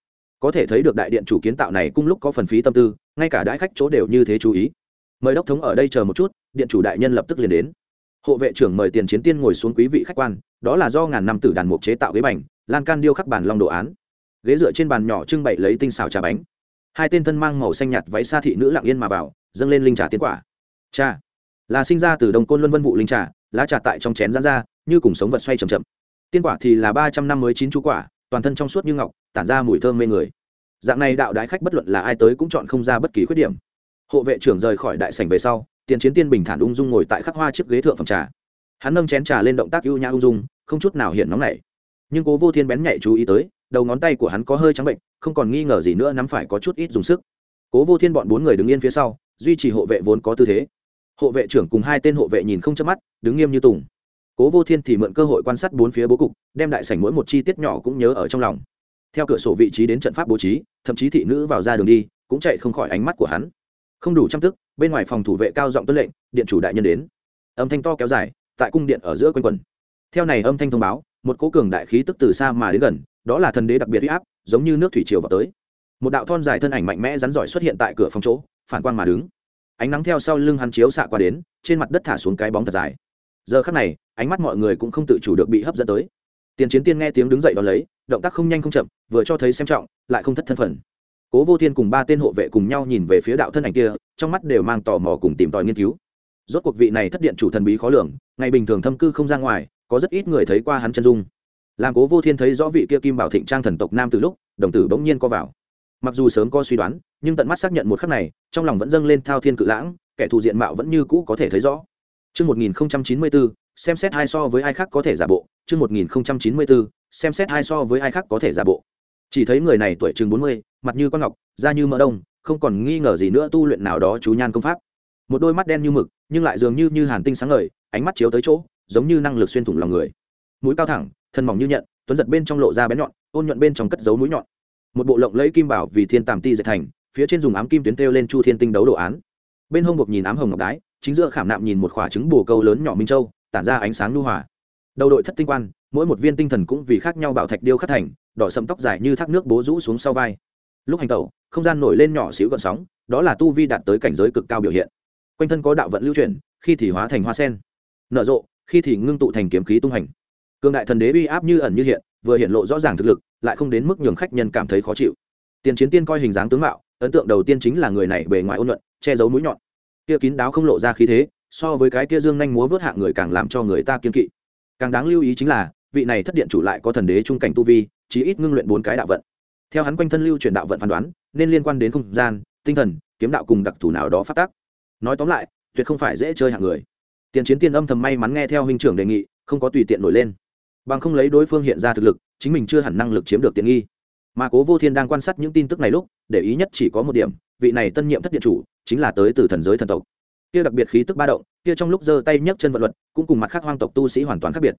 Có thể thấy được đại điện chủ kiến tạo này cung lúc có phần phí tâm tư, ngay cả đãi khách chỗ đều như thế chú ý. Mời đốc thống ở đây chờ một chút, điện chủ đại nhân lập tức liền đến. Hộ vệ trưởng mời tiền chiến tiên ngồi xuống quý vị khách quan, đó là do ngàn năm tử đàn mục chế tạo ghế bành lan can điêu khắc bản long đồ án. Ghế dựa trên bàn nhỏ trưng bày lấy tinh xào trà bánh. Hai tên thân mang màu xanh nhạt váy xa thị nữ lặng yên mà vào, dâng lên linh trà tiến quả. Cha là sinh ra từ đồng côn luân vân vụ linh trà, lá trà tại trong chén rán ra, như cùng sống vật xoay chầm chậm. Tiên quả thì là ba trăm năm mới chín chú quả, toàn thân trong suốt như ngọc, tản ra mùi thơm mê người. Dạng này đạo đái khách bất luận là ai tới cũng chọn không ra bất kỳ khuyết điểm. Hộ vệ trưởng rời khỏi đại sảnh về sau, tiền chiến tiên bình thản ung dung ngồi tại khắc hoa chiếc ghế thượng phẩm trà. Hắn nâng chén trà lên động tác ưu nhã ung dung, không chút nào hiện nóng nảy nhưng cố vô thiên bén nhạy chú ý tới, đầu ngón tay của hắn có hơi trắng bệnh, không còn nghi ngờ gì nữa, nắm phải có chút ít dùng sức. Cố vô thiên bọn bốn người đứng yên phía sau, duy trì hộ vệ vốn có tư thế. Hộ vệ trưởng cùng hai tên hộ vệ nhìn không chớp mắt, đứng nghiêm như tùng. Cố vô thiên thì mượn cơ hội quan sát bốn phía bố cục, đem đại sảnh mỗi một chi tiết nhỏ cũng nhớ ở trong lòng. Theo cửa sổ vị trí đến trận pháp bố trí, thậm chí thị nữ vào ra đường đi, cũng chạy không khỏi ánh mắt của hắn. Không đủ trăm tức, bên ngoài phòng thủ vệ cao giọng tuân lệnh, điện chủ đại nhân đến. Âm thanh to kéo dài, tại cung điện ở giữa quanh quần. Theo này âm thanh thông báo một cỗ cường đại khí tức từ xa mà đến gần, đó là thần đế đặc biệt huy áp, giống như nước thủy triều vào tới. Một đạo thon dài thân ảnh mạnh mẽ rắn giỏi xuất hiện tại cửa phòng chỗ, phản quang mà đứng. Ánh nắng theo sau lưng hắn chiếu xạ qua đến, trên mặt đất thả xuống cái bóng thật dài. Giờ khắc này, ánh mắt mọi người cũng không tự chủ được bị hấp dẫn tới. Tiền chiến tiên nghe tiếng đứng dậy đón lấy, động tác không nhanh không chậm, vừa cho thấy xem trọng, lại không thất thân phận. Cố vô thiên cùng ba tên hộ vệ cùng nhau nhìn về phía đạo thân ảnh kia, trong mắt đều mang tò mò cùng tìm tòi nghiên cứu. Rốt cuộc vị này thất điện chủ thần bí khó lường, ngày bình thường thâm cư không ra ngoài có rất ít người thấy qua hắn chân dung làm cố vô thiên thấy rõ vị kia kim bảo thịnh trang thần tộc nam từ lúc đồng tử bỗng nhiên co vào mặc dù sớm có suy đoán nhưng tận mắt xác nhận một khắc này trong lòng vẫn dâng lên thao thiên cự lãng kẻ thù diện mạo vẫn như cũ có thể thấy rõ Trước 1094, xem xét hai so với ai khác có thể giả bộ. Trước 1094, xem xét hai so với ai khác có thể giả bộ. Chỉ thấy người này tuổi chừng 40, mặt như con ngọc, da như mỡ đông, không còn nghi ngờ gì nữa tu luyện nào đó chú nhan công pháp. Một đôi mắt đen như mực, nhưng lại dường như như hàn tinh sáng ngời, ánh mắt chiếu tới chỗ, giống như năng lực xuyên thủng lòng người. Mũi cao thẳng, thân mỏng như nhận, tuấn giật bên trong lộ ra bén nhọn, ôn nhuận bên trong cất giấu mũi nhọn. Một bộ lộng lẫy kim bảo vì thiên tàm ti dệt thành, phía trên dùng ám kim tuyến têu lên chu thiên tinh đấu đồ án. Bên hông buộc nhìn ám hồng ngọc đái, chính giữa khảm nạm nhìn một khỏa trứng bồ câu lớn nhỏ minh châu tản ra ánh sáng lưu hòa đầu đội thất tinh quan mỗi một viên tinh thần cũng vì khác nhau bảo thạch điêu khắc thành đỏ sẫm tóc dài như thác nước bố rũ xuống sau vai lúc hành tẩu không gian nổi lên nhỏ xíu gợn sóng đó là tu vi đạt tới cảnh giới cực cao biểu hiện quanh thân có đạo vận lưu chuyển khi thì hóa thành hoa sen nở rộ khi thì ngưng tụ thành kiếm khí tung hành. Cương đại thần đế uy áp như ẩn như hiện, vừa hiện lộ rõ ràng thực lực, lại không đến mức nhường khách nhân cảm thấy khó chịu. Tiền chiến tiên coi hình dáng tướng mạo, ấn tượng đầu tiên chính là người này bề ngoài ôn nhuận, che giấu mũi nhọn. Kia kín đáo không lộ ra khí thế, so với cái kia dương nhanh múa vớt hạng người càng làm cho người ta kiên kỵ. Càng đáng lưu ý chính là, vị này thất điện chủ lại có thần đế trung cảnh tu vi, chí ít ngưng luyện bốn cái đạo vận. Theo hắn quanh thân lưu truyền đạo vận phán đoán, nên liên quan đến không gian, tinh thần, kiếm đạo cùng đặc thù nào đó phát tác nói tóm lại, tuyệt không phải dễ chơi hạng người tiền chiến tiên âm thầm may mắn nghe theo huynh trưởng đề nghị, không có tùy tiện nổi lên. Bằng không lấy đối phương hiện ra thực lực, chính mình chưa hẳn năng lực chiếm được tiện nghi. Mà cố vô thiên đang quan sát những tin tức này lúc, để ý nhất chỉ có một điểm, vị này tân nhiệm thất điện chủ, chính là tới từ thần giới thần tộc. Kia đặc biệt khí tức ba động, kia trong lúc giơ tay nhấc chân vận luật, cũng cùng mặt khác hoang tộc tu sĩ hoàn toàn khác biệt.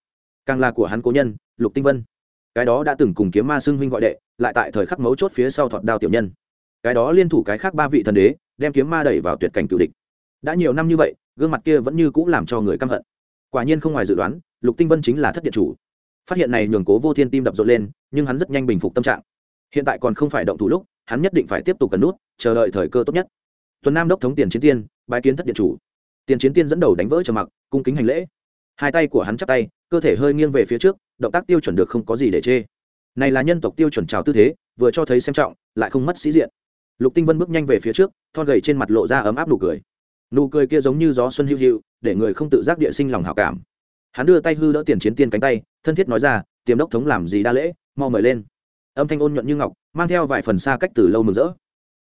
Càng là của hắn cố nhân, lục tinh vân. Cái đó đã từng cùng kiếm ma xưng huynh gọi đệ, lại tại thời khắc mấu chốt phía sau thọt đao tiểu nhân. Cái đó liên thủ cái khác ba vị thần đế, đem kiếm ma đẩy vào tuyệt cảnh cựu địch. Đã nhiều năm như vậy gương mặt kia vẫn như cũ làm cho người căm hận. Quả nhiên không ngoài dự đoán, lục tinh vân chính là thất điện chủ. Phát hiện này nhường cố vô thiên tim đập rộn lên, nhưng hắn rất nhanh bình phục tâm trạng. Hiện tại còn không phải động thủ lúc, hắn nhất định phải tiếp tục cần nút, chờ đợi thời cơ tốt nhất. Tuần nam đốc thống tiền chiến tiên, bái kiến thất điện chủ. Tiền chiến tiên dẫn đầu đánh vỡ trầm mặc, cung kính hành lễ. Hai tay của hắn chắp tay, cơ thể hơi nghiêng về phía trước, động tác tiêu chuẩn được không có gì để chê. Này là nhân tộc tiêu chuẩn trào tư thế, vừa cho thấy xem trọng, lại không mất sĩ diện. Lục tinh vân bước nhanh về phía trước, thon gầy trên mặt lộ ra ấm áp nụ cười nụ cười kia giống như gió xuân hữu hữu, để người không tự giác địa sinh lòng hảo cảm. Hắn đưa tay hư đỡ tiền chiến tiên cánh tay, thân thiết nói ra, tiềm đốc thống làm gì đa lễ, mau mời lên. Âm thanh ôn nhuận như ngọc, mang theo vài phần xa cách từ lâu mừng rỡ.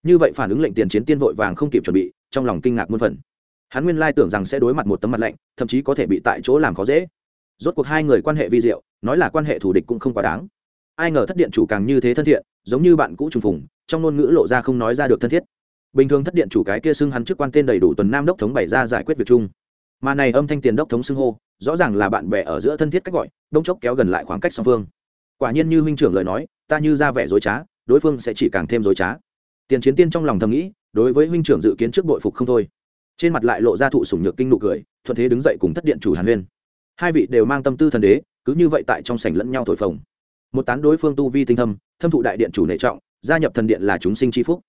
Như vậy phản ứng lệnh tiền chiến tiên vội vàng không kịp chuẩn bị, trong lòng kinh ngạc muôn phần. Hắn nguyên lai tưởng rằng sẽ đối mặt một tấm mặt lạnh, thậm chí có thể bị tại chỗ làm khó dễ. Rốt cuộc hai người quan hệ vi diệu, nói là quan hệ thù địch cũng không quá đáng. Ai ngờ thất điện chủ càng như thế thân thiện, giống như bạn cũ trùng phùng, trong ngôn ngữ lộ ra không nói ra được thân thiết bình thường thất điện chủ cái kia xưng hắn chức quan tên đầy đủ tuần nam đốc thống bày ra giải quyết việc chung. Mà này âm thanh tiền đốc thống xưng hô, rõ ràng là bạn bè ở giữa thân thiết cách gọi, đông chốc kéo gần lại khoảng cách song phương. Quả nhiên như huynh trưởng lời nói, ta như ra vẻ dối trá, đối phương sẽ chỉ càng thêm dối trá. Tiền chiến tiên trong lòng thầm nghĩ, đối với huynh trưởng dự kiến trước bội phục không thôi. Trên mặt lại lộ ra thụ sủng nhược kinh nụ cười, thuận thế đứng dậy cùng thất điện chủ hàn huyên. Hai vị đều mang tâm tư thần đế, cứ như vậy tại trong sảnh lẫn nhau thổi phồng. Một tán đối phương tu vi tinh thâm thâm thụ đại điện chủ nệ trọng, gia nhập thần điện là chúng sinh tri phúc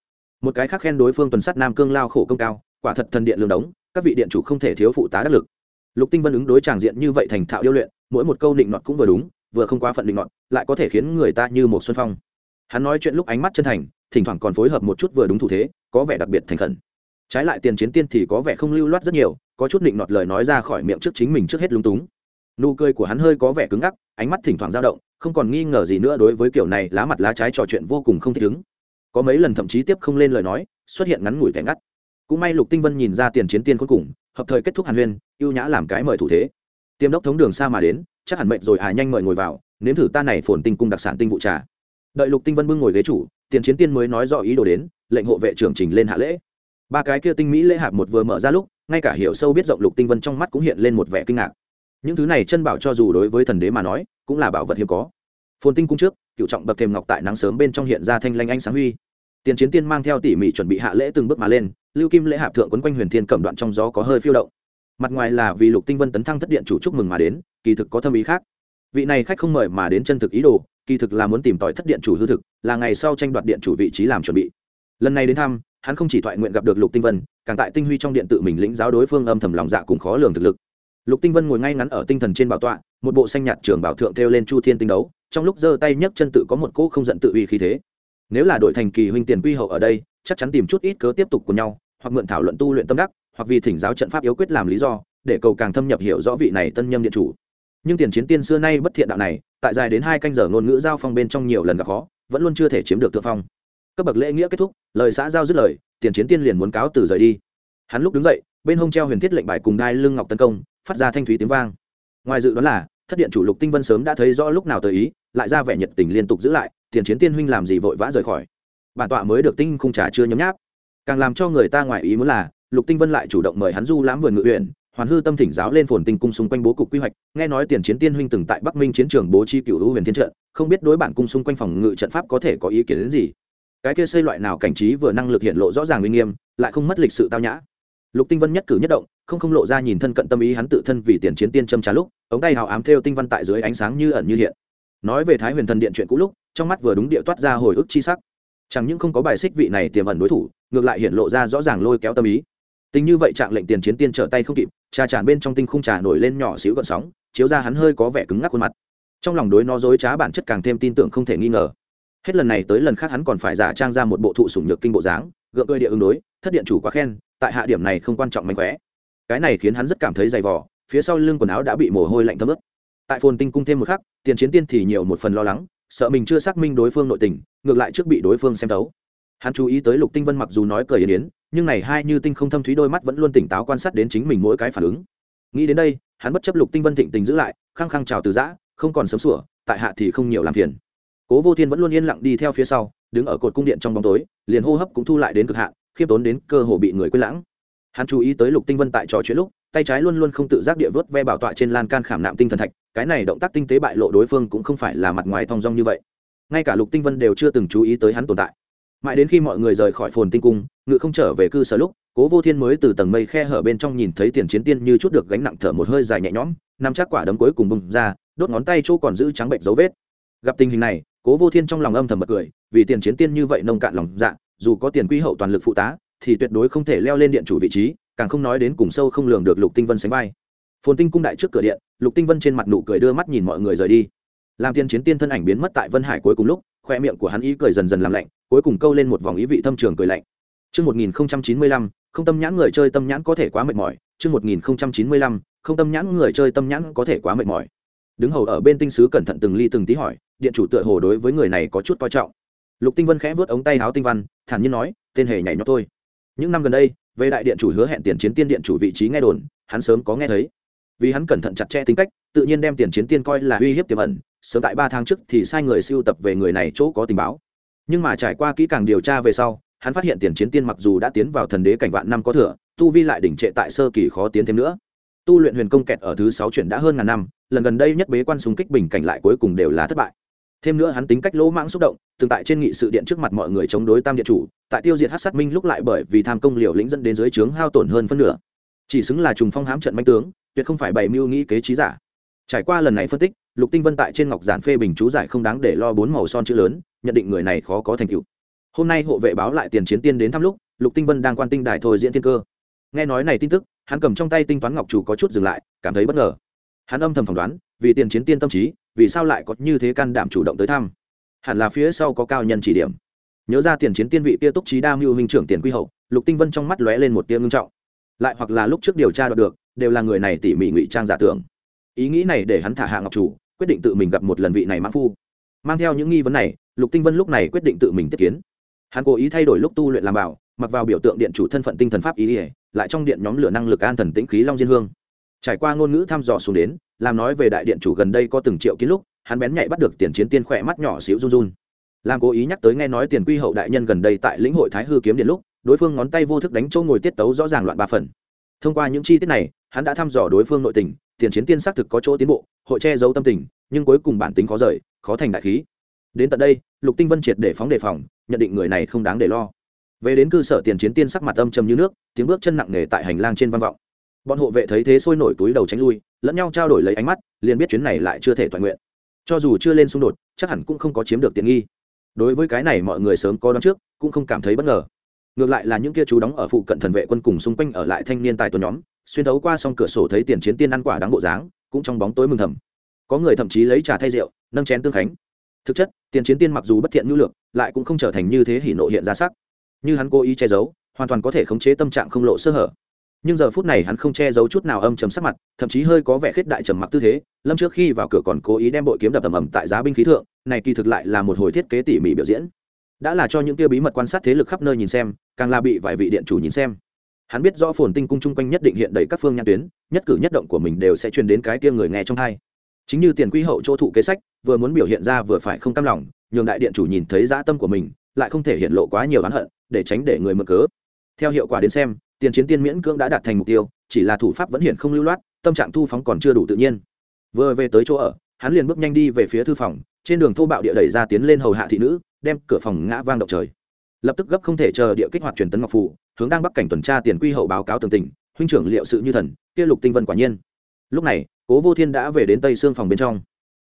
một cái khác khen đối phương tuần sắt nam cương lao khổ công cao, quả thật thần điện lương đống, các vị điện chủ không thể thiếu phụ tá đắc lực. Lục tinh vân ứng đối tràng diện như vậy thành thạo điêu luyện, mỗi một câu định nọt cũng vừa đúng, vừa không quá phận định nọt, lại có thể khiến người ta như một xuân phong. Hắn nói chuyện lúc ánh mắt chân thành, thỉnh thoảng còn phối hợp một chút vừa đúng thủ thế, có vẻ đặc biệt thành khẩn. Trái lại tiền chiến tiên thì có vẻ không lưu loát rất nhiều, có chút định nọt lời nói ra khỏi miệng trước chính mình trước hết lúng túng. Nụ cười của hắn hơi có vẻ cứng ngắc, ánh mắt thỉnh thoảng dao động, không còn nghi ngờ gì nữa đối với kiểu này lá mặt lá trái trò chuyện vô cùng không thích ứng có mấy lần thậm chí tiếp không lên lời nói, xuất hiện ngắn ngủi kẻ ngắt. Cũng may lục tinh vân nhìn ra tiền chiến tiên cuối cùng, hợp thời kết thúc hàn huyên, ưu nhã làm cái mời thủ thế. Tiêm đốc thống đường xa mà đến, chắc hẳn mệnh rồi à nhanh mời ngồi vào, nếm thử ta này phồn tinh cung đặc sản tinh vụ trà. Đợi lục tinh vân bưng ngồi ghế chủ, tiền chiến tiên mới nói rõ ý đồ đến, lệnh hộ vệ trưởng trình lên hạ lễ. Ba cái kia tinh mỹ lễ hạp một vừa mở ra lúc, ngay cả hiểu sâu biết rộng lục tinh vân trong mắt cũng hiện lên một vẻ kinh ngạc. Những thứ này chân bảo cho dù đối với thần đế mà nói, cũng là bảo vật hiếm có phồn tinh cung trước, cựu trọng bậc thềm ngọc tại nắng sớm bên trong hiện ra thanh lanh ánh sáng huy. Tiền chiến tiên mang theo tỉ mỉ chuẩn bị hạ lễ từng bước mà lên, lưu kim lễ hạp thượng quấn quanh huyền thiên cẩm đoạn trong gió có hơi phiêu động. Mặt ngoài là vì lục tinh vân tấn thăng thất điện chủ chúc mừng mà đến, kỳ thực có thâm ý khác. Vị này khách không mời mà đến chân thực ý đồ, kỳ thực là muốn tìm tòi thất điện chủ hư thực, là ngày sau tranh đoạt điện chủ vị trí làm chuẩn bị. Lần này đến thăm, hắn không chỉ thoại nguyện gặp được lục tinh vân, càng tại tinh huy trong điện tự mình lĩnh giáo đối phương âm thầm lòng dạ cùng khó lường thực lực. Lục tinh vân ngồi ngay ngắn ở tinh thần trên bảo tọa, một bộ xanh nhạt trường bảo thượng theo lên chu thiên tinh đấu trong lúc giơ tay nhấc chân tự có một cỗ không giận tự uy khí thế. Nếu là đội thành kỳ huynh tiền quy hậu ở đây, chắc chắn tìm chút ít cớ tiếp tục của nhau, hoặc mượn thảo luận tu luyện tâm đắc, hoặc vì thỉnh giáo trận pháp yếu quyết làm lý do, để cầu càng thâm nhập hiểu rõ vị này tân nhâm điện chủ. Nhưng tiền chiến tiên xưa nay bất thiện đạo này, tại dài đến hai canh giờ ngôn ngữ giao phong bên trong nhiều lần gặp khó, vẫn luôn chưa thể chiếm được thượng phong. Cấp bậc lễ nghĩa kết thúc, lời xã giao dứt lời, tiền chiến tiên liền muốn cáo từ rời đi. Hắn lúc đứng dậy, bên hông treo huyền thiết lệnh bài cùng đai lưng ngọc tấn công, phát ra thanh thúy tiếng vang. Ngoài dự đoán là thất điện chủ lục tinh vân sớm đã thấy rõ lúc nào tới ý, lại ra vẻ nhiệt tình liên tục giữ lại, tiền chiến tiên huynh làm gì vội vã rời khỏi. Bản tọa mới được tinh khung trà chưa nhấm nháp. Càng làm cho người ta ngoài ý muốn là, lục tinh vân lại chủ động mời hắn du lãm vườn ngự huyện, hoàn hư tâm thỉnh giáo lên phồn tinh cung xung quanh bố cục quy hoạch, nghe nói tiền chiến tiên huynh từng tại bắc minh chiến trường bố trí cựu hữu huyền thiên trận, không biết đối bản cung xung quanh phòng ngự trận pháp có thể có ý kiến đến gì. Cái kia xây loại nào cảnh trí vừa năng lực hiện lộ rõ ràng uy nghiêm, lại không mất lịch sự tao nhã. Lục tinh vân nhất cử nhất động, không không lộ ra nhìn thân cận tâm ý hắn tự thân vì tiền chiến tiên châm trà lúc ống tay hào ám theo tinh văn tại dưới ánh sáng như ẩn như hiện. Nói về thái huyền thần điện chuyện cũ lúc, trong mắt vừa đúng địa toát ra hồi ức chi sắc. Chẳng những không có bài xích vị này tiềm ẩn đối thủ, ngược lại hiện lộ ra rõ ràng lôi kéo tâm ý. Tình như vậy trạng lệnh tiền chiến tiên trở tay không kịp trà tràn bên trong tinh khung trà nổi lên nhỏ xíu gợn sóng, chiếu ra hắn hơi có vẻ cứng ngắc khuôn mặt. Trong lòng đối nó dối trá bản chất càng thêm tin tưởng không thể nghi ngờ. Hết lần này tới lần khác hắn còn phải giả trang ra một bộ thụ sủng nhược kinh bộ dáng, gượng cười địa ứng đối, thất điện chủ quá khen, tại hạ điểm này không quan trọng mạnh khỏe cái này khiến hắn rất cảm thấy dày vò phía sau lưng quần áo đã bị mồ hôi lạnh thấm ướt. Tại phồn tinh cung thêm một khắc, tiền chiến tiên thì nhiều một phần lo lắng, sợ mình chưa xác minh đối phương nội tình, ngược lại trước bị đối phương xem thấu. Hắn chú ý tới lục tinh vân mặc dù nói cười yến yến, nhưng này hai như tinh không thâm thúy đôi mắt vẫn luôn tỉnh táo quan sát đến chính mình mỗi cái phản ứng. Nghĩ đến đây, hắn bất chấp lục tinh vân thịnh tình giữ lại, khăng khăng chào từ giã, không còn sớm sủa, tại hạ thì không nhiều làm phiền. Cố vô thiên vẫn luôn yên lặng đi theo phía sau, đứng ở cột cung điện trong bóng tối, liền hô hấp cũng thu lại đến cực hạn, khiêm tốn đến cơ hồ bị người quên lãng. Hắn chú ý tới lục tinh vân tại trò chuyện lúc tay trái luôn luôn không tự giác địa vớt ve bảo tọa trên lan can khảm nạm tinh thần thạch, cái này động tác tinh tế bại lộ đối phương cũng không phải là mặt ngoài thong dong như vậy. Ngay cả lục tinh vân đều chưa từng chú ý tới hắn tồn tại. Mãi đến khi mọi người rời khỏi phồn tinh cung, ngự không trở về cư sở lúc, cố vô thiên mới từ tầng mây khe hở bên trong nhìn thấy tiền chiến tiên như chút được gánh nặng thở một hơi dài nhẹ nhõm nằm chắc quả đấm cuối cùng bùng ra, đốt ngón tay chỗ còn giữ trắng bệnh dấu vết. Gặp tình hình này, cố vô thiên trong lòng âm thầm bật cười, vì tiền chiến tiên như vậy nông cạn lòng dạ dù có tiền quy hậu toàn lực phụ tá, thì tuyệt đối không thể leo lên điện chủ vị trí càng không nói đến cùng sâu không lường được lục tinh vân sánh vai phồn tinh cung đại trước cửa điện lục tinh vân trên mặt nụ cười đưa mắt nhìn mọi người rời đi làm tiên chiến tiên thân ảnh biến mất tại vân hải cuối cùng lúc khoe miệng của hắn ý cười dần dần làm lạnh cuối cùng câu lên một vòng ý vị thâm trường cười lạnh Trước 1095, không tâm nhãn người chơi tâm nhãn có thể quá mệt mỏi. Trước 1095, không tâm nhãn người chơi tâm nhãn có thể quá mệt mỏi. Đứng hầu ở bên tinh sứ cẩn thận từng ly từng tí hỏi, điện chủ tựa hồ đối với người này có chút coi trọng. Lục Tinh Vân khẽ vớt ống tay áo tinh văn, thản nhiên nói, tên hề nhảy nhót thôi. Những năm gần đây, về đại điện chủ hứa hẹn tiền chiến tiên điện chủ vị trí nghe đồn, hắn sớm có nghe thấy. Vì hắn cẩn thận chặt chẽ tính cách, tự nhiên đem tiền chiến tiên coi là uy hiếp tiềm ẩn, sớm tại ba tháng trước thì sai người siêu tập về người này chỗ có tình báo. Nhưng mà trải qua kỹ càng điều tra về sau hắn phát hiện tiền chiến tiên mặc dù đã tiến vào thần đế cảnh vạn năm có thừa tu vi lại đỉnh trệ tại sơ kỳ khó tiến thêm nữa. Tu luyện huyền công kẹt ở thứ sáu chuyển đã hơn ngàn năm lần gần đây nhất bế quan súng kích bình cảnh lại cuối cùng đều là thất bại thêm nữa hắn tính cách lỗ mãng xúc động, từng tại trên nghị sự điện trước mặt mọi người chống đối tam điện chủ, tại tiêu diệt hát sát minh lúc lại bởi vì tham công liều lĩnh dẫn đến dưới trướng hao tổn hơn phân nửa. Chỉ xứng là trùng phong hám trận manh tướng, tuyệt không phải bày mưu nghĩ kế trí giả. Trải qua lần này phân tích, lục tinh vân tại trên ngọc giản phê bình chú giải không đáng để lo bốn màu son chữ lớn, nhận định người này khó có thành tựu. Hôm nay hộ vệ báo lại tiền chiến tiên đến thăm lúc, lục tinh vân đang quan tinh đài thôi diễn thiên cơ. Nghe nói này tin tức, hắn cầm trong tay tinh toán ngọc chủ có chút dừng lại, cảm thấy bất ngờ. Hắn âm thầm phỏng đoán, vì tiền chiến tiên tâm trí vì sao lại có như thế can đảm chủ động tới thăm? Hẳn là phía sau có cao nhân chỉ điểm. Nhớ ra tiền chiến tiên vị kia túc trí đa mưu minh trưởng tiền quy hậu, lục tinh vân trong mắt lóe lên một tia ngưng trọng. Lại hoặc là lúc trước điều tra đoạt được, đều là người này tỉ mỉ ngụy trang giả tưởng. Ý nghĩ này để hắn thả hạ ngọc chủ, quyết định tự mình gặp một lần vị này mang phu. Mang theo những nghi vấn này, lục tinh vân lúc này quyết định tự mình tiếp kiến. Hắn cố ý thay đổi lúc tu luyện làm bảo, mặc vào biểu tượng điện chủ thân phận tinh thần pháp ý ỉa lại trong điện nhóm lửa năng lực an thần tĩnh khí long diên hương. Trải qua ngôn ngữ thăm dò xuống đến làm nói về đại điện chủ gần đây có từng triệu kiến lúc, hắn bén nhạy bắt được tiền chiến tiên khỏe mắt nhỏ xíu run run. Làm cố ý nhắc tới nghe nói tiền quy hậu đại nhân gần đây tại lĩnh hội thái hư kiếm điện lúc, đối phương ngón tay vô thức đánh chỗ ngồi tiết tấu rõ ràng loạn ba phần. Thông qua những chi tiết này, hắn đã thăm dò đối phương nội tình, tiền chiến tiên xác thực có chỗ tiến bộ, hội che giấu tâm tình, nhưng cuối cùng bản tính khó rời, khó thành đại khí. Đến tận đây, lục tinh vân triệt để phóng đề phòng, nhận định người này không đáng để lo. Về đến cơ sở tiền chiến tiên sắc mặt âm trầm như nước, tiếng bước chân nặng nề tại hành lang trên văn vọng bọn hộ vệ thấy thế sôi nổi túi đầu tránh lui, lẫn nhau trao đổi lấy ánh mắt, liền biết chuyến này lại chưa thể toàn nguyện. Cho dù chưa lên xung đột, chắc hẳn cũng không có chiếm được tiện nghi. Đối với cái này mọi người sớm có đón trước, cũng không cảm thấy bất ngờ. Ngược lại là những kia chú đóng ở phụ cận thần vệ quân cùng xung quanh ở lại thanh niên tài tuần nhóm, xuyên thấu qua xong cửa sổ thấy tiền chiến tiên ăn quả đáng bộ dáng, cũng trong bóng tối mừng thầm. Có người thậm chí lấy trà thay rượu, nâng chén tương khánh. Thực chất, tiền chiến tiên mặc dù bất thiện nhu lược, lại cũng không trở thành như thế hỉ nộ hiện ra sắc. Như hắn cố ý che giấu, hoàn toàn có thể khống chế tâm trạng không lộ sơ hở nhưng giờ phút này hắn không che giấu chút nào âm chấm sắc mặt, thậm chí hơi có vẻ khết đại trầm mặc tư thế, lâm trước khi vào cửa còn cố ý đem bội kiếm đập ầm ầm tại giá binh khí thượng, này kỳ thực lại là một hồi thiết kế tỉ mỉ biểu diễn. Đã là cho những tiêu bí mật quan sát thế lực khắp nơi nhìn xem, càng là bị vài vị điện chủ nhìn xem. Hắn biết rõ phồn tinh cung chung quanh nhất định hiện đầy các phương nhãn tuyến, nhất cử nhất động của mình đều sẽ truyền đến cái tia người nghe trong hai. Chính như tiền quy hậu chỗ thụ kế sách, vừa muốn biểu hiện ra vừa phải không cam lòng, nhường đại điện chủ nhìn thấy dã tâm của mình, lại không thể hiện lộ quá nhiều oán hận, để tránh để người mượn cớ. Theo hiệu quả đến xem tiền chiến tiên miễn cưỡng đã đạt thành mục tiêu, chỉ là thủ pháp vẫn hiện không lưu loát, tâm trạng thu phóng còn chưa đủ tự nhiên. Vừa về tới chỗ ở, hắn liền bước nhanh đi về phía thư phòng, trên đường thô bạo địa đẩy ra tiến lên hầu hạ thị nữ, đem cửa phòng ngã vang động trời. Lập tức gấp không thể chờ địa kích hoạt truyền tấn ngọc phủ hướng đang bắc cảnh tuần tra tiền quy hậu báo cáo tường tình, huynh trưởng liệu sự như thần, kia lục tinh vân quả nhiên. Lúc này, cố vô thiên đã về đến tây xương phòng bên trong.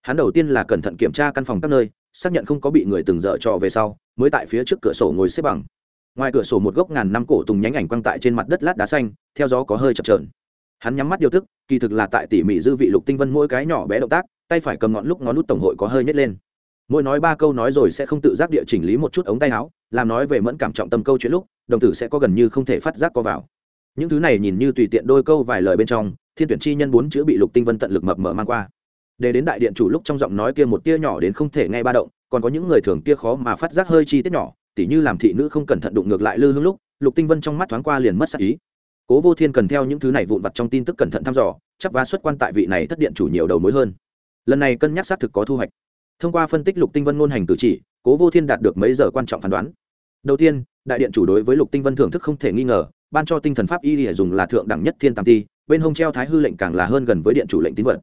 Hắn đầu tiên là cẩn thận kiểm tra căn phòng các nơi, xác nhận không có bị người từng dở trò về sau, mới tại phía trước cửa sổ ngồi xếp bằng ngoài cửa sổ một gốc ngàn năm cổ tùng nhánh ảnh quăng tại trên mặt đất lát đá xanh, theo gió có hơi chập trờn hắn nhắm mắt điều tức, kỳ thực là tại tỉ mỉ dư vị lục tinh vân mỗi cái nhỏ bé động tác, tay phải cầm ngọn lúc ngón nút tổng hội có hơi nhét lên. Mỗi nói ba câu nói rồi sẽ không tự giác địa chỉnh lý một chút ống tay áo, làm nói về mẫn cảm trọng tâm câu chuyện lúc, đồng tử sẽ có gần như không thể phát giác co vào. Những thứ này nhìn như tùy tiện đôi câu vài lời bên trong, thiên tuyển chi nhân bốn chữ bị lục tinh vân tận lực mập mở mang qua. Để đến đại điện chủ lúc trong giọng nói kia một tia nhỏ đến không thể nghe ba động, còn có những người thường kia khó mà phát giác hơi chi tiết nhỏ tỉ như làm thị nữ không cẩn thận đụng ngược lại lư hương lúc, lục tinh vân trong mắt thoáng qua liền mất sắc ý. Cố vô thiên cần theo những thứ này vụn vặt trong tin tức cẩn thận thăm dò, chắc và xuất quan tại vị này thất điện chủ nhiều đầu mối hơn. Lần này cân nhắc xác thực có thu hoạch. Thông qua phân tích lục tinh vân ngôn hành cử chỉ, cố vô thiên đạt được mấy giờ quan trọng phán đoán. Đầu tiên, đại điện chủ đối với lục tinh vân thưởng thức không thể nghi ngờ, ban cho tinh thần pháp y để dùng là thượng đẳng nhất thiên tam ti, bên hông treo thái hư lệnh càng là hơn gần với điện chủ lệnh tín vật.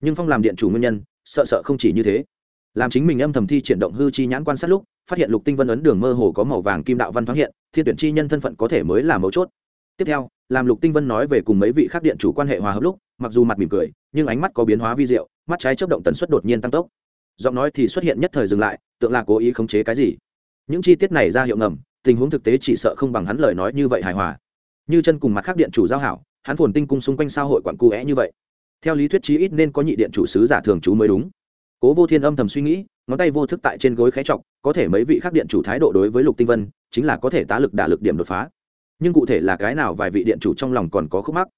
Nhưng phong làm điện chủ nguyên nhân, sợ sợ không chỉ như thế làm chính mình âm thầm thi triển động hư chi nhãn quan sát lúc, phát hiện lục tinh vân ấn đường mơ hồ có màu vàng kim đạo văn thoáng hiện, thiên tuyển chi nhân thân phận có thể mới là mấu chốt. Tiếp theo, làm lục tinh vân nói về cùng mấy vị khác điện chủ quan hệ hòa hợp lúc, mặc dù mặt mỉm cười, nhưng ánh mắt có biến hóa vi diệu, mắt trái chấp động tần suất đột nhiên tăng tốc. Giọng nói thì xuất hiện nhất thời dừng lại, tượng là cố ý khống chế cái gì? Những chi tiết này ra hiệu ngầm, tình huống thực tế chỉ sợ không bằng hắn lời nói như vậy hài hòa. Như chân cùng mặt khác điện chủ giao hảo, hắn phồn tinh cung xung quanh sao hội quản cu é như vậy. Theo lý thuyết chí ít nên có nhị điện chủ sứ giả thường trú mới đúng cố vô thiên âm thầm suy nghĩ, ngón tay vô thức tại trên gối khé chọc, có thể mấy vị khác điện chủ thái độ đối với lục tinh vân, chính là có thể tá lực đả lực điểm đột phá. Nhưng cụ thể là cái nào vài vị điện chủ trong lòng còn có khúc mắc.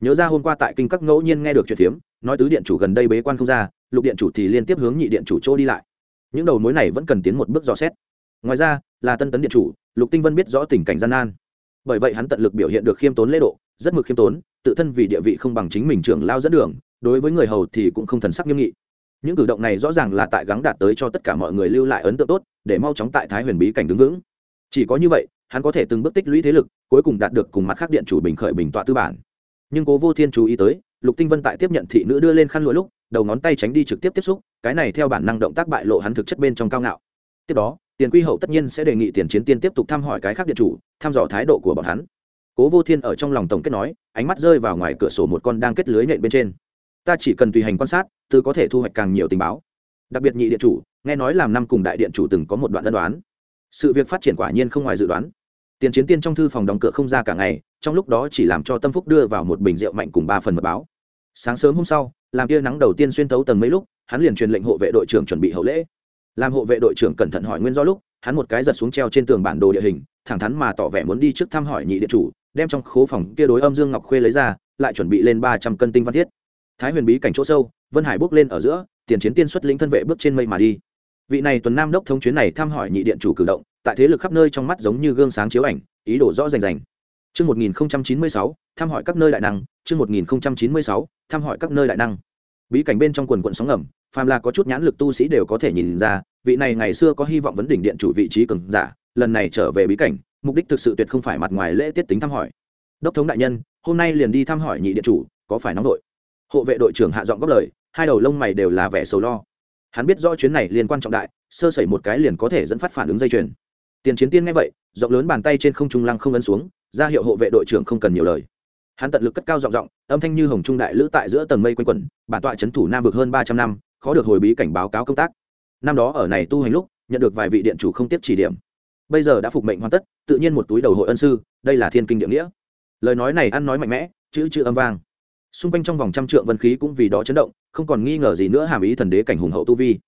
Nhớ ra hôm qua tại kinh các ngẫu nhiên nghe được chuyện phiếm nói tứ điện chủ gần đây bế quan không ra, lục điện chủ thì liên tiếp hướng nhị điện chủ chỗ đi lại. Những đầu mối này vẫn cần tiến một bước dò xét. Ngoài ra, là tân tấn điện chủ, lục tinh vân biết rõ tình cảnh gian nan. Bởi vậy hắn tận lực biểu hiện được khiêm tốn lễ độ, rất mực khiêm tốn, tự thân vì địa vị không bằng chính mình trưởng lao dẫn đường, đối với người hầu thì cũng không thần sắc nghiêm nghị những cử động này rõ ràng là tại gắng đạt tới cho tất cả mọi người lưu lại ấn tượng tốt, để mau chóng tại thái huyền bí cảnh đứng vững. Chỉ có như vậy, hắn có thể từng bước tích lũy thế lực, cuối cùng đạt được cùng mặt khác điện chủ bình khởi bình tọa tư bản. Nhưng cố vô thiên chú ý tới, lục tinh vân tại tiếp nhận thị nữ đưa lên khăn lụa lúc, đầu ngón tay tránh đi trực tiếp tiếp xúc, cái này theo bản năng động tác bại lộ hắn thực chất bên trong cao ngạo. Tiếp đó, tiền quy hậu tất nhiên sẽ đề nghị tiền chiến tiên tiếp tục thăm hỏi cái khác điện chủ, thăm dò thái độ của bọn hắn. Cố vô thiên ở trong lòng tổng kết nói, ánh mắt rơi vào ngoài cửa sổ một con đang kết lưới nhện bên trên ta chỉ cần tùy hành quan sát, từ có thể thu hoạch càng nhiều tình báo. Đặc biệt nhị điện chủ, nghe nói làm năm cùng đại điện chủ từng có một đoạn ân đoán. Sự việc phát triển quả nhiên không ngoài dự đoán. Tiền chiến tiên trong thư phòng đóng cửa không ra cả ngày, trong lúc đó chỉ làm cho tâm phúc đưa vào một bình rượu mạnh cùng ba phần mật báo. Sáng sớm hôm sau, làm tia nắng đầu tiên xuyên tấu tầng mấy lúc, hắn liền truyền lệnh hộ vệ đội trưởng chuẩn bị hậu lễ. Làm hộ vệ đội trưởng cẩn thận hỏi nguyên do lúc, hắn một cái giật xuống treo trên tường bản đồ địa hình, thẳng thắn mà tỏ vẻ muốn đi trước thăm hỏi nhị điện chủ, đem trong khố phòng kia đối âm dương ngọc khuê lấy ra, lại chuẩn bị lên ba trăm cân tinh văn thiết thái huyền bí cảnh chỗ sâu vân hải bước lên ở giữa tiền chiến tiên xuất lĩnh thân vệ bước trên mây mà đi vị này tuần nam đốc thống chuyến này thăm hỏi nhị điện chủ cử động tại thế lực khắp nơi trong mắt giống như gương sáng chiếu ảnh ý đồ rõ rành rành Chương 1096, thăm hỏi các nơi đại năng, chương 1096, thăm hỏi các nơi đại năng. Bí cảnh bên trong quần quần sóng ngầm, phàm là có chút nhãn lực tu sĩ đều có thể nhìn ra, vị này ngày xưa có hy vọng vấn đỉnh điện chủ vị trí cường giả, lần này trở về bí cảnh, mục đích thực sự tuyệt không phải mặt ngoài lễ tiết tính thăm hỏi. Đốc thống đại nhân, hôm nay liền đi thăm hỏi nhị điện chủ, có phải nóng vội Hộ vệ đội trưởng hạ giọng góp lời, hai đầu lông mày đều là vẻ sầu lo. Hắn biết rõ chuyến này liên quan trọng đại, sơ sẩy một cái liền có thể dẫn phát phản ứng dây chuyền. Tiền chiến tiên nghe vậy, giọng lớn bàn tay trên không trung lăng không ấn xuống, ra hiệu hộ vệ đội trưởng không cần nhiều lời. Hắn tận lực cất cao giọng giọng âm thanh như hồng trung đại lữ tại giữa tầng mây quanh quẩn bản tọa c thủ nam vực hơn ba trăm năm khó được hồi bí cảnh báo cáo công tác. Năm đó ở này tu hành lúc nhận được vài vị điện chủ không tiếp chỉ điểm. Bây giờ đã phục mệnh hoàn tất tự nhiên một túi đầu hội ân sư đây là thiên kinh địa nghĩa. Lời nói này ăn nói mạnh mẽ chữ chữ âm vang xung quanh trong vòng trăm trượng vân khí cũng vì đó chấn động, không còn nghi ngờ gì nữa hàm ý thần đế cảnh hùng hậu tu vi.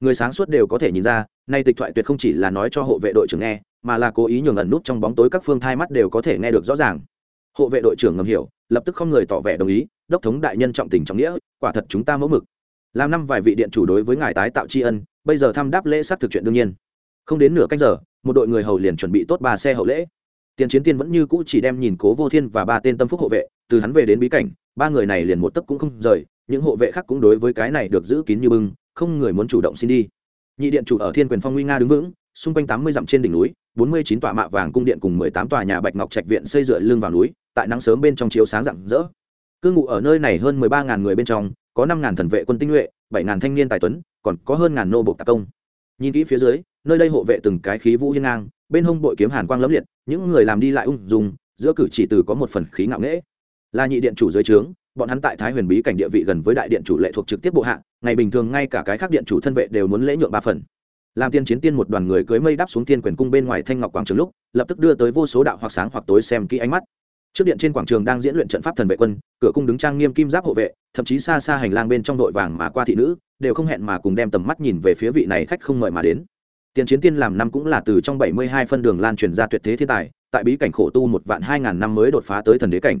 Người sáng suốt đều có thể nhìn ra, nay tịch thoại tuyệt không chỉ là nói cho hộ vệ đội trưởng nghe, mà là cố ý nhường ẩn nút trong bóng tối các phương thai mắt đều có thể nghe được rõ ràng. Hộ vệ đội trưởng ngầm hiểu, lập tức không người tỏ vẻ đồng ý, đốc thống đại nhân trọng tình trọng nghĩa, quả thật chúng ta mẫu mực. Làm năm vài vị điện chủ đối với ngài tái tạo tri ân, bây giờ thăm đáp lễ sát thực chuyện đương nhiên. Không đến nửa canh giờ, một đội người hầu liền chuẩn bị tốt ba xe hậu lễ. Tiền chiến tiên vẫn như cũ chỉ đem nhìn cố vô thiên và ba tên tâm phúc hộ vệ, từ hắn về đến bí cảnh ba người này liền một tấc cũng không rời, những hộ vệ khác cũng đối với cái này được giữ kín như bưng, không người muốn chủ động xin đi. Nhị điện chủ ở thiên quyền phong nguy nga đứng vững, xung quanh tám mươi dặm trên đỉnh núi, bốn mươi chín tòa mạ vàng cung điện cùng mười tám tòa nhà bạch ngọc trạch viện xây dựa lưng vào núi, tại nắng sớm bên trong chiếu sáng rạng rỡ. Cư ngụ ở nơi này hơn mười ba ngàn người bên trong, có năm ngàn thần vệ quân tinh nhuệ, bảy ngàn thanh niên tài tuấn, còn có hơn ngàn nô bộc tạc công. Nhìn kỹ phía dưới, nơi đây hộ vệ từng cái khí vũ hiên ngang, bên hông bội kiếm hàn quang lẫm liệt, những người làm đi lại ung dung, giữa cử chỉ từ có một phần khí ngạo nghễ là nhị điện chủ dưới trướng, bọn hắn tại thái huyền bí cảnh địa vị gần với đại điện chủ lệ thuộc trực tiếp bộ hạ, ngày bình thường ngay cả cái khác điện chủ thân vệ đều muốn lễ nhượng ba phần. Làm tiên chiến tiên một đoàn người cưới mây đáp xuống tiên quyền cung bên ngoài thanh ngọc quảng trường lúc, lập tức đưa tới vô số đạo hoặc sáng hoặc tối xem kỹ ánh mắt. Trước điện trên quảng trường đang diễn luyện trận pháp thần vệ quân, cửa cung đứng trang nghiêm kim giáp hộ vệ, thậm chí xa xa hành lang bên trong đội vàng mà qua thị nữ, đều không hẹn mà cùng đem tầm mắt nhìn về phía vị này khách không mời mà đến. Tiền chiến tiên làm năm cũng là từ trong bảy mươi hai phân đường lan truyền ra tuyệt thế thiên tài, tại bí cảnh khổ tu một vạn hai ngàn năm mới đột phá tới thần đế cảnh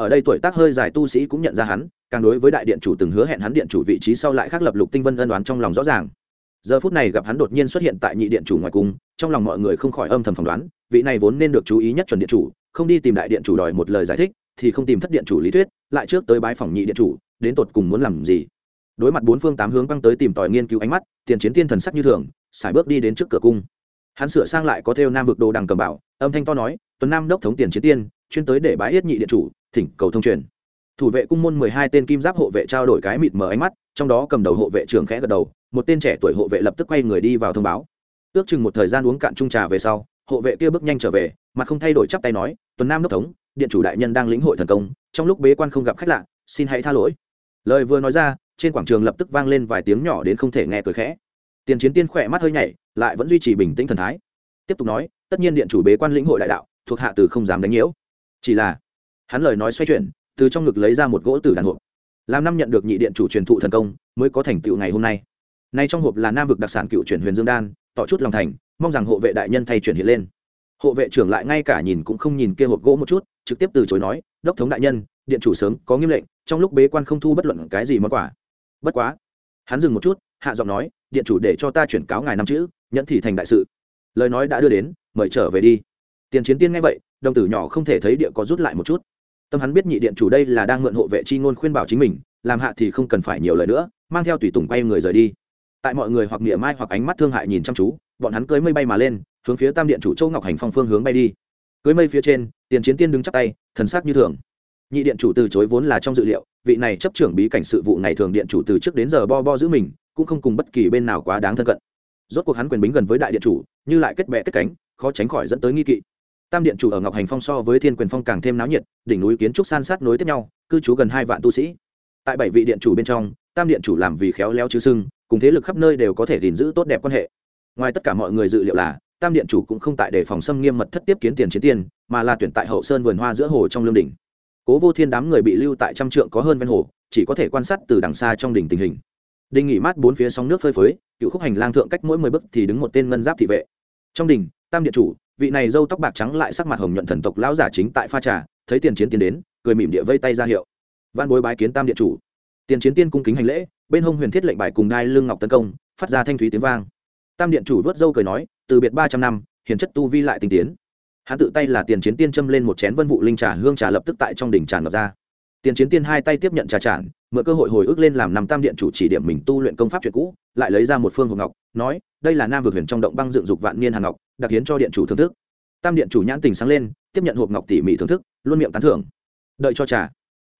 ở đây tuổi tác hơi dài tu sĩ cũng nhận ra hắn, càng đối với đại điện chủ từng hứa hẹn hắn điện chủ vị trí sau lại khác lập lục tinh vân ân đoán trong lòng rõ ràng. Giờ phút này gặp hắn đột nhiên xuất hiện tại nhị điện chủ ngoài cung, trong lòng mọi người không khỏi âm thầm phỏng đoán, vị này vốn nên được chú ý nhất chuẩn điện chủ, không đi tìm đại điện chủ đòi một lời giải thích, thì không tìm thất điện chủ lý thuyết, lại trước tới bái phòng nhị điện chủ, đến tột cùng muốn làm gì. Đối mặt bốn phương tám hướng băng tới tìm tòi nghiên cứu ánh mắt, tiền chiến tiên thần sắc như thường xài bước đi đến trước cửa cung. Hắn sửa sang lại có theo nam vực đồ đằng cầm bảo, âm thanh to nói tuấn nam đốc thống tiền chiến tiên, chuyên tới để bái yết nhị điện chủ thỉnh cầu thông truyền. Thủ vệ cung môn mười hai tên kim giáp hộ vệ trao đổi cái mịt mờ ánh mắt, trong đó cầm đầu hộ vệ trưởng khẽ gật đầu, một tên trẻ tuổi hộ vệ lập tức quay người đi vào thông báo. Ước chừng một thời gian uống cạn chung trà về sau, hộ vệ kia bước nhanh trở về, mặt không thay đổi chắp tay nói, tuần nam đốc thống, điện chủ đại nhân đang lĩnh hội thần công, trong lúc bế quan không gặp khách lạ, xin hãy tha lỗi. Lời vừa nói ra, trên quảng trường lập tức vang lên vài tiếng nhỏ đến không thể nghe cười khẽ. Tiền chiến tiên khỏe mắt hơi nhảy, lại vẫn duy trì bình tĩnh thần thái. Tiếp tục nói, tất nhiên điện chủ bế quan lĩnh hội đại đạo, thuộc hạ từ không dám đánh nhiễu. Chỉ là hắn lời nói xoay chuyển, từ trong ngực lấy ra một gỗ tử đàn hộp. Làm năm nhận được nhị điện chủ truyền thụ thần công, mới có thành tựu ngày hôm nay. Nay trong hộp là nam vực đặc sản cựu chuyển huyền dương đan, tỏ chút lòng thành, mong rằng hộ vệ đại nhân thay chuyển hiện lên. Hộ vệ trưởng lại ngay cả nhìn cũng không nhìn kia hộp gỗ một chút, trực tiếp từ chối nói, đốc thống đại nhân, điện chủ sớm có nghiêm lệnh, trong lúc bế quan không thu bất luận cái gì món quà. Bất quá, hắn dừng một chút, hạ giọng nói, điện chủ để cho ta chuyển cáo ngài năm chữ, nhẫn thì thành đại sự. Lời nói đã đưa đến, mời trở về đi. Tiền chiến tiên nghe vậy, đồng tử nhỏ không thể thấy địa có rút lại một chút tâm hắn biết nhị điện chủ đây là đang mượn hộ vệ chi ngôn khuyên bảo chính mình, làm hạ thì không cần phải nhiều lời nữa, mang theo tùy tùng quay người rời đi. Tại mọi người hoặc niệm mai hoặc ánh mắt thương hại nhìn chăm chú, bọn hắn cưới mây bay mà lên, hướng phía tam điện chủ châu ngọc hành phong phương hướng bay đi. Cưới mây phía trên, tiền chiến tiên đứng chắp tay, thần sắc như thường. Nhị điện chủ từ chối vốn là trong dự liệu, vị này chấp trưởng bí cảnh sự vụ ngày thường điện chủ từ trước đến giờ bo bo giữ mình, cũng không cùng bất kỳ bên nào quá đáng thân cận. Rốt cuộc hắn quyền bính gần với đại điện chủ, như lại kết bè kết cánh, khó tránh khỏi dẫn tới nghi kỵ tam điện chủ ở ngọc hành phong so với thiên quyền phong càng thêm náo nhiệt, đỉnh núi kiến trúc san sát nối tiếp nhau, cư trú gần hai vạn tu sĩ. Tại bảy vị điện chủ bên trong, tam điện chủ làm vì khéo léo chứ sưng, cùng thế lực khắp nơi đều có thể gìn giữ tốt đẹp quan hệ. Ngoài tất cả mọi người dự liệu là, tam điện chủ cũng không tại để phòng xâm nghiêm mật thất tiếp kiến tiền chiến tiền, mà là tuyển tại hậu sơn vườn hoa giữa hồ trong lương đỉnh. Cố vô thiên đám người bị lưu tại trăm trượng có hơn ven hồ, chỉ có thể quan sát từ đằng xa trong đỉnh tình hình. Đinh nghỉ mát bốn phía sóng nước phơi phới, cựu khúc hành lang thượng cách mỗi mười bước thì đứng một tên ngân giáp thị vệ. Trong đỉnh, tam điện chủ vị này dâu tóc bạc trắng lại sắc mặt hồng nhuận thần tộc lão giả chính tại pha trà, thấy tiền chiến tiến đến, cười mỉm địa vây tay ra hiệu. Văn bối bái kiến tam điện chủ. Tiền chiến tiên cung kính hành lễ, bên hông huyền thiết lệnh bài cùng đai lương ngọc tấn công, phát ra thanh thúy tiếng vang. Tam điện chủ vớt dâu cười nói, từ biệt ba trăm năm, hiền chất tu vi lại tinh tiến. Hắn tự tay là tiền chiến tiên châm lên một chén vân vụ linh trà hương trà lập tức tại trong đỉnh tràn ngập ra. Tiền chiến tiên hai tay tiếp nhận trà tràn mượn cơ hội hồi ức lên làm năm tam điện chủ chỉ điểm mình tu luyện công pháp chuyện cũ, lại lấy ra một phương hộp ngọc, nói, đây là nam vực huyền trong động băng dựng dục vạn niên hàng ngọc, đặc hiến cho điện chủ thưởng thức. Tam điện chủ nhãn tình sáng lên, tiếp nhận hộp ngọc tỉ mỉ thưởng thức, luôn miệng tán thưởng. Đợi cho trà.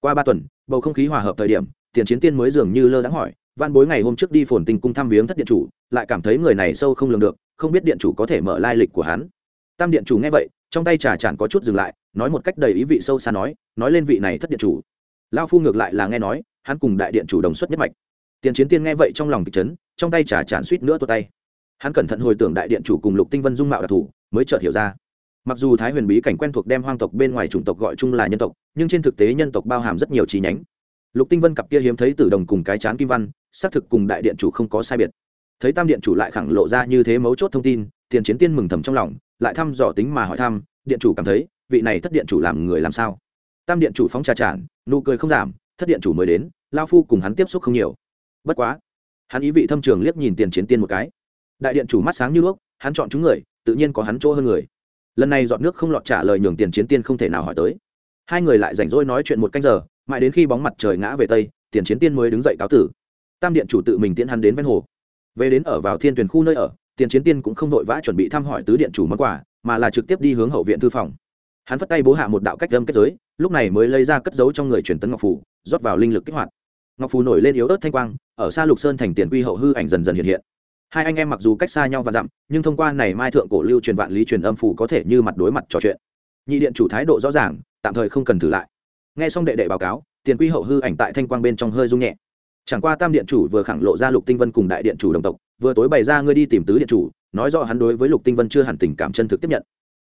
Qua ba tuần, bầu không khí hòa hợp thời điểm, tiền chiến tiên mới dường như lơ đãng hỏi van bối ngày hôm trước đi phồn tình cung thăm viếng thất điện chủ, lại cảm thấy người này sâu không lường được, không biết điện chủ có thể mở lai lịch của hắn. Tam điện chủ nghe vậy, trong tay trà chẳng có chút dừng lại, nói một cách đầy ý vị sâu xa nói nói lên vị này thất điện chủ. Lao phu ngược lại là nghe nói hắn cùng đại điện chủ đồng xuất nhất mạch. Tiền chiến tiên nghe vậy trong lòng kịch chấn, trong tay trả chản suýt nữa tua tay. Hắn cẩn thận hồi tưởng đại điện chủ cùng lục tinh vân dung mạo đặc thù, mới chợt hiểu ra. Mặc dù thái huyền bí cảnh quen thuộc đem hoang tộc bên ngoài chủng tộc gọi chung là nhân tộc, nhưng trên thực tế nhân tộc bao hàm rất nhiều chi nhánh. Lục tinh vân cặp kia hiếm thấy từ đồng cùng cái chán kim văn, xác thực cùng đại điện chủ không có sai biệt. Thấy tam điện chủ lại khẳng lộ ra như thế mấu chốt thông tin, tiền chiến tiên mừng thầm trong lòng, lại thăm dò tính mà hỏi thăm, điện chủ cảm thấy, vị này thất điện chủ làm người làm sao? Tam điện chủ phóng trà tràn, nụ cười không giảm thất điện chủ mới đến, lao phu cùng hắn tiếp xúc không nhiều. Bất quá, hắn ý vị thâm trường liếc nhìn tiền chiến tiên một cái. Đại điện chủ mắt sáng như đuốc, hắn chọn chúng người, tự nhiên có hắn chỗ hơn người. Lần này dọn nước không lọt trả lời nhường tiền chiến tiên không thể nào hỏi tới. Hai người lại rảnh rỗi nói chuyện một canh giờ, mãi đến khi bóng mặt trời ngã về tây, tiền chiến tiên mới đứng dậy cáo tử. Tam điện chủ tự mình tiễn hắn đến ven hồ. Về đến ở vào thiên tuyển khu nơi ở, tiền chiến tiên cũng không vội vã chuẩn bị thăm hỏi tứ điện chủ món quà, mà là trực tiếp đi hướng hậu viện thư phòng. Hắn phất tay bố hạ một đạo cách âm kết giới lúc này mới lấy ra cất giấu trong người truyền tấn ngọc phủ rót vào linh lực kích hoạt. Ngọc phủ nổi lên yếu ớt thanh quang, ở xa lục sơn thành tiền quy hậu hư ảnh dần dần hiện hiện. Hai anh em mặc dù cách xa nhau và dặm, nhưng thông qua này mai thượng cổ lưu truyền vạn lý truyền âm phủ có thể như mặt đối mặt trò chuyện. Nhị điện chủ thái độ rõ ràng, tạm thời không cần thử lại. Nghe xong đệ đệ báo cáo, tiền quy hậu hư ảnh tại thanh quang bên trong hơi rung nhẹ. Chẳng qua tam điện chủ vừa khẳng lộ ra lục tinh vân cùng đại điện chủ đồng tộc, vừa tối bày ra ngươi đi tìm tứ điện chủ, nói rõ hắn đối với lục tinh vân chưa hẳn tình cảm chân thực tiếp nhận.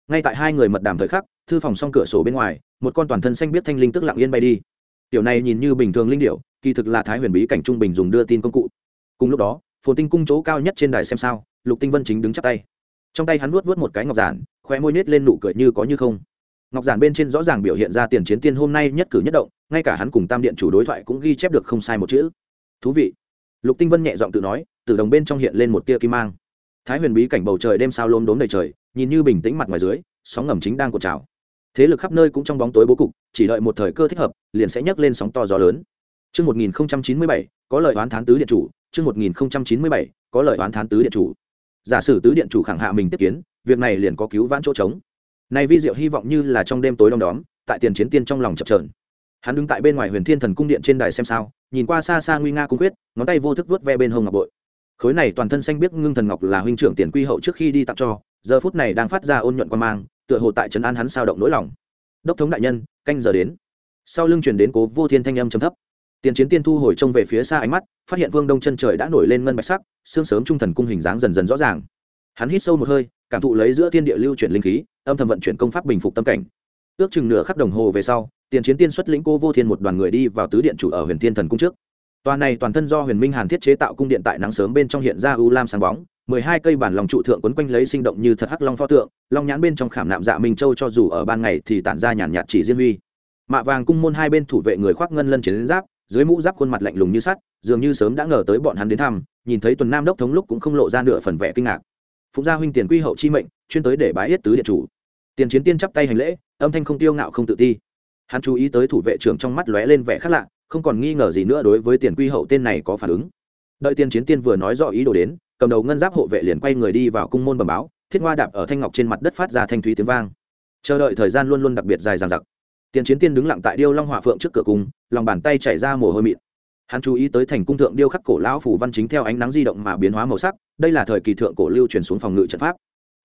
Ngay tại hai người mật đàm thời khắc, thư phòng xong cửa sổ bên ngoài một con toàn thân xanh biết thanh linh tức lặng yên bay đi. Tiểu này nhìn như bình thường linh điệu kỳ thực là thái huyền bí cảnh trung bình dùng đưa tin công cụ. Cùng lúc đó, phồn tinh cung chỗ cao nhất trên đài xem sao, lục tinh vân chính đứng chắp tay. Trong tay hắn vuốt vuốt một cái ngọc giản khoe môi nết lên nụ cười như có như không. Ngọc giản bên trên rõ ràng biểu hiện ra tiền chiến tiên hôm nay nhất cử nhất động, ngay cả hắn cùng tam điện chủ đối thoại cũng ghi chép được không sai một chữ. Thú vị. Lục tinh vân nhẹ giọng tự nói, từ đồng bên trong hiện lên một tia kim mang. Thái huyền bí cảnh bầu trời đêm sao lốm đốm đầy trời, nhìn như bình tĩnh mặt ngoài dưới, sóng ngầm chính đang cột trào thế lực khắp nơi cũng trong bóng tối bố cục chỉ đợi một thời cơ thích hợp liền sẽ nhấc lên sóng to gió lớn Chương 1097, có lời oán thán tứ điện chủ, chương 1097, có lời oán thán tứ điện chủ. Giả sử tứ điện chủ khẳng hạ mình tiếp kiến, việc này liền có cứu vãn chỗ trống. Này vi diệu hy vọng như là trong đêm tối đông đóm, tại tiền chiến tiên trong lòng chập chờn. Hắn đứng tại bên ngoài Huyền Thiên Thần cung điện trên đài xem sao, nhìn qua xa xa nguy nga cung quyết, ngón tay vô thức vuốt ve bên hông ngọc bội. Khối này toàn thân xanh biếc ngưng thần ngọc là huynh trưởng tiền quy hậu trước khi đi tặng cho, giờ phút này đang phát ra ôn nhuận quan mang, tựa hồ tại trấn an hắn sao động nỗi lòng. Đốc thống đại nhân, canh giờ đến. Sau lưng truyền đến Cố Vô Thiên thanh âm trầm thấp tiền chiến tiên thu hồi trông về phía xa ánh mắt phát hiện vương đông chân trời đã nổi lên ngân bạch sắc xương sớm trung thần cung hình dáng dần dần rõ ràng hắn hít sâu một hơi cảm thụ lấy giữa thiên địa lưu chuyển linh khí âm thầm vận chuyển công pháp bình phục tâm cảnh ước chừng nửa khắc đồng hồ về sau tiền chiến tiên xuất lĩnh cô vô thiên một đoàn người đi vào tứ điện chủ ở huyền thiên thần cung trước Toàn này toàn thân do huyền minh hàn thiết chế tạo cung điện tại nắng sớm bên trong hiện ra u lam sáng bóng mười hai cây bản lòng trụ thượng quấn quanh lấy sinh động như thật hắc long pho tượng, long nhãn bên trong khảm nạm dạ minh châu cho dù ở ban ngày thì tản ra nhàn nhạt chỉ diên huy. Mạ vàng cung môn hai bên thủ vệ người khoác ngân lân chiến giáp, dưới mũ giáp khuôn mặt lạnh lùng như sắt, dường như sớm đã ngờ tới bọn hắn đến thăm, nhìn thấy tuần nam đốc thống lúc cũng không lộ ra nửa phần vẻ kinh ngạc. Phụng gia huynh tiền quy hậu chi mệnh, chuyên tới để bái yết tứ điện chủ. Tiền chiến tiên chắp tay hành lễ, âm thanh không tiêu ngạo không tự ti. Hắn chú ý tới thủ vệ trưởng trong mắt lóe lên vẻ khác lạ, không còn nghi ngờ gì nữa đối với tiền quy hậu tên này có phản ứng. Đợi tiền chiến tiên vừa nói rõ ý đồ đến cầm đầu ngân giáp hộ vệ liền quay người đi vào cung môn bẩm báo, thiết hoa đạp ở thanh ngọc trên mặt đất phát ra thanh thúy tiếng vang. Chờ đợi thời gian luôn luôn đặc biệt dài dằng dặc. Tiền chiến tiên đứng lặng tại điêu long hòa phượng trước cửa cung, lòng bàn tay chảy ra mồ hôi mịn. Hắn chú ý tới thành cung thượng điêu khắc cổ lão phủ văn chính theo ánh nắng di động mà biến hóa màu sắc, đây là thời kỳ thượng cổ lưu truyền xuống phòng ngự trận pháp.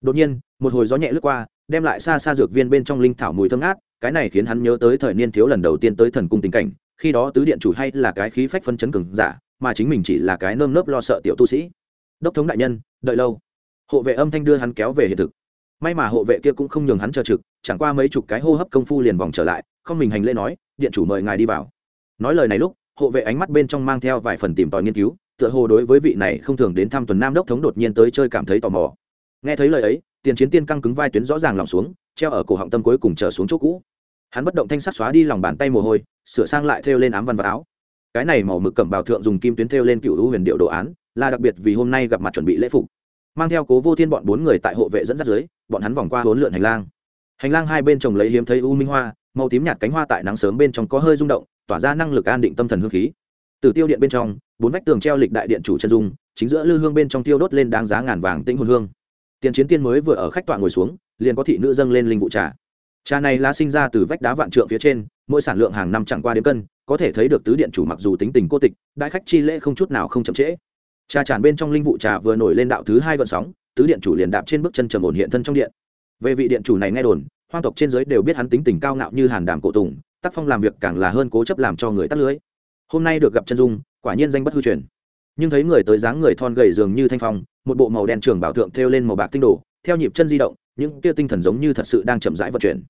Đột nhiên, một hồi gió nhẹ lướt qua, đem lại xa xa dược viên bên trong linh thảo mùi thơm ngát, cái này khiến hắn nhớ tới thời niên thiếu lần đầu tiên tới thần cung tình cảnh, khi đó tứ điện chủ hay là cái khí phách phân chấn cường giả, mà chính mình chỉ là cái nơm nớp lo sợ tiểu tu sĩ đốc thống đại nhân, đợi lâu. Hộ vệ âm thanh đưa hắn kéo về hiện thực. May mà hộ vệ kia cũng không nhường hắn chờ trực, chẳng qua mấy chục cái hô hấp công phu liền vòng trở lại, không mình hành lễ nói, điện chủ mời ngài đi vào. Nói lời này lúc, hộ vệ ánh mắt bên trong mang theo vài phần tìm tòi nghiên cứu, tựa hồ đối với vị này không thường đến thăm tuần nam đốc thống đột nhiên tới chơi cảm thấy tò mò. Nghe thấy lời ấy, tiền chiến tiên căng cứng vai tuyến rõ ràng lòng xuống, treo ở cổ họng tâm cuối cùng trở xuống chỗ cũ. Hắn bất động thanh sắt xóa đi lòng bàn tay mồ hôi, sửa sang lại thêu lên ám văn và áo. Cái này màu mực cẩm bào thượng dùng kim tuyến thêu lên cựu hữu huyền điệu đồ án là đặc biệt vì hôm nay gặp mặt chuẩn bị lễ phục. Mang theo cố vô thiên bọn bốn người tại hộ vệ dẫn dắt dưới, bọn hắn vòng qua hốn lượn hành lang. Hành lang hai bên trồng lấy hiếm thấy u minh hoa, màu tím nhạt cánh hoa tại nắng sớm bên trong có hơi rung động, tỏa ra năng lực an định tâm thần hương khí. Từ tiêu điện bên trong, bốn vách tường treo lịch đại điện chủ chân dung, chính giữa lư hương bên trong tiêu đốt lên đáng giá ngàn vàng tĩnh hồn hương. Tiền chiến tiên mới vừa ở khách tọa ngồi xuống, liền có thị nữ dâng lên linh vụ trà. Trà này lá sinh ra từ vách đá vạn trượng phía trên, mỗi sản lượng hàng năm chẳng qua đến cân, có thể thấy được tứ điện chủ mặc dù tính tình cô tịch, đại khách chi lễ không chút nào không chậm trễ trà tràn bên trong linh vụ trà vừa nổi lên đạo thứ hai gọn sóng, tứ điện chủ liền đạp trên bước chân trầm ổn hiện thân trong điện. Về vị điện chủ này nghe đồn, hoang tộc trên giới đều biết hắn tính tình cao ngạo như hàn đàm cổ tùng, tác phong làm việc càng là hơn cố chấp làm cho người tắt lưới. Hôm nay được gặp chân dung, quả nhiên danh bất hư truyền. Nhưng thấy người tới dáng người thon gầy dường như thanh phong, một bộ màu đen trường bảo thượng thêu lên màu bạc tinh đồ, theo nhịp chân di động, những kia tinh thần giống như thật sự đang chậm rãi vận chuyển.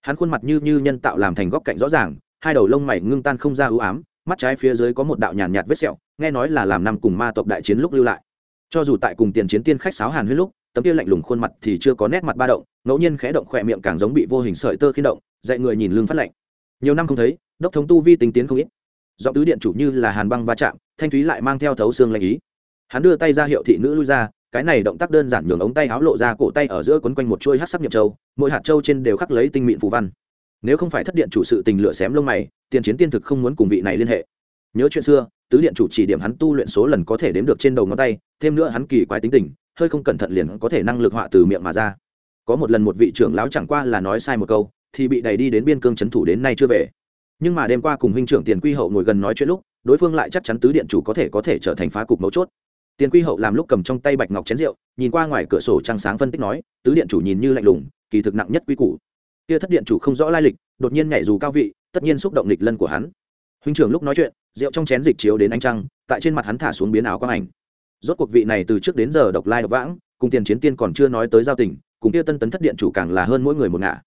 Hắn khuôn mặt như như nhân tạo làm thành góc cạnh rõ ràng, hai đầu lông mày ngưng tan không ra ưu ám, mắt trái phía dưới có một đạo nhàn nhạt vết sẹo nghe nói là làm năm cùng ma tộc đại chiến lúc lưu lại. Cho dù tại cùng tiền chiến tiên khách sáo hàn huyết lúc, tấm kia lạnh lùng khuôn mặt thì chưa có nét mặt ba động, ngẫu nhiên khẽ động khỏe miệng càng giống bị vô hình sợi tơ khi động, dạy người nhìn lưng phát lạnh. Nhiều năm không thấy, đốc thống tu vi tình tiến không ít. Giọng tứ điện chủ như là hàn băng va chạm, thanh thúy lại mang theo thấu xương lạnh ý. Hắn đưa tay ra hiệu thị nữ lui ra, cái này động tác đơn giản nhường ống tay áo lộ ra cổ tay ở giữa quấn quanh một chuôi hát sắc nhậm châu, mỗi hạt châu trên đều khắc lấy tinh mịn phù văn. Nếu không phải thất điện chủ sự tình lửa xém lông mày, tiền chiến tiên thực không muốn cùng vị này liên hệ nhớ chuyện xưa, tứ điện chủ chỉ điểm hắn tu luyện số lần có thể đếm được trên đầu ngón tay, thêm nữa hắn kỳ quái tính tình, hơi không cẩn thận liền có thể năng lực họa từ miệng mà ra. Có một lần một vị trưởng lão chẳng qua là nói sai một câu, thì bị đẩy đi đến biên cương c thủ đến nay chưa về. Nhưng mà đêm qua cùng huynh trưởng tiền quy hậu ngồi gần nói chuyện lúc, đối phương lại chắc chắn tứ điện chủ có thể có thể trở thành phá cục mấu chốt. Tiền quy hậu làm lúc cầm trong tay bạch ngọc chén rượu, nhìn qua ngoài cửa sổ trăng sáng phân tích nói, tứ điện chủ nhìn như lạnh lùng, kỳ thực nặng nhất quy củ. Kia thất điện chủ không rõ lai lịch, đột nhiên nhảy dù cao vị, tất nhiên xúc động lịch lân của hắn huynh trưởng lúc nói chuyện, rượu trong chén dịch chiếu đến ánh trăng, tại trên mặt hắn thả xuống biến áo quang ảnh. Rốt cuộc vị này từ trước đến giờ độc lai độc vãng, cùng tiền chiến tiên còn chưa nói tới giao tình, cùng kia tân tấn thất điện chủ càng là hơn mỗi người một ngả.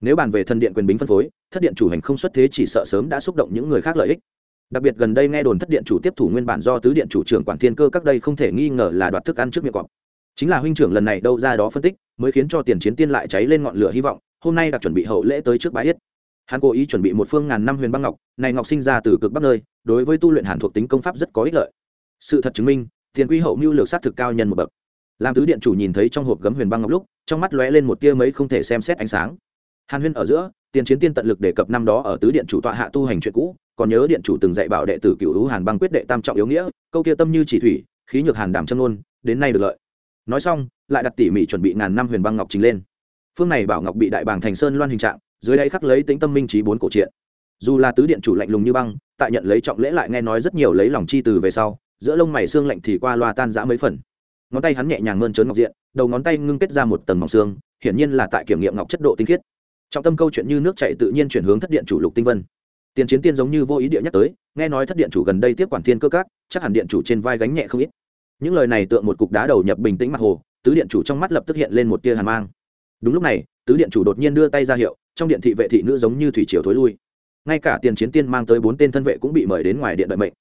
Nếu bàn về thân điện quyền bính phân phối, thất điện chủ hành không xuất thế chỉ sợ sớm đã xúc động những người khác lợi ích. Đặc biệt gần đây nghe đồn thất điện chủ tiếp thủ nguyên bản do tứ điện chủ trưởng quản thiên cơ các đây không thể nghi ngờ là đoạt thức ăn trước miệng cọp. Chính là huynh trưởng lần này đâu ra đó phân tích, mới khiến cho tiền chiến tiên lại cháy lên ngọn lửa hy vọng, hôm nay đặc chuẩn bị hậu lễ tới trước bãi yết hắn cố ý chuẩn bị một phương ngàn năm huyền băng ngọc này ngọc sinh ra từ cực bắc nơi đối với tu luyện hàn thuộc tính công pháp rất có ích lợi. Sự thật chứng minh tiền quy hậu mưu lược sát thực cao nhân một bậc. Làm tứ điện chủ nhìn thấy trong hộp gấm huyền băng ngọc lúc trong mắt lóe lên một tia mấy không thể xem xét ánh sáng. Hàn huyên ở giữa tiền chiến tiên tận lực đề cập năm đó ở tứ điện chủ tọa hạ tu hành chuyện cũ còn nhớ điện chủ từng dạy bảo đệ tử cựu hữu hàn băng quyết đệ tam trọng yếu nghĩa câu kia tâm như chỉ thủy khí nhược hàn đảm chân ôn, đến nay được lợi. Nói xong lại đặt tỉ mỉ chuẩn bị ngàn năm huyền băng ngọc trình lên. Phương này bảo ngọc bị đại bàng thành sơn loan hình trạng dưới đây khắc lấy tính tâm minh trí bốn cổ triện. Dù là tứ điện chủ lạnh lùng như băng, tại nhận lấy trọng lễ lại nghe nói rất nhiều lấy lòng chi từ về sau, giữa lông mày xương lạnh thì qua loa tan giã mấy phần. Ngón tay hắn nhẹ nhàng mơn trớn ngọc diện, đầu ngón tay ngưng kết ra một tầng mỏng xương, hiển nhiên là tại kiểm nghiệm ngọc chất độ tinh khiết. Trọng tâm câu chuyện như nước chảy tự nhiên chuyển hướng thất điện chủ lục tinh vân. Tiền chiến tiên giống như vô ý địa nhắc tới, nghe nói thất điện chủ gần đây tiếp quản thiên cơ cát chắc hẳn điện chủ trên vai gánh nhẹ không ít. Những lời này tượng một cục đá đầu nhập bình tĩnh mặt hồ, tứ điện chủ trong mắt lập tức hiện lên một tia hàn mang. Đúng lúc này, tứ điện chủ đột nhiên đưa tay ra hiệu trong điện thị vệ thị nữ giống như thủy triều thối lui. Ngay cả tiền chiến tiên mang tới bốn tên thân vệ cũng bị mời đến ngoài điện đợi mệnh.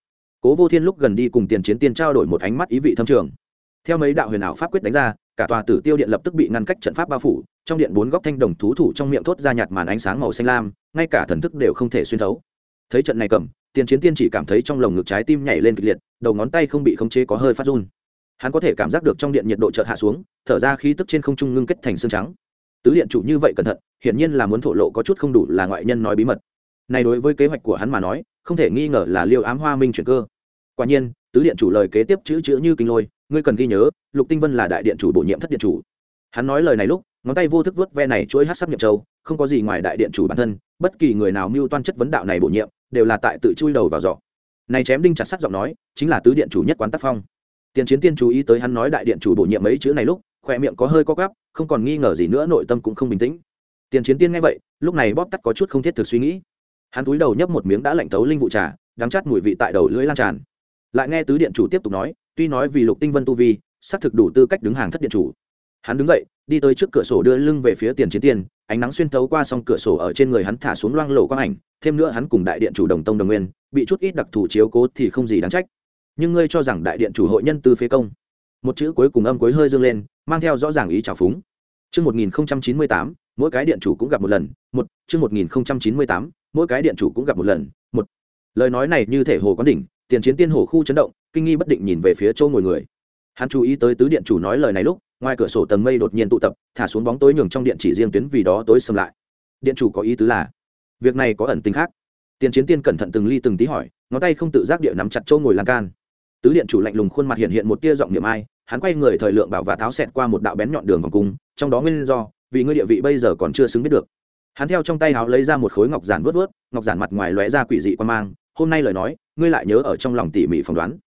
Cố vô thiên lúc gần đi cùng tiền chiến tiên trao đổi một ánh mắt ý vị thâm trường. Theo mấy đạo huyền ảo pháp quyết đánh ra, cả tòa tử tiêu điện lập tức bị ngăn cách trận pháp bao phủ, trong điện bốn góc thanh đồng thú thủ trong miệng thốt ra nhạt màn ánh sáng màu xanh lam, ngay cả thần thức đều không thể xuyên thấu. Thấy trận này cầm, tiền chiến tiên chỉ cảm thấy trong lồng ngực trái tim nhảy lên kịch liệt, đầu ngón tay không bị khống chế có hơi phát run. Hắn có thể cảm giác được trong điện nhiệt độ chợt hạ xuống, thở ra khí tức trên không trung ngưng kết thành xương trắng tứ điện chủ như vậy cẩn thận, hiển nhiên là muốn thổ lộ có chút không đủ là ngoại nhân nói bí mật. Này đối với kế hoạch của hắn mà nói, không thể nghi ngờ là liêu ám hoa minh chuyển cơ. Quả nhiên, tứ điện chủ lời kế tiếp chữ chữ như kinh lôi, ngươi cần ghi nhớ, lục tinh vân là đại điện chủ bổ nhiệm thất điện chủ. Hắn nói lời này lúc, ngón tay vô thức vớt ve này chuỗi hát sắc nhập châu, không có gì ngoài đại điện chủ bản thân, bất kỳ người nào mưu toan chất vấn đạo này bổ nhiệm, đều là tại tự chui đầu vào giỏ. Này chém đinh chặt sắt giọng nói, chính là tứ điện chủ nhất quán tác phong. Tiền chiến tiên chú ý tới hắn nói đại điện chủ bổ nhiệm mấy chữ này lúc khoe miệng có hơi co gắp không còn nghi ngờ gì nữa, nội tâm cũng không bình tĩnh. Tiền chiến tiên nghe vậy, lúc này bóp tắt có chút không thiết thực suy nghĩ. Hắn túi đầu nhấp một miếng đã lạnh tấu linh vụ trà, đắng chát mùi vị tại đầu lưỡi lan tràn. Lại nghe tứ điện chủ tiếp tục nói, tuy nói vì lục tinh vân tu vi, xác thực đủ tư cách đứng hàng thất điện chủ. Hắn đứng dậy, đi tới trước cửa sổ đưa lưng về phía tiền chiến tiên, ánh nắng xuyên thấu qua s cửa sổ ở trên người hắn thả xuống loang lộ quang ảnh, thêm nữa hắn cùng đại điện chủ đồng tông đồng nguyên, bị chút ít đặc thù chiếu cố thì không gì đáng trách. Nhưng ngươi cho rằng đại điện chủ hội nhân tư phế công. Một chữ cuối cùng âm cuối hơi dương lên mang theo rõ ràng ý trào phúng Trước 1098, mỗi cái điện chủ cũng gặp một lần, một, trước 1098, mỗi cái điện chủ cũng gặp một lần, một. Lời nói này như thể hồ quán đỉnh, tiền chiến tiên hồ khu chấn động, kinh nghi bất định nhìn về phía châu ngồi người. Hắn chú ý tới tứ điện chủ nói lời này lúc, ngoài cửa sổ tầng mây đột nhiên tụ tập, thả xuống bóng tối nhường trong điện chỉ riêng tuyến vì đó tối sầm lại. Điện chủ có ý tứ là, việc này có ẩn tình khác. Tiền chiến tiên cẩn thận từng ly từng tí hỏi, ngón tay không tự giác địa nắm chặt châu ngồi lan can tứ điện chủ lạnh lùng khuôn mặt hiện hiện một tia giọng niệm ai hắn quay người thời lượng bảo và tháo xẹt qua một đạo bén nhọn đường vòng cung, trong đó nguyên do, vì ngươi địa vị bây giờ còn chưa xứng biết được. Hắn theo trong tay háo lấy ra một khối ngọc giản vớt vớt, ngọc giản mặt ngoài lóe ra quỷ dị quan mang, hôm nay lời nói, ngươi lại nhớ ở trong lòng tỉ mỉ phỏng đoán.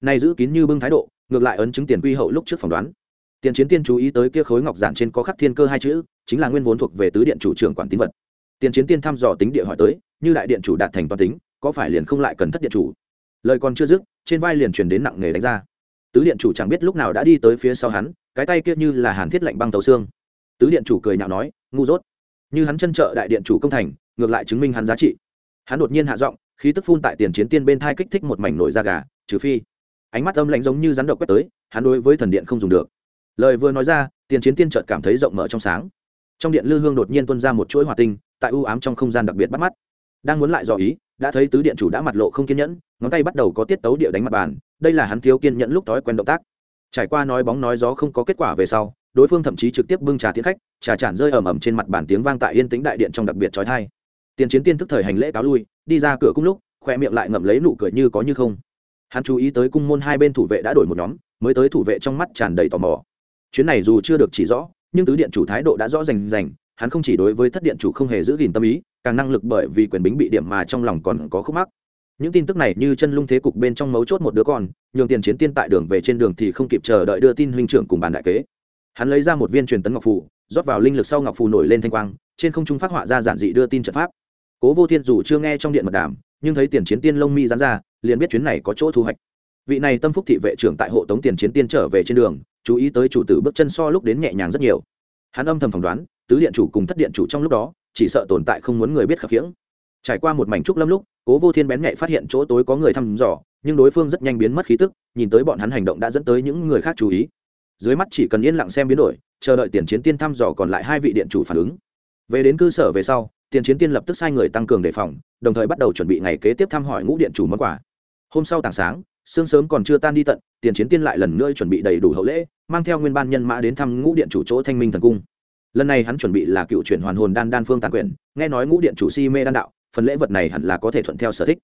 Nay giữ kín như bưng thái độ, ngược lại ấn chứng tiền quy hậu lúc trước phỏng đoán. Tiền chiến tiên chú ý tới kia khối ngọc giản trên có khắc thiên cơ hai chữ, chính là nguyên vốn thuộc về tứ điện chủ trưởng quản tín vật. Tiền chiến tiên thăm dò tính địa hỏi tới, như đại điện chủ đạt thành toàn tính, có phải liền không lại cần thất điện chủ? Lời còn chưa dứt, trên vai liền truyền đến nặng nghề đánh ra tứ điện chủ chẳng biết lúc nào đã đi tới phía sau hắn, cái tay kia như là hàn thiết lạnh băng tấu xương. Tứ điện chủ cười nhạo nói, ngu dốt. Như hắn chân trợ đại điện chủ công thành, ngược lại chứng minh hắn giá trị. Hắn đột nhiên hạ giọng, khí tức phun tại tiền chiến tiên bên thai kích thích một mảnh nổi da gà, trừ phi. Ánh mắt âm lạnh giống như rắn độc quét tới, hắn đối với thần điện không dùng được. Lời vừa nói ra, tiền chiến tiên chợt cảm thấy rộng mở trong sáng. Trong điện lư hương đột nhiên tuôn ra một chuỗi hỏa tinh, tại u ám trong không gian đặc biệt bắt mắt. Đang muốn lại dò ý, đã thấy tứ điện chủ đã mặt lộ không kiên nhẫn, ngón tay bắt đầu có tiết tấu địa đánh mặt bàn đây là hắn thiếu kiên nhẫn lúc thói quen động tác. Trải qua nói bóng nói gió không có kết quả về sau, đối phương thậm chí trực tiếp bưng trà tiến khách, trà chản rơi ầm ầm trên mặt bàn tiếng vang tại yên tĩnh đại điện trong đặc biệt trói thai tiền chiến tiên thức thời hành lễ cáo lui, đi ra cửa cung lúc, khoe miệng lại ngậm lấy nụ cười như có như không. Hắn chú ý tới cung môn hai bên thủ vệ đã đổi một nhóm, mới tới thủ vệ trong mắt tràn đầy tò mò. Chuyến này dù chưa được chỉ rõ, nhưng tứ điện chủ thái độ đã rõ rành rành, hắn không chỉ đối với thất điện chủ không hề giữ gìn tâm ý, càng năng lực bởi vì quyền bính bị điểm mà trong lòng còn có khúc mắc những tin tức này như chân lung thế cục bên trong mấu chốt một đứa con, nhường tiền chiến tiên tại đường về trên đường thì không kịp chờ đợi đưa tin huynh trưởng cùng bàn đại kế. Hắn lấy ra một viên truyền tấn ngọc phù, rót vào linh lực sau ngọc phù nổi lên thanh quang, trên không trung phát họa ra giản dị đưa tin trận pháp. Cố vô thiên dù chưa nghe trong điện mật đàm, nhưng thấy tiền chiến tiên lông mi dán ra, liền biết chuyến này có chỗ thu hoạch. Vị này tâm phúc thị vệ trưởng tại hộ tống tiền chiến tiên trở về trên đường, chú ý tới chủ tử bước chân so lúc đến nhẹ nhàng rất nhiều. Hắn âm thầm phỏng đoán, tứ điện chủ cùng thất điện chủ trong lúc đó, chỉ sợ tồn tại không muốn người biết khập khiễng trải qua một mảnh trúc lâm lúc, cố vô thiên bén nhạy phát hiện chỗ tối có người thăm dò, nhưng đối phương rất nhanh biến mất khí tức, nhìn tới bọn hắn hành động đã dẫn tới những người khác chú ý. Dưới mắt chỉ cần yên lặng xem biến đổi, chờ đợi tiền chiến tiên thăm dò còn lại hai vị điện chủ phản ứng. Về đến cơ sở về sau, tiền chiến tiên lập tức sai người tăng cường đề phòng, đồng thời bắt đầu chuẩn bị ngày kế tiếp thăm hỏi ngũ điện chủ món quà. Hôm sau tảng sáng, sương sớm còn chưa tan đi tận, tiền chiến tiên lại lần nữa chuẩn bị đầy đủ hậu lễ, mang theo nguyên ban nhân mã đến thăm ngũ điện chủ chỗ thanh minh thần cung. Lần này hắn chuẩn bị là cựu chuyển hoàn hồn đan đan phương tàn quyền nghe nói ngũ điện chủ si mê đan đạo phần lễ vật này hẳn là có thể thuận theo sở thích.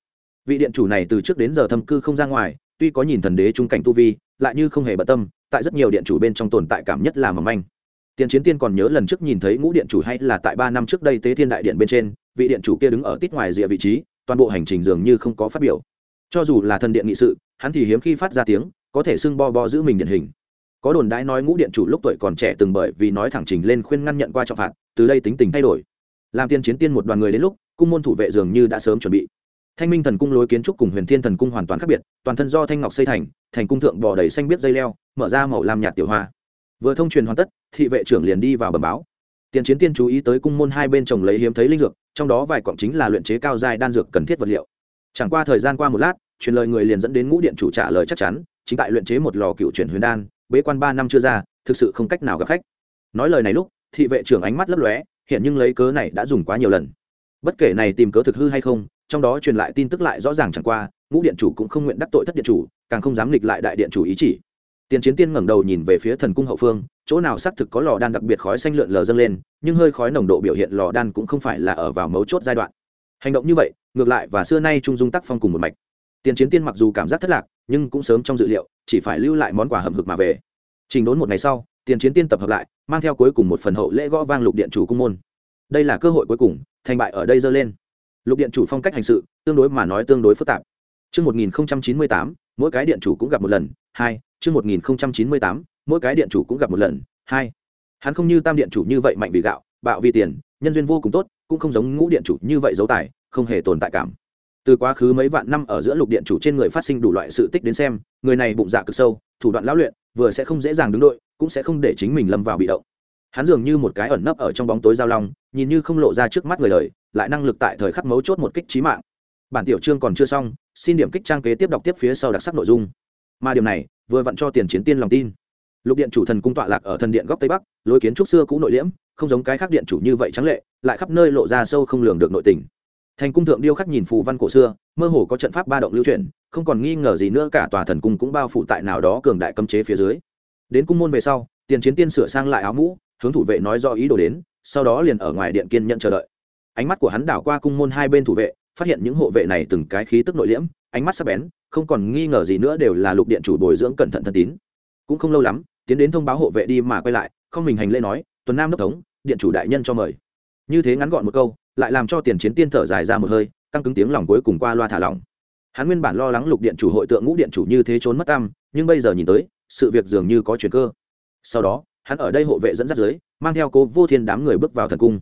Vị điện chủ này từ trước đến giờ thâm cư không ra ngoài, tuy có nhìn thần đế trung cảnh tu vi, lại như không hề bận tâm, tại rất nhiều điện chủ bên trong tồn tại cảm nhất là mầm manh. Tiền chiến tiên còn nhớ lần trước nhìn thấy ngũ điện chủ hay là tại ba năm trước đây tế thiên đại điện bên trên, vị điện chủ kia đứng ở tít ngoài rìa vị trí, toàn bộ hành trình dường như không có phát biểu. Cho dù là thần điện nghị sự, hắn thì hiếm khi phát ra tiếng, có thể xưng bo bo giữ mình điển hình. Có đồn đãi nói ngũ điện chủ lúc tuổi còn trẻ từng bởi vì nói thẳng trình lên khuyên ngăn nhận qua trọng phạt, từ đây tính tình thay đổi. Làm tiên chiến tiên một đoàn người đến lúc cung môn thủ vệ dường như đã sớm chuẩn bị. Thanh minh thần cung lối kiến trúc cùng huyền thiên thần cung hoàn toàn khác biệt, toàn thân do thanh ngọc xây thành thành cung thượng bò đầy xanh biết dây leo, mở ra màu lam nhạt tiểu hoa. Vừa thông truyền hoàn tất, thị vệ trưởng liền đi vào bẩm báo. Tiền chiến tiên chú ý tới cung môn hai bên trồng lấy hiếm thấy linh dược, trong đó vài cọng chính là luyện chế cao giai đan dược cần thiết vật liệu. Chẳng qua thời gian qua một lát, truyền lời người liền dẫn đến ngũ điện chủ trả lời chắc chắn, chính tại luyện chế một lò cựu chuyển huyền đan, bế quan ba năm chưa ra, thực sự không cách nào gặp khách. Nói lời này lúc, thị vệ trưởng ánh mắt lấp lóe, hiện nhưng lấy cớ này đã dùng quá nhiều lần bất kể này tìm cớ thực hư hay không, trong đó truyền lại tin tức lại rõ ràng chẳng qua, ngũ điện chủ cũng không nguyện đắc tội thất điện chủ, càng không dám nghịch lại đại điện chủ ý chỉ. Tiền chiến tiên ngẩng đầu nhìn về phía thần cung hậu phương, chỗ nào xác thực có lò đan đặc biệt khói xanh lượn lờ dâng lên, nhưng hơi khói nồng độ biểu hiện lò đan cũng không phải là ở vào mấu chốt giai đoạn. Hành động như vậy, ngược lại và xưa nay trung dung tác phong cùng một mạch. Tiền chiến tiên mặc dù cảm giác thất lạc, nhưng cũng sớm trong dự liệu, chỉ phải lưu lại món quà hầm hực mà về. Trình đốn một ngày sau, tiền chiến tiên tập hợp lại, mang theo cuối cùng một phần hậu lễ gõ vang lục điện chủ cung môn đây là cơ hội cuối cùng thành bại ở đây dơ lên lục điện chủ phong cách hành sự tương đối mà nói tương đối phức tạp Trước 1098, mỗi cái điện chủ cũng gặp một lần, hai, trước 1098, mỗi cái điện chủ cũng gặp một lần, hai. Hắn không như tam điện chủ như vậy mạnh vì gạo, bạo vì tiền, nhân duyên vô cùng tốt, cũng không giống ngũ điện chủ như vậy giấu tài, không hề tồn tại cảm. Từ quá khứ mấy vạn năm ở giữa lục điện chủ trên người phát sinh đủ loại sự tích đến xem, người này bụng dạ cực sâu, thủ đoạn lão luyện, vừa sẽ không dễ dàng đứng đội, cũng sẽ không để chính mình lâm vào bị động. Hắn dường như một cái ẩn nấp ở trong bóng tối giao long, nhìn như không lộ ra trước mắt người đời, lại năng lực tại thời khắc mấu chốt một kích trí mạng. Bản tiểu chương còn chưa xong xin điểm kích trang kế tiếp đọc tiếp phía sau đặc sắc nội dung. Mà điểm này vừa vặn cho tiền chiến tiên lòng tin. Lục điện chủ thần cung tọa lạc ở thần điện góc tây bắc lối kiến trúc xưa cũ nội liễm không giống cái khác điện chủ như vậy trắng lệ lại khắp nơi lộ ra sâu không lường được nội tình. Thành cung thượng điêu khắc nhìn phù văn cổ xưa mơ hồ có trận pháp ba động lưu truyền không còn nghi ngờ gì nữa cả tòa thần cung cũng bao phủ tại nào đó cường đại cấm chế phía dưới. Đến cung môn về sau tiền chiến tiên sửa sang lại áo mũ hướng thủ vệ nói do ý đồ đến, sau đó liền ở ngoài điện kiên nhận chờ đợi. Ánh mắt của hắn đảo qua cung môn hai bên thủ vệ, phát hiện những hộ vệ này từng cái khí tức nội liễm, ánh mắt sắc bén, không còn nghi ngờ gì nữa đều là lục điện chủ bồi dưỡng cẩn thận thân tín. Cũng không lâu lắm, tiến đến thông báo hộ vệ đi mà quay lại, không mình hành lễ nói, tuần nam đốc thống, điện chủ đại nhân cho mời. Như thế ngắn gọn một câu, lại làm cho tiền chiến tiên thở dài ra một hơi, căng cứng tiếng lòng cuối cùng qua loa thả lỏng. Hắn nguyên bản lo lắng lục điện chủ hội tượng ngũ điện chủ như thế trốn mất tâm nhưng bây giờ nhìn tới, sự việc dường như có chuyện cơ. Sau đó hắn ở đây hộ vệ dẫn dắt dưới mang theo cố vô thiên đám người bước vào thần cung.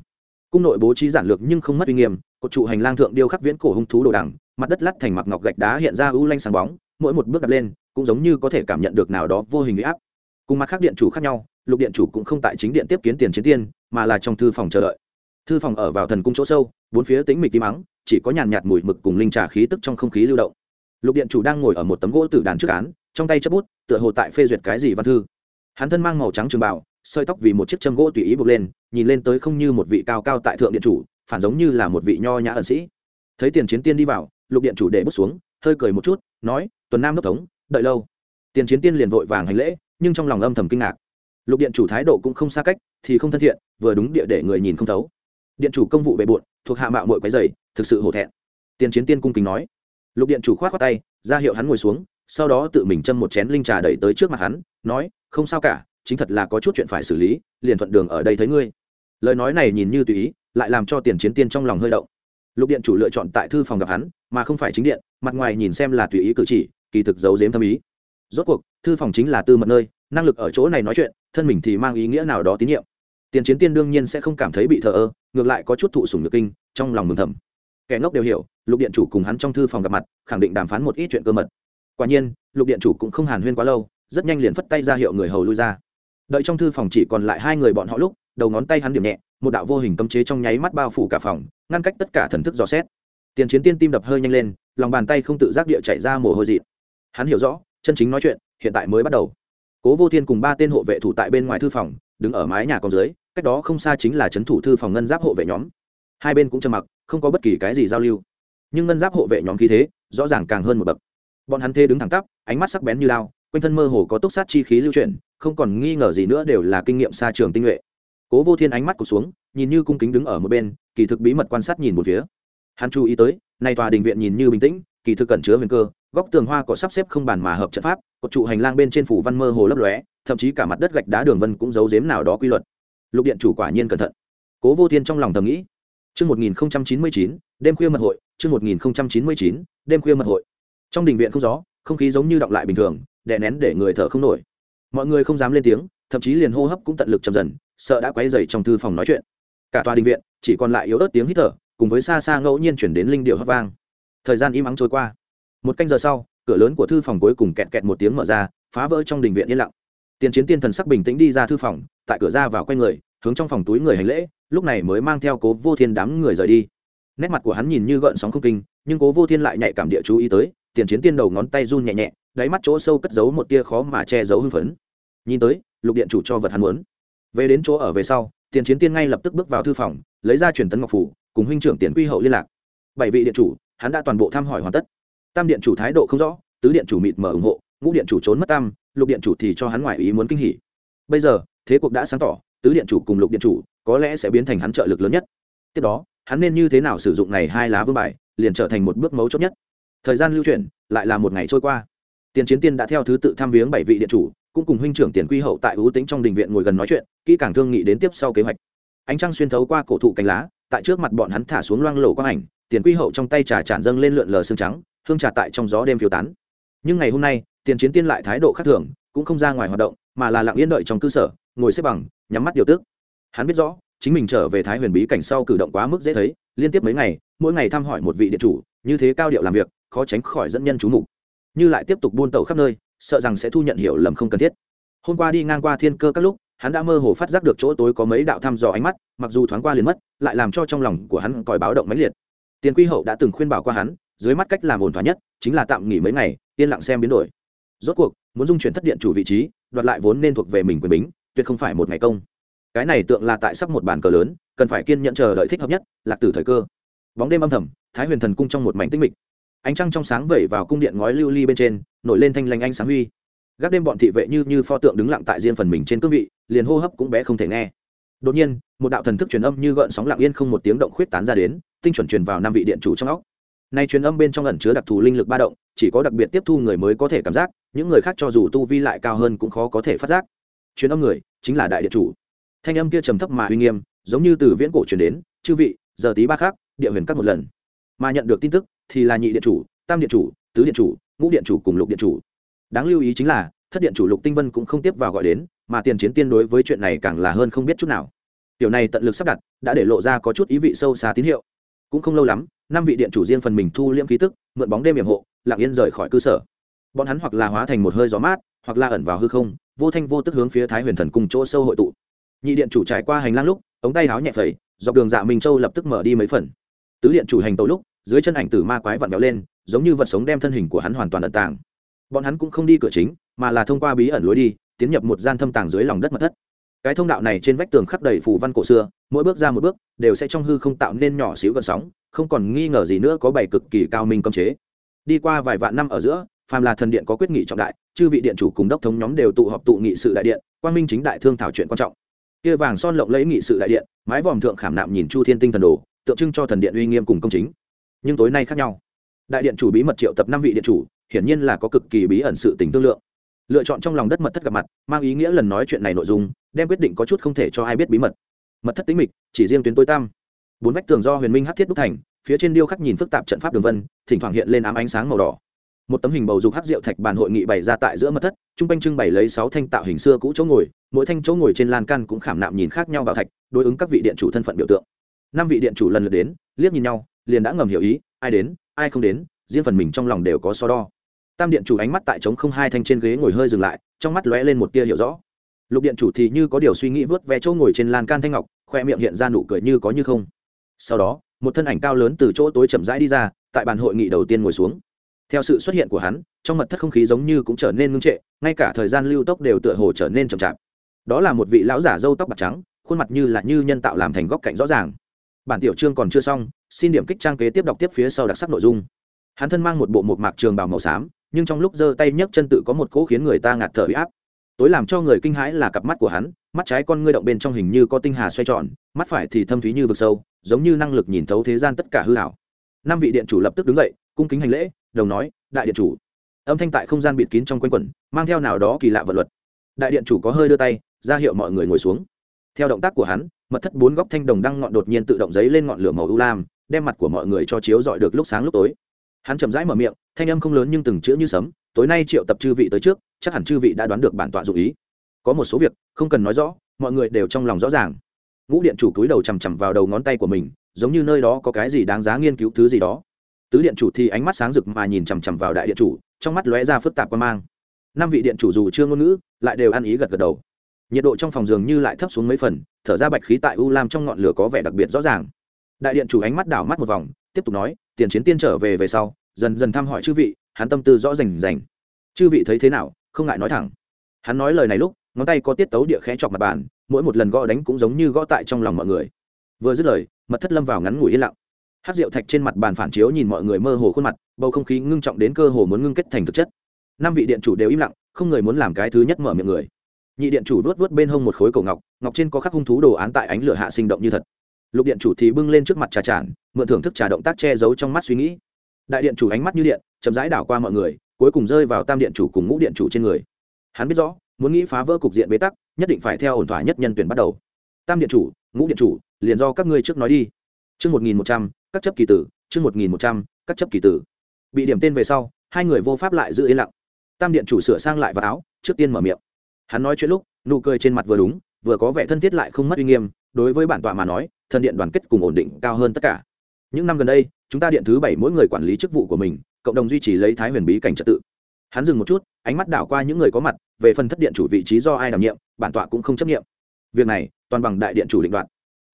Cung nội bố trí giản lược nhưng không mất uy nghiêm, cột trụ hành lang thượng điêu khắc viễn cổ hung thú đồ đằng, mặt đất lát thành mặc ngọc gạch đá hiện ra ưu lanh sáng bóng, mỗi một bước đặt lên, cũng giống như có thể cảm nhận được nào đó vô hình huy áp. Cùng mặt khác điện chủ khác nhau, lục điện chủ cũng không tại chính điện tiếp kiến tiền chiến tiên, mà là trong thư phòng chờ đợi. Thư phòng ở vào thần cung chỗ sâu, bốn phía tĩnh mịch tím mắng chỉ có nhàn nhạt mùi mực cùng linh trà khí tức trong không khí lưu động. Lục điện chủ đang ngồi ở một tấm gỗ tử đàn trước án, trong tay chấp bút, tựa hồ tại phê duyệt cái gì văn thư hắn thân mang màu trắng trường bảo sợi tóc vì một chiếc châm gỗ tùy ý buộc lên, nhìn lên tới không như một vị cao cao tại thượng điện chủ, phản giống như là một vị nho nhã ẩn sĩ. Thấy tiền chiến tiên đi vào, lục điện chủ để bước xuống, hơi cười một chút, nói, tuần nam đốc thống, đợi lâu. Tiền chiến tiên liền vội vàng hành lễ, nhưng trong lòng âm thầm kinh ngạc. Lục điện chủ thái độ cũng không xa cách, thì không thân thiện, vừa đúng địa để người nhìn không thấu. Điện chủ công vụ bề bộn, thuộc hạ mạo mội quái dày thực sự hổ thẹn. Tiền chiến tiên cung kính nói. Lục điện chủ k h o á t khoác tay, ra hiệu hắn ngồi xuống, sau đó tự mình châm một chén linh trà đẩy tới trước mặt hắn, nói không sao cả, chính thật là có chút chuyện phải xử lý, liền thuận đường ở đây thấy ngươi. Lời nói này nhìn như tùy ý, lại làm cho tiền chiến tiên trong lòng hơi động. Lục điện chủ lựa chọn tại thư phòng gặp hắn, mà không phải chính điện, mặt ngoài nhìn xem là tùy ý cử chỉ, kỳ thực giấu giếm thâm ý. Rốt cuộc, thư phòng chính là tư mật nơi, năng lực ở chỗ này nói chuyện, thân mình thì mang ý nghĩa nào đó tín nhiệm. Tiền chiến tiên đương nhiên sẽ không cảm thấy bị thờ ơ, ngược lại có chút thụ sùng nhược kinh, trong lòng mừng thầm. Kẻ ngốc đều hiểu, lục điện chủ cùng hắn trong thư phòng gặp mặt, khẳng định đàm phán một ít chuyện cơ mật. Quả nhiên, lục điện chủ cũng không hàn huyên quá lâu rất nhanh liền phất tay ra hiệu người hầu lui ra. Đợi trong thư phòng chỉ còn lại hai người bọn họ lúc, đầu ngón tay hắn điểm nhẹ, một đạo vô hình cấm chế trong nháy mắt bao phủ cả phòng, ngăn cách tất cả thần thức dò xét. Tiền chiến tiên tim đập hơi nhanh lên, lòng bàn tay không tự giác địa chạy ra mồ hôi dị hắn hiểu rõ, chân chính nói chuyện, hiện tại mới bắt đầu. Cố vô thiên cùng ba tên hộ vệ thủ tại bên ngoài thư phòng, đứng ở mái nhà con dưới, cách đó không xa chính là c h ấ n thủ thư phòng ngân giáp hộ vệ nhóm. Hai bên cũng trầm mặc, không có bất kỳ cái gì giao lưu. Nhưng ngân giáp hộ vệ nhóm khí thế, rõ ràng càng hơn một bậc. Bọn hắn thê đứng thẳng tắp, ánh mắt sắc bén như lao quanh thân mơ hồ có túc sát chi khí lưu chuyển không còn nghi ngờ gì nữa đều là kinh nghiệm xa trường tinh nhuệ. Cố vô thiên ánh mắt cụt xuống nhìn như cung kính đứng ở một bên kỳ thực bí mật quan sát nhìn một phía. Hắn chú ý tới nay tòa đình viện nhìn như bình tĩnh kỳ thực cẩn chứa huyền cơ góc tường hoa có sắp xếp không bàn mà hợp trận pháp cột trụ hành lang bên trên phủ văn mơ hồ lấp lóe thậm chí cả mặt đất gạch đá đường vân cũng giấu giếm nào đó quy luật. Lục điện chủ quả nhiên cẩn thận. Cố vô thiên trong lòng thầm nghĩ. Trước 1099, đêm khuya mật hội, trước 1099, đêm khuya mật hội. Trong đình viện không gió, không khí giống như động lại bình thường, đè nén để người thở không nổi. Mọi người không dám lên tiếng, thậm chí liền hô hấp cũng tận lực chậm dần, sợ đã quấy rầy trong thư phòng nói chuyện. Cả tòa đình viện chỉ còn lại yếu ớt tiếng hít thở, cùng với xa xa ngẫu nhiên chuyển đến linh điệu hấp vang. Thời gian im ắng trôi qua một canh giờ sau cửa lớn của thư phòng cuối cùng kẹt kẹt một tiếng mở ra phá vỡ trong đình viện yên lặng tiền chiến tiên thần sắc bình tĩnh đi ra thư phòng tại cửa ra vào q người hướng trong phòng túi người hành lễ lúc này mới mang theo cố vô thiên đám người rời đi nét mặt của hắn nhìn như gợn sóng không kinh nhưng cố vô thiên lại nhạy cảm địa chú ý tới tiền chiến tiên đầu ngón tay run nhẹ nhẹ đáy mắt chỗ sâu cất giấu một tia khó mà che giấu hưng phấn. Nhìn tới, lục điện chủ cho vật hắn muốn. Về đến chỗ ở về sau, tiền chiến tiên ngay lập tức bước vào thư phòng, lấy ra truyền tấn ngọc phủ, cùng huynh trưởng tiền quy hậu liên lạc. Bảy vị điện chủ, hắn đã toàn bộ thăm hỏi hoàn tất. Tam điện chủ thái độ không rõ, tứ điện chủ mịt mờ ủng hộ, ngũ điện chủ trốn mất tam, lục điện chủ thì cho hắn ngoại ý muốn kinh hỉ. Bây giờ, thế cuộc đã sáng tỏ, tứ điện chủ cùng lục điện chủ có lẽ sẽ biến thành hắn trợ lực lớn nhất. Tiếp đó, hắn nên như thế nào sử dụng này hai lá vương bài, liền trở thành một bước mấu chốt nhất. Thời gian lưu chuyển, lại là một ngày trôi qua tiền chiến tiên đã theo thứ tự tham viếng bảy vị điện chủ, cũng cùng huynh trưởng tiền quy hậu tại ưu tính trong đình viện ngồi gần nói chuyện, kỹ càng thương nghị đến tiếp sau kế hoạch. Ánh trăng xuyên thấu qua cổ thụ cánh lá, tại trước mặt bọn hắn thả xuống loang lổ quang ảnh, tiền quy hậu trong tay trà tràn dâng lên lượn lờ xương trắng, hương trà tại trong gió đêm phiêu tán. Nhưng ngày hôm nay, tiền chiến tiên lại thái độ khác thường, cũng không ra ngoài hoạt động, mà là lặng yên đợi trong cơ sở, ngồi xếp bằng, nhắm mắt điều tức. Hắn biết rõ, chính mình trở về thái huyền bí cảnh sau cử động quá mức dễ thấy, liên tiếp mấy ngày, mỗi ngày thăm hỏi một vị điện chủ, như thế cao điệu làm việc, khó tránh khỏi dẫn nhân chú mục như lại tiếp tục buôn tẩu khắp nơi, sợ rằng sẽ thu nhận hiểu lầm không cần thiết. Hôm qua đi ngang qua thiên cơ các lúc, hắn đã mơ hồ phát giác được chỗ tối có mấy đạo thăm dò ánh mắt, mặc dù thoáng qua liền mất, lại làm cho trong lòng của hắn còi báo động mãnh liệt. Tiền quy hậu đã từng khuyên bảo qua hắn, dưới mắt cách làm ổn thỏa nhất, chính là tạm nghỉ mấy ngày, yên lặng xem biến đổi. Rốt cuộc, muốn dung chuyển thất điện chủ vị trí, đoạt lại vốn nên thuộc về mình quyền bính, tuyệt không phải một ngày công. Cái này tượng là tại sắp một bàn cờ lớn, cần phải kiên nhẫn chờ đợi thích hợp nhất, lạc tử thời cơ. Bóng đêm âm thầm, thái huyền thần cung trong một mảnh tinh mịch ánh trăng trong sáng vẩy vào cung điện ngói lưu ly bên trên, nổi lên thanh lanh ánh sáng huy. Gác đêm bọn thị vệ như như pho tượng đứng lặng tại riêng phần mình trên cương vị, liền hô hấp cũng bé không thể nghe. Đột nhiên, một đạo thần thức truyền âm như gợn sóng lặng yên không một tiếng động khuyết tán ra đến, tinh chuẩn truyền vào năm vị điện chủ trong óc. Nay truyền âm bên trong ẩn chứa đặc thù linh lực ba động, chỉ có đặc biệt tiếp thu người mới có thể cảm giác, những người khác cho dù tu vi lại cao hơn cũng khó có thể phát giác. Truyền âm người chính là đại điện chủ. Thanh âm kia trầm thấp mà uy nghiêm, giống như từ viễn cổ truyền đến, chư vị, giờ tí ba khác địa huyền các một lần. Mà nhận được tin tức thì là nhị điện chủ, tam điện chủ, tứ điện chủ, ngũ điện chủ cùng lục điện chủ. Đáng lưu ý chính là, thất điện chủ lục tinh vân cũng không tiếp vào gọi đến, mà tiền chiến tiên đối với chuyện này càng là hơn không biết chút nào. Tiểu này tận lực sắp đặt, đã để lộ ra có chút ý vị sâu xa tín hiệu. Cũng không lâu lắm, năm vị điện chủ riêng phần mình thu liễm khí tức, mượn bóng đêm hiểm hộ, lặng yên rời khỏi cơ sở. Bọn hắn hoặc là hóa thành một hơi gió mát, hoặc là ẩn vào hư không, vô thanh vô tức hướng phía thái huyền thần cùng chỗ sâu hội tụ. Nhị điện chủ trải qua hành lang lúc, ống tay háo nhẹ phẩy, dọc đường dạ minh châu lập tức mở đi mấy phần. Tứ điện chủ hành tàu lúc dưới chân ảnh tử ma quái vặn vẹo lên, giống như vật sống đem thân hình của hắn hoàn toàn ẩn tàng. Bọn hắn cũng không đi cửa chính, mà là thông qua bí ẩn lối đi, tiến nhập một gian thâm tàng dưới lòng đất mật thất. Cái thông đạo này trên vách tường khắc đầy phù văn cổ xưa, mỗi bước ra một bước, đều sẽ trong hư không tạo nên nhỏ xíu gần sóng, không còn nghi ngờ gì nữa có bảy cực kỳ cao minh cấm chế. Đi qua vài vạn năm ở giữa, phàm là thần điện có quyết nghị trọng đại, chư vị điện chủ cùng đốc thống nhóm đều tụ họp tụ nghị sự đại điện quan minh chính đại thương thảo chuyện quan trọng. Kia vàng son lộng lấy nghị sự đại điện, mái vòm thượng khảm nạm nhìn chu thiên tinh thần đồ, tượng trưng cho thần điện uy nghiêm cùng công chính nhưng tối nay khác nhau. Đại điện chủ bí mật triệu tập năm vị điện chủ, hiển nhiên là có cực kỳ bí ẩn sự tình tương lượng. Lựa chọn trong lòng đất mật thất gặp mặt, mang ý nghĩa lần nói chuyện này nội dung, đem quyết định có chút không thể cho ai biết bí mật. Mật thất tính mịch, chỉ riêng tuyến tối tam bốn vách tường do huyền minh hát thiết đúc thành, phía trên điêu khắc nhìn phức tạp trận pháp đường vân, thỉnh thoảng hiện lên ám ánh sáng màu đỏ. Một tấm hình bầu dục hát rượu thạch bàn hội nghị bày ra tại giữa mật thất, trung quanh trưng bày lấy sáu thanh tạo hình xưa cũ chỗ ngồi, mỗi thanh chỗ ngồi trên lan căn cũng khảm nạm nhìn khác nhau bảo thạch, đối ứng các vị điện chủ thân phận biểu tượng. Năm vị điện chủ lần lượt đến liếc nhìn nhau, liền đã ngầm hiểu ý, ai đến, ai không đến, riêng phần mình trong lòng đều có so đo. Tam điện chủ ánh mắt tại trống không hai thanh trên ghế ngồi hơi dừng lại, trong mắt lóe lên một tia hiểu rõ. Lục điện chủ thì như có điều suy nghĩ vớt vé chỗ ngồi trên lan can thanh ngọc, khoe miệng hiện ra nụ cười như có như không. Sau đó, một thân ảnh cao lớn từ chỗ tối chậm rãi đi ra, tại bàn hội nghị đầu tiên ngồi xuống. Theo sự xuất hiện của hắn, trong mật thất không khí giống như cũng trở nên ngưng trệ, ngay cả thời gian lưu tốc đều tựa hồ trở nên chậm chạp. Đó là một vị lão giả râu tóc bạc trắng, khuôn mặt như là như nhân tạo làm thành góc cạnh rõ ràng bản tiểu chương còn chưa xong, xin điểm kích trang kế tiếp đọc tiếp phía sau đặc sắc nội dung. Hắn thân mang một bộ một mạc trường bào màu xám, nhưng trong lúc giơ tay nhấc chân tự có một cỗ khiến người ta ngạt thở huy áp. Tối làm cho người kinh hãi là cặp mắt của hắn, mắt trái con ngươi động bên trong hình như có tinh hà xoay tròn, mắt phải thì thâm thúy như vực sâu, giống như năng lực nhìn thấu thế gian tất cả hư hảo năm vị điện chủ lập tức đứng dậy, cung kính hành lễ, đồng nói, đại điện chủ. Âm thanh tại không gian bịt kín trong quanh quẩn, mang theo nào đó kỳ lạ vật luật. Đại điện chủ có hơi đưa tay, ra hiệu mọi người ngồi xuống. Theo động tác của hắn mật thất bốn góc thanh đồng đăng ngọn đột nhiên tự động giấy lên ngọn lửa màu u lam, đem mặt của mọi người cho chiếu dọi được lúc sáng lúc tối. Hắn chậm rãi mở miệng, thanh âm không lớn nhưng từng chữ như sấm, tối nay triệu tập chư vị tới trước, chắc hẳn chư vị đã đoán được bản tọa dụ ý. Có một số việc, không cần nói rõ, mọi người đều trong lòng rõ ràng. Ngũ điện chủ cúi đầu chằm chằm vào đầu ngón tay của mình, giống như nơi đó có cái gì đáng giá nghiên cứu thứ gì đó. Tứ điện chủ thì ánh mắt sáng rực mà nhìn chằm chằm vào đại điện chủ, trong mắt lóe ra phức tạp quan mang. Năm vị điện chủ dù chưa ngôn ngữ, lại đều ăn ý gật gật đầu. Nhiệt độ trong phòng giường như lại thấp xuống mấy phần thở ra bạch khí tại u lam trong ngọn lửa có vẻ đặc biệt rõ ràng. Đại điện chủ ánh mắt đảo mắt một vòng, tiếp tục nói, tiền chiến tiên trở về về sau, dần dần thăm hỏi chư vị, hắn tâm tư rõ rành rành. Chư vị thấy thế nào, không ngại nói thẳng. Hắn nói lời này lúc, ngón tay có tiết tấu địa khẽ chọc mặt bàn, mỗi một lần gõ đánh cũng giống như gõ tại trong lòng mọi người. Vừa dứt lời, mật thất lâm vào ngắn ngủi yên lặng. Hát rượu thạch trên mặt bàn phản chiếu nhìn mọi người mơ hồ khuôn mặt, bầu không khí ngưng trọng đến cơ hồ muốn ngưng kết thành thực chất. Năm vị điện chủ đều im lặng, không người muốn làm cái thứ nhất mở miệng người nhị điện chủ vuốt vuốt bên hông một khối cổ ngọc ngọc trên có khắc hung thú đồ án tại ánh lửa hạ sinh động như thật. Lục điện chủ thì bưng lên trước mặt trà tràn, mượn thưởng thức trà động tác che giấu trong mắt suy nghĩ. Đại điện chủ ánh mắt như điện, chậm rãi đảo qua mọi người, cuối cùng rơi vào tam điện chủ cùng ngũ điện chủ trên người. Hắn biết rõ, muốn nghĩ phá vỡ cục diện bế tắc, nhất định phải theo ổn thỏa nhất nhân tuyển bắt đầu. Tam điện chủ, ngũ điện chủ, liền do các ngươi trước nói đi. Chương một nghìn một trăm, các chấp kỳ tử, chương một nghìn một trăm, các chấp kỳ tử. Bị điểm tên về sau, hai người vô pháp lại giữ yên lặng. Tam điện chủ sửa sang lại vào áo, trước tiên mở miệng hắn nói chuyện lúc, nụ cười trên mặt vừa đúng, vừa có vẻ thân thiết lại không mất uy nghiêm, đối với bản tọa mà nói thần điện đoàn kết cùng ổn định cao hơn tất cả. Những năm gần đây, chúng ta điện thứ bảy mỗi người quản lý chức vụ của mình, cộng đồng duy trì lấy thái huyền bí cảnh trật tự. Hắn dừng một chút, ánh mắt đảo qua những người có mặt, về phần thất điện chủ vị trí do ai đảm nhiệm, bản tọa cũng không chấp nhiệm việc này, toàn bằng đại điện chủ định đoạt.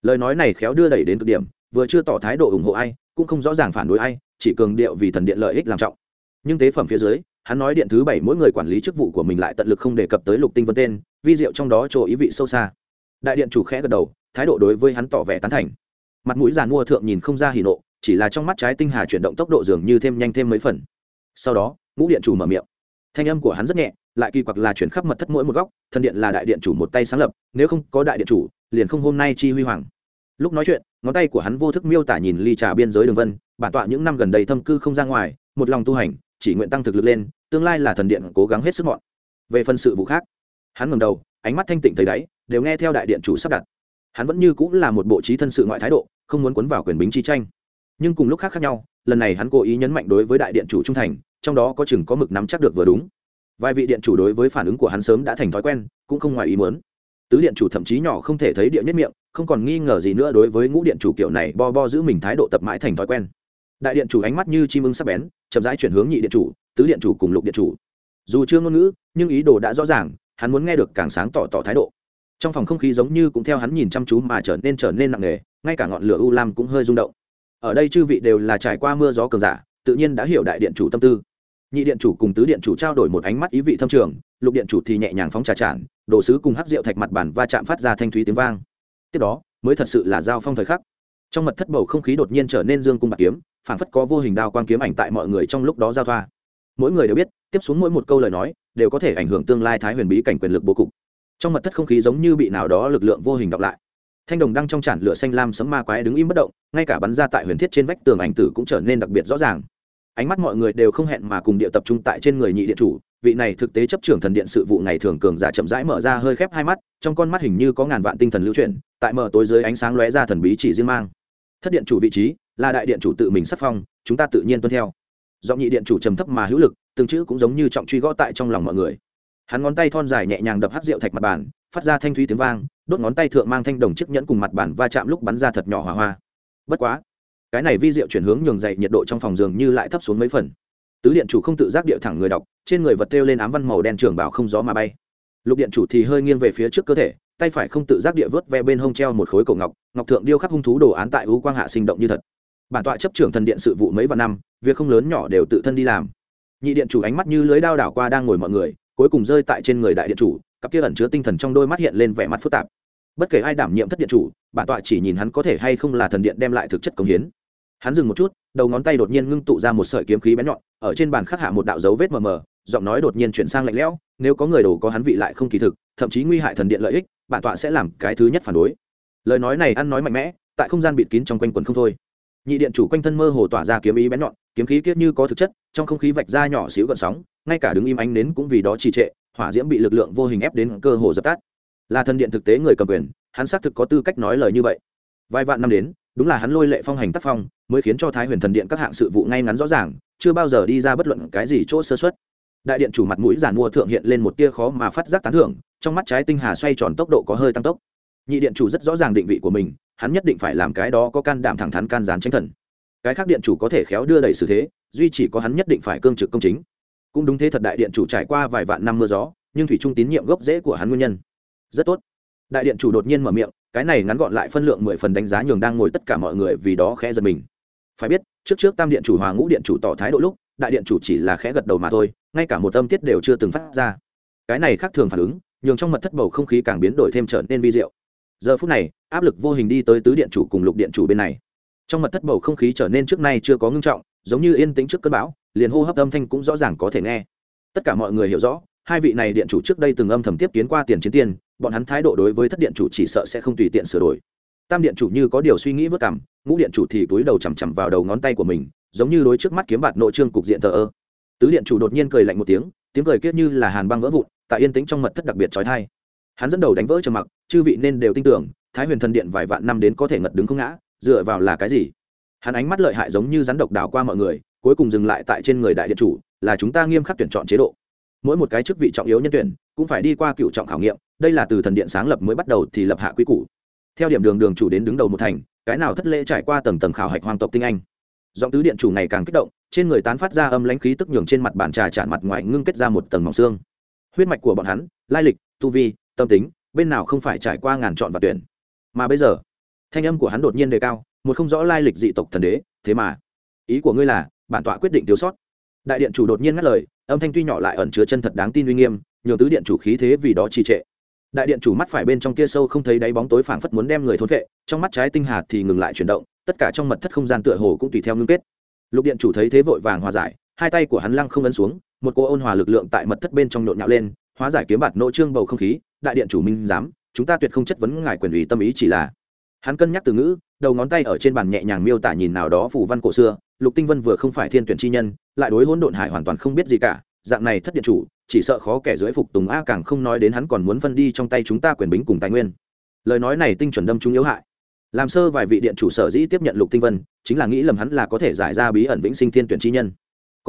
lời nói này khéo đưa đẩy đến cực điểm, vừa chưa tỏ thái độ ủng hộ ai, cũng không rõ ràng phản đối ai, chỉ cường điệu vì thần điện lợi ích làm trọng. Nhưng tế phẩm phía dưới hắn nói điện thứ bảy mỗi người quản lý chức vụ của mình lại tận lực không đề cập tới lục tinh vân tên, vi diệu trong đó chỗ ý vị sâu xa. Đại điện chủ khẽ gật đầu, thái độ đối với hắn tỏ vẻ tán thành. Mặt mũi giàn mua thượng nhìn không ra hỉ nộ, chỉ là trong mắt trái tinh hà chuyển động tốc độ dường như thêm nhanh thêm mấy phần. Sau đó, ngũ điện chủ mở miệng. Thanh âm của hắn rất nhẹ, lại kỳ quặc là chuyển khắp mật thất mỗi một góc thần điện là đại điện chủ một tay sáng lập, nếu không có đại điện chủ, liền không hôm nay chi huy hoàng. Lúc nói chuyện, ngón tay của hắn vô thức miêu tả nhìn ly trà biên giới đường vân, bản tọa những năm gần đây thâm cư không ra ngoài, một lòng tu hành chỉ nguyện tăng thực lực lên, tương lai là thần điện cố gắng hết sức mọn về phần sự vụ khác, hắn ngầm đầu, ánh mắt thanh tịnh thấy đáy, đều nghe theo đại điện chủ sắp đặt. Hắn vẫn như cũng là một bộ trí thân sự ngoại thái độ, không muốn cuốn vào quyền bính chi tranh. Nhưng cùng lúc khác khác nhau, lần này hắn cố ý nhấn mạnh đối với đại điện chủ trung thành, trong đó có chừng có mực nắm chắc được vừa đúng. Vài vị điện chủ đối với phản ứng của hắn sớm đã thành thói quen, cũng không ngoài ý muốn. Tứ điện chủ thậm chí nhỏ không thể thấy địa nhất miệng, không còn nghi ngờ gì nữa đối với ngũ điện chủ kiểu này bo bo giữ mình thái độ tập mãi thành thói quen đại điện chủ ánh mắt như chim ưng sắp bén, chậm rãi chuyển hướng nhị điện chủ, tứ điện chủ cùng lục điện chủ. Dù chưa ngôn ngữ, nhưng ý đồ đã rõ ràng, hắn muốn nghe được càng sáng tỏ tỏ thái độ. Trong phòng không khí giống như cũng theo hắn nhìn chăm chú mà trở nên trở nên nặng nề, ngay cả ngọn lửa u lam cũng hơi rung động. Ở đây chư vị đều là trải qua mưa gió cường giả, tự nhiên đã hiểu đại điện chủ tâm tư. Nhị điện chủ cùng tứ điện chủ trao đổi một ánh mắt ý vị thâm trường, lục điện chủ thì nhẹ nhàng phóng trà tràn, đồ sứ cùng hắc rượu thạch mặt bàn va chạm phát ra thanh thúy tiếng vang. Tiếp đó, mới thật sự là giao phong thời khắc. Trong mật thất bầu không khí đột nhiên trở nên dương cung bạc kiếm phảng phất có vô hình đao quang kiếm ảnh tại mọi người trong lúc đó giao thoa. Mỗi người đều biết, tiếp xuống mỗi một câu lời nói, đều có thể ảnh hưởng tương lai thái huyền bí cảnh quyền lực bố cục. Trong mật thất không khí giống như bị nào đó lực lượng vô hình đọc lại. Thanh đồng đang trong tràn lửa xanh lam sấm ma quái đứng im bất động, ngay cả bắn ra tại huyền thiết trên vách tường ảnh tử cũng trở nên đặc biệt rõ ràng. Ánh mắt mọi người đều không hẹn mà cùng địa tập trung tại trên người nhị điện chủ, vị này thực tế chấp trưởng thần điện sự vụ ngày thường cường giả chậm rãi mở ra hơi khép hai mắt, trong con mắt hình như có ngàn vạn tinh thần lưu chuyển, tại mở tối dưới ánh sáng lóe ra thần bí chỉ riêng mang. Thất điện chủ vị trí là đại điện chủ tự mình sắc phong, chúng ta tự nhiên tuân theo. Giọng nhị điện chủ trầm thấp mà hữu lực, từng chữ cũng giống như trọng truy gõ tại trong lòng mọi người. Hắn ngón tay thon dài nhẹ nhàng đập hát rượu thạch mặt bàn, phát ra thanh thúy tiếng vang, đốt ngón tay thượng mang thanh đồng chiếc nhẫn cùng mặt bàn va chạm lúc bắn ra thật nhỏ hỏa hoa. Bất quá, cái này vi rượu chuyển hướng nhường dậy nhiệt độ trong phòng giường như lại thấp xuống mấy phần. Tứ điện chủ không tự giác điệu thẳng người đọc, trên người vật treo lên ám văn màu đen trường bảo không gió mà bay. Lục điện chủ thì hơi nghiêng về phía trước cơ thể, tay phải không tự giác địa vớt ve bên hông treo một khối cổ ngọc ngọc thượng điêu khắc hung thú đồ án tại u quang hạ sinh động như thật bản tọa chấp trưởng thần điện sự vụ mấy vạn năm, việc không lớn nhỏ đều tự thân đi làm. Nhị điện chủ ánh mắt như lưới đao đảo qua đang ngồi mọi người, cuối cùng rơi tại trên người đại điện chủ, cặp kia ẩn chứa tinh thần trong đôi mắt hiện lên vẻ mặt phức tạp. Bất kể ai đảm nhiệm thất điện chủ, bản tọa chỉ nhìn hắn có thể hay không là thần điện đem lại thực chất công hiến. Hắn dừng một chút, đầu ngón tay đột nhiên ngưng tụ ra một sợi kiếm khí bén nhọn, ở trên bàn khắc hạ một đạo dấu vết mờ mờ, giọng nói đột nhiên chuyển sang lạnh lẽo, nếu có người đồ có hắn vị lại không kỳ thực, thậm chí nguy hại thần điện lợi ích, bản tọa sẽ làm cái thứ nhất phản đối. Lời nói này ăn nói mạnh mẽ, tại không gian bịt kín trong quanh quần không thôi nhị điện chủ quanh thân mơ hồ tỏa ra kiếm ý bén nhọn, kiếm khí kiết như có thực chất, trong không khí vạch ra nhỏ xíu gợn sóng, ngay cả đứng im ánh nến cũng vì đó trì trệ, hỏa diễm bị lực lượng vô hình ép đến cơ hồ dập tắt. Là thần điện thực tế người cầm quyền, hắn xác thực có tư cách nói lời như vậy. Vài vạn năm đến, đúng là hắn lôi lệ phong hành tác phong, mới khiến cho thái huyền thần điện các hạng sự vụ ngay ngắn rõ ràng, chưa bao giờ đi ra bất luận cái gì chỗ sơ xuất đại điện chủ mặt mũi giản mua thượng hiện lên một tia khó mà phát giác tán thưởng, trong mắt trái tinh hà xoay tròn tốc độ có hơi tăng tốc. Nhị điện chủ rất rõ ràng định vị của mình hắn nhất định phải làm cái đó có can đảm thẳng thắn can gián tranh thần. Cái khác điện chủ có thể khéo đưa đẩy sự thế, duy chỉ có hắn nhất định phải cương trực công chính. Cũng đúng thế thật đại điện chủ trải qua vài vạn năm mưa gió, nhưng thủy trung tín nhiệm gốc rễ của hắn nguyên nhân. Rất tốt. Đại điện chủ đột nhiên mở miệng, cái này ngắn gọn lại phân lượng mười phần đánh giá nhường đang ngồi tất cả mọi người vì đó khẽ giật mình. Phải biết, trước trước tam điện chủ hòa ngũ điện chủ tỏ thái độ lúc, đại điện chủ chỉ là khẽ gật đầu mà thôi, ngay cả một âm tiết đều chưa từng phát ra. Cái này khác thường phản ứng, nhường trong mật thất bầu không khí càng biến đổi thêm trở nên vi diệu giờ phút này, áp lực vô hình đi tới tứ điện chủ cùng lục điện chủ bên này. Trong mật thất bầu không khí trở nên trước nay chưa có ngưng trọng, giống như yên tĩnh trước cơn bão, liền hô hấp âm thanh cũng rõ ràng có thể nghe. Tất cả mọi người hiểu rõ, hai vị này điện chủ trước đây từng âm thầm tiếp kiến qua tiền chiến tiền, bọn hắn thái độ đối với thất điện chủ chỉ sợ sẽ không tùy tiện sửa đổi. Tam điện chủ như có điều suy nghĩ vất cảm, ngũ điện chủ thì túi đầu chằm chằm vào đầu ngón tay của mình, giống như đối trước mắt kiếm bạt nội trương cục diện thờ ơ. Tứ điện chủ đột nhiên cười lạnh một tiếng tiếng cười kết như là hàn băng vỡ vụn, tại yên tĩnh trong mật thất đặc biệt trói thai. Hắn dẫn đầu đánh vỡ trầm mặc chư vị nên đều tin tưởng, thái huyền thần điện vài vạn năm đến có thể ngật đứng không ngã, dựa vào là cái gì? Hắn ánh mắt lợi hại giống như rắn độc đảo qua mọi người, cuối cùng dừng lại tại trên người đại điện chủ, là chúng ta nghiêm khắc tuyển chọn chế độ. Mỗi một cái chức vị trọng yếu nhân tuyển, cũng phải đi qua cựu trọng khảo nghiệm, đây là từ thần điện sáng lập mới bắt đầu thì lập hạ quy củ. Theo điểm đường đường chủ đến đứng đầu một thành, cái nào thất lễ trải qua tầng tầng khảo hạch hoàng tộc tinh anh. Giọng tứ điện chủ ngày càng kích động, trên người tán phát ra âm lãnh khí tức nhường trên mặt bàn trà chản mặt ngoài ngưng kết ra một tầng mỏng xương. Huyết mạch của bọn hắn, lai lịch, tu vi, tâm tính bên nào không phải trải qua ngàn chọn và tuyển. Mà bây giờ, thanh âm của hắn đột nhiên đề cao, một không rõ lai lịch dị tộc thần đế, thế mà, ý của ngươi là, bản tọa quyết định thiếu sót. Đại điện chủ đột nhiên ngắt lời, âm thanh tuy nhỏ lại ẩn chứa chân thật đáng tin uy nghiêm nhiều tứ điện chủ khí thế vì đó trì trệ. Đại điện chủ mắt phải bên trong kia sâu không thấy đáy bóng tối phảng phất muốn đem người thốn vệ, trong mắt trái tinh hạt thì ngừng lại chuyển động, tất cả trong mật thất không gian tựa hồ cũng tùy theo ngưng kết. Lục điện chủ thấy thế vội vàng hòa giải, hai tay của hắn lăng không ấn xuống, một cô ôn hòa lực lượng tại mật thất bên trong nhộn nhạo lên, hóa giải kiếm bạt nỗ trương bầu không khí đại điện chủ minh giám, chúng ta tuyệt không chất vấn ngài quyền ủy tâm ý chỉ là. Hắn cân nhắc từ ngữ, đầu ngón tay ở trên bàn nhẹ nhàng miêu tả nhìn nào đó phù văn cổ xưa, lục tinh vân vừa không phải thiên tuyển chi nhân, lại đối hỗn độn hải hoàn toàn không biết gì cả, dạng này thất điện chủ, chỉ sợ khó kẻ dưới phục tùng a càng không nói đến hắn còn muốn phân đi trong tay chúng ta quyền bính cùng tài nguyên. Lời nói này tinh chuẩn đâm chúng yếu hại. Làm sơ vài vị điện chủ sở dĩ tiếp nhận lục tinh vân, chính là nghĩ lầm hắn là có thể giải ra bí ẩn vĩnh sinh thiên tuyển chi nhân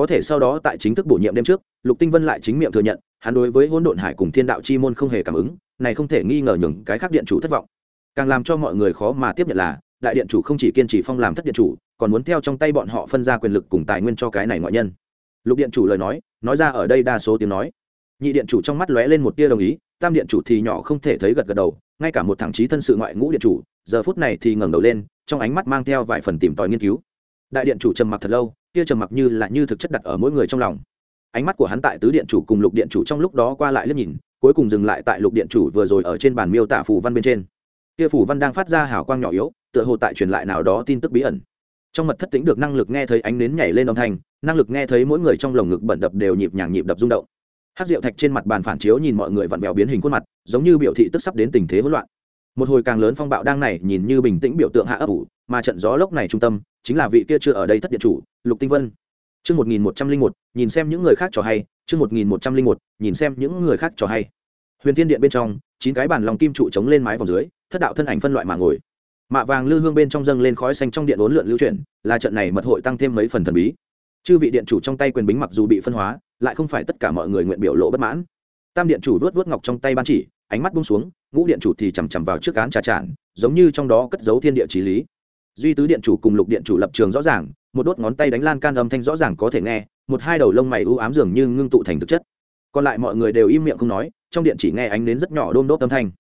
có thể sau đó tại chính thức bổ nhiệm đêm trước, lục tinh vân lại chính miệng thừa nhận, hắn đối với hỗn độn hải cùng thiên đạo chi môn không hề cảm ứng, này không thể nghi ngờ nhường cái khác điện chủ thất vọng. Càng làm cho mọi người khó mà tiếp nhận là, đại điện chủ không chỉ kiên trì phong làm thất điện chủ, còn muốn theo trong tay bọn họ phân ra quyền lực cùng tài nguyên cho cái này ngoại nhân. Lục điện chủ lời nói nói ra ở đây đa số tiếng nói. Nhị điện chủ trong mắt lóe lên một tia đồng ý, tam điện chủ thì nhỏ không thể thấy gật gật đầu, ngay cả một thằng chí thân sự ngoại ngũ điện chủ, giờ phút này thì ngẩng đầu lên, trong ánh mắt mang theo vài phần tìm tòi nghiên cứu. Đại điện chủ trầm mặc thật lâu kia trầm mặc như là như thực chất đặt ở mỗi người trong lòng. Ánh mắt của hắn tại tứ điện chủ cùng lục điện chủ trong lúc đó qua lại liếc nhìn, cuối cùng dừng lại tại lục điện chủ vừa rồi ở trên bàn miêu tả phù văn bên trên. Kia phù văn đang phát ra hào quang nhỏ yếu, tựa hồ tại truyền lại nào đó tin tức bí ẩn. Trong mật thất tính được năng lực nghe thấy ánh nến nhảy lên âm thanh, năng lực nghe thấy mỗi người trong lồng ngực bẩn đập đều nhịp nhàng nhịp đập rung động. Hát rượu thạch trên mặt bàn phản chiếu nhìn mọi người vặn vẹo biến hình khuôn mặt, giống như biểu thị tức sắp đến tình thế hỗn loạn một hồi càng lớn phong bạo đang này nhìn như bình tĩnh biểu tượng hạ ấp ủ mà trận gió lốc này trung tâm chính là vị kia chưa ở đây thất điện chủ lục tinh vân Chương 1101, nhìn xem những người khác trò hay, chương 1101, nhìn xem những người khác trò hay. Huyền Thiên Điện bên trong, chín cái bàn lòng kim trụ chống lên mái vòng dưới, thất đạo thân ảnh phân loại mà ngồi. Mạ vàng lư hương bên trong dâng lên khói xanh trong điện uốn lượn lưu chuyển, là trận này mật hội tăng thêm mấy phần thần bí. Chư vị điện chủ trong tay quyền bính mặc dù bị phân hóa, lại không phải tất cả mọi người nguyện biểu lộ bất mãn. Tam điện chủ vuốt vuốt ngọc trong tay ban chỉ, ánh mắt buông xuống, ngũ điện chủ thì chằm chằm vào trước án trà tràn, giống như trong đó cất giấu thiên địa trí lý. Duy tứ điện chủ cùng lục điện chủ lập trường rõ ràng, một đốt ngón tay đánh lan can âm thanh rõ ràng có thể nghe một hai đầu lông mày u ám dường như ngưng tụ thành thực chất. Còn lại mọi người đều im miệng không nói trong điện chỉ nghe ánh đến rất nhỏ đôm đốt âm thanh.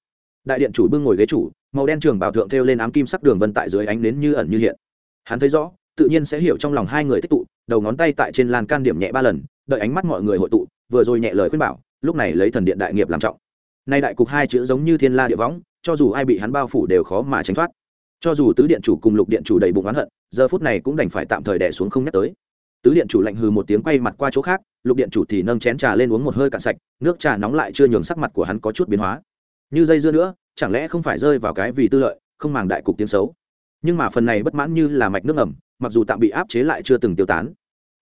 Đại điện chủ bưng ngồi ghế chủ màu đen trường bảo thượng thêu lên ám kim sắc đường vân tại dưới ánh đến như ẩn như hiện. Hắn thấy rõ tự nhiên sẽ hiểu trong lòng hai người tích tụ đầu ngón tay tại trên lan can điểm nhẹ ba lần đợi ánh mắt mọi người hội tụ vừa rồi nhẹ lời khuyên bảo lúc này lấy thần điện đại nghiệp làm trọng nay đại cục hai chữ giống như thiên la địa võng, cho dù ai bị hắn bao phủ đều khó mà tránh thoát. Cho dù tứ điện chủ cùng lục điện chủ đầy bụng oán hận, giờ phút này cũng đành phải tạm thời đẻ xuống không nhắc tới. Tứ điện chủ lạnh hừ một tiếng quay mặt qua chỗ khác, lục điện chủ thì nâng chén trà lên uống một hơi cạn sạch, nước trà nóng lại chưa nhường sắc mặt của hắn có chút biến hóa. Như dây dưa nữa, chẳng lẽ không phải rơi vào cái vì tư lợi, không màng đại cục tiếng xấu? Nhưng mà phần này bất mãn như là mạch nước ẩm mặc dù tạm bị áp chế lại chưa từng tiêu tán.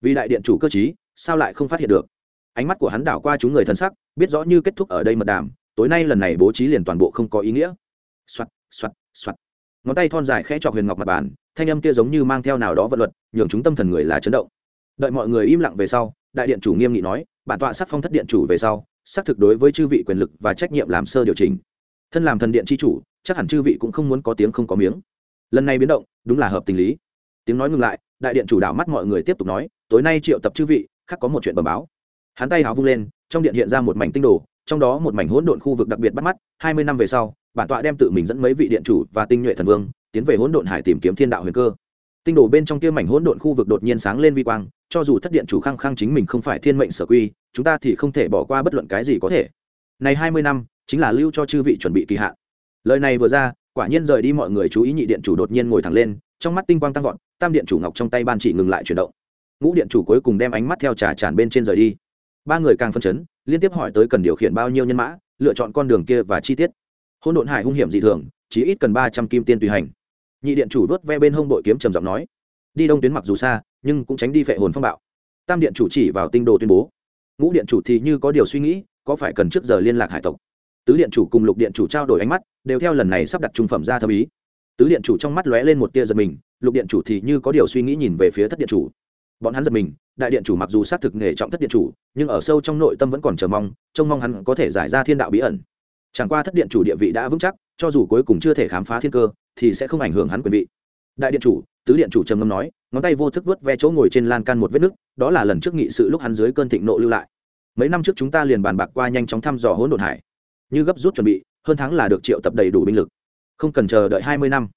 Vì đại điện chủ cơ chí sao lại không phát hiện được? Ánh mắt của hắn đảo qua chúng người thân sắc, biết rõ như kết thúc ở đây mật đàm tối nay lần này bố trí liền toàn bộ không có ý nghĩa. Soạt soạt soạt. Ngón tay thon dài khẽ chọc huyền ngọc mặt bàn, thanh âm kia giống như mang theo nào đó vận luật, nhường chúng tâm thần người là chấn động. Đợi mọi người im lặng về sau, đại điện chủ nghiêm nghị nói, bản tọa sắc phong thất điện chủ về sau xác thực đối với chư vị quyền lực và trách nhiệm làm sơ điều chỉnh. Thân làm thần điện chi chủ, chắc hẳn chư vị cũng không muốn có tiếng không có miếng. Lần này biến động, đúng là hợp tình lý. Tiếng nói ngừng lại, đại điện chủ đạo mắt mọi người tiếp tục nói, tối nay triệu tập chư vị khác có một chuyện bẩm báo. Hắn tay háo vung lên, trong điện hiện ra một mảnh tinh đồ trong đó một mảnh hỗn độn khu vực đặc biệt bắt mắt, hai mươi năm về sau, bản tọa đem tự mình dẫn mấy vị điện chủ và tinh nhuệ thần vương tiến về hỗn độn hải tìm kiếm thiên đạo huyền cơ. Tinh đồ bên trong kia mảnh hỗn độn khu vực đột nhiên sáng lên vi quang, cho dù thất điện chủ khăng khăng chính mình không phải thiên mệnh sở quy, chúng ta thì không thể bỏ qua bất luận cái gì có thể. Này hai mươi năm, chính là lưu cho chư vị chuẩn bị kỳ hạn. Lời này vừa ra, quả nhiên rời đi mọi người chú ý nhị điện chủ đột nhiên ngồi thẳng lên, trong mắt tinh quang tăng vọt, tam điện chủ ngọc trong tay ban chỉ ngừng lại chuyển động. Ngũ điện chủ cuối cùng đem ánh mắt theo trà tràn bên trên rời đi ba người càng phân chấn, liên tiếp hỏi tới cần điều khiển bao nhiêu nhân mã, lựa chọn con đường kia và chi tiết. Hôn độn hải hung hiểm dị thường, chỉ ít cần ba trăm kim tiên tùy hành. Nhị điện chủ vớt ve bên hông đội kiếm trầm giọng nói, đi đông tuyến mặc dù xa, nhưng cũng tránh đi phệ hồn phong bạo. Tam điện chủ chỉ vào tinh đồ tuyên bố, ngũ điện chủ thì như có điều suy nghĩ, có phải cần trước giờ liên lạc hải tộc? Tứ điện chủ cùng lục điện chủ trao đổi ánh mắt, đều theo lần này sắp đặt trung phẩm ra thâm ý. Tứ điện chủ trong mắt lóe lên một tia giật mình, lục điện chủ thì như có điều suy nghĩ nhìn về phía thất điện chủ. Bọn hắn giật mình đại điện chủ mặc dù xác thực nghề trọng thất điện chủ, nhưng ở sâu trong nội tâm vẫn còn chờ mong, trông mong hắn có thể giải ra thiên đạo bí ẩn. Chẳng qua thất điện chủ địa vị đã vững chắc, cho dù cuối cùng chưa thể khám phá thiên cơ, thì sẽ không ảnh hưởng hắn quyền vị. Đại điện chủ, tứ điện chủ trầm ngâm nói, ngón tay vô thức vớt ve chỗ ngồi trên lan can một vết nứt, đó là lần trước nghị sự lúc hắn dưới cơn thịnh nộ lưu lại. Mấy năm trước chúng ta liền bàn bạc qua nhanh chóng thăm dò hỗn độn hải. Như gấp rút chuẩn bị, hơn tháng là được triệu tập đầy đủ binh lực. Không cần chờ đợi hai mươi năm.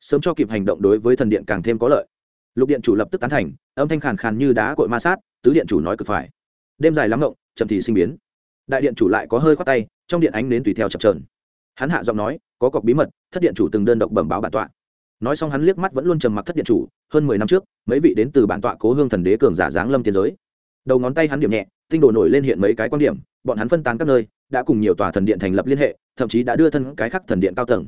Sớm cho kịp hành động đối với thần điện càng thêm có lợi. Lục điện chủ lập tức tán thành âm thanh khàn khàn như đá cội ma sát, tứ điện chủ nói cực phải. Đêm dài lắm ngộng, chậm thì sinh biến. Đại điện chủ lại có hơi khoát tay, trong điện ánh nến tùy theo chập trờn hắn hạ giọng nói, có cọc bí mật, thất điện chủ từng đơn độc bẩm báo bản tọa. Nói xong hắn liếc mắt vẫn luôn trầm mặc thất điện chủ, hơn mười năm trước, mấy vị đến từ bản tọa cố hương thần đế cường giả giáng lâm tiến giới. Đầu ngón tay hắn điểm nhẹ, tinh đồ nổi lên hiện mấy cái quan điểm, bọn hắn phân tán các nơi, đã cùng nhiều tòa thần điện thành lập liên hệ, thậm chí đã đưa thân cái khắc thần điện cao tầng.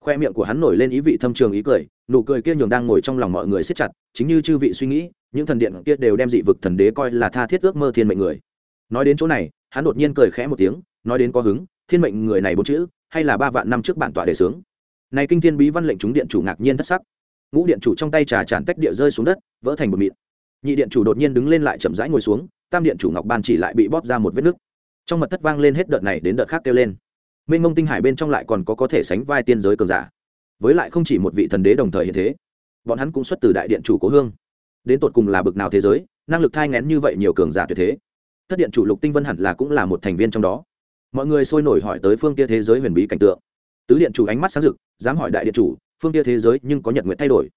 Khoe miệng của hắn nổi lên ý vị thâm trường ý cười nụ cười kia nhường đang ngồi trong lòng mọi người siết chặt, chính như chư vị suy nghĩ, những thần điện kia đều đem dị vực thần đế coi là tha thiết ước mơ thiên mệnh người. Nói đến chỗ này, hắn đột nhiên cười khẽ một tiếng, nói đến có hứng, thiên mệnh người này bốn chữ, hay là ba vạn năm trước bản tọa đề sướng này kinh thiên bí văn lệnh chúng điện chủ ngạc nhiên thất sắc. Ngũ điện chủ trong tay trà tràn tách địa rơi xuống đất, vỡ thành một mịn. Nhị điện chủ đột nhiên đứng lên lại chậm rãi ngồi xuống, tam điện chủ ngọc ban chỉ lại bị bóp ra một vết nứt. Trong mật thất vang lên hết đợt này đến đợt khác kêu lên. Mênh mông tinh hải bên trong lại còn có có thể sánh vai tiên giới cường giả với lại không chỉ một vị thần đế đồng thời hiện thế, bọn hắn cũng xuất từ đại điện chủ cố hương. Đến tột cùng là bực nào thế giới, năng lực thai ngén như vậy nhiều cường giả tuyệt thế. Thất điện chủ lục tinh vân hẳn là cũng là một thành viên trong đó. Mọi người sôi nổi hỏi tới phương kia thế giới huyền bí cảnh tượng. Tứ điện chủ ánh mắt sáng rực, dám hỏi đại điện chủ, phương kia thế giới nhưng có nhật nguyện thay đổi.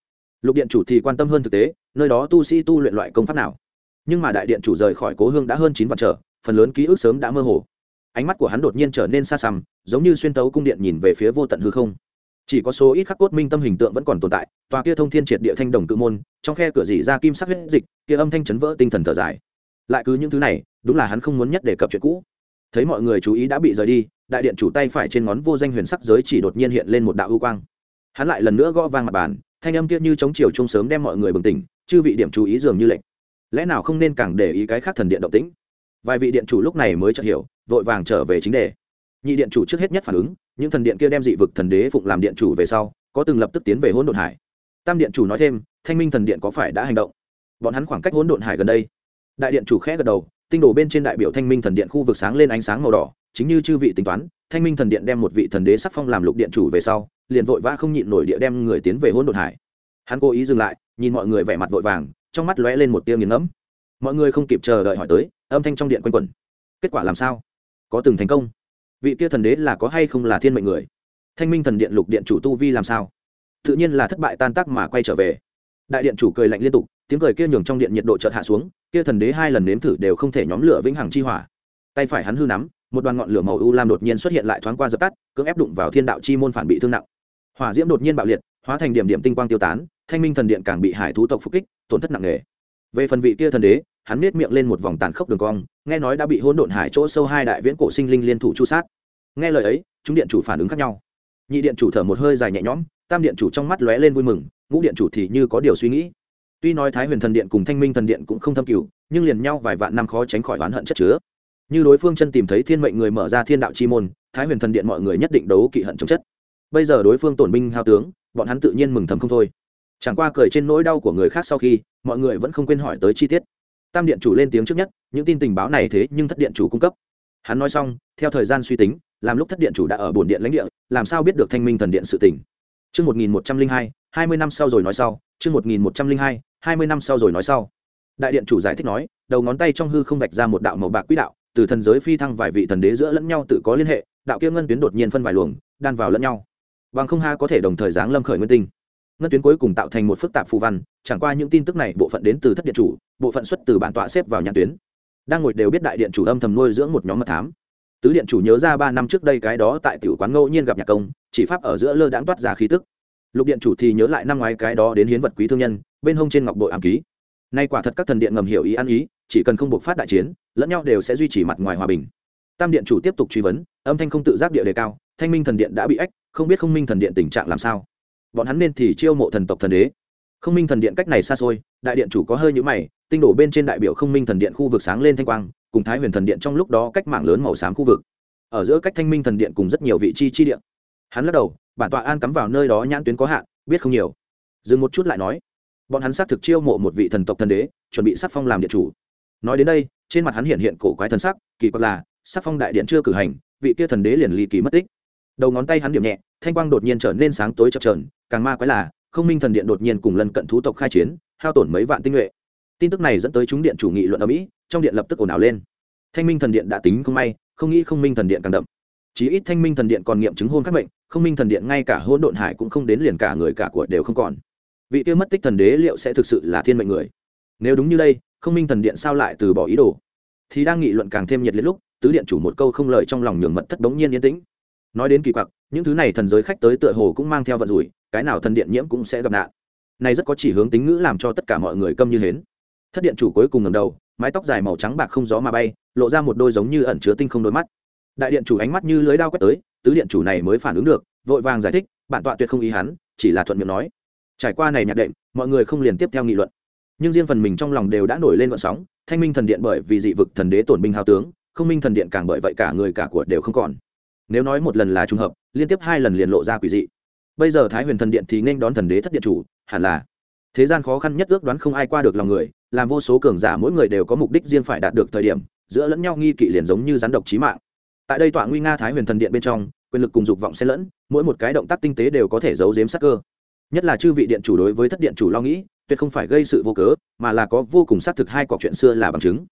Lục điện chủ thì quan tâm hơn thực tế, nơi đó tu sĩ tu luyện loại công pháp nào. Nhưng mà đại điện chủ rời khỏi cố hương đã hơn chín vạn trở, phần lớn ký ức sớm đã mơ hồ. Ánh mắt của hắn đột nhiên trở nên xa xăm, giống như xuyên tấu cung điện nhìn về phía vô tận hư không chỉ có số ít khắc cốt minh tâm hình tượng vẫn còn tồn tại, tòa kia thông thiên triệt địa thanh đồng cự môn, trong khe cửa dỉ ra kim sắc huyết dịch, kia âm thanh chấn vỡ tinh thần thở dài. Lại cứ những thứ này, đúng là hắn không muốn nhất đề cập chuyện cũ. Thấy mọi người chú ý đã bị rời đi, đại điện chủ tay phải trên ngón vô danh huyền sắc giới chỉ đột nhiên hiện lên một đạo ưu quang. Hắn lại lần nữa gõ vang mặt bàn, thanh âm kia như chống chiều trông sớm đem mọi người bừng tỉnh, chư vị điểm chú ý dường như lệnh lẽ nào không nên càng để ý cái khác thần điện động tĩnh? Vài vị điện chủ lúc này mới chợt hiểu, vội vàng trở về chính đề. Nhị điện chủ trước hết nhất phản ứng những thần điện kia đem dị vực thần đế phụng làm điện chủ về sau, có từng lập tức tiến về hỗn độn hải. Tam điện chủ nói thêm, thanh minh thần điện có phải đã hành động? Bọn hắn khoảng cách hỗn độn hải gần đây. Đại điện chủ khẽ gật đầu, tinh đồ bên trên đại biểu thanh minh thần điện khu vực sáng lên ánh sáng màu đỏ, chính như chư vị tính toán, thanh minh thần điện đem một vị thần đế sắc phong làm lục điện chủ về sau, liền vội vã không nhịn nổi địa đem người tiến về hỗn độn hải. Hắn cố ý dừng lại, nhìn mọi người vẻ mặt vội vàng, trong mắt lóe lên một tia nghiền ngẫm. Mọi người không kịp chờ đợi hỏi tới, âm thanh trong điện quanh quẩn. Kết quả làm sao? Có từng thành công vị kia thần đế là có hay không là thiên mệnh người? Thanh minh thần điện lục điện chủ tu vi làm sao? Tự nhiên là thất bại tan tác mà quay trở về. Đại điện chủ cười lạnh liên tục, tiếng cười kia nhường trong điện nhiệt độ chợt hạ xuống, kia thần đế hai lần nếm thử đều không thể nhóm lửa vĩnh hằng chi hỏa. Tay phải hắn hư nắm, một đoàn ngọn lửa màu u lam đột nhiên xuất hiện lại thoáng qua dập tắt, cưỡng ép đụng vào thiên đạo chi môn phản bị thương nặng. Hỏa diễm đột nhiên bạo liệt, hóa thành điểm điểm tinh quang tiêu tán, thanh minh thần điện càng bị hải thú tộc phục kích, tổn thất nặng nề. Về phần vị kia thần đế hắn nết miệng lên một vòng tàn khốc đường cong, nghe nói đã bị hôn độn hải chỗ sâu hai đại viễn cổ sinh linh liên thủ chu sát. Nghe lời ấy, chúng điện chủ phản ứng khác nhau. Nhị điện chủ thở một hơi dài nhẹ nhõm, tam điện chủ trong mắt lóe lên vui mừng, ngũ điện chủ thì như có điều suy nghĩ. Tuy nói thái huyền thần điện cùng thanh minh thần điện cũng không thâm cửu nhưng liền nhau vài vạn năm khó tránh khỏi oán hận chất chứa. Như đối phương chân tìm thấy thiên mệnh người mở ra thiên đạo chi môn, thái huyền thần điện mọi người nhất định đấu kỵ hận chống chất. Bây giờ đối phương tổn binh hao tướng, bọn hắn tự nhiên mừng thầm không thôi. Chẳng qua cười trên nỗi đau của người khác sau khi, mọi người vẫn không quên hỏi tới chi tiết tam điện chủ lên tiếng trước nhất những tin tình báo này thế nhưng thất điện chủ cung cấp hắn nói xong theo thời gian suy tính làm lúc thất điện chủ đã ở bổn điện lãnh địa làm sao biết được thanh minh thần điện sự tỉnh Chương 1102, 20 năm sau rồi nói sau, chương 1102, 20 năm sau rồi nói sau. Đại điện chủ giải thích nói, đầu ngón tay trong hư không vạch ra một đạo màu bạc quỹ đạo, từ thần giới phi thăng vài vị thần đế giữa lẫn nhau tự có liên hệ, đạo kia ngân tuyến đột nhiên phân vài luồng, đan vào lẫn nhau. Bằng không ha có thể đồng thời giáng lâm khởi nguyên tinh. Ngân tuyến cuối cùng tạo thành một phức tạp phù văn, chẳng qua những tin tức này bộ phận đến từ thất điện chủ, bộ phận xuất từ bản tọa xếp vào nhãn tuyến. Đang ngồi đều biết đại điện chủ âm thầm nuôi dưỡng một nhóm mật thám. Tứ điện chủ nhớ ra ba năm trước đây cái đó tại tiểu quán ngẫu nhiên gặp nhạc công, chỉ pháp ở giữa lơ đãng toát ra khí tức lục điện chủ thì nhớ lại năm ngoái cái đó đến hiến vật quý thương nhân bên hông trên ngọc bội ám ký nay quả thật các thần điện ngầm hiểu ý ăn ý chỉ cần không buộc phát đại chiến lẫn nhau đều sẽ duy trì mặt ngoài hòa bình tam điện chủ tiếp tục truy vấn âm thanh không tự giác địa đề cao thanh minh thần điện đã bị ách không biết không minh thần điện tình trạng làm sao bọn hắn nên thì chiêu mộ thần tộc thần đế. Không minh thần điện cách này xa xôi, đại điện chủ có hơi nhũ mày, tinh đổ bên trên đại biểu không minh thần điện khu vực sáng lên thanh quang, cùng thái huyền thần điện trong lúc đó cách mạng lớn màu xám khu vực. Ở giữa cách thanh minh thần điện cùng rất nhiều vị chi chi điện. Hắn lắc đầu, bản tọa an cắm vào nơi đó nhãn tuyến có hạn, biết không nhiều. Dừng một chút lại nói, bọn hắn xác thực chiêu mộ một vị thần tộc thần đế, chuẩn bị sắc phong làm điện chủ. Nói đến đây, trên mặt hắn hiện hiện cổ quái thần sắc, kỳ quặc là, sắc phong đại điện chưa cử hành, vị kia thần đế liền ly kỳ mất tích. Đầu ngón tay hắn điểm nhẹ, thanh quang đột nhiên trở nên sáng tối chập trờn càng ma quái là, không minh thần điện đột nhiên cùng lần cận thú tộc khai chiến, hao tổn mấy vạn tinh nhuệ. Tin tức này dẫn tới chúng điện chủ nghị luận ở mỹ, trong điện lập tức ồn ào lên. Thanh minh thần điện đã tính không may, không nghĩ không minh thần điện càng đậm. Chí ít thanh minh thần điện còn nghiệm chứng hôn các bệnh không minh thần điện ngay cả hôn độn hải cũng không đến liền cả người cả của đều không còn. Vị tiêu mất tích thần đế liệu sẽ thực sự là thiên mệnh người? Nếu đúng như đây, không minh thần điện sao lại từ bỏ ý đồ? Thì đang nghị luận càng thêm nhiệt liệt lúc, tứ điện chủ một câu không lời trong lòng nhường mật thất bỗng nhiên yên tĩnh. Nói đến kỳ quặc, những thứ này thần giới khách tới tựa hồ cũng mang theo vận rủi cái nào thần điện nhiễm cũng sẽ gặp nạn. Này rất có chỉ hướng tính ngữ làm cho tất cả mọi người câm như hến. Thất điện chủ cuối cùng ngầm đầu, mái tóc dài màu trắng bạc không gió mà bay, lộ ra một đôi giống như ẩn chứa tinh không đôi mắt. Đại điện chủ ánh mắt như lưới đao quét tới, tứ điện chủ này mới phản ứng được, vội vàng giải thích, bản tọa tuyệt không ý hắn, chỉ là thuận miệng nói. Trải qua này nhạc đệm, mọi người không liền tiếp theo nghị luận. Nhưng riêng phần mình trong lòng đều đã nổi lên vận sóng, thanh minh thần điện bởi vì dị vực thần đế tổn binh hào tướng, không minh thần điện càng bởi vậy cả người cả của đều không còn. Nếu nói một lần là trùng hợp, liên tiếp hai lần liền lộ ra quỷ dị bây giờ thái huyền thần điện thì nên đón thần đế thất điện chủ, hẳn là. Thế gian khó khăn nhất ước đoán không ai qua được lòng người, làm vô số cường giả mỗi người đều có mục đích riêng phải đạt được thời điểm, giữa lẫn nhau nghi kỵ liền giống như rắn độc trí mạng. Tại đây tọa nguy nga thái huyền thần điện bên trong, quyền lực cùng dục vọng xen lẫn, mỗi một cái động tác tinh tế đều có thể giấu giếm sắc cơ. Nhất là chư vị điện chủ đối với thất điện chủ lo nghĩ, tuyệt không phải gây sự vô cớ, mà là có vô cùng xác thực hai cọc chuyện xưa là bằng chứng.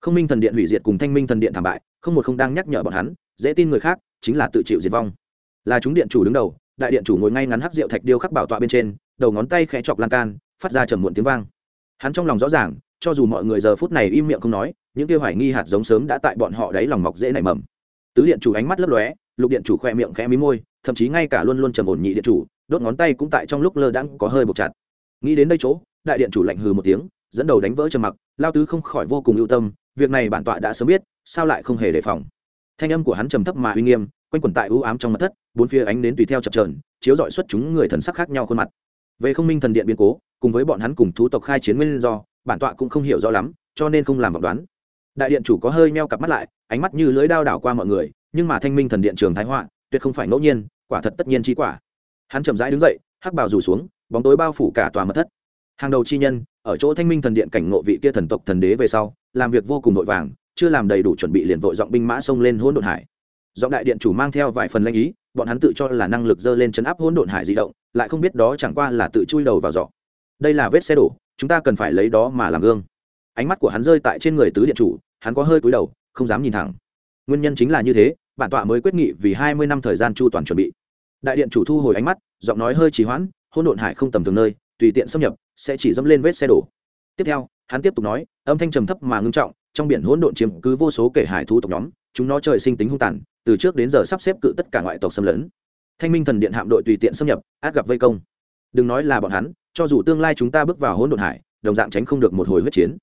Không minh thần điện hủy diệt cùng thanh minh thần điện thảm bại, không một không đang nhắc nhở bọn hắn, dễ tin người khác, chính là tự chịu diệt vong. Là chúng điện chủ đứng đầu đại điện chủ ngồi ngay ngắn hắc rượu thạch điêu khắc bảo tọa bên trên, đầu ngón tay khẽ chọc lan can, phát ra trầm muộn tiếng vang. Hắn trong lòng rõ ràng, cho dù mọi người giờ phút này im miệng không nói, những kêu hoài nghi hạt giống sớm đã tại bọn họ đáy lòng mọc dễ nảy mầm. Tứ điện chủ ánh mắt lấp lóe, lục điện chủ khoe miệng khẽ mí môi, thậm chí ngay cả luôn luôn trầm ổn nhị điện chủ, đốt ngón tay cũng tại trong lúc lơ đãng có hơi buộc chặt. Nghĩ đến đây chỗ, đại điện chủ lạnh hừ một tiếng, dẫn đầu đánh vỡ trầm mặc, lao tứ không khỏi vô cùng ưu tâm, việc này bản tọa đã sớm biết, sao lại không hề đề phòng. Thanh âm của hắn trầm thấp mà uy nghiêm quanh quẩn tại ưu ám trong mặt thất, bốn phía ánh đến tùy theo chập trờn chiếu dọi xuất chúng người thần sắc khác nhau khuôn mặt. Về không minh thần điện biến cố, cùng với bọn hắn cùng thú tộc khai chiến nguyên do, bản tọa cũng không hiểu rõ lắm, cho nên không làm vọng đoán. Đại điện chủ có hơi meo cặp mắt lại, ánh mắt như lưới đao đảo qua mọi người, nhưng mà thanh minh thần điện trường thái họa, tuyệt không phải ngẫu nhiên, quả thật tất nhiên chi quả. Hắn chậm rãi đứng dậy, hắc bào rủ xuống, bóng tối bao phủ cả tòa mật thất. Hàng đầu chi nhân, ở chỗ thanh minh thần điện cảnh ngộ vị kia thần tộc thần đế về sau, làm việc vô cùng vội vàng, chưa làm đầy đủ chuẩn bị liền vội giọng binh mã xông lên hỗn độn hải giọng đại điện chủ mang theo vài phần lanh ý, bọn hắn tự cho là năng lực dơ lên chấn áp hỗn độn hải di động, lại không biết đó chẳng qua là tự chui đầu vào giỏ. Đây là vết xe đổ, chúng ta cần phải lấy đó mà làm gương. Ánh mắt của hắn rơi tại trên người tứ điện chủ, hắn có hơi cúi đầu, không dám nhìn thẳng. Nguyên nhân chính là như thế, bản tọa mới quyết nghị vì hai mươi năm thời gian chu toàn chuẩn bị. Đại điện chủ thu hồi ánh mắt, giọng nói hơi trì hoãn, hỗn độn hải không tầm thường nơi, tùy tiện xâm nhập, sẽ chỉ dẫm lên vết xe đổ. Tiếp theo, hắn tiếp tục nói, âm thanh trầm thấp mà ngưng trọng, trong biển hỗn độn chiếm cứ vô số kể hải thú tộc nhóm, chúng nó trời sinh tính hung tàn từ trước đến giờ sắp xếp cự tất cả ngoại tộc xâm lấn. Thanh minh thần điện hạm đội tùy tiện xâm nhập, át gặp vây công. Đừng nói là bọn hắn, cho dù tương lai chúng ta bước vào hỗn độn hải, đồng dạng tránh không được một hồi huyết chiến.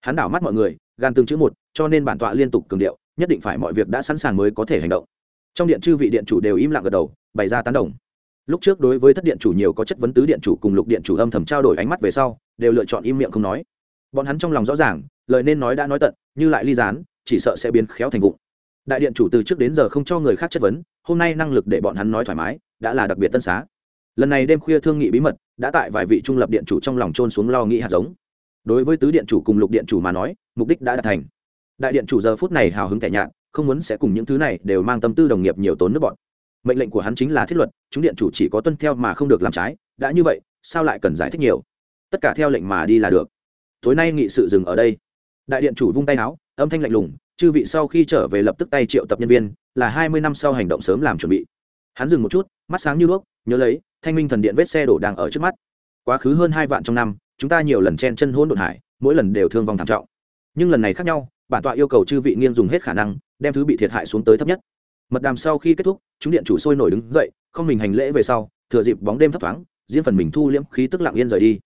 Hắn đảo mắt mọi người, gan từng chữ một, cho nên bản tọa liên tục cường điệu, nhất định phải mọi việc đã sẵn sàng mới có thể hành động. Trong điện chư vị điện chủ đều im lặng gật đầu, bày ra tán đồng. Lúc trước đối với thất điện chủ nhiều có chất vấn tứ điện chủ cùng lục điện chủ âm thầm trao đổi ánh mắt về sau, đều lựa chọn im miệng không nói. Bọn hắn trong lòng rõ ràng, lời nên nói đã nói tận, như lại ly gián, chỉ sợ sẽ biến khéo thành vụng đại điện chủ từ trước đến giờ không cho người khác chất vấn, hôm nay năng lực để bọn hắn nói thoải mái, đã là đặc biệt tân xá. Lần này đêm khuya thương nghị bí mật, đã tại vài vị trung lập điện chủ trong lòng trôn xuống lo nghĩ hạt giống. Đối với tứ điện chủ cùng lục điện chủ mà nói, mục đích đã đạt thành. Đại điện chủ giờ phút này hào hứng tẻ nhạt, không muốn sẽ cùng những thứ này đều mang tâm tư đồng nghiệp nhiều tốn nước bọn mệnh lệnh của hắn chính là thiết luật, chúng điện chủ chỉ có tuân theo mà không được làm trái, đã như vậy, sao lại cần giải thích nhiều? Tất cả theo lệnh mà đi là được. Tối nay nghị sự dừng ở đây. Đại điện chủ vung tay áo, âm thanh lạnh lùng chư vị sau khi trở về lập tức tay triệu tập nhân viên, là hai mươi năm sau hành động sớm làm chuẩn bị. Hắn dừng một chút, mắt sáng như đuốc, nhớ lấy, thanh minh thần điện vết xe đổ đang ở trước mắt. Quá khứ hơn hai vạn trong năm, chúng ta nhiều lần chen chân hỗn độn hải, mỗi lần đều thương vong thảm trọng. Nhưng lần này khác nhau, bản tọa yêu cầu chư vị nghiêng dùng hết khả năng, đem thứ bị thiệt hại xuống tới thấp nhất. Mật đàm sau khi kết thúc, chúng điện chủ sôi nổi đứng dậy, không mình hành lễ về sau, thừa dịp bóng đêm thấp thoáng, diễn phần mình thu liễm khí tức lặng yên rời đi.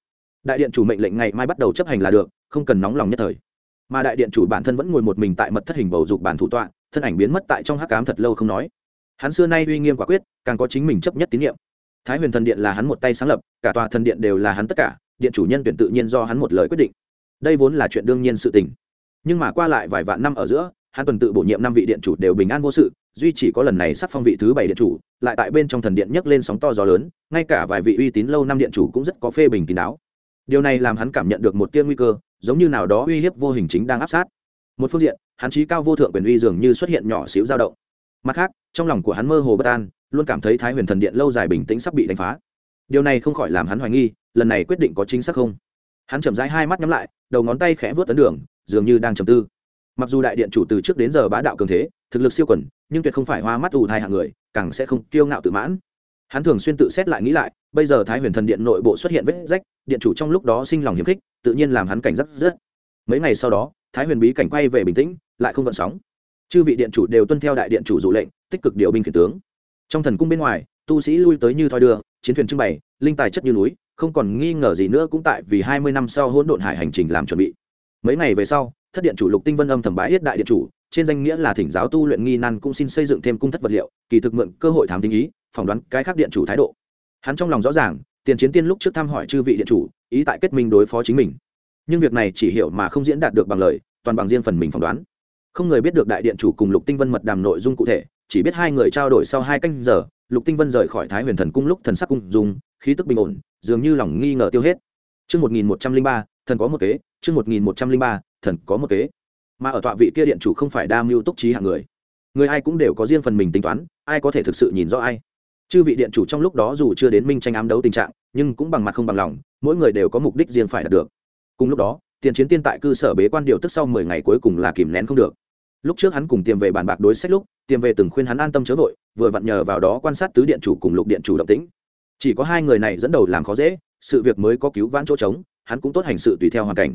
Đại điện chủ mệnh lệnh ngày mai bắt đầu chấp hành là được, không cần nóng lòng nhất thời mà đại điện chủ bản thân vẫn ngồi một mình tại mật thất hình bầu dục bản thủ tọa, thân ảnh biến mất tại trong hắc cám thật lâu không nói. Hắn xưa nay uy nghiêm quả quyết, càng có chính mình chấp nhất tín nhiệm. Thái huyền thần điện là hắn một tay sáng lập, cả tòa thần điện đều là hắn tất cả, điện chủ nhân tuyển tự nhiên do hắn một lời quyết định. Đây vốn là chuyện đương nhiên sự tình. Nhưng mà qua lại vài vạn năm ở giữa, hắn tuần tự bổ nhiệm năm vị điện chủ đều bình an vô sự, duy chỉ có lần này sắp phong vị thứ bảy điện chủ, lại tại bên trong thần điện nhấc lên sóng to gió lớn, ngay cả vài vị uy tín lâu năm điện chủ cũng rất có phê bình kín đáo. Điều này làm hắn cảm nhận được một tia nguy cơ giống như nào đó uy hiếp vô hình chính đang áp sát. Một phương diện, hắn trí cao vô thượng quyền uy dường như xuất hiện nhỏ xíu dao động. Mặt khác, trong lòng của hắn mơ hồ bất an, luôn cảm thấy thái huyền thần điện lâu dài bình tĩnh sắp bị đánh phá. Điều này không khỏi làm hắn hoài nghi, lần này quyết định có chính xác không? Hắn chậm rãi hai mắt nhắm lại, đầu ngón tay khẽ vớt tấn đường, dường như đang trầm tư. Mặc dù đại điện chủ từ trước đến giờ bá đạo cường thế, thực lực siêu quẩn nhưng tuyệt không phải hoa mắt ù thai hạng người, càng sẽ không kiêu ngạo tự mãn. Hắn thường xuyên tự xét lại nghĩ lại bây giờ thái huyền thần điện nội bộ xuất hiện vết rách, điện chủ trong lúc đó sinh lòng hiếm khích, tự nhiên làm hắn cảnh giác rất. Mấy ngày sau đó, thái huyền bí cảnh quay về bình tĩnh, lại không gợn sóng. Chư vị điện chủ đều tuân theo đại điện chủ dụ lệnh, tích cực điều binh khiển tướng. Trong thần cung bên ngoài, tu sĩ lui tới như thoi đưa, chiến thuyền trưng bày, linh tài chất như núi, không còn nghi ngờ gì nữa cũng tại vì hai mươi năm sau hỗn độn hải hành trình làm chuẩn bị. Mấy ngày về sau, thất điện chủ lục tinh vân âm thẩm bái yết đại điện chủ, trên danh nghĩa là thỉnh giáo tu luyện nghi nan cũng xin xây dựng thêm cung thất vật liệu, kỳ thực mượn cơ hội thám tính ý, phỏng đoán cái khác điện chủ thái độ hắn trong lòng rõ ràng tiền chiến tiên lúc trước thăm hỏi chư vị điện chủ ý tại kết minh đối phó chính mình nhưng việc này chỉ hiểu mà không diễn đạt được bằng lời toàn bằng riêng phần mình phỏng đoán không người biết được đại điện chủ cùng lục tinh vân mật đàm nội dung cụ thể chỉ biết hai người trao đổi sau hai canh giờ lục tinh vân rời khỏi thái huyền thần cung lúc thần sắc cung dùng khí tức bình ổn dường như lòng nghi ngờ tiêu hết Trước 1103, thần có một kế, trước 1103, thần có một kế. Mà ở tọa vị kia điện chủ không phải đa mưu túc trí hạng người. Người ai cũng đều có riêng phần mình tính toán, ai có thể thực sự nhìn rõ ai. Chư vị điện chủ trong lúc đó dù chưa đến minh tranh ám đấu tình trạng, nhưng cũng bằng mặt không bằng lòng, mỗi người đều có mục đích riêng phải đạt được. Cùng lúc đó, tiền chiến tiên tại cơ sở bế quan điều tức sau mười ngày cuối cùng là kìm nén không được. Lúc trước hắn cùng tiềm về bàn bạc đối sách lúc, tiềm về từng khuyên hắn an tâm chớ vội, vừa vặn nhờ vào đó quan sát tứ điện chủ cùng lục điện chủ động tĩnh. Chỉ có hai người này dẫn đầu làm khó dễ, sự việc mới có cứu vãn chỗ trống, hắn cũng tốt hành sự tùy theo hoàn cảnh.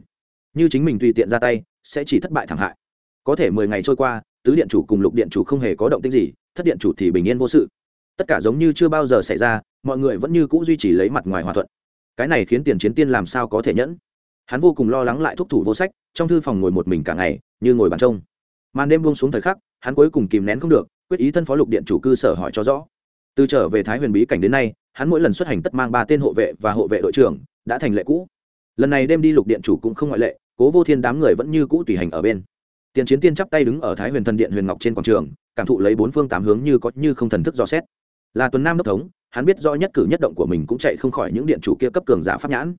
Như chính mình tùy tiện ra tay, sẽ chỉ thất bại thảm hại. Có thể mười ngày trôi qua, tứ điện chủ cùng lục điện chủ không hề có động tĩnh gì, thất điện chủ thì bình yên vô sự. Tất cả giống như chưa bao giờ xảy ra, mọi người vẫn như cũ duy trì lấy mặt ngoài hòa thuận. Cái này khiến tiền chiến tiên làm sao có thể nhẫn? hắn vô cùng lo lắng lại thúc thủ vô sách trong thư phòng ngồi một mình cả ngày như ngồi bàn trông. Màn đêm buông xuống thời khắc hắn cuối cùng kìm nén không được quyết ý thân phó lục điện chủ cư sở hỏi cho rõ. Từ trở về thái huyền bí cảnh đến nay hắn mỗi lần xuất hành tất mang ba tên hộ vệ và hộ vệ đội trưởng đã thành lệ cũ. Lần này đêm đi lục điện chủ cũng không ngoại lệ cố vô thiên đám người vẫn như cũ tùy hành ở bên. Tiền chiến tiên chắp tay đứng ở thái huyền thần điện huyền ngọc trên quảng trường cảm thụ lấy bốn phương tám hướng như có như không thần thức do xét là tuần nam đốc thống, hắn biết rõ nhất cử nhất động của mình cũng chạy không khỏi những điện chủ kia cấp cường giả pháp nhãn.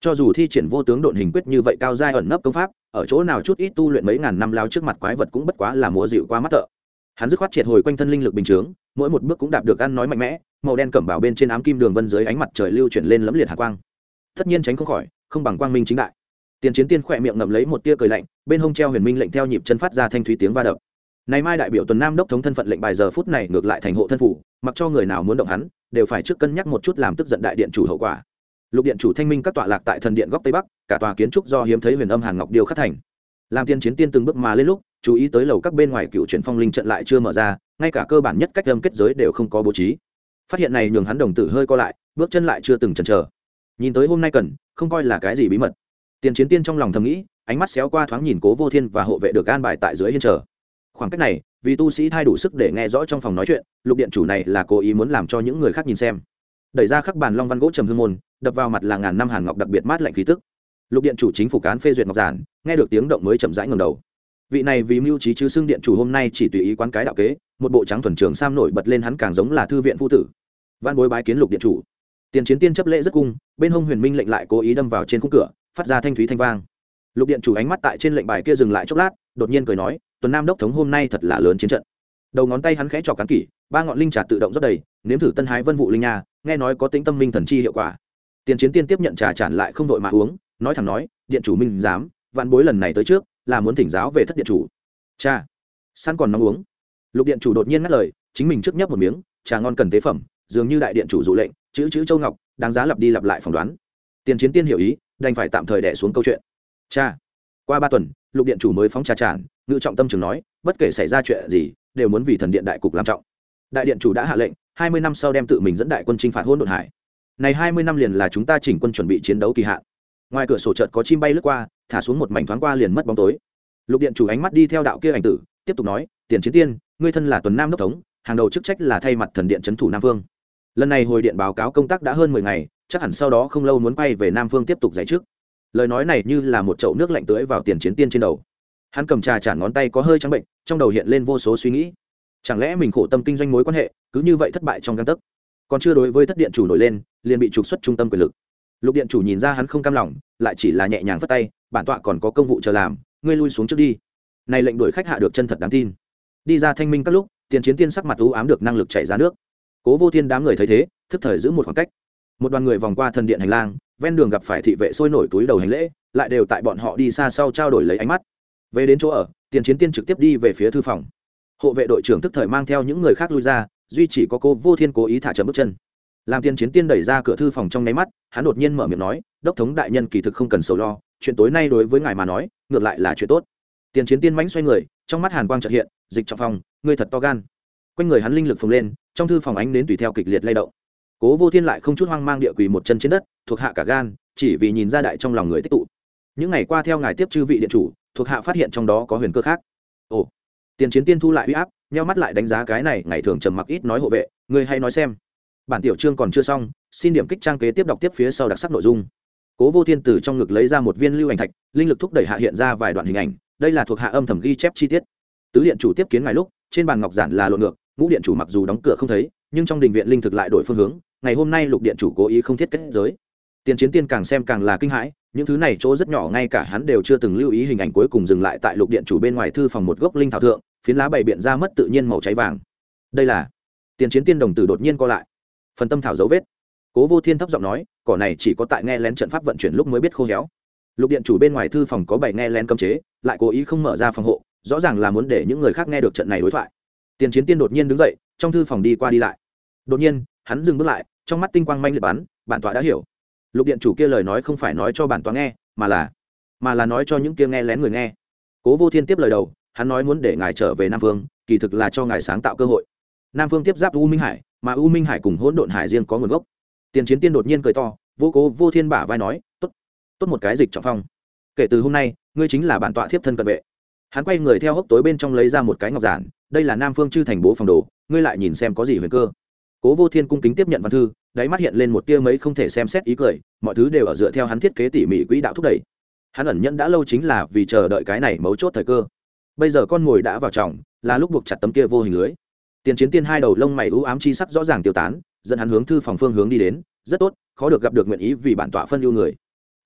Cho dù thi triển vô tướng độn hình quyết như vậy cao giai ẩn nấp công pháp, ở chỗ nào chút ít tu luyện mấy ngàn năm lao trước mặt quái vật cũng bất quá là mùa dịu qua mắt thợ. Hắn dứt khoát triệt hồi quanh thân linh lực bình chướng, mỗi một bước cũng đạp được ăn nói mạnh mẽ, màu đen cẩm bảo bên trên ám kim đường vân dưới ánh mặt trời lưu chuyển lên lấm liệt hạ quang. Tất nhiên tránh không khỏi, không bằng quang minh chính đại. Tiền chiến tiên khỏe miệng ngậm lấy một tia cười lạnh, bên hông treo huyền minh lệnh theo nhịp chân phát ra thanh thúy tiếng va đập này mai đại biểu tuần nam đốc thống thân phận lệnh bài giờ phút này ngược lại thành hộ thân phủ, mặc cho người nào muốn động hắn, đều phải trước cân nhắc một chút làm tức giận đại điện chủ hậu quả. Lục điện chủ thanh minh các tọa lạc tại thần điện góc tây bắc, cả tòa kiến trúc do hiếm thấy huyền âm hàn ngọc điêu khắc thành. Làm tiên chiến tiên từng bước mà lên lúc, chú ý tới lầu các bên ngoài cựu chuyển phong linh trận lại chưa mở ra, ngay cả cơ bản nhất cách âm kết giới đều không có bố trí. Phát hiện này nhường hắn đồng tử hơi co lại, bước chân lại chưa từng chần chờ. Nhìn tới hôm nay cần, không coi là cái gì bí mật. Tiền chiến tiên trong lòng thầm nghĩ, ánh mắt xéo qua thoáng nhìn cố vô thiên và hộ vệ được an bài tại dưới hiên chờ khoảng cách này, vì tu sĩ thay đủ sức để nghe rõ trong phòng nói chuyện, lục điện chủ này là cố ý muốn làm cho những người khác nhìn xem. Đẩy ra khắc bàn long văn gỗ trầm hương môn, đập vào mặt là ngàn năm hàn ngọc đặc biệt mát lạnh khí tức. Lục điện chủ chính phủ cán phê duyệt ngọc giản, nghe được tiếng động mới chậm rãi ngầm đầu. Vị này vì mưu trí chứ xưng điện chủ hôm nay chỉ tùy ý quán cái đạo kế, một bộ trắng thuần trường sam nổi bật lên hắn càng giống là thư viện phu tử. Văn bối bái kiến lục điện chủ. Tiền chiến tiên chấp lễ rất cung, bên hông huyền minh lệnh lại cố ý đâm vào trên khung cửa, phát ra thanh thúy thanh vang. Lục điện chủ ánh mắt tại trên lệnh bài kia dừng lại chốc lát, đột nhiên cười nói tuần nam đốc thống hôm nay thật là lớn chiến trận. Đầu ngón tay hắn khẽ trọc cán kỷ, ba ngọn linh trà tự động rất đầy, nếm thử tân hái vân vụ linh nha, nghe nói có tính tâm minh thần chi hiệu quả. Tiền chiến tiên tiếp nhận trà tràn lại không vội mà uống, nói thẳng nói, điện chủ minh dám vạn bối lần này tới trước, là muốn thỉnh giáo về thất điện chủ. Cha. Săn còn nóng uống. Lục điện chủ đột nhiên ngắt lời, chính mình trước nhấp một miếng, trà ngon cần tế phẩm, dường như đại điện chủ dụ lệnh, chữ chữ châu ngọc, đáng giá lặp đi lặp lại phỏng đoán. Tiền chiến tiên hiểu ý, đành phải tạm thời đẻ xuống câu chuyện. Cha qua ba tuần, lục điện chủ mới phóng trà tràn, ngự trọng tâm trường nói, bất kể xảy ra chuyện gì, đều muốn vì thần điện đại cục làm trọng. Đại điện chủ đã hạ lệnh, hai mươi năm sau đem tự mình dẫn đại quân chinh phạt hôn đột hải. Này hai mươi năm liền là chúng ta chỉnh quân chuẩn bị chiến đấu kỳ hạn. Ngoài cửa sổ chợt có chim bay lướt qua, thả xuống một mảnh thoáng qua liền mất bóng tối. Lục điện chủ ánh mắt đi theo đạo kia ảnh tử, tiếp tục nói, tiền chiến tiên, ngươi thân là tuần nam đốc thống, hàng đầu chức trách là thay mặt thần điện trấn thủ nam vương lần này hồi điện báo cáo công tác đã hơn mười ngày, chắc hẳn sau đó không lâu muốn quay về nam phương tiếp tục giải trước lời nói này như là một chậu nước lạnh tưới vào tiền chiến tiên trên đầu. Hắn cầm trà chản ngón tay có hơi trắng bệnh, trong đầu hiện lên vô số suy nghĩ. Chẳng lẽ mình khổ tâm kinh doanh mối quan hệ, cứ như vậy thất bại trong găng tấc? Còn chưa đối với thất điện chủ nổi lên, liền bị trục xuất trung tâm quyền lực. Lục điện chủ nhìn ra hắn không cam lòng, lại chỉ là nhẹ nhàng phất tay, bản tọa còn có công vụ chờ làm, ngươi lui xuống trước đi. Này lệnh đuổi khách hạ được chân thật đáng tin. Đi ra thanh minh các lúc, tiền chiến tiên sắc mặt u ám được năng lực chảy ra nước. Cố vô thiên đám người thấy thế, thức thời giữ một khoảng cách. Một đoàn người vòng qua thần điện hành lang ven đường gặp phải thị vệ sôi nổi túi đầu hành lễ, lại đều tại bọn họ đi xa sau trao đổi lấy ánh mắt. Về đến chỗ ở, tiền chiến tiên trực tiếp đi về phía thư phòng. Hộ vệ đội trưởng tức thời mang theo những người khác lui ra, duy chỉ có cô vô thiên cố ý thả chậm bước chân. Làm tiền chiến tiên đẩy ra cửa thư phòng trong nháy mắt, hắn đột nhiên mở miệng nói, đốc thống đại nhân kỳ thực không cần sầu lo, chuyện tối nay đối với ngài mà nói, ngược lại là chuyện tốt. Tiền chiến tiên mánh xoay người, trong mắt hàn quang trợ hiện, dịch trọng phòng ngươi thật to gan. Quanh người hắn linh lực phồng lên, trong thư phòng ánh đến tùy theo kịch liệt lay động cố vô thiên lại không chút hoang mang địa quỳ một chân trên đất, thuộc hạ cả gan, chỉ vì nhìn ra đại trong lòng người tích tụ. Những ngày qua theo ngài tiếp chư vị điện chủ, thuộc hạ phát hiện trong đó có huyền cơ khác. Ồ, tiền chiến tiên thu lại huy áp, nheo mắt lại đánh giá cái này, ngày thường trầm mặc ít nói hộ vệ người hay nói xem. Bản tiểu chương còn chưa xong, xin điểm kích trang kế tiếp đọc tiếp phía sau đặc sắc nội dung. Cố vô thiên từ trong ngực lấy ra một viên lưu ảnh thạch, linh lực thúc đẩy hạ hiện ra vài đoạn hình ảnh, đây là thuộc hạ âm thầm ghi chép chi tiết. Tứ điện chủ tiếp kiến ngài lúc, trên bàn ngọc giản là lộn ngược, ngũ điện chủ mặc dù đóng cửa không thấy nhưng trong đình viện linh thực lại đổi phương hướng, ngày hôm nay lục điện chủ cố ý không thiết kết giới. Tiền chiến tiên càng xem càng là kinh hãi, những thứ này chỗ rất nhỏ ngay cả hắn đều chưa từng lưu ý hình ảnh cuối cùng dừng lại tại lục điện chủ bên ngoài thư phòng một gốc linh thảo thượng, phiến lá bày biện ra mất tự nhiên màu cháy vàng. Đây là, tiền chiến tiên đồng tử đột nhiên co lại, phần tâm thảo dấu vết. Cố vô thiên thấp giọng nói, cỏ này chỉ có tại nghe lén trận pháp vận chuyển lúc mới biết khô héo. Lục điện chủ bên ngoài thư phòng có bảy nghe lén cấm chế, lại cố ý không mở ra phòng hộ, rõ ràng là muốn để những người khác nghe được trận này đối thoại. Tiền chiến tiên đột nhiên đứng dậy, trong thư phòng đi qua đi lại đột nhiên, hắn dừng bước lại, trong mắt tinh quang manh liệt bắn, bản tọa đã hiểu. Lục điện chủ kia lời nói không phải nói cho bản tọa nghe, mà là mà là nói cho những kia nghe lén người nghe. Cố vô thiên tiếp lời đầu, hắn nói muốn để ngài trở về nam phương kỳ thực là cho ngài sáng tạo cơ hội. Nam phương tiếp giáp u minh hải, mà u minh hải cùng hỗn độn hải riêng có nguồn gốc. Tiền chiến tiên đột nhiên cười to, vô cố vô thiên bả vai nói, tốt tốt một cái dịch trọng phong. Kể từ hôm nay, ngươi chính là bản tọa thiếp thân cận vệ. Hắn quay người theo hốc tối bên trong lấy ra một cái ngọc giản, đây là nam phương chư thành bố phòng đồ, ngươi lại nhìn xem có gì huyền cơ cố vô thiên cung kính tiếp nhận văn thư, đáy mắt hiện lên một tia mấy không thể xem xét ý cười, mọi thứ đều ở dựa theo hắn thiết kế tỉ mỉ quỹ đạo thúc đẩy. Hắn ẩn nhẫn đã lâu chính là vì chờ đợi cái này mấu chốt thời cơ. Bây giờ con ngồi đã vào trọng, là lúc buộc chặt tấm kia vô hình lưới. Tiền chiến tiên hai đầu lông mày ưu ám chi sắc rõ ràng tiêu tán, dẫn hắn hướng thư phòng phương hướng đi đến, rất tốt, khó được gặp được nguyện ý vì bản tọa phân ưu người.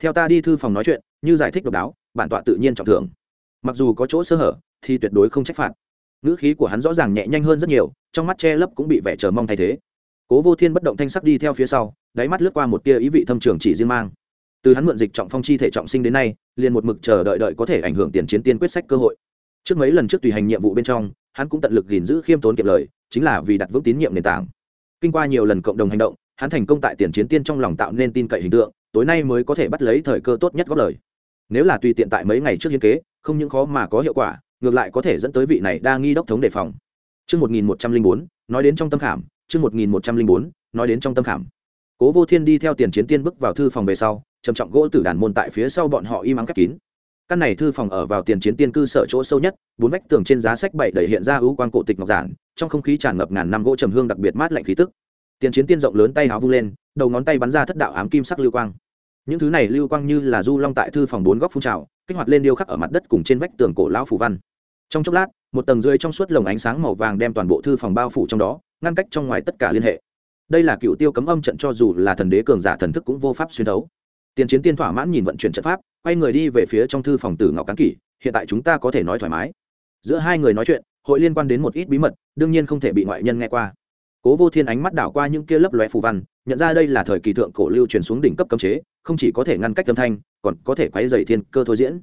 Theo ta đi thư phòng nói chuyện, như giải thích độc đáo, bản tọa tự nhiên trọng thưởng. Mặc dù có chỗ sơ hở, thì tuyệt đối không trách phạt. Ngữ khí của hắn rõ ràng nhẹ nhanh hơn rất nhiều, trong mắt che lấp cũng bị vẻ chờ mong thay thế cố vô thiên bất động thanh sắc đi theo phía sau đáy mắt lướt qua một tia ý vị thâm trường chỉ riêng mang. Từ hắn mượn dịch trọng phong chi thể trọng sinh đến nay liền một mực chờ đợi đợi có thể ảnh hưởng tiền chiến tiên quyết sách cơ hội. Trước mấy lần trước tùy hành nhiệm vụ bên trong hắn cũng tận lực gìn giữ khiêm tốn kiệm lời chính là vì đặt vững tín nhiệm nền tảng. Kinh qua nhiều lần cộng đồng hành động hắn thành công tại tiền chiến tiên trong lòng tạo nên tin cậy hình tượng tối nay mới có thể bắt lấy thời cơ tốt nhất góp lời. Nếu là tùy tiện tại mấy ngày trước hiến kế không những khó mà có hiệu quả ngược lại có thể dẫn tới vị này đa nghi đốc thống đề phòng. Trước 1104, nói đến trong tâm khảm, chương 1104, nói đến trong tâm khảm. Cố Vô Thiên đi theo tiền chiến tiên bước vào thư phòng về sau, trầm trọng gỗ tử đàn môn tại phía sau bọn họ im ắng khép kín. Căn này thư phòng ở vào tiền chiến tiên cư sở chỗ sâu nhất, bốn vách tường trên giá sách bảy đẩy hiện ra ưu quang cổ tịch ngọc giản, trong không khí tràn ngập ngàn năm gỗ trầm hương đặc biệt mát lạnh khí tức. Tiền chiến tiên rộng lớn tay áo vung lên, đầu ngón tay bắn ra thất đạo ám kim sắc lưu quang. Những thứ này lưu quang như là du long tại thư phòng bốn góc phun trào, kích hoạt lên điêu khắc ở mặt đất cùng trên vách tường cổ lão phủ văn trong chốc lát một tầng dưới trong suốt lồng ánh sáng màu vàng đem toàn bộ thư phòng bao phủ trong đó ngăn cách trong ngoài tất cả liên hệ. Đây là cựu tiêu cấm âm trận cho dù là thần đế cường giả thần thức cũng vô pháp xuyên thấu. Tiền chiến tiên thỏa mãn nhìn vận chuyển trận pháp, quay người đi về phía trong thư phòng tử ngọc cán kỷ, hiện tại chúng ta có thể nói thoải mái. Giữa hai người nói chuyện, hội liên quan đến một ít bí mật, đương nhiên không thể bị ngoại nhân nghe qua. Cố vô thiên ánh mắt đảo qua những kia lấp lóe phù văn, nhận ra đây là thời kỳ thượng cổ lưu truyền xuống đỉnh cấp cấm chế, không chỉ có thể ngăn cách âm thanh, còn có thể quấy dày thiên cơ thôi diễn.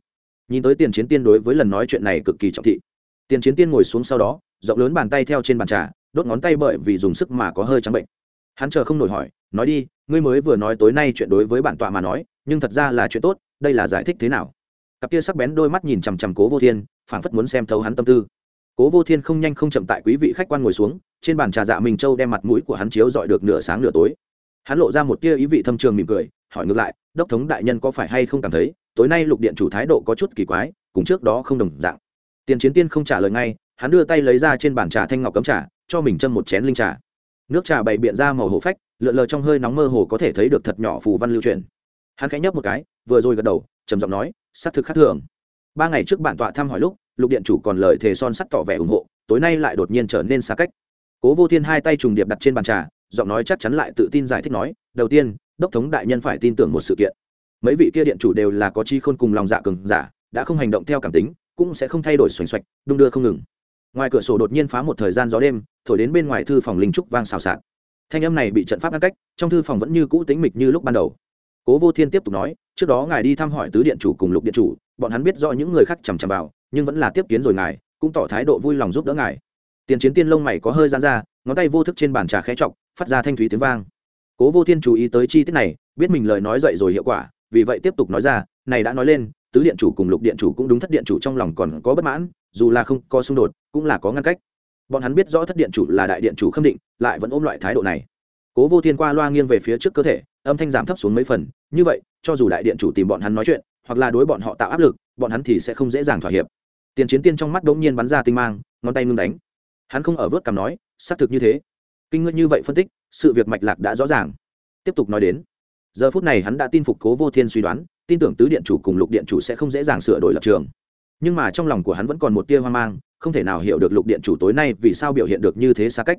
Nhìn tới tiền chiến tiên đối với lần nói chuyện này cực kỳ trọng thị. Tiền chiến tiên ngồi xuống sau đó, rộng lớn bàn tay theo trên bàn trà đốt ngón tay bởi vì dùng sức mà có hơi trắng bệnh. Hắn chờ không nổi hỏi, nói đi, ngươi mới vừa nói tối nay chuyện đối với bản tọa mà nói, nhưng thật ra là chuyện tốt, đây là giải thích thế nào? Cặp kia sắc bén đôi mắt nhìn chằm chằm cố vô thiên, phảng phất muốn xem thấu hắn tâm tư. Cố vô thiên không nhanh không chậm tại quý vị khách quan ngồi xuống, trên bàn trà dạ mình châu đem mặt mũi của hắn chiếu dọi được nửa sáng nửa tối. Hắn lộ ra một tia ý vị thâm trường mỉm cười, hỏi ngược lại, đốc thống đại nhân có phải hay không cảm thấy, tối nay lục điện chủ thái độ có chút kỳ quái, cùng trước đó không đồng dạng? Tiền chiến tiên không trả lời ngay, hắn đưa tay lấy ra trên bàn trà thanh ngọc cấm trà cho mình châm một chén linh trà. Nước trà bày biện ra màu hổ phách, lượn lờ trong hơi nóng mơ hồ có thể thấy được thật nhỏ phù văn lưu truyền. Hắn khẽ nhấp một cái, vừa rồi gật đầu, trầm giọng nói xác thực khác thường. Ba ngày trước bản tọa thăm hỏi lúc, lục điện chủ còn lời thề son sắt tỏ vẻ ủng hộ, tối nay lại đột nhiên trở nên xa cách. Cố vô thiên hai tay trùng điệp đặt trên bàn trà, giọng nói chắc chắn lại tự tin giải thích nói, đầu tiên, đốc thống đại nhân phải tin tưởng một sự kiện. Mấy vị kia điện chủ đều là có chi khôn cùng lòng dạ cường giả, đã không hành động theo cảm tính, cũng sẽ không thay đổi xoành xoạch, đung đưa không ngừng ngoài cửa sổ đột nhiên phá một thời gian gió đêm, thổi đến bên ngoài thư phòng linh trúc vang xào xạc. Thanh âm này bị trận pháp ngăn cách, trong thư phòng vẫn như cũ tính mịch như lúc ban đầu. Cố vô thiên tiếp tục nói, trước đó ngài đi thăm hỏi tứ điện chủ cùng lục điện chủ, bọn hắn biết rõ những người khác chằm chằm vào, nhưng vẫn là tiếp kiến rồi ngài, cũng tỏ thái độ vui lòng giúp đỡ ngài. Tiền chiến tiên lông mày có hơi dán ra, ngón tay vô thức trên bàn trà khẽ trọc phát ra thanh thúy tiếng vang. Cố vô thiên chú ý tới chi tiết này, biết mình lời nói dậy rồi hiệu quả, vì vậy tiếp tục nói ra, này đã nói lên tứ điện chủ cùng lục điện chủ cũng đúng thất điện chủ trong lòng còn có bất mãn, dù là không có xung đột, cũng là có ngăn cách. Bọn hắn biết rõ thất điện chủ là đại điện chủ khâm định, lại vẫn ôm loại thái độ này. Cố vô thiên qua loa nghiêng về phía trước cơ thể, âm thanh giảm thấp xuống mấy phần, như vậy, cho dù đại điện chủ tìm bọn hắn nói chuyện, hoặc là đối bọn họ tạo áp lực, bọn hắn thì sẽ không dễ dàng thỏa hiệp. Tiền chiến tiên trong mắt đ ỗ n g nhiên bắn ra tinh mang, ngón tay ngưng đánh. Hắn không ở vớt cằm nói, xác thực như thế. Kinh ngươi như vậy phân tích, sự việc mạch lạc đã rõ ràng. Tiếp tục nói đến giờ phút này hắn đã tin phục cố vô thiên suy đoán, tin tưởng tứ điện chủ cùng lục điện chủ sẽ không dễ dàng sửa đổi lập trường. Nhưng mà trong lòng của hắn vẫn còn một tia hoang mang, không thể nào hiểu được lục điện chủ tối nay vì sao biểu hiện được như thế xa cách.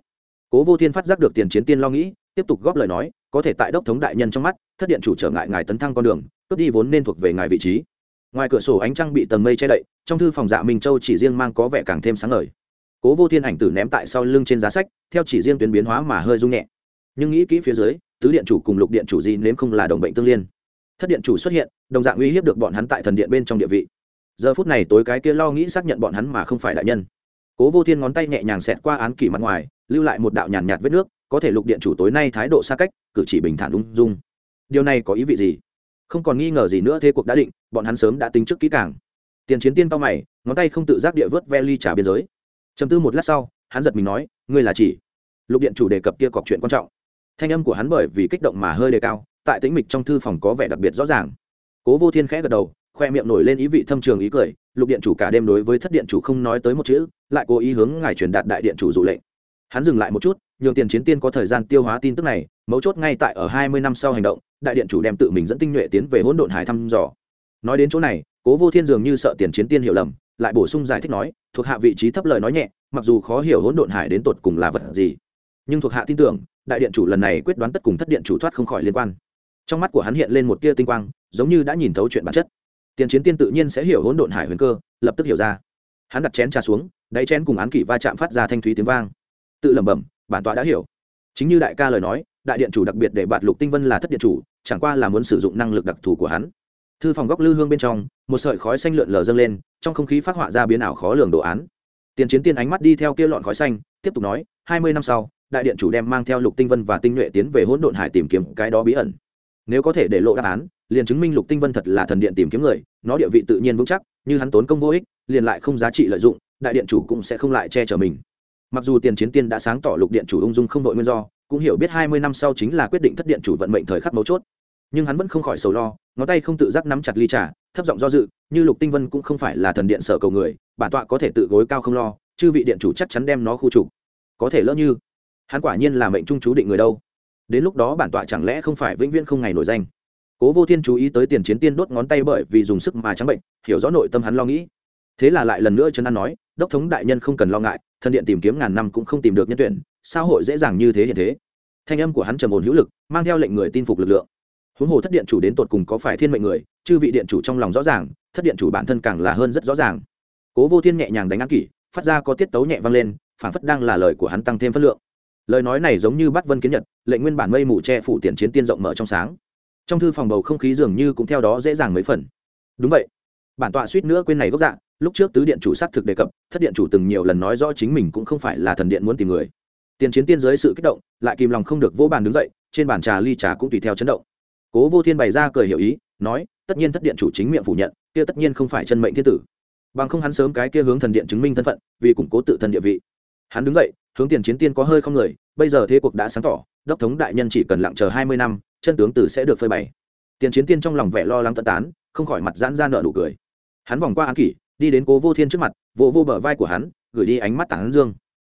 Cố vô thiên phát giác được tiền chiến tiên lo nghĩ, tiếp tục góp lời nói, có thể tại đốc thống đại nhân trong mắt, thất điện chủ trở ngại ngài tấn thăng con đường, cướp đi vốn nên thuộc về ngài vị trí. Ngoài cửa sổ ánh trăng bị tầng mây che đậy, trong thư phòng dạ minh châu chỉ riêng mang có vẻ càng thêm sáng ngời. Cố vô thiên ảnh tử ném tại sau lưng trên giá sách, theo chỉ riêng tuyến biến hóa mà hơi rung nhẹ. Nhưng nghĩ kỹ phía dưới tứ điện chủ cùng lục điện chủ gì nếm không là đồng bệnh tương liên. Thất điện chủ xuất hiện, đồng dạng uy hiếp được bọn hắn tại thần điện bên trong địa vị. Giờ phút này tối cái kia lo nghĩ xác nhận bọn hắn mà không phải đại nhân. Cố vô thiên ngón tay nhẹ nhàng xẹt qua án kỷ mặt ngoài, lưu lại một đạo nhàn nhạt vết nước, có thể lục điện chủ tối nay thái độ xa cách, cử chỉ bình thản ung dung. Điều này có ý vị gì? Không còn nghi ngờ gì nữa thế cuộc đã định, bọn hắn sớm đã tính trước kỹ càng. Tiền chiến tiên to mày, ngón tay không tự giác địa vớt ve ly trả biên giới. Chầm tư một lát sau, hắn giật mình nói, ngươi là chỉ? Lục điện chủ đề cập kia cọc chuyện quan trọng thanh âm của hắn bởi vì kích động mà hơi đề cao, tại tĩnh mịch trong thư phòng có vẻ đặc biệt rõ ràng. Cố vô thiên khẽ gật đầu, khoe miệng nổi lên ý vị thâm trường ý cười, lục điện chủ cả đêm đối với thất điện chủ không nói tới một chữ, lại cố ý hướng ngài truyền đạt đại điện chủ dụ lệnh. Hắn dừng lại một chút, nhường tiền chiến tiên có thời gian tiêu hóa tin tức này, mấu chốt ngay tại ở hai mươi năm sau hành động, đại điện chủ đem tự mình dẫn tinh nhuệ tiến về hỗn độn hải thăm dò. Nói đến chỗ này, cố vô thiên dường như sợ tiền chiến tiên hiểu lầm, lại bổ sung giải thích nói, thuộc hạ vị trí thấp lời nói nhẹ, mặc dù khó hiểu hỗn độn hải đến tột cùng là vật gì, nhưng thuộc hạ tin tưởng đại điện chủ lần này quyết đoán tất cùng thất điện chủ thoát không khỏi liên quan. Trong mắt của hắn hiện lên một tia tinh quang, giống như đã nhìn thấu chuyện bản chất. Tiền chiến tiên tự nhiên sẽ hiểu hỗn độn hải huyền cơ, lập tức hiểu ra. Hắn đặt chén trà xuống, đáy chén cùng án kỷ va chạm phát ra thanh thúy tiếng vang. Tự lẩm bẩm, bản tọa đã hiểu. Chính như đại ca lời nói, đại điện chủ đặc biệt để bạt lục tinh vân là thất điện chủ, chẳng qua là muốn sử dụng năng lực đặc thù của hắn. Thư phòng góc lư hương bên trong, một sợi khói xanh lượn lờ dâng lên, trong không khí phát họa ra biến ảo khó lường đồ án. Tiền chiến tiên ánh mắt đi theo kia lọn khói xanh, tiếp tục nói, hai mươi năm sau đại điện chủ đem mang theo lục tinh vân và tinh nhuệ tiến về hỗn độn hải tìm kiếm cái đó bí ẩn. Nếu có thể để lộ đáp án, liền chứng minh lục tinh vân thật là thần điện tìm kiếm người, nó địa vị tự nhiên vững chắc, như hắn tốn công vô ích, liền lại không giá trị lợi dụng, đại điện chủ cũng sẽ không lại che chở mình. Mặc dù tiền chiến tiên đã sáng tỏ lục điện chủ ung dung không đội nguyên do, cũng hiểu biết hai mươi năm sau chính là quyết định thất điện chủ vận mệnh thời khắc mấu chốt. Nhưng hắn vẫn không khỏi sầu lo, ngón tay không tự giác nắm chặt ly trà, thấp giọng do dự, như lục tinh vân cũng không phải là thần điện sở cầu người, bản tọa có thể tự gối cao không lo, chư vị điện chủ chắc chắn đem nó khu trục. Có thể lỡ như hắn quả nhiên là mệnh trung chú định người đâu. Đến lúc đó bản tọa chẳng lẽ không phải vĩnh viễn không ngày nổi danh? Cố vô thiên chú ý tới tiền chiến tiên đốt ngón tay bởi vì dùng sức mà trắng bệnh, hiểu rõ nội tâm hắn lo nghĩ. Thế là lại lần nữa trấn an nói, đốc thống đại nhân không cần lo ngại thần điện tìm kiếm ngàn năm cũng không tìm được nhân tuyển sao hội dễ dàng như thế hiện thế. Thanh âm của hắn trầm ổn hữu lực, mang theo lệnh người tin phục lực lượng. Huống hồ thất điện chủ đến tột cùng có phải thiên mệnh người, chư vị điện chủ trong lòng rõ ràng, thất điện chủ bản thân càng là hơn rất rõ ràng. Cố vô thiên nhẹ nhàng đánh ác kỷ, phát ra có tiết tấu nhẹ vang lên phản phất đang là lời của hắn tăng thêm phất lượng lời nói này giống như bắt vân kiến nhật lệnh nguyên bản mây mù che phủ tiền chiến tiên rộng mở trong sáng. Trong thư phòng bầu không khí dường như cũng theo đó dễ dàng mấy phần. Đúng vậy. Bản tọa suýt nữa quên này gốc dạ lúc trước tứ điện chủ xác thực đề cập, thất điện chủ từng nhiều lần nói rõ chính mình cũng không phải là thần điện muốn tìm người. Tiền chiến tiên giới sự kích động, lại kìm lòng không được vỗ bàn đứng dậy, trên bàn trà ly trà cũng tùy theo chấn động. Cố vô thiên bày ra cười hiểu ý, nói, tất nhiên thất điện chủ chính miệng phủ nhận, kia tất nhiên không phải chân mệnh thiên tử. Bằng không hắn sớm cái kia hướng thần điện chứng minh thân phận, vì củng cố tự thân địa vị. Hắn đứng dậy hướng tiền chiến tiên có hơi không người bây giờ thế cuộc đã sáng tỏ đốc thống đại nhân chỉ cần lặng chờ hai mươi năm chân tướng tử sẽ được phơi bày. Tiền chiến tiên trong lòng vẻ lo lắng tận tán không khỏi mặt giãn ra nợ nụ cười. Hắn vòng qua án kỷ đi đến cố vô thiên trước mặt vỗ vô, vô bờ vai của hắn gửi đi ánh mắt tảng dương.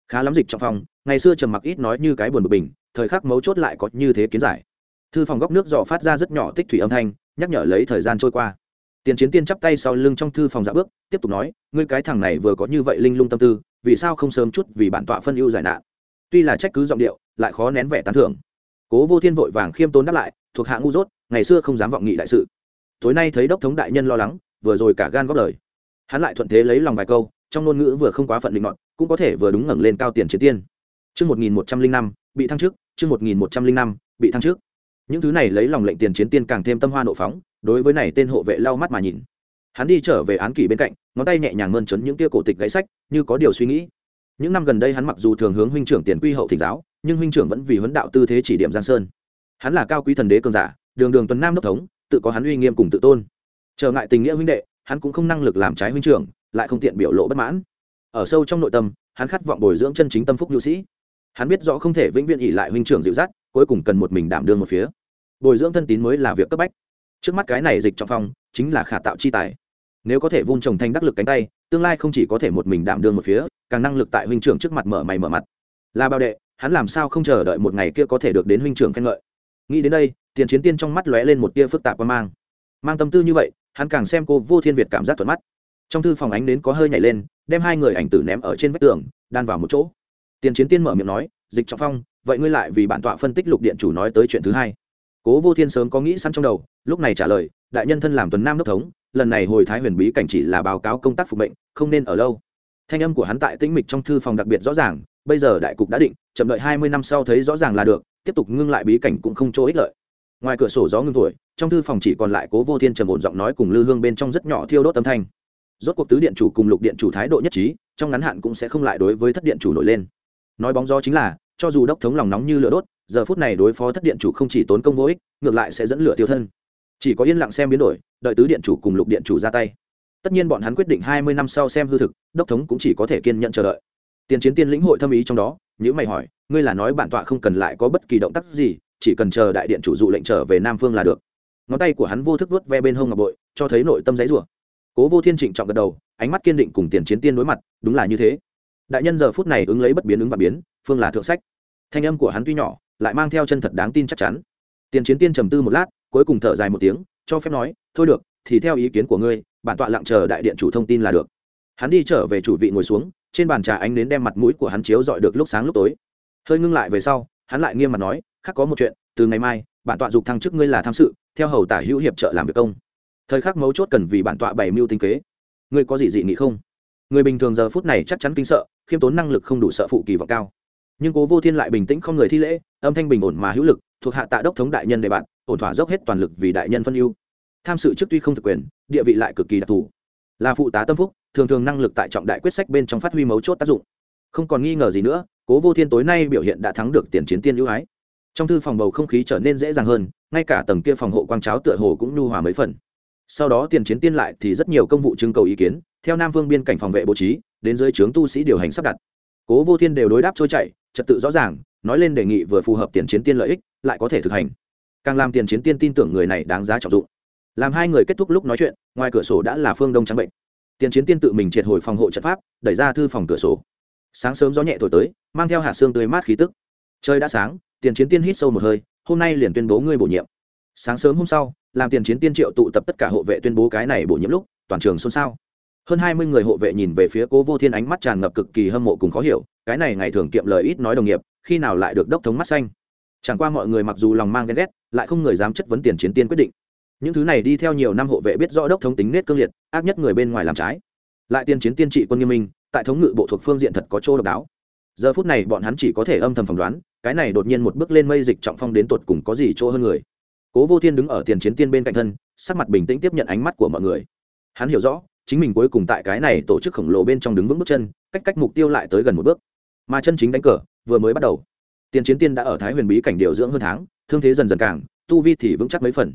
Khá lắm dịch trong phòng ngày xưa trầm mặc ít nói như cái buồn bực bình thời khắc mấu chốt lại có như thế kiến giải. Thư phòng góc nước dò phát ra rất nhỏ tích thủy âm thanh nhắc nhở lấy thời gian trôi qua. Tiền chiến tiên chắp tay sau lưng trong thư phòng dạ bước tiếp tục nói ngươi cái thằng này vừa có như vậy linh lung tâm tư vì sao không sớm chút vì bản tọa phân ưu giải nạn? Tuy là trách cứ giọng điệu, lại khó nén vẻ tán thưởng. Cố vô thiên vội vàng khiêm tốn đáp lại, thuộc hạ ngu dốt, ngày xưa không dám vọng nghị đại sự. Tối nay thấy đốc thống đại nhân lo lắng, vừa rồi cả gan góp lời. Hắn lại thuận thế lấy lòng vài câu, trong ngôn ngữ vừa không quá phận định ngọn cũng có thể vừa đúng ngẩng lên cao tiền chiến tiên. Chương một nghìn một trăm linh năm bị thăng trước chương một nghìn một trăm linh năm bị thăng trước những thứ này lấy lòng lệnh tiền chiến tiên càng thêm tâm hoa nộ phóng, đối với này tên hộ vệ lau mắt mà nhìn hắn đi trở về án kỷ bên cạnh, ngón tay nhẹ nhàng mơn trấn những tia cổ tịch gãy sách, như có điều suy nghĩ. Những năm gần đây hắn mặc dù thường hướng huynh trưởng tiền quy hậu thỉnh giáo, nhưng huynh trưởng vẫn vì huấn đạo tư thế chỉ điểm giang sơn. Hắn là cao quý thần đế cường giả, đường đường tuần nam đốc thống, tự có hắn uy nghiêm cùng tự tôn. Trở ngại tình nghĩa huynh đệ, hắn cũng không năng lực làm trái huynh trưởng, lại không tiện biểu lộ bất mãn. Ở sâu trong nội tâm, hắn khát vọng bồi dưỡng chân chính tâm phúc nhu sĩ. Hắn biết rõ không thể vĩnh viễn ỉ lại huynh trưởng dịu dắt, cuối cùng cần một mình đảm đương một phía. Bồi dưỡng thân tín mới là việc cấp bách. Trước mắt cái này dịch trong phong, chính là khả tạo chi tài nếu có thể vun trồng thành đắc lực cánh tay, tương lai không chỉ có thể một mình đảm đương một phía, càng năng lực tại huynh trưởng trước mặt mở mày mở mặt. Là bao đệ, hắn làm sao không chờ đợi một ngày kia có thể được đến huynh trưởng khen ngợi? Nghĩ đến đây, tiền chiến tiên trong mắt lóe lên một tia phức tạp quan mang. Mang tâm tư như vậy, hắn càng xem cô vô thiên việt cảm giác thuận mắt. Trong thư phòng ánh đến có hơi nhảy lên, đem hai người ảnh tử ném ở trên vách tường, đan vào một chỗ. Tiền chiến tiên mở miệng nói, dịch trọng phong, vậy ngươi lại vì bản tọa phân tích lục điện chủ nói tới chuyện thứ hai. Cố vô thiên sớm có nghĩ sẵn trong đầu, lúc này trả lời đại nhân thân làm tuần nam đốc thống, lần này hồi thái huyền bí cảnh chỉ là báo cáo công tác phục mệnh, không nên ở lâu. Thanh âm của hắn tại tĩnh mịch trong thư phòng đặc biệt rõ ràng, bây giờ đại cục đã định, chậm đợi hai mươi năm sau thấy rõ ràng là được, tiếp tục ngưng lại bí cảnh cũng không chỗ ích lợi. Ngoài cửa sổ gió ngưng thổi, trong thư phòng chỉ còn lại cố vô thiên trầm ổn giọng nói cùng lư hương bên trong rất nhỏ thiêu đốt âm thanh. Rốt cuộc tứ điện chủ cùng lục điện chủ thái độ nhất trí, trong ngắn hạn cũng sẽ không lại đối với thất điện chủ nổi lên. Nói bóng gió chính là, cho dù đốc thống lòng nóng như lửa đốt, giờ phút này đối phó thất điện chủ không chỉ tốn công vô ích, ngược lại sẽ dẫn lửa tiêu thân chỉ có yên lặng xem biến đổi, đợi tứ điện chủ cùng lục điện chủ ra tay. Tất nhiên bọn hắn quyết định hai mươi năm sau xem hư thực, đốc thống cũng chỉ có thể kiên nhận chờ đợi. Tiền chiến tiên lĩnh hội thâm ý trong đó nếu mày hỏi, ngươi là nói bản tọa không cần lại có bất kỳ động tác gì, chỉ cần chờ đại điện chủ dụ lệnh trở về nam phương là được. Ngón tay của hắn vô thức vuốt ve bên hông ngọc bội, cho thấy nội tâm giấy rủa. Cố vô thiên trịnh trọng gật đầu, ánh mắt kiên định cùng tiền chiến tiên đối mặt, đúng là như thế. Đại nhân giờ phút này ứng lấy bất biến ứng và biến, phương là thượng sách. Thanh âm của hắn tuy nhỏ, lại mang theo chân thật đáng tin chắc chắn. Tiền chiến tiên trầm tư một lát cuối cùng thở dài một tiếng, cho phép nói, thôi được, thì theo ý kiến của ngươi, bản tọa lặng chờ đại điện chủ thông tin là được. Hắn đi trở về chủ vị ngồi xuống, trên bàn trà ánh đến đem mặt mũi của hắn chiếu dọi được lúc sáng lúc tối. Hơi ngưng lại về sau, hắn lại nghiêm mặt nói khắc có một chuyện, từ ngày mai, bản tọa dục thăng chức ngươi là tham sự, theo hầu tả hữu hiệp trợ làm việc công. Thời khắc mấu chốt cần vì bản tọa bày mưu tinh kế. Ngươi có gì dị nghị không? Người bình thường giờ phút này chắc chắn kinh sợ, khiêm tốn năng lực không đủ sợ phụ kỳ vọng cao. Nhưng cố vô thiên lại bình tĩnh không người thi lễ, âm thanh bình ổn mà hữu lực thuộc hạ tạ đốc thống đại nhân đề bạn ổn thỏa dốc hết toàn lực vì đại nhân phân ưu. Tham sự trước tuy không thực quyền, địa vị lại cực kỳ đặc thù. Là phụ tá tâm phúc, thường thường năng lực tại trọng đại quyết sách bên trong phát huy mấu chốt tác dụng. Không còn nghi ngờ gì nữa, cố vô thiên tối nay biểu hiện đã thắng được tiền chiến tiên ưu ái. Trong thư phòng bầu không khí trở nên dễ dàng hơn, ngay cả tầng kia phòng hộ quang cháo tựa hồ cũng nhu hòa mấy phần. Sau đó tiền chiến tiên lại thì rất nhiều công vụ trưng cầu ý kiến, theo nam vương biên cảnh phòng vệ bố trí, đến dưới trướng tu sĩ điều hành sắp đặt. Cố vô thiên đều đối đáp trôi chảy, trật tự rõ ràng, nói lên đề nghị vừa phù hợp tiền chiến tiên lợi ích lại có thể thực hành. Càng làm tiền chiến tiên tin tưởng người này đáng giá trọng dụng. Làm hai người kết thúc lúc nói chuyện, ngoài cửa sổ đã là phương đông trắng bệnh. Tiền chiến tiên tự mình triệt hồi phòng hộ trận pháp, đẩy ra thư phòng cửa sổ. Sáng sớm gió nhẹ thổi tới, mang theo hạt xương tươi mát khí tức. Trời đã sáng, tiền chiến tiên hít sâu một hơi, hôm nay liền tuyên bố ngươi bổ nhiệm. Sáng sớm hôm sau, làm tiền chiến tiên triệu tụ tập tất cả hộ vệ tuyên bố cái này bổ nhiệm lúc, toàn trường xôn xao. Hơn hai mươi người hộ vệ nhìn về phía cố vô thiên ánh mắt tràn ngập cực kỳ hâm mộ cùng khó hiểu, cái này ngày thường kiệm lời ít nói đồng nghiệp, khi nào lại được đốc thống mắt xanh? Chẳng qua mọi người mặc dù lòng mang ghen ghét, lại không người dám chất vấn tiền chiến tiên quyết định. Những thứ này đi theo nhiều năm hộ vệ biết rõ đốc thống tính nết cương liệt, ác nhất người bên ngoài làm trái. Lại Tiền chiến tiên trị quân nghiêm minh, tại thống ngự bộ thuộc phương diện thật có chỗ độc đáo. Giờ phút này bọn hắn chỉ có thể âm thầm phỏng đoán, cái này đột nhiên một bước lên mây dịch trọng phong đến tột cùng có gì chỗ hơn người. Cố vô thiên đứng ở tiền chiến tiên bên cạnh thân, sắc mặt bình tĩnh tiếp nhận ánh mắt của mọi người. Hắn hiểu rõ, chính mình cuối cùng tại cái này tổ chức khổng lồ bên trong đứng vững bước chân, cách cách mục tiêu lại tới gần một bước. Mà chân chính đánh cờ, vừa mới bắt đầu tiền chiến tiên đã ở thái huyền bí cảnh điều dưỡng hơn tháng, thương thế dần dần càng, tu vi thì vững chắc mấy phần.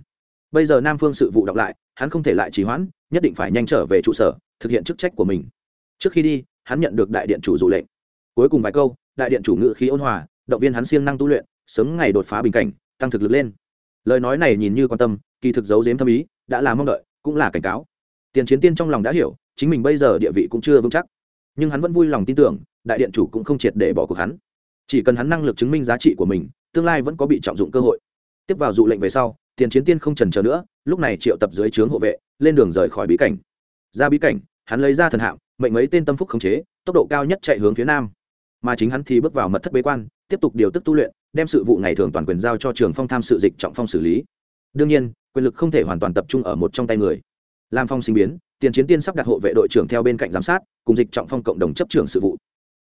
Bây giờ nam phương sự vụ đọc lại, hắn không thể lại trì hoãn, nhất định phải nhanh trở về trụ sở, thực hiện chức trách của mình. Trước khi đi, hắn nhận được đại điện chủ dụ lệnh. Cuối cùng vài câu, đại điện chủ ngự khí ôn hòa, động viên hắn siêng năng tu luyện, sớm ngày đột phá bình cảnh, tăng thực lực lên. Lời nói này nhìn như quan tâm, kỳ thực giấu giếm thâm ý, đã là mong đợi, cũng là cảnh cáo. Tiền chiến tiên trong lòng đã hiểu, chính mình bây giờ địa vị cũng chưa vững chắc. Nhưng hắn vẫn vui lòng tin tưởng, đại điện chủ cũng không triệt để bỏ cuộc hắn chỉ cần hắn năng lực chứng minh giá trị của mình, tương lai vẫn có bị trọng dụng cơ hội. Tiếp vào dụ lệnh về sau, tiền chiến tiên không trần chờ nữa, lúc này triệu tập dưới trướng hộ vệ, lên đường rời khỏi bí cảnh. Ra bí cảnh, hắn lấy ra thần hạm, mệnh mấy tên tâm phúc khống chế, tốc độ cao nhất chạy hướng phía nam. Mà chính hắn thì bước vào mật thất bế quan, tiếp tục điều tức tu luyện, đem sự vụ ngày thường toàn quyền giao cho trường phong tham sự dịch trọng phong xử lý. Đương nhiên, quyền lực không thể hoàn toàn tập trung ở một trong tay người. Làm phong sinh biến, tiền chiến tiên sắp đặt hộ vệ đội trưởng theo bên cạnh giám sát, cùng dịch trọng phong cộng đồng chấp trưởng sự vụ.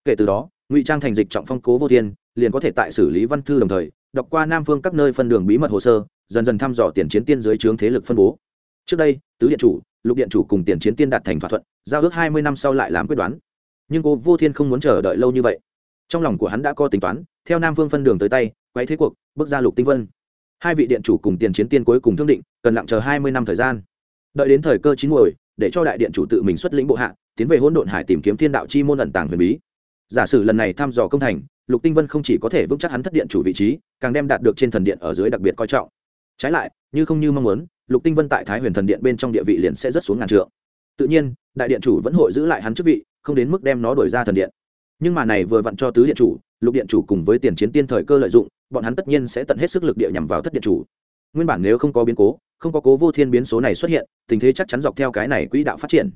Kể từ đó ngụy trang thành dịch trọng phong cố vô thiên, liền có thể tại xử lý văn thư đồng thời, đọc qua nam phương các nơi phân đường bí mật hồ sơ, dần dần thăm dò tiền chiến tiên dưới trướng thế lực phân bố. Trước đây, tứ điện chủ, lục điện chủ cùng tiền chiến tiên đạt thành thỏa thuận, giao ước hai mươi năm sau lại làm quyết đoán. Nhưng cố vô thiên không muốn chờ đợi lâu như vậy. Trong lòng của hắn đã có tính toán, theo nam phương phân đường tới tay quay thế cuộc, bước ra lục tinh vân. Hai vị điện chủ cùng tiền chiến tiên cuối cùng thương định, cần lặng chờ hai mươi năm thời gian. Đợi đến thời cơ chín muồi, để cho đại điện chủ tự mình xuất lĩnh bộ hạ, tiến về hỗn độn hải tìm kiếm thiên đạo chi môn ẩn tàng huyền bí giả sử lần này thăm dò công thành, lục tinh vân không chỉ có thể vững chắc hắn thất điện chủ vị trí, càng đem đạt được trên thần điện ở dưới đặc biệt coi trọng. Trái lại, như không như mong muốn, lục tinh vân tại thái huyền thần điện bên trong địa vị liền sẽ rất xuống ngàn trượng. Tự nhiên, đại điện chủ vẫn hội giữ lại hắn chức vị, không đến mức đem nó đổi ra thần điện. Nhưng mà này vừa vặn cho tứ điện chủ, lục điện chủ cùng với tiền chiến tiên thời cơ lợi dụng, bọn hắn tất nhiên sẽ tận hết sức lực địa nhằm vào thất điện chủ. Nguyên bản nếu không có biến cố, không có cố vô thiên biến số này xuất hiện, tình thế chắc chắn dọc theo cái này quỹ đạo phát triển.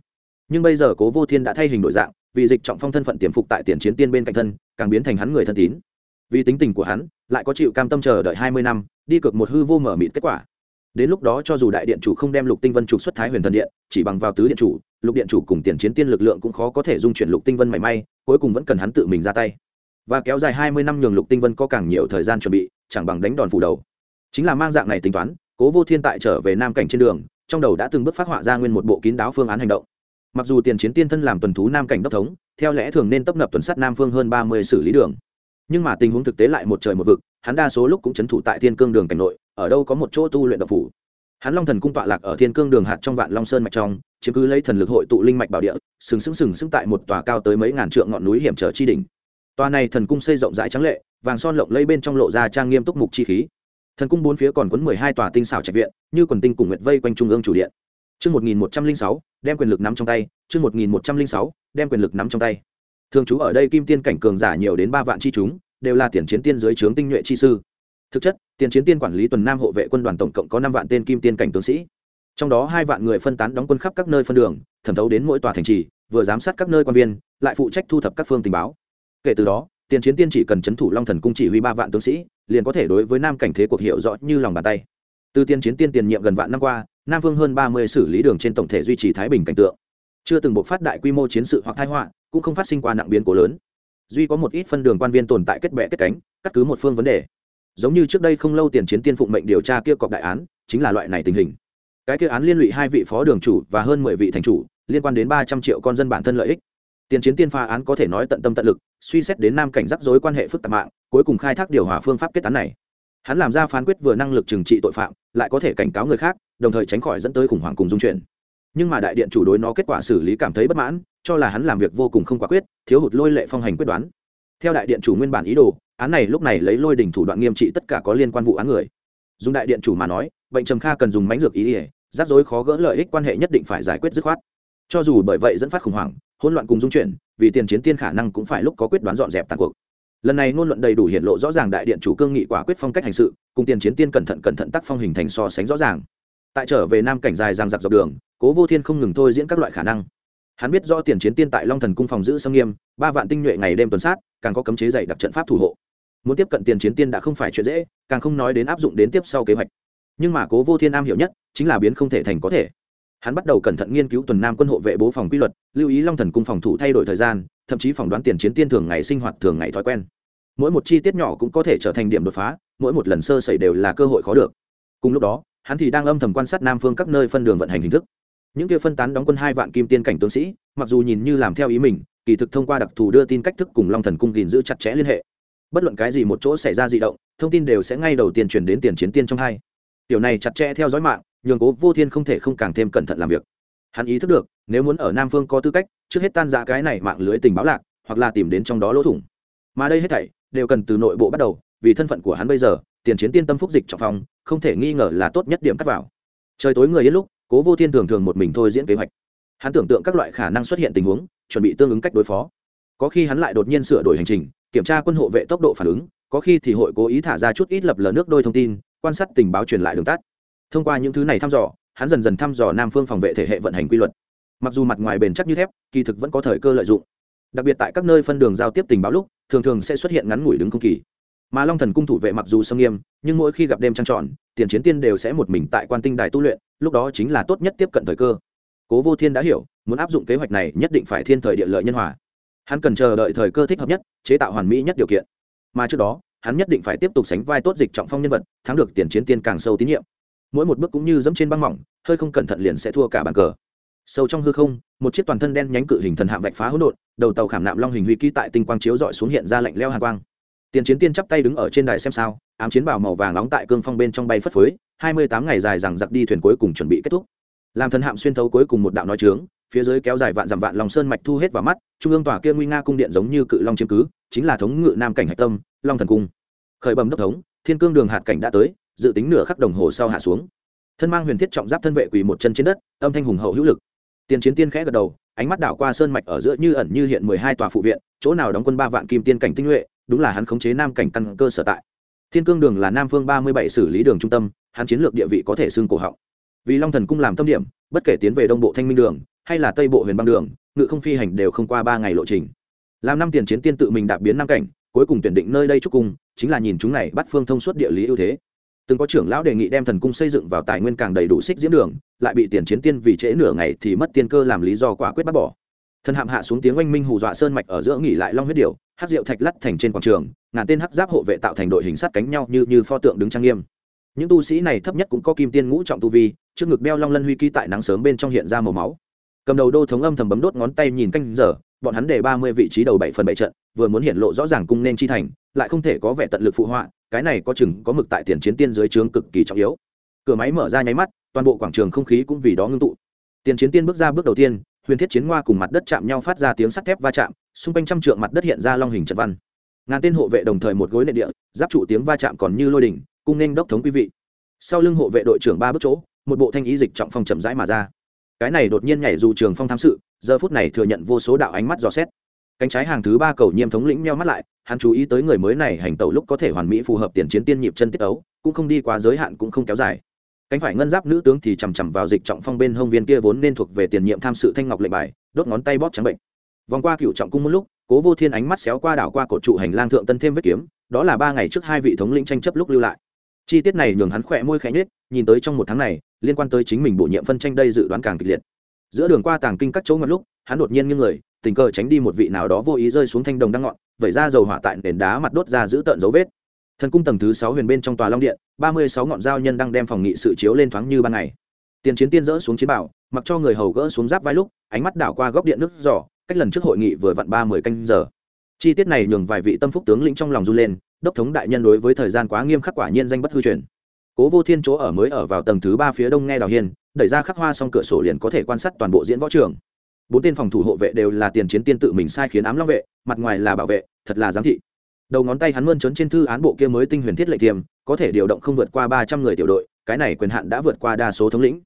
Nhưng bây giờ cố vô thiên đã thay hình đổi dạng vì dịch trọng phong thân phận tiềm phục tại tiền chiến tiên bên cạnh thân, càng biến thành hắn người thân tín. Vì tính tình của hắn, lại có chịu cam tâm chờ đợi hai mươi năm, đi cực một hư vô mở mịt kết quả. Đến lúc đó cho dù đại điện chủ không đem lục tinh vân trục xuất thái huyền thần điện, chỉ bằng vào tứ điện chủ, lục điện chủ cùng tiền chiến tiên lực lượng cũng khó có thể dung chuyển lục tinh vân mảy may, cuối cùng vẫn cần hắn tự mình ra tay. Và kéo dài hai mươi năm nhường lục tinh vân có càng nhiều thời gian chuẩn bị, chẳng bằng đánh đòn phủ đầu. Chính là mang dạng này tính toán, cố vô thiên tại trở về nam cảnh trên đường, trong đầu đã từng bước phát họa ra nguyên một bộ kín đáo phương án hành động mặc dù tiền chiến tiên thân làm tuần thú nam cảnh đốc thống, theo lẽ thường nên tấp nập tuần sát nam phương hơn ba mươi xử lý đường. Nhưng mà tình huống thực tế lại một trời một vực, hắn đa số lúc cũng c h ấ n thủ tại thiên cương đường cảnh nội, ở đâu có một chỗ tu luyện độc phủ. Hắn long thần cung tọa lạc ở thiên cương đường hạt trong vạn long sơn mạch trong, chiếm cứ lấy thần lực hội tụ linh mạch bảo địa, sừng sững sừng sững tại một tòa cao tới mấy ngàn trượng ngọn núi hiểm trở chi đỉnh. Tòa này thần cung xây rộng rãi trắng lệ, vàng son lộng lây bên trong lộ ra trang nghiêm túc mục chi khí. Thần cung bốn phía còn quấn mười hai tòa tinh xảo trạch viện, như quần tinh cùng nguyệt vây quanh trung ương chủ điện chương một nghìn một trăm linh sáu, đem quyền lực nắm trong tay. Chương một nghìn một trăm linh sáu, đem quyền lực nắm trong tay. Thường trú ở đây kim tiên cảnh cường giả nhiều đến ba vạn chi chúng, đều là tiền chiến tiên dưới trướng tinh nhuệ chi sư. Thực chất, tiền chiến tiên quản lý tuần nam hộ vệ quân đoàn tổng cộng có năm vạn tên kim tiên cảnh tướng sĩ. Trong đó hai vạn người phân tán đóng quân khắp các nơi phân đường, thẩm thấu đến mỗi tòa thành trì, vừa giám sát các nơi quan viên, lại phụ trách thu thập các phương tình báo. Kể từ đó, tiền chiến tiên chỉ cần trấn thủ long thần cung chỉ huy ba vạn tướng sĩ, liền có thể đối với nam cảnh thế cuộc hiệu rõ như lòng bàn tay. Từ tiền chiến tiên tiền nhiệm gần vạn năm qua nam vương hơn ba mươi xử lý đường trên tổng thể duy trì thái bình cảnh tượng. Chưa từng bộc phát đại quy mô chiến sự hoặc thái họa, cũng không phát sinh qua nặng biến cố lớn. Duy có một ít phân đường quan viên tồn tại kết bệ kết cánh, cắt cứ một phương vấn đề. Giống như trước đây không lâu tiền chiến tiên phụng mệnh điều tra kia cọc đại án, chính là loại này tình hình. Cái kia án liên lụy hai vị phó đường chủ và hơn mười vị thành chủ, liên quan đến ba trăm triệu con dân bản thân lợi ích. Tiền chiến tiên pha án có thể nói tận tâm tận lực, suy xét đến nam cảnh rắc rối quan hệ phức tạp mạng, cuối cùng khai thác điều hòa phương pháp kết án này. Hắn làm ra phán quyết vừa năng lực trừng trị tội phạm, lại có thể cảnh cáo người khác đồng thời tránh khỏi dẫn tới khủng hoảng cùng dung chuyển. Nhưng mà đại điện chủ đối nó kết quả xử lý cảm thấy bất mãn, cho là hắn làm việc vô cùng không quả quyết, thiếu hụt lôi lệ phong hành quyết đoán. Theo đại điện chủ nguyên bản ý đồ, án này lúc này lấy lôi đình thủ đoạn nghiêm trị tất cả có liên quan vụ án người. Dùng đại điện chủ mà nói, bệnh trầm kha cần dùng mánh dược ý ỉa rắc rối khó gỡ lợi ích quan hệ nhất định phải giải quyết dứt khoát. Cho dù bởi vậy dẫn phát khủng hoảng, hỗn loạn cùng dung chuyển, vì tiền chiến tiên khả năng cũng phải lúc có quyết đoán dọn dẹp tàn cuộc. Lần này ngôn luận đầy đủ hiện lộ rõ ràng đại điện chủ cương nghị quả quyết phong cách hành sự, cùng tiền chiến tiên cẩn thận cẩn thận tác phong hình thành so sánh rõ ràng tại trở về nam cảnh dài giang giặc dọc đường, cố vô thiên không ngừng thôi diễn các loại khả năng. Hắn biết do tiền chiến tiên tại long thần cung phòng giữ sâm nghiêm, ba vạn tinh nhuệ ngày đêm tuần sát, càng có cấm chế dày đặc trận pháp thủ hộ. Muốn tiếp cận tiền chiến tiên đã không phải chuyện dễ, càng không nói đến áp dụng đến tiếp sau kế hoạch. Nhưng mà cố vô thiên am hiểu nhất, chính là biến không thể thành có thể. Hắn bắt đầu cẩn thận nghiên cứu tuần nam quân hộ vệ bố phòng quy luật, lưu ý long thần cung phòng thủ thay đổi thời gian, thậm chí phỏng đoán tiền chiến tiên thường ngày sinh hoạt, thường ngày thói quen. Mỗi một chi tiết nhỏ cũng có thể trở thành điểm đột phá, mỗi một lần sơ xảy đều là cơ hội khó được. Cùng lúc đó hắn thì đang âm thầm quan sát nam phương các nơi phân đường vận hành hình thức. Những kia phân tán đóng quân hai vạn kim tiên cảnh tướng sĩ, mặc dù nhìn như làm theo ý mình, kỳ thực thông qua đặc thù đưa tin cách thức cùng long thần cung gìn giữ chặt chẽ liên hệ. Bất luận cái gì một chỗ xảy ra di động, thông tin đều sẽ ngay đầu tiên chuyển đến tiền chiến tiên trong hai. Tiểu này chặt chẽ theo dõi mạng, nhường cố vô thiên không thể không càng thêm cẩn thận làm việc. Hắn ý thức được, nếu muốn ở nam phương có tư cách, trước hết tan ra cái này mạng lưới tình báo lạc, hoặc là tìm đến trong đó lỗ thủng. Mà đây hết thảy, đều cần từ nội bộ bắt đầu, vì thân phận của hắn bây giờ tiền chiến tiên tâm phúc dịch trọng phòng không thể nghi ngờ là tốt nhất điểm cắt vào. Trời tối người yên lúc, cố vô thiên thường thường một mình thôi diễn kế hoạch. Hắn tưởng tượng các loại khả năng xuất hiện tình huống, chuẩn bị tương ứng cách đối phó. Có khi hắn lại đột nhiên sửa đổi hành trình, kiểm tra quân hộ vệ tốc độ phản ứng, có khi thì hội cố ý thả ra chút ít lập lờ nước đôi thông tin, quan sát tình báo truyền lại đường tắt. Thông qua những thứ này thăm dò, hắn dần dần thăm dò nam phương phòng vệ thể hệ vận hành quy luật. Mặc dù mặt ngoài bền chắc như thép, kỳ thực vẫn có thời cơ lợi dụng. Đặc biệt tại các nơi phân đường giao tiếp tình báo lúc, thường thường sẽ xuất hiện ngắn ngủi đứng không kỳ mà long thần cung thủ vệ mặc dù sâm nghiêm, nhưng mỗi khi gặp đêm trăng tròn, tiền chiến tiên đều sẽ một mình tại quan tinh đài tu luyện, lúc đó chính là tốt nhất tiếp cận thời cơ. Cố vô thiên đã hiểu, muốn áp dụng kế hoạch này nhất định phải thiên thời địa lợi nhân hòa. Hắn cần chờ đợi thời cơ thích hợp nhất, chế tạo hoàn mỹ nhất điều kiện. Mà trước đó, hắn nhất định phải tiếp tục sánh vai tốt dịch trọng phong nhân vật, thắng được tiền chiến tiên càng sâu tín nhiệm. Mỗi một bước cũng như dẫm trên băng mỏng, hơi không cẩn thận liền sẽ thua cả bàn cờ. Sâu trong hư không, một chiếc toàn thân đen nhánh cự hình thần hạm vạch phá hỗn độn, đầu tàu khảm nạm long hình huy ký tại tinh quang chiếu dọi xuống hiện ra lạnh leo hàn quang tiền chiến tiên chắp tay đứng ở trên đài xem sao, ám chiến bảo màu vàng nóng tại cương phong bên trong bay phất phới, hai mươi tám ngày dài rằng giặc đi thuyền cuối cùng chuẩn bị kết thúc. Làm thần hạm xuyên thấu cuối cùng một đạo nói trướng, phía dưới kéo dài vạn dặm vạn lòng sơn mạch thu hết vào mắt, trung ương tòa kia nguy nga cung điện giống như cự long chiếm cứ, chính là thống ngự nam cảnh hạch tâm, long thần cung. Khởi bầm đốc thống, thiên cương đường hạt cảnh đã tới, dự tính nửa khắc đồng hồ sau hạ xuống. Thân mang huyền thiết trọng giáp thân vệ quỳ một chân trên đất, âm thanh hùng hậu hữu lực. Tiền chiến tiên khẽ gật đầu, ánh mắt đảo qua sơn mạch ở giữa như ẩn như hiện mười hai tòa phụ viện, chỗ nào đóng quân ba vạn kim tiên cảnh tinh nhuệ đúng là hắn khống chế nam cảnh căn cơ sở tại. Thiên cương đường là nam phương ba mươi bảy xử lý đường trung tâm, hắn chiến lược địa vị có thể xưng cổ họng. Vì long thần cung làm tâm điểm, bất kể tiến về đông bộ thanh minh đường, hay là tây bộ huyền băng đường, ngự không phi hành đều không qua ba ngày lộ trình. Làm năm tiền chiến tiên tự mình đạp biến nam cảnh, cuối cùng tuyển định nơi đây chúc cung, chính là nhìn chúng này bắt phương thông suốt địa lý ưu thế. Từng có trưởng lão đề nghị đem thần cung xây dựng vào tài nguyên càng đầy đủ xích diễm đường, lại bị tiền chiến tiên vì trễ nửa ngày thì mất tiên cơ làm lý do quả quyết bắt bỏ thần hạm hạ xuống tiếng oanh minh hù dọa sơn mạch ở giữa nghỉ lại long huyết điệu hát rượu thạch lắt thành trên quảng trường, ngàn tên hát giáp hộ vệ tạo thành đội hình sát cánh nhau như như pho tượng đứng trang nghiêm. Những tu sĩ này thấp nhất cũng có kim tiên ngũ trọng tu vi, trước ngực đeo long lân huy ký tại nắng sớm bên trong hiện ra màu máu. Cầm đầu đô thống âm thầm bấm đốt ngón tay nhìn canh giờ, bọn hắn để ba mươi vị trí đầu bảy phần bảy trận, vừa muốn hiện lộ rõ ràng cung nên chi thành, lại không thể có vẻ tận lực phụ họa, cái này có chừng có mực tại tiền chiến tiên dưới trướng cực kỳ trọng yếu. Cửa máy mở ra nháy mắt, toàn bộ quảng trường không khí cũng vì đó ngưng tụ. Tiền chiến tiên bước ra bước đầu tiên huyền thiết chiến hoa cùng mặt đất chạm nhau phát ra tiếng sắt thép va chạm, xung quanh trăm trượng mặt đất hiện ra long hình trận văn. Ngàn tên hộ vệ đồng thời một gối nệ địa, giáp trụ tiếng va chạm còn như lôi đỉnh cung nên đốc thống quý vị. Sau lưng hộ vệ đội trưởng ba bước chỗ, một bộ thanh ý dịch trọng phong chậm rãi mà ra. Cái này đột nhiên nhảy dù trường phong tham sự, giờ phút này thừa nhận vô số đạo ánh mắt dò xét. Cánh trái hàng thứ ba cầu nhiêm thống lĩnh meo mắt lại, hắn chú ý tới người mới này hành tẩu lúc có thể hoàn mỹ phù hợp tiền chiến tiên nhịp chân tiết ấu, cũng không đi quá giới hạn cũng không kéo dài cánh phải ngân giáp nữ tướng thì chằm chằm vào dịch trọng phong bên hông viên kia vốn nên thuộc về tiền nhiệm tham sự thanh ngọc lệnh bài, đốt ngón tay bóp trắng bệnh. Vòng qua cựu trọng cung một lúc, cố vô thiên ánh mắt xéo qua đảo qua cột trụ hành lang thượng tân thêm vết kiếm, đó là ba ngày trước hai vị thống lĩnh tranh chấp lúc lưu lại. Chi tiết này nhường hắn khỏe môi khẽ nhếch, nhìn tới trong một tháng này, liên quan tới chính mình bổ nhiệm phân tranh đây dự đoán càng kịch liệt. Giữa đường qua tàng kinh các chỗ ngặt lúc, hắn đột nhiên nghiêng người, tình cờ tránh đi một vị nào đó vô ý rơi xuống thanh đồng đang ngọn, vẩy ra dầu hỏa tại nền đá mặt đốt ra giữ tợn dấu vết thần cung tầng thứ sáu huyền bên trong tòa long điện, ba mươi sáu ngọn dao nhân đang đem phòng nghị sự chiếu lên thoáng như ban ngày. Tiền chiến tiên dỡ xuống chiến bảo, mặc cho người hầu gỡ xuống giáp vai lúc, ánh mắt đảo qua góc điện nước giỏ cách lần trước hội nghị vừa vặn ba mươi canh giờ. Chi tiết này nhường vài vị tâm phúc tướng lĩnh trong lòng run lên, đốc thống đại nhân đối với thời gian quá nghiêm khắc quả nhiên danh bất hư truyền. Cố vô thiên chỗ ở mới ở vào tầng thứ ba phía đông nghe đào hiên, đẩy ra khắc hoa xong cửa sổ liền có thể quan sát toàn bộ diễn võ trường. Bốn tên phòng thủ hộ vệ đều là tiền chiến tiên tự mình sai khiến ám long vệ, mặt ngoài là bảo vệ, thật là giám thị đầu ngón tay hắn mơn trớn trên thư án bộ kia mới tinh huyền thiết lệnh tiềm có thể điều động không vượt qua ba trăm người tiểu đội, cái này quyền hạn đã vượt qua đa số thống lĩnh.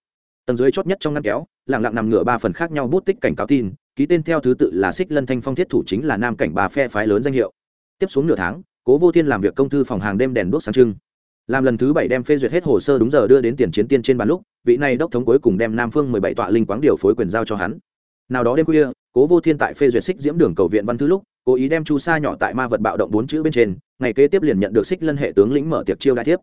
Tầng dưới chót nhất trong ngăn kéo lẳng lặng nằm ngửa ba phần khác nhau bút tích cảnh cáo tin, ký tên theo thứ tự là xích lân thanh phong thiết thủ chính là nam cảnh bà phe phái lớn danh hiệu. Tiếp xuống nửa tháng, cố vô thiên làm việc công thư phòng hàng đêm đèn đuốc sáng trưng. Làm lần thứ bảy đem phê duyệt hết hồ sơ đúng giờ đưa đến tiền chiến tiên trên bàn lúc, vị này đốc thống cuối cùng đem nam phương mười bảy tọa linh quáng điều phối quyền giao cho hắn. Nào đó đêm khuya, cố vô thiên tại phê duyệt xích diễm đường cầu viện văn thư lúc cố ý đem chu sa nhỏ tại ma vật bạo động bốn chữ bên trên ngày kế tiếp liền nhận được xích lân hệ tướng lĩnh mở tiệc chiêu đại tiếp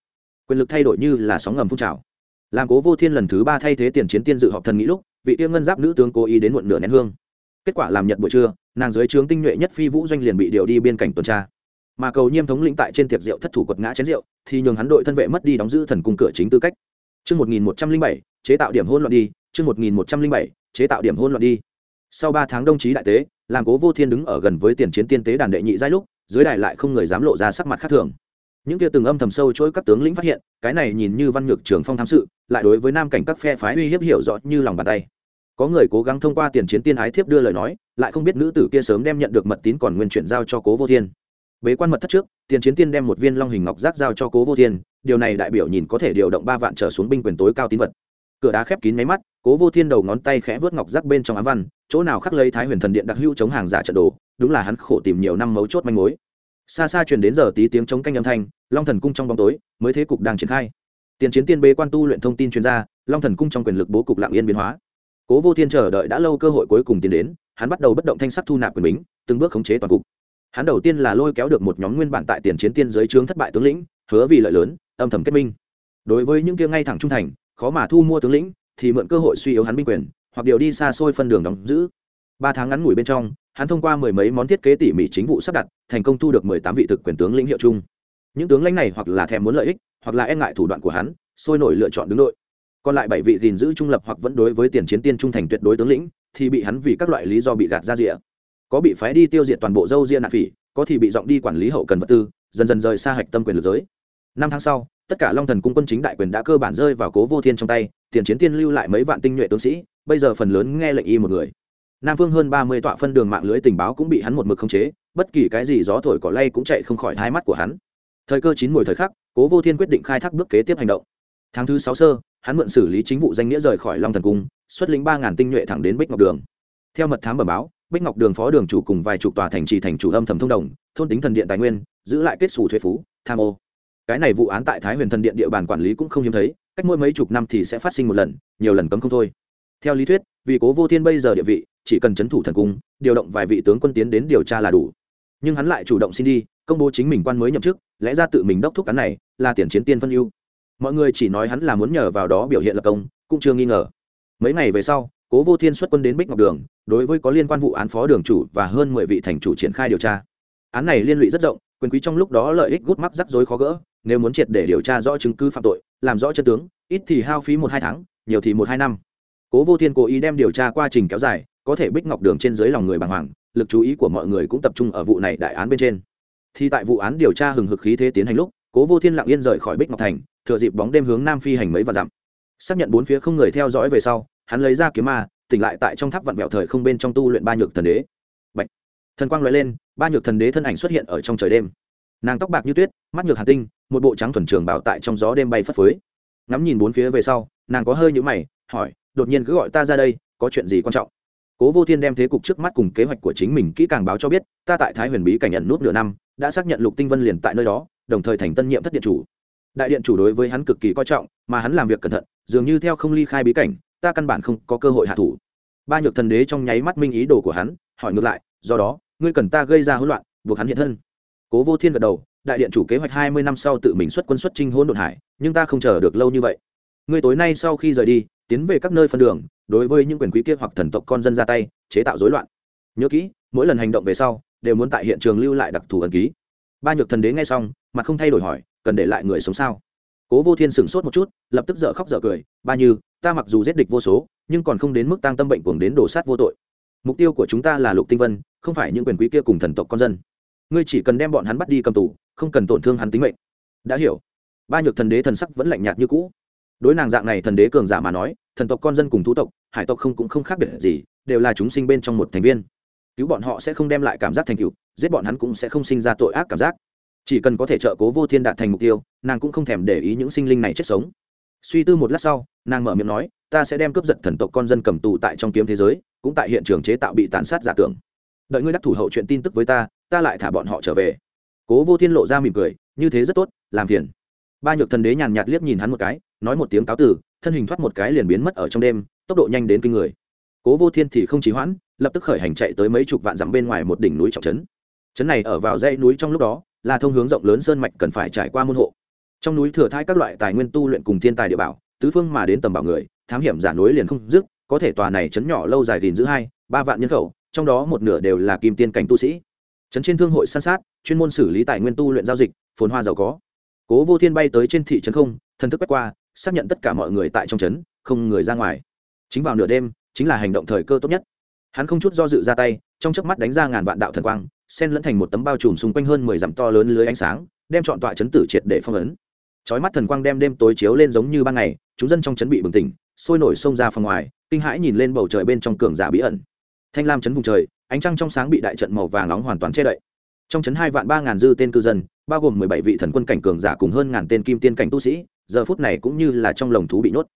quyền lực thay đổi như là sóng ngầm phun trào. Làm cố vô thiên lần thứ ba thay thế tiền chiến tiên dự họp thần nghĩ lúc vị tiêu ngân giáp nữ tướng cố ý đến muộn nửa nén hương. Kết quả làm nhật buổi trưa nàng dưới trướng tinh nhuệ nhất phi vũ doanh liền bị điều đi biên cảnh tuần tra. Mà cầu nhiêm thống lĩnh tại trên tiệc rượu thất thủ quật ngã chén rượu thì nhường hắn đội thân vệ mất đi đóng giữ thần cung cửa chính tư cách. Chương 1107, chế tạo điểm hôn loạn đi, chương 1107, chế tạo điểm hôn loạn đi. Sau ba tháng đồng chí đại tế, làm Cố Vô Thiên đứng ở gần với tiền chiến tiên tế đàn đệ nhị giai lúc, dưới đài lại không người dám lộ ra sắc mặt khác thường. Những kia từng âm thầm sâu chối các tướng lĩnh phát hiện, cái này nhìn như văn nhược trưởng phong tham sự, lại đối với nam cảnh các phe phái uy hiếp hiểu rõ như lòng bàn tay. Có người cố gắng thông qua tiền chiến tiên ái thiếp đưa lời nói, lại không biết nữ tử kia sớm đem nhận được mật tín còn nguyên chuyển giao cho Cố Vô Thiên bế quan mật thất trước tiền chiến tiên đem một viên long hình ngọc giác giao cho cố vô thiên điều này đại biểu nhìn có thể điều động ba vạn trở xuống binh quyền tối cao tín vật cửa đá khép kín máy mắt, cố vô thiên đầu ngón tay khẽ vớt ngọc rắc bên trong ám văn, chỗ nào khắc lấy thái huyền thần điện đặc hữu chống hàng giả trận đồ, đúng là hắn khổ tìm nhiều năm mấu chốt manh mối. Xa xa truyền đến giờ tí tiếng chống canh âm thanh, long thần cung trong bóng tối, mới thế cục đang triển khai. Tiền chiến tiên bế quan tu luyện thông tin chuyên gia, long thần cung trong quyền lực bố cục lạng yên biến hóa. Cố vô thiên chờ đợi đã lâu cơ hội cuối cùng tiến đến, hắn bắt đầu bất động thanh sắc thu nạp quyền bính, từng bước khống chế toàn cục. Hắn đầu tiên là lôi kéo được một nhóm nguyên bản tại tiền chiến tiên giới trướng thất bại tướng lĩnh, hứa vì lợi lớn, âm thầm kết minh. Đối với những kia ngay thẳng trung thành khó mà thu mua tướng lĩnh, thì mượn cơ hội suy yếu hắn binh quyền, hoặc điều đi xa xôi phân đường đóng giữ. Ba tháng ngắn ngủi bên trong, hắn thông qua mười mấy món thiết kế tỉ mỉ chính vụ sắp đặt, thành công thu được mười tám vị thực quyền tướng lĩnh hiệu chung. Những tướng lãnh này hoặc là thèm muốn lợi ích, hoặc là e ngại thủ đoạn của hắn, sôi nổi lựa chọn đứng đội. Còn lại bảy vị gìn giữ trung lập hoặc vẫn đối với tiền chiến tiên trung thành tuyệt đối tướng lĩnh, thì bị hắn vì các loại lý do bị gạt ra rìa. Có bị phái đi tiêu diệt toàn bộ dâu ria nạp phỉ, có thì bị dọn đi quản lý hậu cần vật tư, dần dần rời xa hạch tâm quyền lực giới. Năm tháng sau tất cả long thần cung quân chính đại quyền đã cơ bản rơi vào cố vô thiên trong tay, tiền chiến tiên lưu lại mấy vạn tinh nhuệ tướng sĩ, bây giờ phần lớn nghe lệnh y một người. Nam phương hơn ba mươi tọa phân đường mạng lưới tình báo cũng bị hắn một mực khống chế, bất kỳ cái gì gió thổi cỏ lay cũng chạy không khỏi hai mắt của hắn. Thời cơ chín mùi thời khắc, cố vô thiên quyết định khai thác bước kế tiếp hành động. Tháng thứ sáu sơ, hắn mượn xử lý chính vụ danh nghĩa rời khỏi long thần cung, xuất lĩnh ba ngàn tinh nhuệ thẳng đến bích ngọc đường. Theo mật thám bẩm báo, bích ngọc đường phó đường chủ cùng vài chục tòa thành trì thành chủ âm thầm thông đồng, thôn tính thần điện tài nguyên, giữ lại kết xù thuế phú, tham ô cái này vụ án tại thái huyền thần điện địa bàn quản lý cũng không hiếm thấy, cách mỗi mấy chục năm thì sẽ phát sinh một lần, nhiều lần cấm không thôi. Theo lý thuyết, vì cố vô thiên bây giờ địa vị, chỉ cần c h ấ n thủ thần cung, điều động vài vị tướng quân tiến đến điều tra là đủ. Nhưng hắn lại chủ động xin đi, công bố chính mình quan mới nhậm chức, lẽ ra tự mình đốc thúc cán này là tiền chiến tiên phân ưu. Mọi người chỉ nói hắn là muốn nhờ vào đó biểu hiện lập công, cũng chưa nghi ngờ. Mấy ngày về sau, cố vô thiên xuất quân đến bích ngọc đường, đối với có liên quan vụ án phó đường chủ và hơn mười vị thành chủ triển khai điều tra. Án này liên lụy rất rộng, quyền quý trong lúc đó lợi ích gút mắc rắc rối khó gỡ nếu muốn triệt để điều tra rõ chứng cứ phạm tội, làm rõ chân tướng, ít thì hao phí một hai tháng, nhiều thì một hai năm. Cố vô thiên cố ý đem điều tra quá trình kéo dài, có thể bích ngọc đường trên dưới lòng người bàng hoàng, lực chú ý của mọi người cũng tập trung ở vụ này đại án bên trên. Thì tại vụ án điều tra hừng hực khí thế tiến hành lúc, cố vô thiên lặng yên rời khỏi bích ngọc thành, thừa dịp bóng đêm hướng nam phi hành mấy và dặm. Xác nhận bốn phía không người theo dõi về sau, hắn lấy ra kiếm ma, tỉnh lại tại trong tháp vạn vẹo thời không bên trong tu luyện ba nhược thần đế. Bạch. thần quang loại lên, ba nhược thần đế thân ảnh xuất hiện ở trong trời đêm. Nàng tóc bạc như tuyết, mắt nhược hà tinh một bộ trắng thuần trường bảo tại trong gió đêm bay phất phới. Ngắm nhìn bốn phía về sau, nàng có hơi nhũ mày, hỏi, đột nhiên cứ gọi ta ra đây, có chuyện gì quan trọng? Cố vô thiên đem thế cục trước mắt cùng kế hoạch của chính mình kỹ càng báo cho biết, ta tại thái huyền bí cảnh nhận nút nửa năm, đã xác nhận lục tinh vân liền tại nơi đó, đồng thời thành tân nhiệm thất điện chủ. Đại điện chủ đối với hắn cực kỳ coi trọng, mà hắn làm việc cẩn thận, dường như theo không ly khai bí cảnh, ta căn bản không có cơ hội hạ thủ. Ba nhược thần đế trong nháy mắt minh ý đồ của hắn, hỏi ngược lại, do đó, ngươi cần ta gây ra hỗn loạn, buộc hắn hiện thân. Cố vô thiên gật đầu đại điện chủ kế hoạch hai mươi năm sau tự mình xuất quân xuất trinh hôn đột hải, nhưng ta không chờ được lâu như vậy. Ngươi tối nay sau khi rời đi, tiến về các nơi phân đường, đối với những quyền quý kia hoặc thần tộc con dân ra tay, chế tạo rối loạn. Nhớ kỹ, mỗi lần hành động về sau, đều muốn tại hiện trường lưu lại đặc thù ẩn ký. Ba nhược thần đế nghe xong, mặt không thay đổi hỏi, cần để lại người sống sao? Cố vô thiên sửng sốt một chút, lập tức dở khóc dở cười, ba như, ta mặc dù giết địch vô số, nhưng còn không đến mức tăng tâm bệnh cuồng đến đổ sát vô tội. Mục tiêu của chúng ta là lục tinh vân, không phải những quyền quý kia cùng thần tộc con dân ngươi chỉ cần đem bọn hắn bắt đi cầm tù, không cần tổn thương hắn tính mệnh. Đã hiểu. Ba nhược thần đế thần sắc vẫn lạnh nhạt như cũ. Đối nàng dạng này thần đế cường giả mà nói, thần tộc con dân cùng thú tộc, hải tộc không cũng không khác biệt gì, đều là chúng sinh bên trong một thành viên. Cứu bọn họ sẽ không đem lại cảm giác thành cựu giết bọn hắn cũng sẽ không sinh ra tội ác cảm giác. Chỉ cần có thể trợ cố vô thiên đạt thành mục tiêu, nàng cũng không thèm để ý những sinh linh này chết sống. Suy tư một lát sau, nàng mở miệng nói, ta sẽ đem cướp giật thần tộc con dân cầm tù tại trong kiếm thế giới, cũng tại hiện trường chế tạo bị tàn sát giả tưởng. Đợi ngươi đắc thủ hậu chuyện tin tức với ta ta lại thả bọn họ trở về. Cố vô thiên lộ ra mỉm cười, như thế rất tốt, làm phiền. Ba nhược thần đế nhàn nhạt liếc nhìn hắn một cái, nói một tiếng cáo từ thân hình thoát một cái liền biến mất ở trong đêm, tốc độ nhanh đến kinh người. Cố vô thiên thì không trì hoãn, lập tức khởi hành chạy tới mấy chục vạn dặm bên ngoài một đỉnh núi trọng trấn. Trấn này ở vào dãy núi trong lúc đó, là thông hướng rộng lớn sơn mạch cần phải trải qua môn hộ. Trong núi thừa thai các loại tài nguyên tu luyện cùng thiên tài địa bảo, tứ phương mà đến tầm bảo người, thám hiểm giả núi liền không dứt, có thể tòa này trấn nhỏ lâu dài gìn giữ hai, ba vạn nhân khẩu, trong đó một nửa đều là kim tiên cảnh tu sĩ trấn trên thương hội san sát, chuyên môn xử lý tài nguyên tu luyện giao dịch, phồn hoa giàu có. Cố vô thiên bay tới trên thị trấn không thân thức quét qua, xác nhận tất cả mọi người tại trong trấn, không người ra ngoài. Chính vào nửa đêm, chính là hành động thời cơ tốt nhất. Hắn không chút do dự ra tay, trong chớp mắt đánh ra ngàn vạn đạo thần quang sen lẫn thành một tấm bao trùm xung quanh hơn mười dặm to lớn lưới ánh sáng, đem chọn tọa chấn tử triệt để phong ấn. Chói mắt thần quang đem đêm tối chiếu lên giống như ban ngày, chúng dân trong chấn bị bừng tỉnh, sôi nổi xông ra phòng ngoài, kinh hãi nhìn lên bầu trời bên trong cường giả bí ẩn. Thanh lam chấn vùng trời ánh trăng trong sáng bị đại trận màu vàng nóng hoàn toàn che đậy. Trong trấn hai vạn ba ngàn dư tên cư dân, bao gồm mười bảy vị thần quân cảnh cường giả cùng hơn ngàn tên kim tiên cảnh tu sĩ, giờ phút này cũng như là trong lồng thú bị nhốt.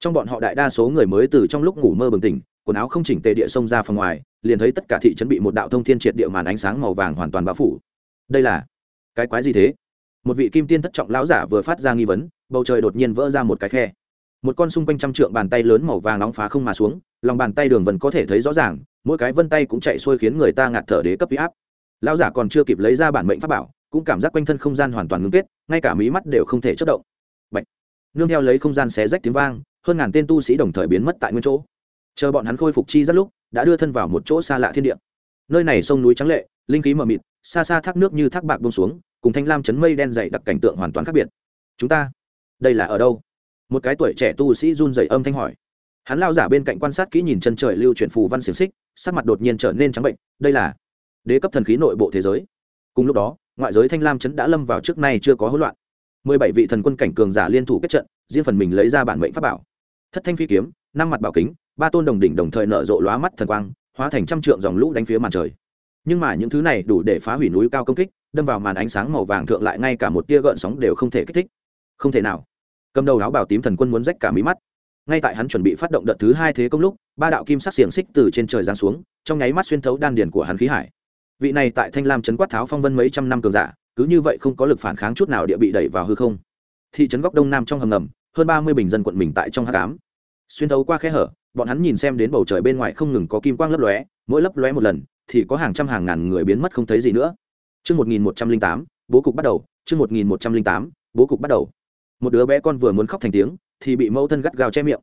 Trong bọn họ đại đa số người mới từ trong lúc ngủ mơ bừng tỉnh, quần áo không chỉnh tề địa xông ra phòng ngoài, liền thấy tất cả thị trấn bị một đạo thông thiên triệt địa màn ánh sáng màu vàng hoàn toàn bao phủ. Đây là cái quái gì thế? Một vị kim tiên thất trọng lão giả vừa phát ra nghi vấn, bầu trời đột nhiên vỡ ra một cái khe. Một con xung quanh trăm trượng bàn tay lớn màu vàng nóng phá không mà xuống, lòng bàn tay đường vẫn có thể thấy rõ ràng mỗi cái vân tay cũng chạy xuôi khiến người ta ngạt thở đế cấp huy áp. Lão giả còn chưa kịp lấy ra bản mệnh pháp bảo, cũng cảm giác quanh thân không gian hoàn toàn ngưng kết, ngay cả mí mắt đều không thể chất động. Bạch. nương theo lấy không gian xé rách tiếng vang, hơn ngàn tên tu sĩ đồng thời biến mất tại nguyên chỗ. Chờ bọn hắn khôi phục chi rất lúc, đã đưa thân vào một chỗ xa lạ thiên địa. Nơi này sông núi trắng lệ, linh khí mờ mịt, xa xa thác nước như thác bạc bông xuống, cùng thanh lam chấn mây đen dày đặc cảnh tượng hoàn toàn khác biệt. Chúng ta, đây là ở đâu? Một cái tuổi trẻ tu sĩ run dày âm thanh hỏi hắn lao giả bên cạnh quan sát kỹ nhìn chân trời lưu chuyển phù văn xiềng xích, sắc mặt đột nhiên trở nên trắng bệnh, đây là đế cấp thần khí nội bộ thế giới. Cùng lúc đó, ngoại giới thanh lam chấn đã lâm vào trước nay chưa có hỗn loạn. Mười bảy vị thần quân cảnh cường giả liên thủ kết trận, riêng phần mình lấy ra bản mệnh pháp bảo. Thất thanh phi kiếm, năm mặt bảo kính, ba tôn đồng đỉnh đồng thời nở rộ lóa mắt thần quang, hóa thành trăm trượng dòng lũ đánh phía màn trời. Nhưng mà những thứ này đủ để phá hủy núi cao công kích, đâm vào màn ánh sáng màu vàng thượng lại ngay cả một tia gợn sóng đều không thể kích thích. Không thể nào. Cầm đầu áo bảo tím thần quân muốn rách cả mí mắt ngay tại hắn chuẩn bị phát động đợt thứ hai thế công lúc ba đạo kim sắc xiềng xích từ trên trời giáng xuống trong nháy mắt xuyên thấu đan điền của hắn khí hải. Vị này tại thanh lam trấn quát tháo phong vân mấy trăm năm cường giả cứ như vậy không có lực phản kháng chút nào địa bị đẩy vào hư không. Thị trấn góc đông nam trong hầm ngầm hơn ba mươi bình dân quận mình tại trong h tám xuyên thấu qua khe hở bọn hắn nhìn xem đến bầu trời bên ngoài không ngừng có kim quang lấp lóe mỗi lấp lóe một lần thì có hàng trăm hàng ngàn người biến mất không thấy gì nữa. Chương 1108, bố cục bắt đầu, chương 1108, bố cục bắt đầu. Một đứa bé con vừa muốn khóc thành tiếng, thì bị mẫu thân gắt gao che miệng.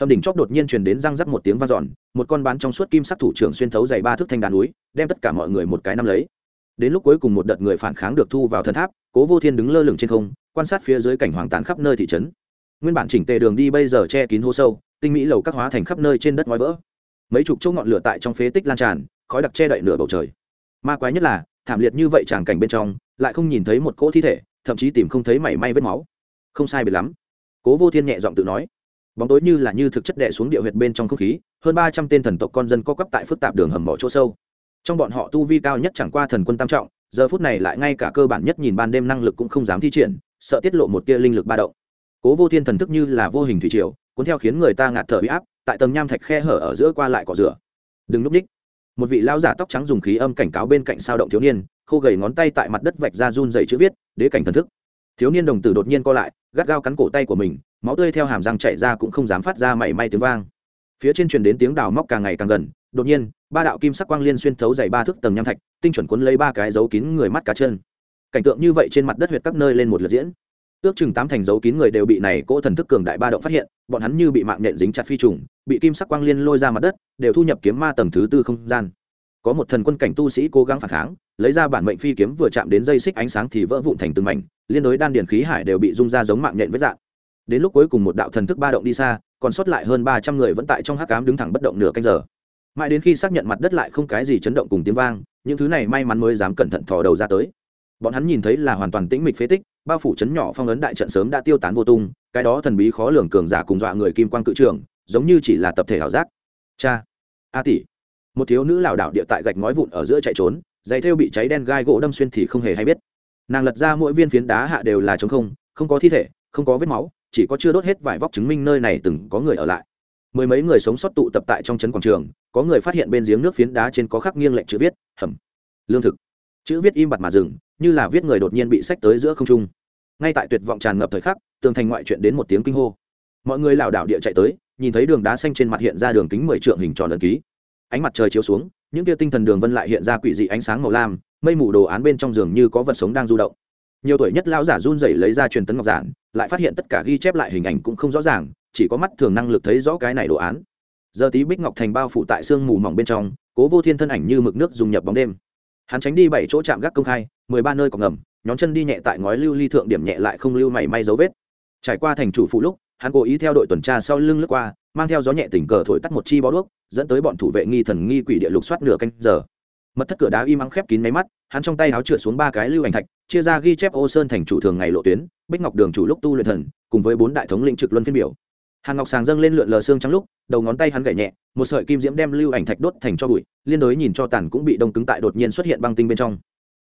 Hầm đỉnh chóp đột nhiên truyền đến răng rắc một tiếng vang giòn một con bán trong suốt kim sắc thủ trưởng xuyên thấu dày ba thước thanh đàn núi, đem tất cả mọi người một cái nắm lấy. Đến lúc cuối cùng một đợt người phản kháng được thu vào thần tháp, Cố Vô Thiên đứng lơ lửng trên không, quan sát phía dưới cảnh hoàng tàn khắp nơi thị trấn. Nguyên bản chỉnh tề đường đi bây giờ che kín hô sâu, tinh mỹ lầu các hóa thành khắp nơi trên đất ngói vỡ. Mấy chục chỗ ngọn lửa tại trong phế tích lan tràn, khói đặc che đậy nửa bầu trời. Ma quái nhất là, thảm liệt như vậy tràng cảnh bên trong lại không nhìn thấy một cỗ thi thể thậm chí tìm không thấy mảy may vết máu không sai biệt lắm cố vô thiên nhẹ giọng tự nói, bóng tối như là như thực chất đè xuống địa huyệt bên trong không khí, hơn ba trăm tên thần tộc con dân co quắp tại phức tạp đường hầm bỏ chỗ sâu. Trong bọn họ tu vi cao nhất chẳng qua thần quân tam trọng, giờ phút này lại ngay cả cơ bản nhất nhìn ban đêm năng lực cũng không dám thi triển, sợ tiết lộ một tia linh lực ba động. Cố vô thiên thần thức như là vô hình thủy triều, cuốn theo khiến người ta ngạt thở huy áp, tại tầng nham thạch khe hở ở giữa qua lại cỏ rửa. Đừng núp ních một vị lao giả tóc trắng dùng khí âm cảnh cáo bên cạnh sao động thiếu niên, khô gầy ngón tay tại mặt đất vạch ra run dày chữ viết, đế cảnh thần thức. Thiếu niên đồng tử đột nhiên co lại gắt gao cắn cổ tay của mình, máu tươi theo hàm răng chạy ra cũng không dám phát ra mảy may tiếng vang. Phía trên truyền đến tiếng đào móc càng ngày càng gần, đột nhiên, ba đạo kim sắc quang liên xuyên thấu dày ba thước tầng nham thạch, tinh chuẩn quấn lấy ba cái dấu kín người mắt cá chân. Cảnh tượng như vậy trên mặt đất huyệt các nơi lên một lượt diễn. Ước chừng tám thành dấu kín người đều bị này cỗ thần thức cường đại ba động phát hiện, bọn hắn như bị mạng nhện dính chặt phi trùng, bị kim sắc quang liên lôi ra mặt đất, đều thu nhập kiếm ma tầng thứ tư không gian có một thần quân cảnh tu sĩ cố gắng phản kháng, lấy ra bản mệnh phi kiếm vừa chạm đến dây xích ánh sáng thì vỡ vụn thành từng mảnh, liên đối đan điền khí hải đều bị rung ra giống mạng nhện với dạng. Đến lúc cuối cùng một đạo thần thức ba động đi xa, còn sót lại hơn ba trăm người vẫn tại trong hắc cám đứng thẳng bất động nửa canh giờ. Mãi đến khi xác nhận mặt đất lại không cái gì chấn động cùng tiếng vang, những thứ này may mắn mới dám cẩn thận thò đầu ra tới. Bọn hắn nhìn thấy là hoàn toàn tĩnh mịch phế tích, bao phủ chấn nhỏ phong ấn đại trận sớm đã tiêu tán vô tung, cái đó thần bí khó lường cường giả cùng dọa người kim quang cự trường, giống như chỉ là tập thể ảo giác. Cha, a tỷ một thiếu nữ lảo đảo địa tại gạch ngói vụn ở giữa chạy trốn, giày thêu bị cháy đen gai gỗ đâm xuyên thì không hề hay biết. Nàng lật ra mỗi viên phiến đá hạ đều là trống không không có thi thể, không có vết máu, chỉ có chưa đốt hết vải vóc chứng minh nơi này từng có người ở lại. Mười mấy người sống sót tụ tập tại trong trấn quảng trường, có người phát hiện bên giếng nước phiến đá trên có khắc nghiêng lệnh chữ viết, hầm. Lương thực. Chữ viết im bặt mà dừng, như là viết người đột nhiên bị sách tới giữa không trung. Ngay tại tuyệt vọng tràn ngập thời khắc, tường thành ngoại chuyện đến một tiếng kinh hô. Mọi người lảo đảo địa chạy tới, nhìn thấy đường đá xanh trên mặt hiện ra đường kính mười trượng hình tròn lần ký ánh mặt trời chiếu xuống, những tia tinh thần đường vân lại hiện ra quỷ dị ánh sáng màu lam, mây mù đồ án bên trong giường như có vật sống đang du động. Nhiều tuổi nhất lão giả run rẩy lấy ra truyền tấn ngọc giản, lại phát hiện tất cả ghi chép lại hình ảnh cũng không rõ ràng, chỉ có mắt thường năng lực thấy rõ cái này đồ án. Giờ tí bích ngọc thành bao phủ tại sương mù mỏng bên trong, cố vô thiên thân ảnh như mực nước dùng nhập bóng đêm. Hắn tránh đi bảy chỗ chạm gác công khai, mười ba nơi cọc ngầm nhóm chân đi nhẹ tại ngói lưu ly thượng điểm nhẹ lại không lưu mảy may dấu vết. Trải qua thành chủ phụ lúc, hắn cố ý theo đội tuần tra sau lưng lướt qua, mang theo gió nhẹ tỉnh cờ thổi tắt một chi bó đuốc dẫn tới bọn thủ vệ nghi thần nghi quỷ địa lục soát nửa canh giờ. Mật thất cửa đá im ắng khép kín máy mắt, hắn trong tay áo trượt xuống ba cái lưu ảnh thạch, chia ra ghi chép ô sơn thành chủ thường ngày lộ tuyến, bích ngọc đường chủ lúc tu luyện thần, cùng với bốn đại thống lĩnh trực luân phiên biểu. Hàn ngọc sàng dâng lên lượn lờ xương trắng lúc, đầu ngón tay hắn gậy nhẹ, một sợi kim diễm đem lưu ảnh thạch đốt thành cho bụi, liên đối nhìn cho tàn cũng bị đông cứng tại đột nhiên xuất hiện băng tinh bên trong.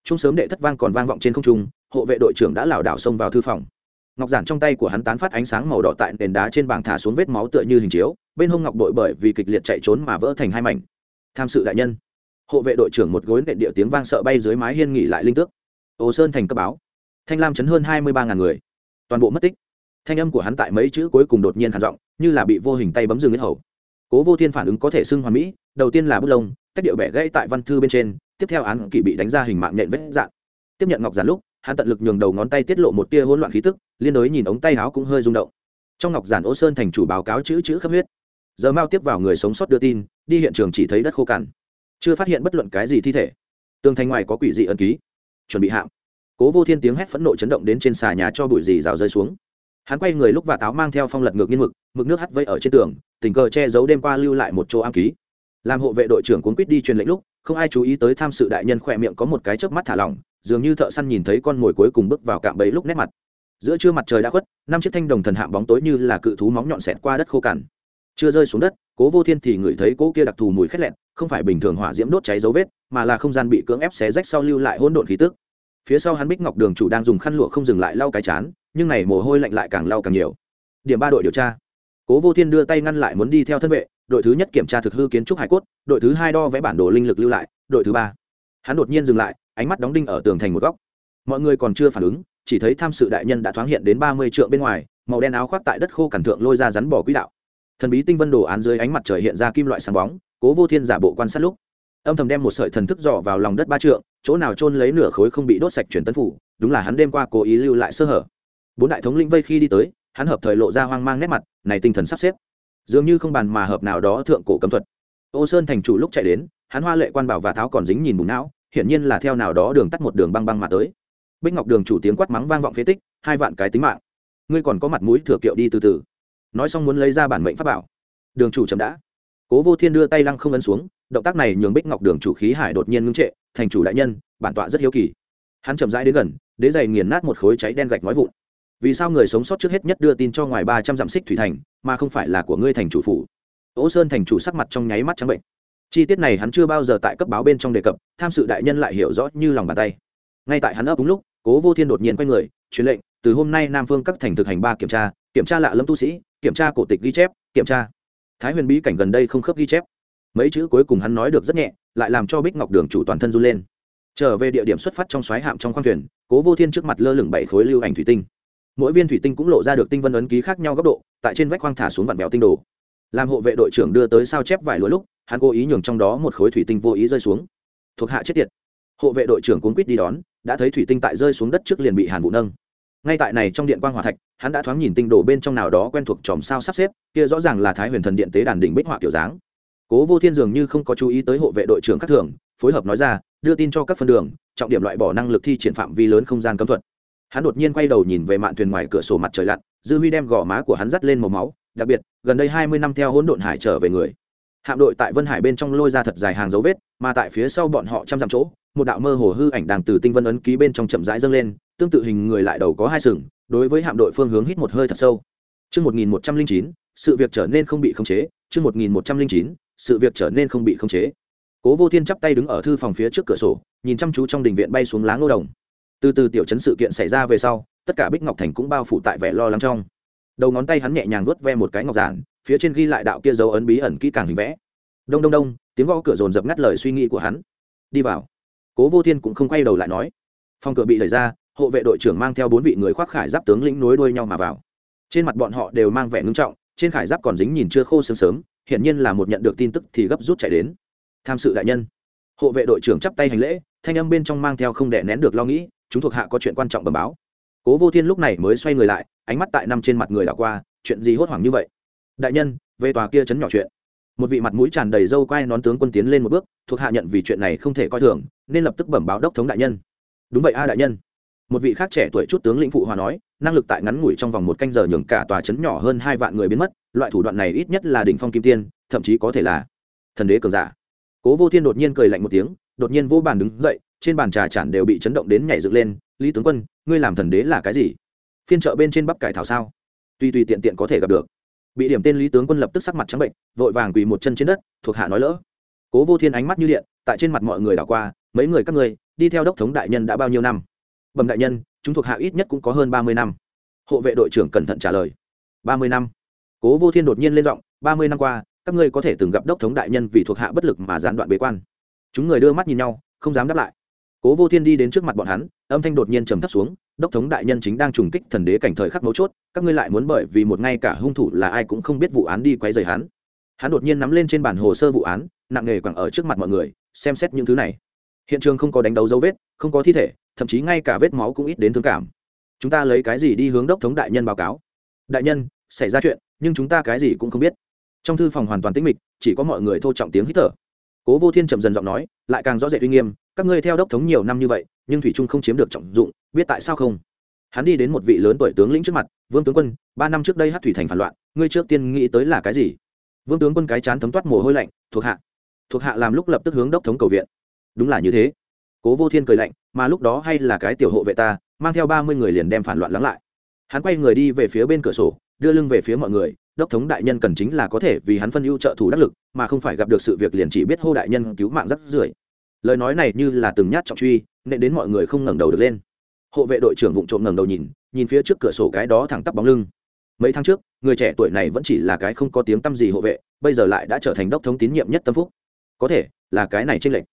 Chung sớm đệ thất vang còn vang vọng trên không trung, hộ vệ đội trưởng đã lảo đảo xông vào thư phòng. Ngọc giản trong tay của hắn tán phát ánh sáng màu đỏ tại nền đá trên bảng thả xuống vết máu tựa như hình chiếu bên hông ngọc bội bởi vì kịch liệt chạy trốn mà vỡ thành hai mảnh. Tham sự đại nhân. Hộ vệ đội trưởng một gối nện địa tiếng vang sợ bay dưới mái hiên nghỉ lại linh tước. Ồ sơn thành cấp báo. Thanh lam chấn hơn hai mươi ba ngàn người. Toàn bộ mất tích. Thanh âm của hắn tại mấy chữ cuối cùng đột nhiên khản giọng, như là bị vô hình tay bấm dừng hết hầu. Cố vô thiên phản ứng có thể xưng hoàn mỹ, đầu tiên là bút lông, tách điệu bẻ gãy tại văn thư bên trên, tiếp theo án kỵ bị đánh ra hình mạng nhện vết dạn. Tiếp nhận ngọc giản lúc, hắn tận lực nhường đầu ngón tay tiết lộ một tia hỗn loạn khí tức, liên đối nhìn ống tay áo cũng hơi rung động. Trong ngọc giản ô sơn thành chủ báo cáo chữ chữ khắp huyết giờ mao tiếp vào người sống sót đưa tin, đi hiện trường chỉ thấy đất khô cằn. Chưa phát hiện bất luận cái gì thi thể. Tường thành ngoài có quỷ dị ẩn ký. Chuẩn bị hạm. Cố vô thiên tiếng hét phẫn nộ chấn động đến trên xà nhà cho bụi dì rào rơi xuống. Hắn quay người lúc và táo mang theo phong lật ngược nghiên mực mực nước hắt vây ở trên tường, tình cờ che giấu đêm qua lưu lại một chỗ am ký. Làm hộ vệ đội trưởng cuốn quýt đi truyền lệnh lúc, không ai chú ý tới tham sự đại nhân khỏe miệng có một cái chớp mắt thả lỏng, dường như thợ săn nhìn thấy con mồi cuối cùng bước vào cạm bẫy lúc nét mặt. Giữa trưa mặt trời đã khuất, năm chiếc thanh đồng thần hạm bóng tối như là cự thú móng nhọn xẹt qua đất khô cằn chưa rơi xuống đất, cố vô thiên thì ngửi thấy cỗ kia đặc thù mùi khét lẹn không phải bình thường hỏa diễm đốt cháy dấu vết, mà là không gian bị cưỡng ép xé rách sau lưu lại hỗn độn khí tức. Phía sau hắn bích ngọc đường chủ đang dùng khăn lụa không dừng lại lau cái chán, nhưng này mồ hôi lạnh lại càng lau càng nhiều. Điểm ba đội điều tra. Cố vô thiên đưa tay ngăn lại muốn đi theo thân vệ, đội thứ nhất kiểm tra thực hư kiến trúc hải cốt, đội thứ hai đo vẽ bản đồ linh lực lưu lại, đội thứ ba. Hắn đột nhiên dừng lại, ánh mắt đóng đinh ở tường thành một góc. Mọi người còn chưa phản ứng, chỉ thấy tham sự đại nhân đã thoáng hiện đến ba mươi trượng bên ngoài, màu đen áo khoác tại đất khô cản thượng lôi ra rắn bỏ quỹ đạo thần bí tinh vân đồ án dưới ánh mặt trời hiện ra kim loại sáng bóng, cố vô thiên giả bộ quan sát lúc. Âm thầm đem một sợi thần thức dò vào lòng đất ba trượng, chỗ nào trôn lấy nửa khối không bị đốt sạch chuyển tân phủ, đúng là hắn đêm qua cố ý lưu lại sơ hở. Bốn đại thống lĩnh vây khi đi tới, hắn hợp thời lộ ra hoang mang nét mặt, này tinh thần sắp xếp. Dường như không bàn mà hợp nào đó thượng cổ cấm thuật. Ô sơn thành chủ lúc chạy đến, hắn hoa lệ quan bảo và tháo còn dính nhìn bùng não, hiển nhiên là theo nào đó đường tắt một đường băng băng mà tới. Bích ngọc đường chủ tiếng quát mắng vang vọng phế tích, hai vạn cái tính mạng. Ngươi còn có mặt mũi thừa kiệu đi từ từ nói xong muốn lấy ra bản mệnh pháp bảo. Đường chủ chậm đã. Cố vô thiên đưa tay lăng không ấn xuống, động tác này nhường bích ngọc đường chủ khí hải đột nhiên ngưng trệ, thành chủ đại nhân, bản tọa rất hiếu kỳ. Hắn chậm rãi đến gần, đế giày nghiền nát một khối cháy đen gạch nói vụn. Vì sao người sống sót trước hết nhất đưa tin cho ngoài ba trăm dặm xích thủy thành, mà không phải là của ngươi thành chủ phủ? Ỗ sơn thành chủ sắc mặt trong nháy mắt trắng bệnh. Chi tiết này hắn chưa bao giờ tại cấp báo bên trong đề cập, tham sự đại nhân lại hiểu rõ như lòng bàn tay. Ngay tại hắn ấp đúng lúc, cố vô thiên đột nhiên quay người, truyền lệnh, từ hôm nay nam phương các thành thực hành ba kiểm tra kiểm tra lạ lâm tu sĩ, kiểm tra cổ tịch ghi chép, kiểm tra. Thái huyền bí cảnh gần đây không khớp ghi chép. Mấy chữ cuối cùng hắn nói được rất nhẹ, lại làm cho bích ngọc đường chủ toàn thân run lên. Trở về địa điểm xuất phát trong xoáy hạm trong khoang thuyền, cố vô thiên trước mặt lơ lửng bảy khối lưu ảnh thủy tinh. Mỗi viên thủy tinh cũng lộ ra được tinh vân ấn ký khác nhau góc độ, tại trên vách khoang thả xuống vạn bèo tinh đồ. Làm hộ vệ đội trưởng đưa tới sao chép vài lối lúc, hắn cố ý nhường trong đó một khối thủy tinh vô ý rơi xuống. Thuộc hạ chết tiệt. Hộ vệ đội trưởng cuốn quýt đi đón, đã thấy thủy tinh tại rơi xuống đất trước liền bị hàn vụ nâng ngay tại này trong điện quang hỏa thạch, hắn đã thoáng nhìn tinh đồ bên trong nào đó quen thuộc chòm sao sắp xếp, kia rõ ràng là thái huyền thần điện tế đàn đỉnh bích họa kiểu dáng. Cố vô thiên dường như không có chú ý tới hộ vệ đội trưởng các thường, phối hợp nói ra, đưa tin cho các phân đường, trọng điểm loại bỏ năng lực thi triển phạm vi lớn không gian cấm thuật. Hắn đột nhiên quay đầu nhìn về mạn thuyền ngoài cửa sổ mặt trời lặn, dư huy đem gò má của hắn dắt lên màu máu, đặc biệt, gần đây hai mươi năm theo hỗn độn hải trở về người. Hạm đội tại vân hải bên trong lôi ra thật dài hàng dấu vết, mà tại phía sau bọn họ trăm dặm chỗ, một đạo mơ hồ hư ảnh đang từ tinh vân ấn ký bên trong chậm rãi dâng lên tương tự hình người lại đầu có hai sừng đối với hạm đội phương hướng hít một hơi thật sâu Trước 1109, sự việc trở nên không bị khống chế. Trước 1109, sự việc trở nên không bị khống chế. Cố Vô Thiên chắp tay đứng ở thư phòng phía trước cửa sổ, nhìn chăm chú trong đình viện bay xuống lá ngô đồng. Từ từ tiểu chấn sự kiện xảy ra về sau, tất cả Bích Ngọc Thành cũng bao phủ tại vẻ lo lắng trong. Đầu ngón tay hắn nhẹ nhàng vuốt ve một cái ngọc giản, phía trên ghi lại đạo kia dấu ấn bí ẩn kỹ càng hình vẽ. Đông đông đông, tiếng gõ cửa dồn dập ngắt lời suy nghĩ của hắn. Đi vào. Cố Vô Thiên cũng không quay đầu lại nói. Phòng cửa bị đẩy ra, hộ vệ đội trưởng mang theo bốn vị người khoác khải giáp tướng lĩnh nối đuôi nhau mà vào. Trên mặt bọn họ đều mang vẻ ngưng trọng, trên khải giáp còn dính nhìn chưa khô sớm sớm, hiển nhiên là một nhận được tin tức thì gấp rút chạy đến. Tham sự đại nhân. Hộ vệ đội trưởng chắp tay hành lễ, thanh âm bên trong mang theo không đè nén được lo nghĩ, chúng thuộc hạ có chuyện quan trọng bẩm báo. Cố vô thiên lúc này mới xoay người lại, ánh mắt tại năm trên mặt người đảo qua, chuyện gì hốt hoảng như vậy? Đại nhân, về tòa kia chấn nhỏ chuyện. Một vị mặt mũi tràn đầy râu quai nón tướng quân tiến lên một bước, thuộc hạ nhận vì chuyện này không thể coi thường, nên lập tức bẩm báo đốc thống đại nhân. Đúng vậy a đại nhân một vị khác trẻ tuổi chút tướng lĩnh phụ hòa nói, năng lực tại ngắn ngủi trong vòng một canh giờ nhường cả tòa trấn nhỏ hơn hai vạn người biến mất, loại thủ đoạn này ít nhất là đỉnh phong kim tiên, thậm chí có thể là thần đế cường giả. Cố vô thiên đột nhiên cười lạnh một tiếng, đột nhiên vô bàn đứng dậy, trên bàn trà chản đều bị chấn động đến nhảy dựng lên, lý tướng quân, ngươi làm thần đế là cái gì? Phiên chợ bên trên bắp cải thảo sao? Tuy tùy tiện tiện có thể gặp được. Bị điểm tên lý tướng quân lập tức sắc mặt trắng bệnh, vội vàng quỳ một chân trên đất, thuộc hạ nói lỡ. Cố vô thiên ánh mắt như điện, tại trên mặt mọi người đảo qua, mấy người các ngươi, đi theo đốc thống đại nhân đã bao nhiêu năm? Bẩm đại nhân, chúng thuộc hạ ít nhất cũng có hơn ba mươi năm. Hộ vệ đội trưởng cẩn thận trả lời. Ba mươi năm. Cố vô thiên đột nhiên lên giọng, ba mươi năm qua, các ngươi có thể từng gặp đốc thống đại nhân vì thuộc hạ bất lực mà gián đoạn bế quan. Chúng người đưa mắt nhìn nhau, không dám đáp lại. Cố vô thiên đi đến trước mặt bọn hắn, âm thanh đột nhiên trầm thấp xuống, đốc thống đại nhân chính đang trùng kích thần đế cảnh thời khắc mấu chốt, các ngươi lại muốn bởi vì một ngay cả hung thủ là ai cũng không biết vụ án đi quay rời hắn. Hắn đột nhiên nắm lên trên bản hồ sơ vụ án, nặng nề quẳng ở trước mặt mọi người, xem xét những thứ này. Hiện trường không có đánh đấu dấu vết, không có thi thể thậm chí ngay cả vết máu cũng ít đến thương cảm. Chúng ta lấy cái gì đi hướng đốc thống đại nhân báo cáo? Đại nhân, xảy ra chuyện, nhưng chúng ta cái gì cũng không biết. Trong thư phòng hoàn toàn tĩnh mịch, chỉ có mọi người thô trọng tiếng hít thở. Cố vô thiên trầm dần giọng nói, lại càng rõ rệt uy nghiêm, các ngươi theo đốc thống nhiều năm như vậy, nhưng thủy trung không chiếm được trọng dụng, biết tại sao không? Hắn đi đến một vị lớn tuổi tướng lĩnh trước mặt, vương tướng quân, ba năm trước đây hát thủy thành phản loạn, ngươi trước tiên nghĩ tới là cái gì? Vương tướng quân cái chán thấm toát mồ hôi lạnh, thuộc hạ thuộc hạ làm lúc lập tức hướng đốc thống cầu viện. Đúng là như thế cố vô thiên cười lạnh, mà lúc đó hay là cái tiểu hộ vệ ta, mang theo ba mươi người liền đem phản loạn lắng lại. Hắn quay người đi về phía bên cửa sổ, đưa lưng về phía mọi người, đốc thống đại nhân cần chính là có thể vì hắn phân ưu trợ thủ đắc lực, mà không phải gặp được sự việc liền chỉ biết hô đại nhân cứu mạng rắc rưởi. Lời nói này như là từng nhát trọng truy, nên đến mọi người không ngẩng đầu được lên. Hộ vệ đội trưởng vụng trộm ngẩng đầu nhìn nhìn phía trước cửa sổ cái đó thẳng tắp bóng lưng. Mấy tháng trước, người trẻ tuổi này vẫn chỉ là cái không có tiếng tăm gì hộ vệ, bây giờ lại đã trở thành đốc thống tín nhiệm nhất tâm phúc. Có thể là cái này trên lệnh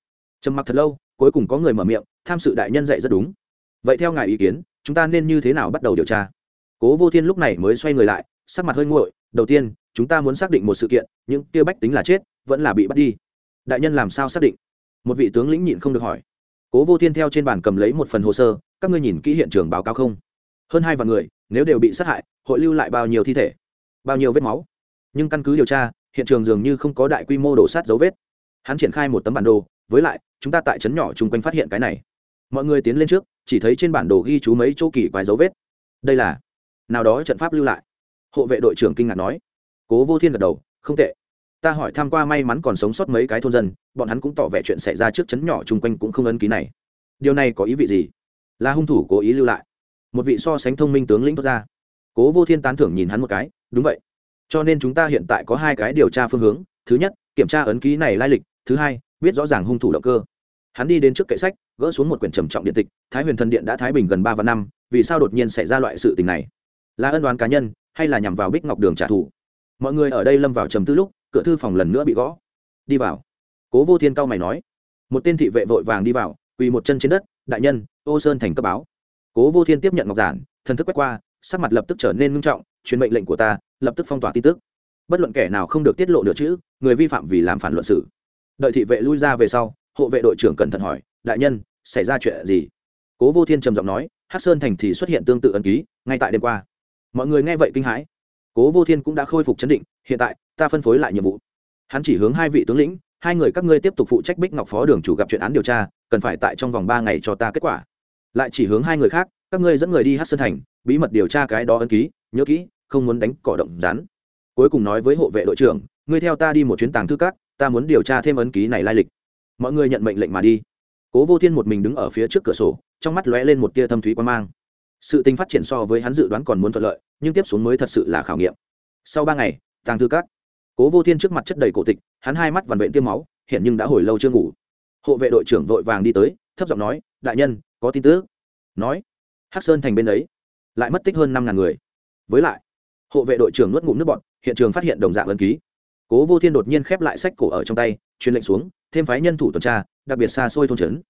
trầm mặc thật lâu cuối cùng có người mở miệng, tham sự đại nhân dạy rất đúng. Vậy theo ngài ý kiến, chúng ta nên như thế nào bắt đầu điều tra? Cố vô thiên lúc này mới xoay người lại, sắc mặt hơi nguội, đầu tiên, chúng ta muốn xác định một sự kiện, những kia bách tính là chết, vẫn là bị bắt đi. Đại nhân làm sao xác định? Một vị tướng lĩnh nhịn không được hỏi. Cố vô thiên theo trên bàn cầm lấy một phần hồ sơ, các ngươi nhìn kỹ hiện trường báo cáo không? Hơn hai vạn người, nếu đều bị sát hại, hội lưu lại bao nhiêu thi thể? Bao nhiêu vết máu? Nhưng căn cứ điều tra, hiện trường dường như không có đại quy mô đổ sát dấu vết. Hắn triển khai một tấm bản đồ, với lại chúng ta tại trấn nhỏ chung quanh phát hiện cái này. Mọi người tiến lên trước, chỉ thấy trên bản đồ ghi chú mấy chỗ kỳ quái dấu vết. Đây là, nào đó trận pháp lưu lại. Hộ vệ đội trưởng kinh ngạc nói. Cố vô thiên gật đầu, không tệ. Ta hỏi tham q u a may mắn còn sống sót mấy cái thôn dân, bọn hắn cũng tỏ vẻ chuyện xảy ra trước chấn nhỏ chung quanh cũng không ấn ký này. Điều này có ý vị gì? Là hung thủ cố ý lưu lại. Một vị so sánh thông minh tướng lĩnh thoát ra. Cố vô thiên tán thưởng nhìn hắn một cái, đúng vậy. Cho nên chúng ta hiện tại có hai cái điều tra phương hướng. Thứ nhất, kiểm tra ấn ký này lai lịch. Thứ hai, biết rõ ràng hung thủ động cơ hắn đi đến trước kệ sách, gỡ xuống một quyển trầm trọng điện tịch, thái huyền thần điện đã thái bình gần ba và năm, vì sao đột nhiên xảy ra loại sự tình này? Là ân đoán cá nhân, hay là nhằm vào bích ngọc đường trả thù? Mọi người ở đây lâm vào trầm tư lúc, cửa thư phòng lần nữa bị gõ. Đi vào. Cố vô thiên cao mày nói. Một tên thị vệ vội vàng đi vào, quỳ một chân trên đất, đại nhân, ô sơn thành cấp báo. Cố vô thiên tiếp nhận ngọc giản, thần thức quét qua, sắc mặt lập tức trở nên ngưng trọng, truyền mệnh lệnh của ta, lập tức phong tỏa tin tức. Bất luận kẻ nào không được tiết lộ được chữ, người vi phạm vì làm phản luận sự. Đợi thị vệ lui ra về sau hộ vệ đội trưởng cẩn thận hỏi, đại nhân, xảy ra chuyện gì? Cố vô thiên trầm giọng nói Hát sơn thành thì xuất hiện tương tự ấn ký, ngay tại đêm qua. Mọi người nghe vậy kinh hãi. Cố vô thiên cũng đã khôi phục chấn định, hiện tại, ta phân phối lại nhiệm vụ. Hắn chỉ hướng hai vị tướng lĩnh, hai người các ngươi tiếp tục phụ trách bích ngọc phó đường chủ gặp chuyện án điều tra, cần phải tại trong vòng ba ngày cho ta kết quả. Lại chỉ hướng hai người khác, các ngươi dẫn người đi hát sơn thành, bí mật điều tra cái đó ấn ký, nhớ kỹ, không muốn đánh cỏ động rắn. Cuối cùng nói với hộ vệ đội trưởng, ngươi theo ta đi một chuyến tàng thư các, ta muốn điều tra thêm ấn ký này lai lịch mọi người nhận mệnh lệnh mà đi. Cố vô thiên một mình đứng ở phía trước cửa sổ, trong mắt lóe lên một tia thâm thúy quan mang. Sự tình phát triển so với hắn dự đoán còn muốn thuận lợi, nhưng tiếp xuống mới thật sự là khảo nghiệm. Sau ba ngày, tàng thư cát cố vô thiên trước mặt chất đầy cổ tịch, hắn hai mắt vằn vện tiêm máu, hiện nhưng đã hồi lâu chưa ngủ. Hộ vệ đội trưởng vội vàng đi tới, thấp giọng nói, đại nhân, có tin tức. Nói, hắc sơn thành bên ấy, lại mất tích hơn năm ngàn người. Với lại, hộ vệ đội trưởng nuốt ngụm nước bọn hiện trường phát hiện đồng dạng ấn ký. Cố vô thiên đột nhiên khép lại sách cổ ở trong tay, truyền lệnh xuống thêm phái nhân thủ tuần tra, đặc biệt xa xôi thôn trấn.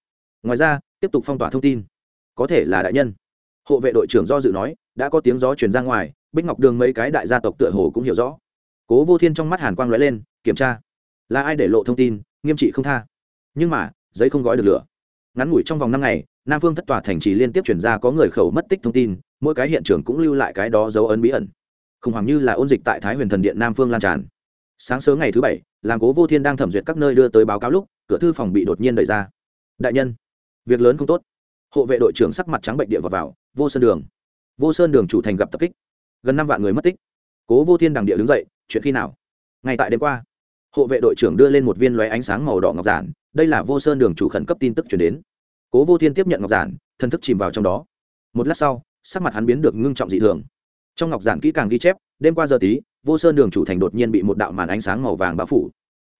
Ngoài ra, tiếp tục phong tỏa thông tin. Có thể là đại nhân. Hộ vệ đội trưởng do dự nói, đã có tiếng gió truyền ra ngoài, bích ngọc đường mấy cái đại gia tộc tựa hồ cũng hiểu rõ. Cố vô thiên trong mắt hàn quang lóe lên, kiểm tra. Là ai để lộ thông tin, nghiêm trị không tha. Nhưng mà, giấy không gói được lửa. Ngắn ngủi trong vòng năm ngày, nam phương thất tòa thành trì liên tiếp chuyển ra có người khẩu mất tích thông tin, mỗi cái hiện trường cũng lưu lại cái đó dấu ấn bí ẩn. Khủng hoảng như là ôn dịch tại thái huyền thần điện nam phương lan tràn sáng sớm ngày thứ bảy làng cố vô thiên đang thẩm duyệt các nơi đưa tới báo cáo lúc cửa thư phòng bị đột nhiên đẩy ra. Đại nhân việc lớn không tốt. Hộ vệ đội trưởng sắc mặt trắng bệnh địa vào, vào vô sơn đường. Vô sơn đường chủ thành gặp tập kích. Gần năm vạn người mất tích. Cố vô thiên đằng địa đứng dậy chuyện khi nào? Ngay tại đêm qua hộ vệ đội trưởng đưa lên một viên lóe ánh sáng màu đỏ ngọc giản đây là vô sơn đường chủ khẩn cấp tin tức chuyển đến. Cố vô thiên tiếp nhận ngọc giản thân thức chìm vào trong đó. Một lát sau sắc mặt hắn biến được ngưng trọng dị thường. Trong ngọc giản kỹ càng ghi chép đêm qua giờ tí, vô sơn đường chủ thành đột nhiên bị một đạo màn ánh sáng màu vàng bao phủ.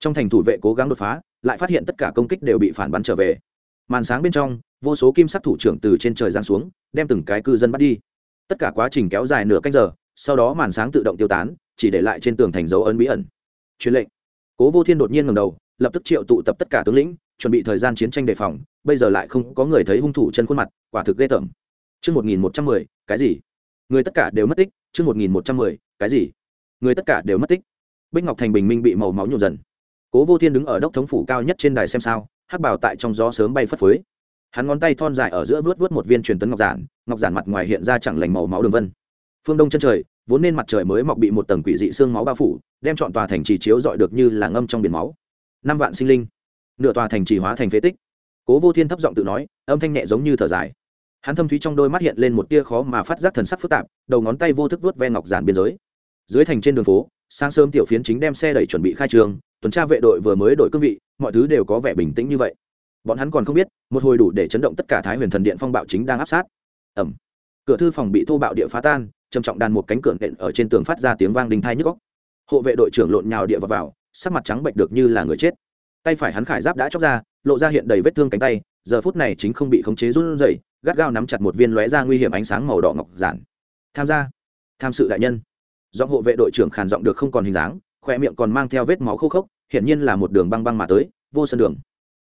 Trong thành thủ vệ cố gắng đột phá, lại phát hiện tất cả công kích đều bị phản bắn trở về. Màn sáng bên trong, vô số kim sắc thủ trưởng từ trên trời giáng xuống, đem từng cái cư dân bắt đi. Tất cả quá trình kéo dài nửa canh giờ, sau đó màn sáng tự động tiêu tán, chỉ để lại trên tường thành dấu ấn bí ẩn. Truyền lệnh. Cố vô thiên đột nhiên ngầm đầu, lập tức triệu tụ tập tất cả tướng lĩnh, chuẩn bị thời gian chiến tranh đề phòng, bây giờ lại không có người thấy hung thủ chân khuôn mặt, quả thực ghê tởm. Chương một nghìn một trăm mười, cái gì? Người tất cả đều mất tích, chương một nghìn một trăm mười, cái gì? Người tất cả đều mất tích. Bích ngọc thành bình minh bị màu máu nhộn dần. Cố vô thiên đứng ở đốc thống phủ cao nhất trên đài xem sao, hắc bảo tại trong gió sớm bay phất phới. Hắn ngón tay thon dài ở giữa vớt vớt một viên truyền tấn ngọc giản ngọc giản mặt ngoài hiện ra chẳng lành màu máu đường vân. Phương đông chân trời, vốn nên mặt trời mới mọc bị một tầng quỷ dị xương máu bao phủ, đem chọn tòa thành trì chiếu dọi được như là ngâm trong biển máu. Năm vạn sinh linh, nửa tòa thành trì hóa thành phế tích. Cố vô thiên thấp giọng tự nói, âm thanh nhẹ giống như thở dài hắn thâm thúy trong đôi mắt hiện lên một tia khó mà phát giác thần sắc phức tạp đầu ngón tay vô thức vuốt ve ngọc giản biên giới. Dưới thành trên đường phố sáng sớm tiểu phiến chính đem xe đẩy chuẩn bị khai trường tuần tra vệ đội vừa mới đổi cương vị mọi thứ đều có vẻ bình tĩnh như vậy. Bọn hắn còn không biết một hồi đủ để chấn động tất cả thái huyền thần điện phong bạo chính đang áp sát. Ẩm cửa thư phòng bị thô bạo địa phá tan trầm trọng đàn một cánh cửa nện ở trên tường phát ra tiếng vang đình thai nhức góc hộ vệ đội trưởng lộn nhào địa vào, vào sắc mặt trắng bệnh được như là người chết. Tay phải hắn khải giáp đã chóc ra lộ ra hiện đầy vết thương cánh tay giờ phút này chính không bị khống chế run rẩy gắt gao nắm chặt một viên lóe ra nguy hiểm ánh sáng màu đỏ ngọc giản. Tham gia. Tham sự đại nhân. Do hộ vệ đội trưởng khàn giọng được không còn hình dáng khoe miệng còn mang theo vết máu khô khốc, hiển nhiên là một đường băng băng mà tới, vô sân đường.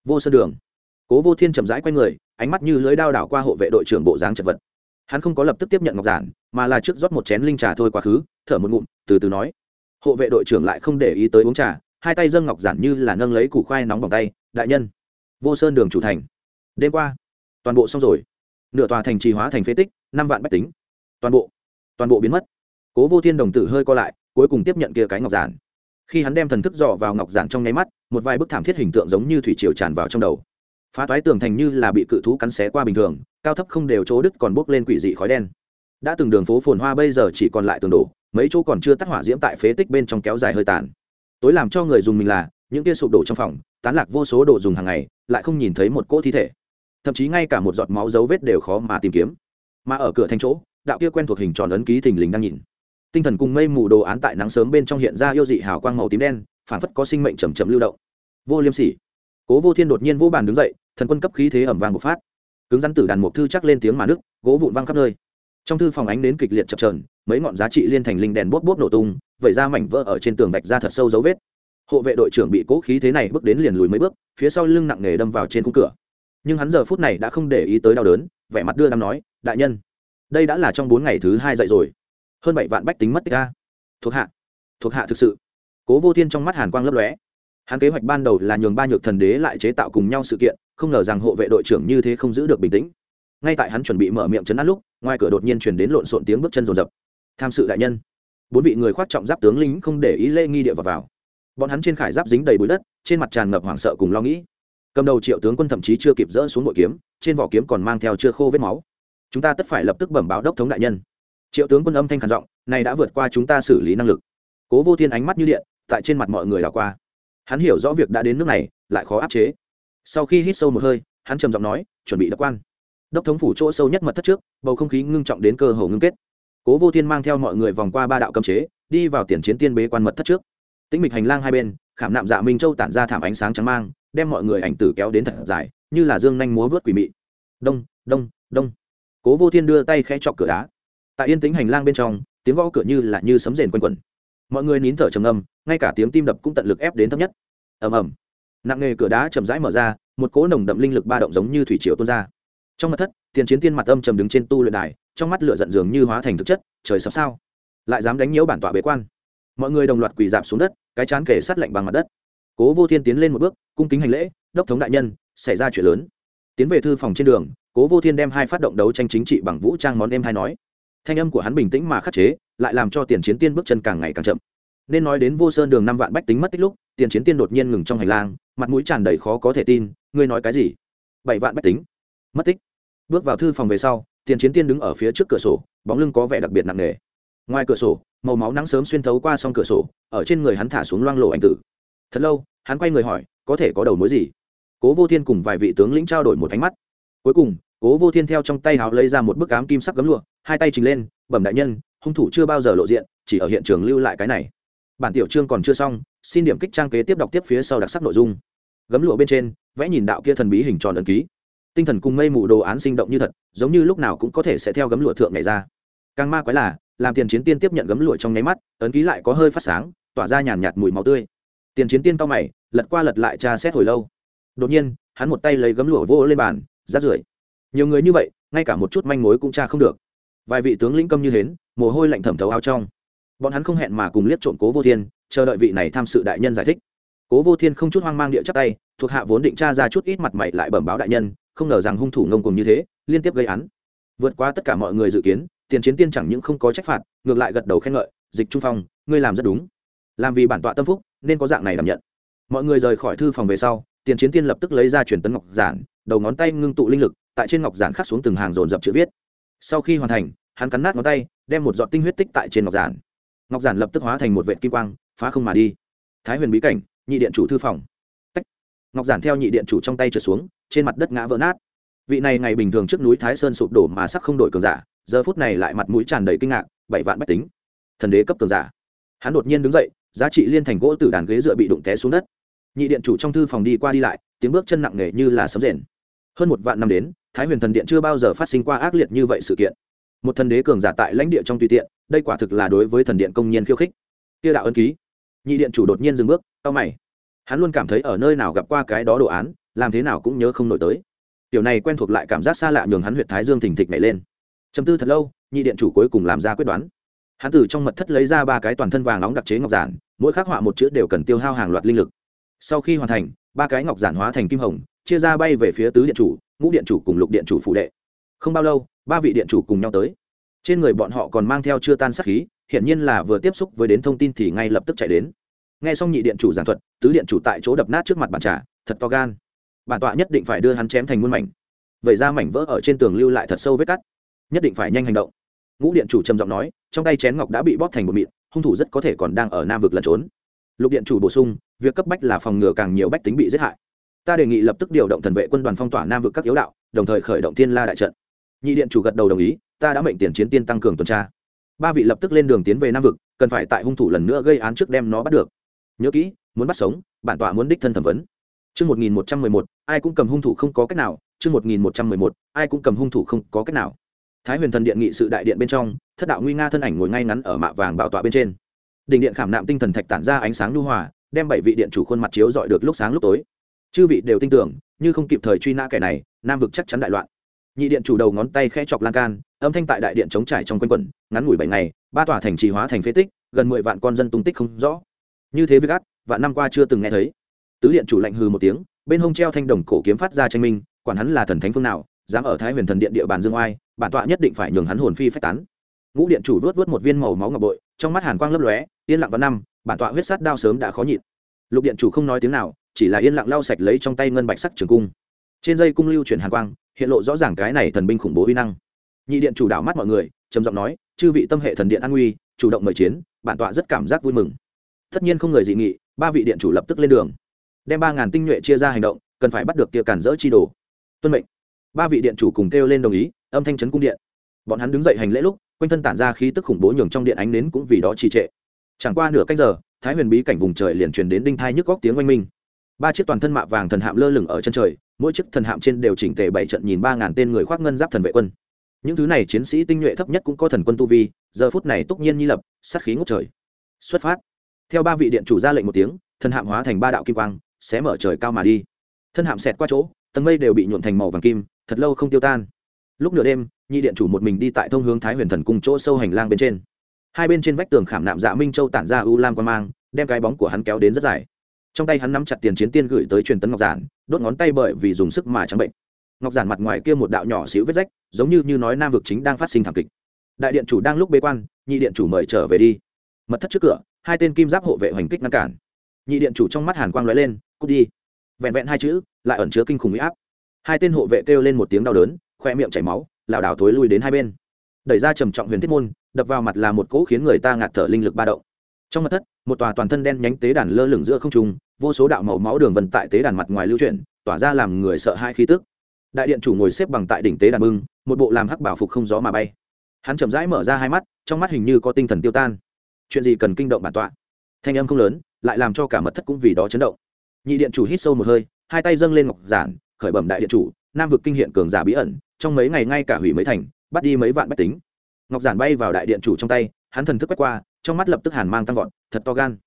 Vô sân đường. Cố vô thiên chậm rãi quay người, ánh mắt như lưới đao đảo qua hộ vệ đội trưởng bộ dáng chật vật. Hắn không có lập tức tiếp nhận ngọc giản, mà là trước rót một chén linh trà thôi quá khứ, thở một ngụm, từ từ nói. Hộ vệ đội trưởng lại không để ý tới uống trà, hai tay dâng ngọc giản như là nâng lấy củ khoai nóng bằng tay, đại nhân. Vô sơn đường chủ thành. Đêm qua, toàn bộ xong rồi nửa tòa thành trì hóa thành phế tích, năm vạn bách tính. Toàn bộ toàn bộ biến mất. Cố vô thiên đồng tử hơi co lại, cuối cùng tiếp nhận kia cái ngọc giản. Khi hắn đem thần thức dò vào ngọc giản trong nháy mắt, một vài bức thảm thiết hình tượng giống như thủy triều tràn vào trong đầu. Phá toái tường thành như là bị cự thú cắn xé qua bình thường, cao thấp không đều chỗ đứt còn bốc lên quỷ dị khói đen. Đã từng đường phố phồn hoa bây giờ chỉ còn lại tường đổ, mấy chỗ còn chưa tắt hỏa diễm tại phế tích bên trong kéo dài hơi tàn. Tối làm cho người dùng mình là, những kia sụp đổ trong phòng, tán lạc vô số đồ dùng hàng ngày, lại không nhìn thấy một cỗ thi thể thậm chí ngay cả một giọt máu dấu vết đều khó mà tìm kiếm. Mà ở cửa thành chỗ, đạo kia quen thuộc hình tròn ấn ký thình lình đang nhìn. Tinh thần cùng mây mù đồ án tại nắng sớm bên trong hiện ra yêu dị hào quang màu tím đen, phản phất có sinh mệnh chầm chậm lưu động. Vô liêm sỉ. Cố vô thiên đột nhiên vô bàn đứng dậy, thần quân cấp khí thế ẩm vàng bộc phát. Cứng rắn tử đàn mục thư chắc lên tiếng mà nước gỗ vụn văng khắp nơi. Trong thư phòng ánh đến kịch liệt chập trờn mấy ngọn giá trị liên thành linh đèn bốt bốt nổ tung, vẩy ra mảnh vỡ ở trên tường vạch ra thật sâu dấu vết. Hộ vệ đội trưởng bị cố khí thế này bước đến liền lùi mấy bước, phía sau lưng nặng nề đâm vào trên khung cửa nhưng hắn giờ phút này đã không để ý tới đau đớn vẻ mặt đưa đám nói đại nhân đây đã là trong bốn ngày thứ hai dậy rồi. Hơn bảy vạn bách tính mất tích ca thuộc hạ thuộc hạ thực sự. Cố vô thiên trong mắt hàn quang lấp lóe. Hắn kế hoạch ban đầu là nhường ba nhược thần đế lại chế tạo cùng nhau sự kiện không ngờ rằng hộ vệ đội trưởng như thế không giữ được bình tĩnh. Ngay tại hắn chuẩn bị mở miệng chấn át lúc ngoài cửa đột nhiên chuyển đến lộn xộn tiếng bước chân rồn rập. Tham sự đại nhân. Bốn vị người khoác trọng giáp tướng lính không để ý lê nghi địa vào, vào. Bọn hắn trên khải giáp dính đầy bụi đất trên mặt tràn ngập hoảng sợ cùng lo nghĩ cầm đầu triệu tướng quân thậm chí chưa kịp dỡ xuống bội kiếm, trên vỏ kiếm còn mang theo chưa khô vết máu. Chúng ta tất phải lập tức bẩm báo đốc thống đại nhân. Triệu tướng quân âm thanh khản giọng, này đã vượt qua chúng ta xử lý năng lực. Cố vô thiên ánh mắt như điện, tại trên mặt mọi người đảo qua. Hắn hiểu rõ việc đã đến nước này, lại khó áp chế. Sau khi hít sâu một hơi, hắn trầm giọng nói, chuẩn bị đặc quan. Đốc thống phủ chỗ sâu nhất mật thất trước, bầu không khí ngưng trọng đến cơ hồ ngưng kết. Cố vô thiên mang theo mọi người vòng qua ba đạo cấm chế, đi vào tiền chiến tiên bế quan mật thất trước. Tĩnh mịch hành lang hai bên, khảm nạm dạ minh châu tản ra thảm ánh sáng trắng mang đem mọi người ảnh tử kéo đến thật dài, như là dương nhanh múa vớt quỷ mị. Đông đông đông. Cố vô thiên đưa tay khẽ chọc cửa đá. Tại yên tĩnh hành lang bên trong, tiếng gõ cửa như là như sấm rền quanh quẩn. Mọi người nín thở trầm âm ngay cả tiếng tim đập cũng tận lực ép đến thấp nhất. Ầm ầm. Nặng nghề cửa đá chậm rãi mở ra, một cỗ nồng đậm linh lực ba động giống như thủy triều tuôn ra. Trong mặt thất, tiền chiến tiên mặt âm trầm đứng trên tu luyện đài, trong mắt lửa giận dường như hóa thành thực chất, trời sắp sao? Lại dám đánh nhiễu bản tọa bế quan. Mọi người đồng loạt quỳ dạp xuống đất, cái chán kể sát lạnh bằng mặt đất cố vô thiên tiến lên một bước, cung kính hành lễ, đốc thống đại nhân, xảy ra chuyện lớn. Tiến về thư phòng trên đường, cố vô thiên đem hai phát động đấu tranh chính trị bằng vũ trang món em hai nói. Thanh âm của hắn bình tĩnh mà khắc chế, lại làm cho tiền chiến tiên bước chân càng ngày càng chậm. Nên nói đến vô sơn đường năm vạn bách tính mất tích lúc, tiền chiến tiên đột nhiên ngừng trong hành lang, mặt mũi tràn đầy khó có thể tin, ngươi nói cái gì? Bảy vạn bách tính mất tích. Bước vào thư phòng về sau, tiền chiến tiên đứng ở phía trước cửa sổ, bóng lưng có vẻ đặc biệt nặng nề. Ngoài cửa sổ, màu máu nắng sớm xuyên thấu qua s cửa sổ, ở trên người hắn thả xuống loang lộ ảnh tử thật lâu, hắn quay người hỏi, có thể có đầu mối gì? Cố vô thiên cùng vài vị tướng lĩnh trao đổi một ánh mắt. Cuối cùng, cố vô thiên theo trong tay hào lấy ra một bức ám kim sắc gấm lụa, hai tay trình lên, bẩm đại nhân, hung thủ chưa bao giờ lộ diện, chỉ ở hiện trường lưu lại cái này. Bản tiểu chương còn chưa xong, xin điểm kích trang kế tiếp đọc tiếp phía sau đặc sắc nội dung. Gấm lụa bên trên, vẽ nhìn đạo kia thần bí hình tròn ấn ký. Tinh thần cùng mây mù đồ án sinh động như thật, giống như lúc nào cũng có thể sẽ theo gấm lụa thượng này ra. Càng ma quái là, làm tiền chiến tiên tiếp nhận gấm lụa trong nháy mắt, ấn ký lại có hơi phát sáng, tỏa ra nhàn nhạt mùi máu tươi tiền chiến tiên cao mày, lật qua lật lại tra xét hồi lâu. Đột nhiên, hắn một tay lấy gấm lụa vô lên bàn, rát rưởi. Nhiều người như vậy, ngay cả một chút manh mối cũng tra không được. Vài vị tướng lĩnh công như hến, mồ hôi lạnh thẩm thấu áo trong. Bọn hắn không hẹn mà cùng liếc trộm cố vô thiên, chờ đợi vị này tham sự đại nhân giải thích. Cố vô thiên không chút hoang mang địa chắc tay, thuộc hạ vốn định tra ra chút ít mặt mày lại bẩm báo đại nhân, không ngờ rằng hung thủ ngông cùng như thế, liên tiếp gây án. Vượt qua tất cả mọi người dự kiến, tiền chiến tiên chẳng những không có trách phạt, ngược lại gật đầu khen ngợi, dịch trung phong, ngươi làm rất đúng. Làm vì bản tọa tâm phúc nên có dạng này đảm nhận. Mọi người rời khỏi thư phòng về sau, tiền chiến tiên lập tức lấy ra truyền tấn ngọc giản, đầu ngón tay ngưng tụ linh lực, tại trên ngọc giản khắc xuống từng hàng dồn dập chữ viết. Sau khi hoàn thành, hắn cắn nát ngón tay, đem một giọt tinh huyết tích tại trên ngọc giản. Ngọc giản lập tức hóa thành một vệ kim quang, phá không mà đi. Thái huyền bí cảnh, nhị điện chủ thư phòng. Tách. ngọc giản theo nhị điện chủ trong tay trượt xuống, trên mặt đất ngã vỡ nát. Vị này ngày bình thường trước núi thái sơn sụp đổ mà sắc không đổi cường giả, giờ phút này lại mặt mũi tràn đầy kinh ngạc, bảy vạn bách tính. Thần đế cấp cường giả. Hắn đột nhiên đứng dậy giá trị liên thành gỗ từ đàn ghế dựa bị đụng té xuống đất. Nhị điện chủ trong thư phòng đi qua đi lại, tiếng bước chân nặng nề như là sấm rền. Hơn một vạn năm đến, thái huyền thần điện chưa bao giờ phát sinh qua ác liệt như vậy sự kiện. Một thần đế cường giả tại lãnh địa trong tùy tiện, đây quả thực là đối với thần điện công nhiên khiêu khích. Tiêu đạo ân ký. Nhị điện chủ đột nhiên dừng bước tao mày. Hắn luôn cảm thấy ở nơi nào gặp qua cái đó đồ án, làm thế nào cũng nhớ không nổi tới. Tiểu này quen thuộc lại cảm giác xa lạ nhường hắn huyện thái dương thình thịch nhảy lên. Chấm tư thật lâu, nhị điện chủ cuối cùng làm ra quyết đoán hắn từ trong mật thất lấy ra ba cái toàn thân vàng nóng đặc chế ngọc giản, mỗi khắc họa một chữ đều cần tiêu hao hàng loạt linh lực. Sau khi hoàn thành, ba cái ngọc giản hóa thành kim hồng, chia ra bay về phía tứ điện chủ, ngũ điện chủ cùng lục điện chủ phụ đệ. Không bao lâu, ba vị điện chủ cùng nhau tới. Trên người bọn họ còn mang theo chưa tan sát khí, hiển nhiên là vừa tiếp xúc với đến thông tin thì ngay lập tức chạy đến. Nghe xong nhị điện chủ giảng thuật, tứ điện chủ tại chỗ đập nát trước mặt bàn trà, thật to gan. Bản tọa nhất định phải đưa hắn chém thành muôn mảnh. Vậy ra mảnh vỡ ở trên tường lưu lại thật sâu vết cắt. Nhất định phải nhanh hành động ngũ điện chủ trầm giọng nói trong tay chén ngọc đã bị bóp thành một mịn hung thủ rất có thể còn đang ở nam vực lẩn trốn. Lục điện chủ bổ sung việc cấp bách là phòng ngừa càng nhiều bách tính bị giết hại. Ta đề nghị lập tức điều động thần vệ quân đoàn phong tỏa nam vực các yếu đạo đồng thời khởi động thiên la đại trận. Nhị điện chủ gật đầu đồng ý ta đã mệnh tiền chiến tiên tăng cường tuần tra. Ba vị lập tức lên đường tiến về nam vực cần phải tại hung thủ lần nữa gây án trước đem nó bắt được. Nhớ kỹ muốn bắt sống bản tọa muốn đích thân thẩm vấn. Chương 1111, ai cũng cầm hung thủ không có cách nào, chương 1111, ai cũng cầm hung thủ không có cách nào thái huyền thần điện nghị sự đại điện bên trong, thất đạo nguy nga thân ảnh ngồi ngay ngắn ở mạ vàng bảo tọa bên trên. Đỉnh điện khảm nạm tinh thần thạch tản ra ánh sáng nhu hòa, đem bảy vị điện chủ khuôn mặt chiếu dọi được lúc sáng lúc tối. Chư vị đều tin tưởng, như không kịp thời truy nã kẻ này, nam vực chắc chắn đại loạn. Nhị điện chủ đầu ngón tay khẽ chọc lan can, âm thanh tại đại điện chống trải trong quanh quẩn, ngắn ngủi bảy ngày, ba tòa thành trì hóa thành phế tích, gần mười vạn con dân tung tích không rõ. Như thế với gắt, vạn năm qua chưa từng nghe thấy. Tứ điện chủ lạnh hừ một tiếng, bên hông treo thanh đồng cổ kiếm phát ra tranh minh, quản hắn là thần thánh phương nào dám ở thái huyền thần điện địa bàn dương oai, bản tọa nhất định phải nhường hắn hồn phi phách tán. Ngũ điện chủ vớt vớt một viên màu máu ngọc bội, trong mắt hàn quang lấp lóe, yên lặng vào năm, bản tọa huyết sát đao sớm đã khó nhịn. Lục điện chủ không nói tiếng nào, chỉ là yên lặng lau sạch lấy trong tay ngân bạch sắc trường cung. Trên dây cung lưu chuyển hàn quang, hiện lộ rõ ràng cái này thần binh khủng bố uy năng. Nhị điện chủ đảo mắt mọi người, trầm giọng nói, chư vị tâm hệ thần điện an nguy, chủ động mời chiến, bản tọa rất cảm giác vui mừng. Tất nhiên không người dị nghị, ba vị điện chủ lập tức lên đường, đem ba ngàn tinh nhuệ chia ra hành động, cần phải bắt được kia cản rỡ chi đồ. Tuân mệnh ba vị điện chủ cùng kêu lên đồng ý, âm thanh chấn cung điện. Bọn hắn đứng dậy hành lễ lúc, quanh thân tản ra khí tức khủng bố nhường trong điện ánh nến cũng vì đó trì trệ. Chẳng qua nửa cách giờ, thái huyền bí cảnh vùng trời liền truyền đến đinh thai nhức góc tiếng oanh minh. Ba chiếc toàn thân mạ vàng thần hạm lơ lửng ở chân trời, mỗi chiếc thần hạm trên đều chỉnh tề bảy trận nhìn ba ngàn tên người khoác ngân giáp thần vệ quân. Những thứ này chiến sĩ tinh nhuệ thấp nhất cũng có thần quân tu vi, giờ phút này túc nhiên nhi lập, sát khí ngốc trời. Xuất phát. Theo ba vị điện chủ ra lệnh một tiếng, thần hạm hóa thành ba đạo kim quang sẽ mở trời cao mà đi. Thân hạm xẹt qua chỗ, tầng mây đều bị nhuộn thành màu vàng kim thật lâu không tiêu tan. Lúc nửa đêm, nhị điện chủ một mình đi tại thông hướng thái huyền thần cung chỗ sâu hành lang bên trên. Hai bên trên vách tường khảm nạm dạ minh châu tản ra u lam quan mang, đem cái bóng của hắn kéo đến rất dài. Trong tay hắn nắm chặt tiền chiến tiên gửi tới truyền tấn ngọc giản, đốt ngón tay bởi vì dùng sức mà trắng bệnh. Ngọc giản mặt ngoài kia một đạo nhỏ xíu vết rách, giống như như nói nam vực chính đang phát sinh thảm kịch. Đại điện chủ đang lúc bế quan, nhị điện chủ mời trở về đi. Mật thất trước cửa, hai tên kim giáp hộ vệ hoành kích ngăn cản. Nhị điện chủ trong mắt hàn quang lóe lên, cút đi. Vẹn vẹn hai chữ, lại ẩn chứa kinh khủng huy áp hai tên hộ vệ kêu lên một tiếng đau đớn, khoe miệng chảy máu, lảo đảo thối lui đến hai bên. Đẩy ra trầm trọng huyền thiết môn, đập vào mặt là một cỗ khiến người ta ngạt thở linh lực ba động. Trong mặt thất, một tòa toàn thân đen nhánh tế đàn lơ lửng giữa không trung, vô số đạo màu máu đường vần tại tế đàn mặt ngoài lưu chuyển, tỏa ra làm người sợ hai khí tức. Đại điện chủ ngồi xếp bằng tại đỉnh tế đàn bưng, một bộ làm hắc bảo phục không gió mà bay. Hắn chậm rãi mở ra hai mắt, trong mắt hình như có tinh thần tiêu tan. Chuyện gì cần kinh động bản tọa? Thanh âm không lớn, lại làm cho cả mật thất cũng vì đó chấn động. Nhị điện chủ hít sâu một hơi, hai tay dâng lên ngọc giản khởi bẩm đại điện chủ, nam vực kinh hiện cường giả bí ẩn, trong mấy ngày ngay cả hủy mấy thành, bắt đi mấy vạn bách tính. Ngọc giản bay vào đại điện chủ trong tay, hắn thần thức quét qua, trong mắt lập tức hàn mang tăng vọt, thật to gan.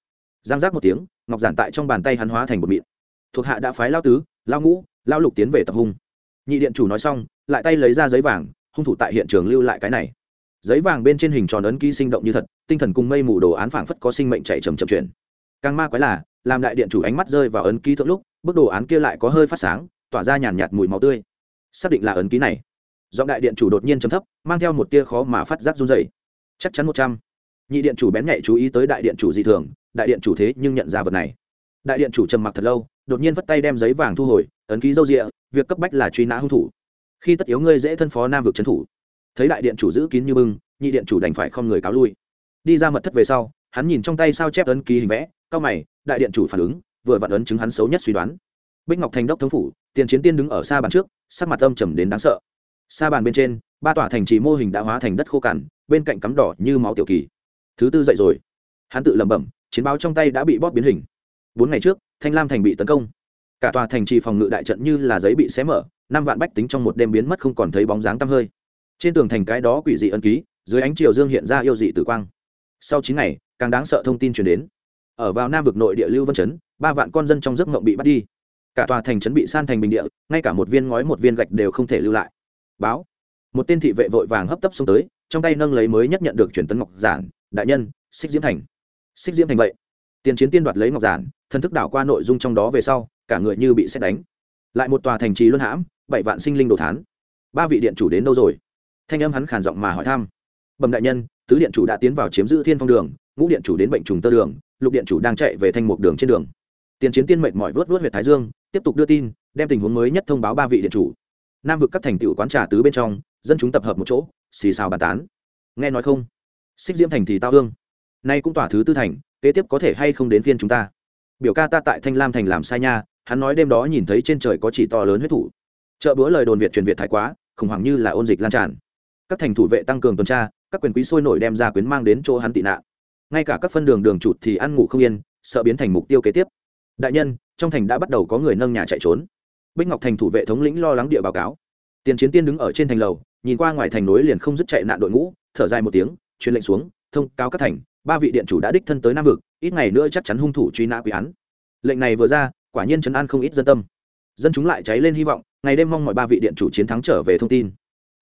Giang giác một tiếng, ngọc giản tại trong bàn tay hắn hóa thành một mịn. Thuộc hạ đã phái lao tứ, lao ngũ, lao lục tiến về tập hung. Nhị điện chủ nói xong, lại tay lấy ra giấy vàng, hung thủ tại hiện trường lưu lại cái này. Giấy vàng bên trên hình tròn ấn ký sinh động như thật, tinh thần cùng mây mù đồ án phảng phất có sinh mệnh chạy trầm chậm chuyển. Càng ma quái là, làm đại điện chủ ánh mắt rơi vào ấn ký thượng lúc, bức đồ án kia lại có hơi phát sáng tỏa ra nhàn nhạt mùi máu tươi. Xác định là ấn ký này. Giọng đại điện chủ đột nhiên chấm thấp, mang theo một tia khó mà phát giác run dày chắc chắn một trăm. Nhị điện chủ bén nhạy chú ý tới đại điện chủ dị thường, đại điện chủ thế nhưng nhận ra vật này. Đại điện chủ trầm mặc thật lâu, đột nhiên vất tay đem giấy vàng thu hồi, ấn ký dâu rịa, việc cấp bách là truy nã hung thủ. Khi tất yếu ngươi dễ thân phó nam vực trấn thủ. Thấy đại điện chủ giữ kín như bưng, nhị điện chủ đành phải không người cáo lui. Đi ra mật thất về sau, hắn nhìn trong tay sao chép ấn ký hình vẽ, cao mày, đại điện chủ phản ứng, vừa vặn ấn chứng hắn xấu nhất suy đoán bích ngọc thành đốc thống phủ, tiền chiến tiên đứng ở xa bàn trước, sắc mặt âm trầm đến đáng sợ. Xa bàn bên trên, ba tòa thành trì mô hình đã hóa thành đất khô cằn, bên cạnh cắm đỏ như máu tiểu kỳ. Thứ tư dậy rồi. Hắn tự lẩm bẩm, chiến báo trong tay đã bị bóp biến hình. Bốn ngày trước, thanh lam thành bị tấn công. Cả tòa thành trì phòng ngự đại trận như là giấy bị xé mở, năm vạn bách tính trong một đêm biến mất không còn thấy bóng dáng tăm hơi. Trên tường thành cái đó quỷ dị ân ký, dưới ánh chiều dương hiện ra yêu dị tử quang. Sau chín ngày, càng đáng sợ thông tin truyền đến. Ở vào nam vực nội địa lưu vân chấn, ba vạn con dân trong giấc mộng bị bắt đi cả tòa thành trấn bị san thành bình địa, ngay cả một viên ngói một viên gạch đều không thể lưu lại. Báo. Một tên thị vệ vội vàng hấp tấp xông tới, trong tay nâng lấy mới nhất nhận được truyền tấn ngọc giản, đại nhân xích diễm thành. Xích diễm thành vậy. Tiền chiến tiên đoạt lấy ngọc giản, thần thức đảo qua nội dung trong đó về sau, cả người như bị xét đánh. Lại một tòa thành trì luân hãm, bảy vạn sinh linh đồ thán. Ba vị điện chủ đến đâu rồi? Thanh âm hắn khàn giọng mà hỏi thăm. Bẩm đại nhân, tứ điện chủ đã tiến vào chiếm giữ thiên phong đường, ngũ điện chủ đến bệnh trùng tơ đường, lục điện chủ đang chạy về thanh mục đường trên đường. Tiền chiến tiên mệnh mỏi vớt vớt huyện thái dương tiếp tục đưa tin, đem tình huống mới nhất thông báo ba vị điện chủ. Nam vực các thành tựu quán trà tứ bên trong, dân chúng tập hợp một chỗ, xì xào bàn tán. Nghe nói không? Xích diễm thành thì tao hương. Nay cũng tỏa thứ tư thành, kế tiếp có thể hay không đến phiên chúng ta? Biểu ca ta tại thanh lam thành làm sai nha, hắn nói đêm đó nhìn thấy trên trời có chỉ to lớn huyết thủ. Chợ bữa lời đồn việt truyền việt thái quá, khủng hoảng như là ôn dịch lan tràn. Các thành thủ vệ tăng cường tuần tra, các quyền quý sôi nổi đem ra quyến mang đến chỗ hắn tị nạn. Ngay cả các phân đường đường trụt thì ăn ngủ không yên, sợ biến thành mục tiêu kế tiếp. Đại nhân trong thành đã bắt đầu có người nâng nhà chạy trốn. Bích ngọc thành thủ vệ thống lĩnh lo lắng địa báo cáo. Tiền chiến tiên đứng ở trên thành lầu, nhìn qua ngoài thành núi liền không dứt chạy nạn đội ngũ, thở dài một tiếng, truyền lệnh xuống, thông cáo các thành, ba vị điện chủ đã đích thân tới nam vực, ít ngày nữa chắc chắn hung thủ truy nã quy án. Lệnh này vừa ra, quả nhiên trấn an không ít dân tâm. Dân chúng lại cháy lên hy vọng, ngày đêm mong mọi ba vị điện chủ chiến thắng trở về thông tin.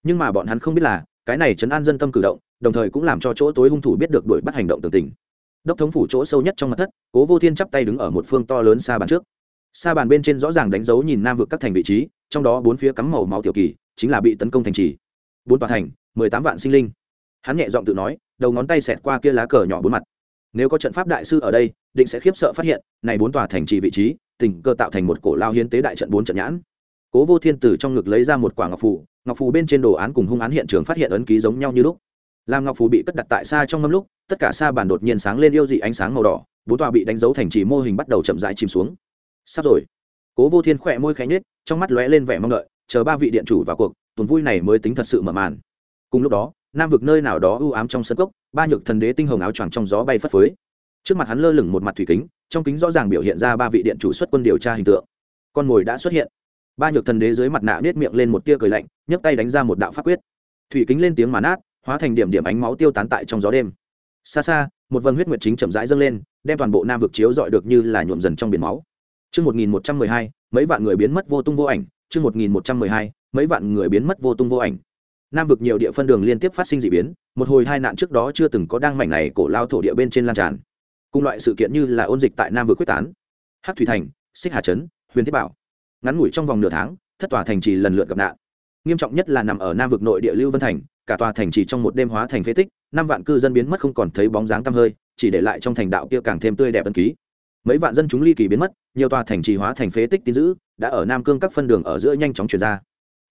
Nhưng mà bọn hắn không biết là, cái này trấn an dân tâm cử động, đồng thời cũng làm cho chỗ tối hung thủ biết được đuổi bắt hành động tường tình đốc thống phủ chỗ sâu nhất trong mặt thất, cố vô thiên chắp tay đứng ở một phương to lớn xa bàn trước. Xa bàn bên trên rõ ràng đánh dấu nhìn nam vực các thành vị trí, trong đó bốn phía cắm màu máu tiểu kỳ, chính là bị tấn công thành trì. Bốn tòa thành, mười tám vạn sinh linh. Hắn nhẹ giọng tự nói, đầu ngón tay xẹt qua kia lá cờ nhỏ bốn mặt. Nếu có trận pháp đại sư ở đây, định sẽ khiếp sợ phát hiện, này bốn tòa thành trì vị trí, tình cơ tạo thành một cổ lao hiến tế đại trận bốn trận nhãn. Cố vô thiên từ trong ngực lấy ra một quả ngọc phù ngọc phù bên trên đồ án cùng hung án hiện trường phát hiện ấn ký giống nhau như lúc làm ngọc phù bị cất đặt tại xa trong mâm lúc, tất cả xa bản đột nhiên sáng lên yêu dị ánh sáng màu đỏ, bốn tòa bị đánh dấu thành trì mô hình bắt đầu chậm rãi chìm xuống. Sắp rồi. Cố vô thiên khỏe môi khẽ nhết trong mắt lóe lên vẻ mong đợi, chờ ba vị điện chủ vào cuộc, tuần vui này mới tính thật sự mở màn. Cùng lúc đó, nam vực nơi nào đó ưu ám trong sân cốc, ba nhược thần đế tinh hồng áo choàng trong gió bay phất phới. Trước mặt hắn lơ lửng một mặt thủy kính, trong kính rõ ràng biểu hiện ra ba vị điện chủ xuất quân điều tra hình tượng. Con mồi đã xuất hiện. Ba nhược thần đế dưới mặt nạ nết miệng lên một tia cười lạnh, nhấc tay đánh ra một đạo pháp quyết. Thủy kính lên tiếng mà nát hóa thành điểm điểm ánh máu tiêu tán tại trong gió đêm xa xa một vầng huyết nguyệt chính chậm rãi dâng lên đem toàn bộ nam vực chiếu dọi được như là nhuộm dần trong biển máu Chương 1112, mấy vạn người biến mất vô tung vô ảnh, chương 1112, mấy vạn người biến mất vô tung vô ảnh. Nam vực nhiều địa phân đường liên tiếp phát sinh dị biến, một hồi hai nạn trước đó chưa từng có đang mảnh này cổ lao thổ địa bên trên lan tràn. Cùng loại sự kiện như là ôn dịch tại Nam vực quyết tán. Hắc thủy thành, Xích Hà trấn, Huyền Thiết Bảo. Ngắn ngủi trong vòng nửa tháng, thất tòa thành trì lần lượt gặp nạn. Nghiêm trọng nhất là nằm ở Nam vực nội địa Lưu Vân thành, cả tòa thành chỉ trong một đêm hóa thành phế tích, năm vạn cư dân biến mất không còn thấy bóng dáng tăm hơi, chỉ để lại trong thành đạo kia càng thêm tươi đẹp ân ký. Mấy vạn dân chúng ly kỳ biến mất nhiều tòa thành trì hóa thành phế tích tin giữ đã ở nam cương các phân đường ở giữa nhanh chóng truyền ra.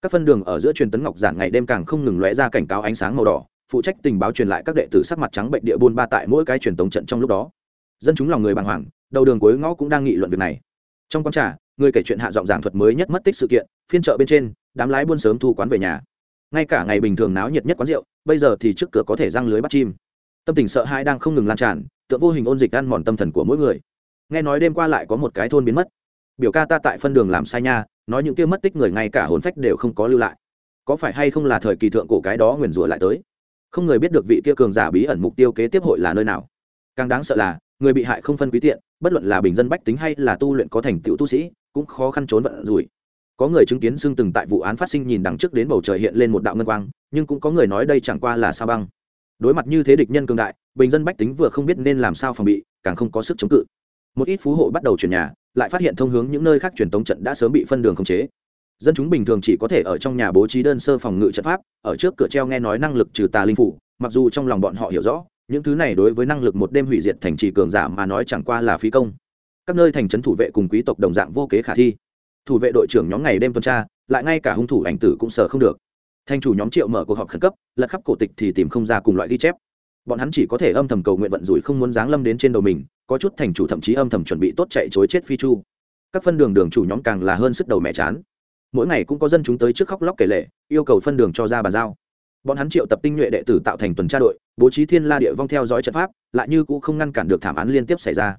Các phân đường ở giữa truyền tấn ngọc giản ngày đêm càng không ngừng lóe ra cảnh cáo ánh sáng màu đỏ phụ trách tình báo truyền lại các đệ tử sắc mặt trắng bệnh địa buôn ba tại mỗi cái truyền tống trận trong lúc đó. Dân chúng lòng người bàng hoàng đầu đường cuối ngõ cũng đang nghị luận việc này. Trong quán trà người kể chuyện hạ giọng giảng thuật mới nhất mất tích sự kiện, phiên chợ bên trên, đám lái buôn sớm thu quán về nhà. Ngay cả ngày bình thường náo nhiệt nhất quán rượu, bây giờ thì trước cửa có thể răng lưới bắt chim. Tâm tình sợ hãi đang không ngừng lan tràn, tựa vô hình ôn dịch ăn mòn tâm thần của mỗi người. Nghe nói đêm qua lại có một cái thôn biến mất. Biểu ca ta tại phân đường làm sai nha, nói những kia mất tích người ngay cả hồn phách đều không có lưu lại. Có phải hay không là thời kỳ thượng cổ cái đó nguyền rủa lại tới? Không người biết được vị kia cường giả bí ẩn mục tiêu kế tiếp hội là nơi nào. Càng đáng sợ là, người bị hại không phân quý tiện, bất luận là bình dân bách tính hay là tu luyện có thành tựu tu sĩ cũng khó khăn trốn vận rủi. Có người chứng kiến xương từng tại vụ án phát sinh nhìn đằng trước đến bầu trời hiện lên một đạo ngân quang, nhưng cũng có người nói đây chẳng qua là sa băng. Đối mặt như thế địch nhân cường đại, bình dân bách tính vừa không biết nên làm sao phòng bị, càng không có sức chống cự. Một ít phú hộ bắt đầu chuyển nhà, lại phát hiện thông hướng những nơi khác truyền tống trận đã sớm bị phân đường khống chế. Dân chúng bình thường chỉ có thể ở trong nhà bố trí đơn sơ phòng ngự trận pháp, ở trước cửa treo nghe nói năng lực trừ tà linh phủ, mặc dù trong lòng bọn họ hiểu rõ, những thứ này đối với năng lực một đêm hủy diệt thành trì cường giả mà nói chẳng qua là phí công các nơi thành trấn thủ vệ cùng quý tộc đồng dạng vô kế khả thi. Thủ vệ đội trưởng nhóm ngày đêm tuần tra, lại ngay cả hung thủ ảnh tử cũng sợ không được. Thành chủ nhóm triệu mở cuộc họp khẩn cấp, lật khắp cổ tịch thì tìm không ra cùng loại ghi chép. Bọn hắn chỉ có thể âm thầm cầu nguyện vận rủi không muốn giáng lâm đến trên đầu mình, có chút thành chủ thậm chí âm thầm chuẩn bị tốt chạy chối chết phi chu. Các phân đường đường chủ nhóm càng là hơn sức đầu mẹ chán. Mỗi ngày cũng có dân chúng tới trước khóc lóc kể lệ, yêu cầu phân đường cho ra bàn giao. Bọn hắn triệu tập tinh nhuệ đệ tử tạo thành tuần tra đội, bố trí thiên la địa vong theo dõi trận pháp, lại như cũng không ngăn cản được thảm án liên tiếp xảy ra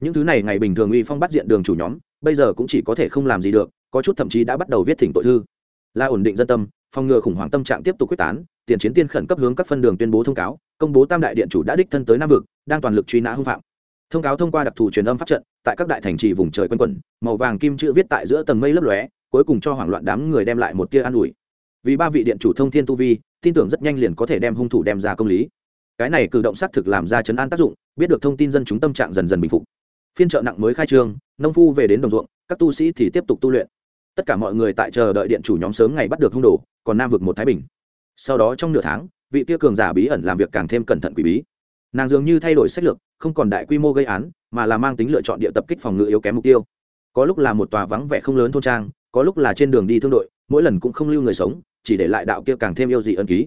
những thứ này ngày bình thường uy phong bắt diện đường chủ nhóm, bây giờ cũng chỉ có thể không làm gì được, có chút thậm chí đã bắt đầu viết thỉnh tội thư. Là ổn định dân tâm, phòng ngừa khủng hoảng tâm trạng tiếp tục quyết tán, tiền chiến tiên khẩn cấp hướng các phân đường tuyên bố thông cáo, công bố tam đại điện chủ đã đích thân tới nam vực, đang toàn lực truy nã hưng phạm. Thông cáo thông qua đặc thù truyền âm pháp trận, tại các đại thành trì vùng trời quanh quẩn, màu vàng kim chữ viết tại giữa tầng mây lấp lóe, cuối cùng cho hoảng loạn đám người đem lại một tia an ủi. Vì ba vị điện chủ thông thiên tu vi, tin tưởng rất nhanh liền có thể đem hung thủ đem ra công lý. Cái này cử động xác thực làm ra chấn an tác dụng, biết được thông tin dân chúng tâm trạng dần dần bình phục phiên chợ nặng mới khai trương, nông phu về đến đồng ruộng, các tu sĩ thì tiếp tục tu luyện. Tất cả mọi người tại chờ đợi điện chủ nhóm sớm ngày bắt được hung đồ, còn nam vực một thái bình. Sau đó trong nửa tháng, vị tia cường giả bí ẩn làm việc càng thêm cẩn thận quỷ bí. Nàng dường như thay đổi sách lược, không còn đại quy mô gây án, mà là mang tính lựa chọn địa tập kích phòng ngự yếu kém mục tiêu. Có lúc là một tòa vắng vẻ không lớn thôn trang, có lúc là trên đường đi thương đội, mỗi lần cũng không lưu người sống, chỉ để lại đạo kia càng thêm yêu dị ân ký.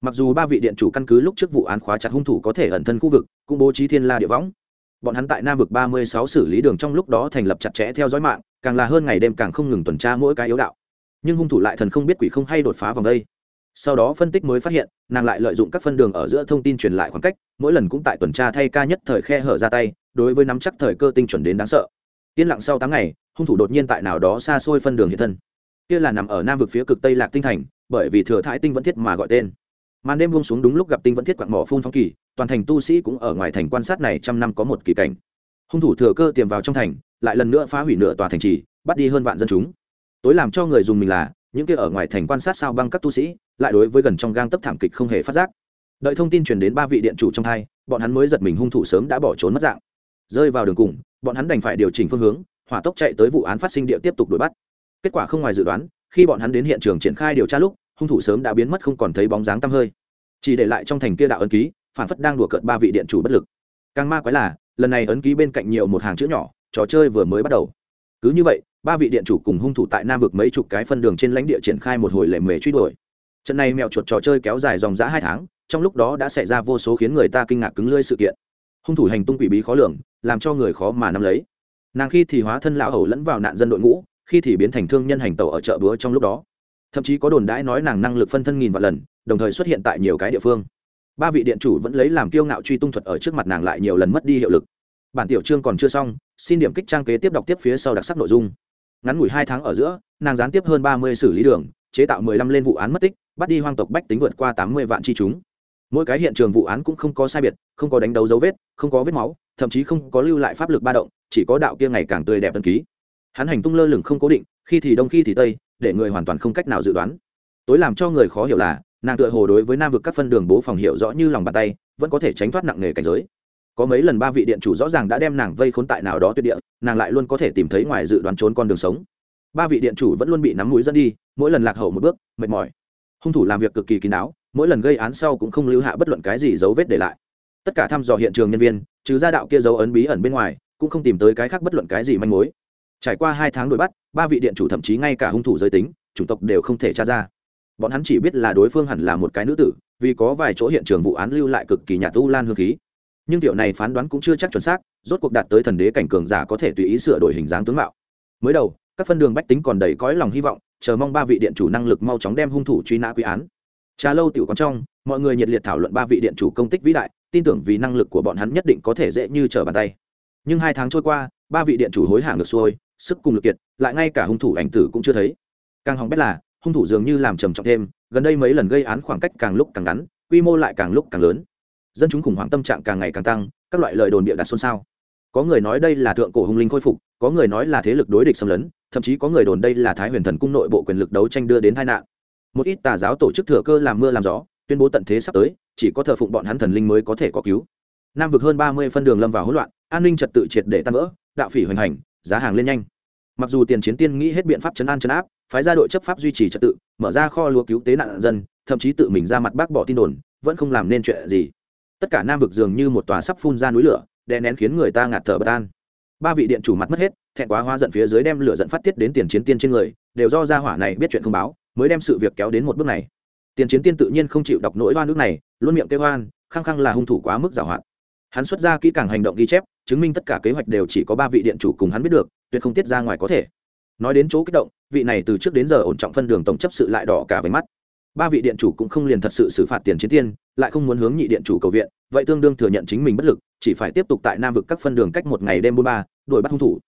Mặc dù ba vị điện chủ căn cứ lúc trước vụ án khóa chặt hung thủ có thể ẩn thân khu vực, cũng bố trí thiên la địa võng bọn hắn tại nam vực ba mươi sáu xử lý đường trong lúc đó thành lập chặt chẽ theo dõi mạng, càng là hơn ngày đêm càng không ngừng tuần tra mỗi cái yếu đạo. Nhưng hung thủ lại thần không biết quỷ không hay đột phá vòng đây. Sau đó phân tích mới phát hiện, nàng lại lợi dụng các phân đường ở giữa thông tin truyền lại khoảng cách, mỗi lần cũng tại tuần tra thay ca nhất thời khe hở ra tay, đối với nắm chắc thời cơ tinh chuẩn đến đáng sợ. Yên lặng sau tháng ngày, hung thủ đột nhiên tại nào đó xa xôi phân đường hiện thân. Kia là nằm ở nam vực phía cực tây lạc tinh thành, bởi vì thừa thái tinh vẫn thiết mà gọi tên. Màn đêm buông xuống đúng lúc gặp tinh vẫn thiết quạng mỏ phun phong kỳ toàn thành tu sĩ cũng ở ngoài thành quan sát này trăm năm có một kỳ cảnh. Hung thủ thừa cơ tiềm vào trong thành, lại lần nữa phá hủy nửa tòa thành trì, bắt đi hơn vạn dân chúng. Tối làm cho người dùng mình là, những kia ở ngoài thành quan sát sao băng các tu sĩ, lại đối với gần trong gang tấp thảm kịch không hề phát giác. Đợi thông tin truyền đến ba vị điện chủ trong thai bọn hắn mới giật mình hung thủ sớm đã bỏ trốn mất dạng. Rơi vào đường cùng, bọn hắn đành phải điều chỉnh phương hướng, hỏa tốc chạy tới vụ án phát sinh địa tiếp tục đuổi bắt. Kết quả không ngoài dự đoán, khi bọn hắn đến hiện trường triển khai điều tra lúc, hung thủ sớm đã biến mất không còn thấy bóng dáng tăm hơi. Chỉ để lại trong thành kia đạo ấn ký phản phất đang đùa cợt ba vị điện chủ bất lực. Càng ma quái là, lần này ấn ký bên cạnh nhiều một hàng chữ nhỏ, trò chơi vừa mới bắt đầu. Cứ như vậy, ba vị điện chủ cùng hung thủ tại nam vực mấy chục cái phân đường trên lãnh địa triển khai một hồi lệ mề truy đuổi. Trận này mèo chuột trò chơi kéo dài dòng dã hai tháng, trong lúc đó đã xảy ra vô số khiến người ta kinh ngạc cứng lưỡi sự kiện. Hung thủ hành tung quỷ bí khó lường, làm cho người khó mà nắm lấy. Nàng khi thì hóa thân lão hầu lẫn vào nạn dân đội ngũ, khi thì biến thành thương nhân hành tàu ở chợ búa trong lúc đó. Thậm chí có đồn đãi nói nàng năng lực phân thân nghìn vạn lần, đồng thời xuất hiện tại nhiều cái địa phương ba vị điện chủ vẫn lấy làm kiêu ngạo truy tung thuật ở trước mặt nàng lại nhiều lần mất đi hiệu lực. Bản tiểu chương còn chưa xong, xin điểm kích trang kế tiếp đọc tiếp phía sau đặc sắc nội dung. Ngắn ngủi hai tháng ở giữa, nàng gián tiếp hơn ba mươi xử lý đường, chế tạo mười lăm lên vụ án mất tích, bắt đi hoang tộc bách tính vượt qua tám mươi vạn chi chúng. Mỗi cái hiện trường vụ án cũng không có sai biệt, không có đánh đấu dấu vết, không có vết máu, thậm chí không có lưu lại pháp lực ba động, chỉ có đạo kia ngày càng tươi đẹp tân ký. Hắn hành tung lơ lửng không cố định, khi thì đông khi thì tây, để người hoàn toàn không cách nào dự đoán. Tối làm cho người khó hiểu là nàng tựa hồ đối với nam vực các phân đường bố phòng hiệu rõ như lòng bàn tay, vẫn có thể tránh thoát nặng nề cảnh giới. Có mấy lần ba vị điện chủ rõ ràng đã đem nàng vây khốn tại nào đó tuyệt địa, nàng lại luôn có thể tìm thấy ngoài dự đoán trốn con đường sống. Ba vị điện chủ vẫn luôn bị nắm mũi dẫn đi, mỗi lần lạc hậu một bước, mệt mỏi. Hung thủ làm việc cực kỳ kín đáo, mỗi lần gây án sau cũng không lưu hạ bất luận cái gì dấu vết để lại. Tất cả thăm dò hiện trường nhân viên, trừ ra đạo kia dấu ấn bí ẩn bên ngoài, cũng không tìm tới cái khác bất luận cái gì manh mối. Trải qua hai tháng đuổi bắt, ba vị điện chủ thậm chí ngay cả hung thủ giới tính, chủng tộc đều không thể tra ra bọn hắn chỉ biết là đối phương hẳn là một cái nữ tử, vì có vài chỗ hiện trường vụ án lưu lại cực kỳ nhạt tu lan hương khí. Nhưng tiểu này phán đoán cũng chưa chắc chuẩn xác, rốt cuộc đạt tới thần đế cảnh cường giả có thể tùy ý sửa đổi hình dáng tướng mạo. Mới đầu, các phân đường bách tính còn đầy cõi lòng hy vọng, chờ mong ba vị điện chủ năng lực mau chóng đem hung thủ truy nã quy án. Trà lâu tiểu quán trong, mọi người nhiệt liệt thảo luận ba vị điện chủ công tích vĩ đại, tin tưởng vì năng lực của bọn hắn nhất định có thể dễ như trở bàn tay. Nhưng hai tháng trôi qua, ba vị điện chủ hối hả ngược xuôi, sức cùng lực kiệt, lại ngay cả hung thủ ảnh tử cũng chưa thấy. Càng hỏng bét là hung thủ dường như làm trầm trọng thêm, gần đây mấy lần gây án khoảng cách càng lúc càng ngắn, quy mô lại càng lúc càng lớn. Dân chúng khủng hoảng tâm trạng càng ngày càng tăng, các loại lời đồn bịa đặt xôn xao. Có người nói đây là thượng cổ hung linh khôi phục, có người nói là thế lực đối địch xâm lấn, thậm chí có người đồn đây là thái huyền thần cung nội bộ quyền lực đấu tranh đưa đến tai nạn. Một ít tà giáo tổ chức thừa cơ làm mưa làm gió, tuyên bố tận thế sắp tới, chỉ có thờ phụng bọn hắn thần linh mới có thể có cứu. Nam vực hơn ba mươi phân đường lâm vào hỗn loạn, an ninh trật tự triệt để tan vỡ, đạo phỉ hoành hành, giá hàng lên nhanh. Mặc dù tiền chiến tiên nghĩ hết biện pháp chấn an chấn áp phái ra đội chấp pháp duy trì trật tự, mở ra kho lúa cứu tế nạn dân, thậm chí tự mình ra mặt bác bỏ tin đồn, vẫn không làm nên chuyện gì. Tất cả nam vực dường như một tòa sắp phun ra núi lửa, đè nén khiến người ta ngạt thở bất an. Ba vị điện chủ mặt mất hết, thẹn quá hoa giận phía dưới đem lửa dẫn phát tiết đến tiền chiến tiên trên người, đều do gia hỏa này biết chuyện không báo, mới đem sự việc kéo đến một bước này. Tiền chiến tiên tự nhiên không chịu đọc nỗi oan nước này, luôn miệng kêu oan, khăng khăng là hung thủ quá mức giảo hoạt. Hắn xuất ra kỹ càng hành động ghi chép, chứng minh tất cả kế hoạch đều chỉ có ba vị điện chủ cùng hắn biết được, tuyệt không tiết ra ngoài có thể nói đến chỗ kích động, vị này từ trước đến giờ ổn trọng phân đường tổng chấp sự lại đỏ cả váy mắt. Ba vị điện chủ cũng không liền thật sự xử phạt tiền chiến tiên, lại không muốn hướng nhị điện chủ cầu viện, vậy tương đương thừa nhận chính mình bất lực, chỉ phải tiếp tục tại nam vực các phân đường cách một ngày đêm bốn ba, đuổi bắt hung thủ.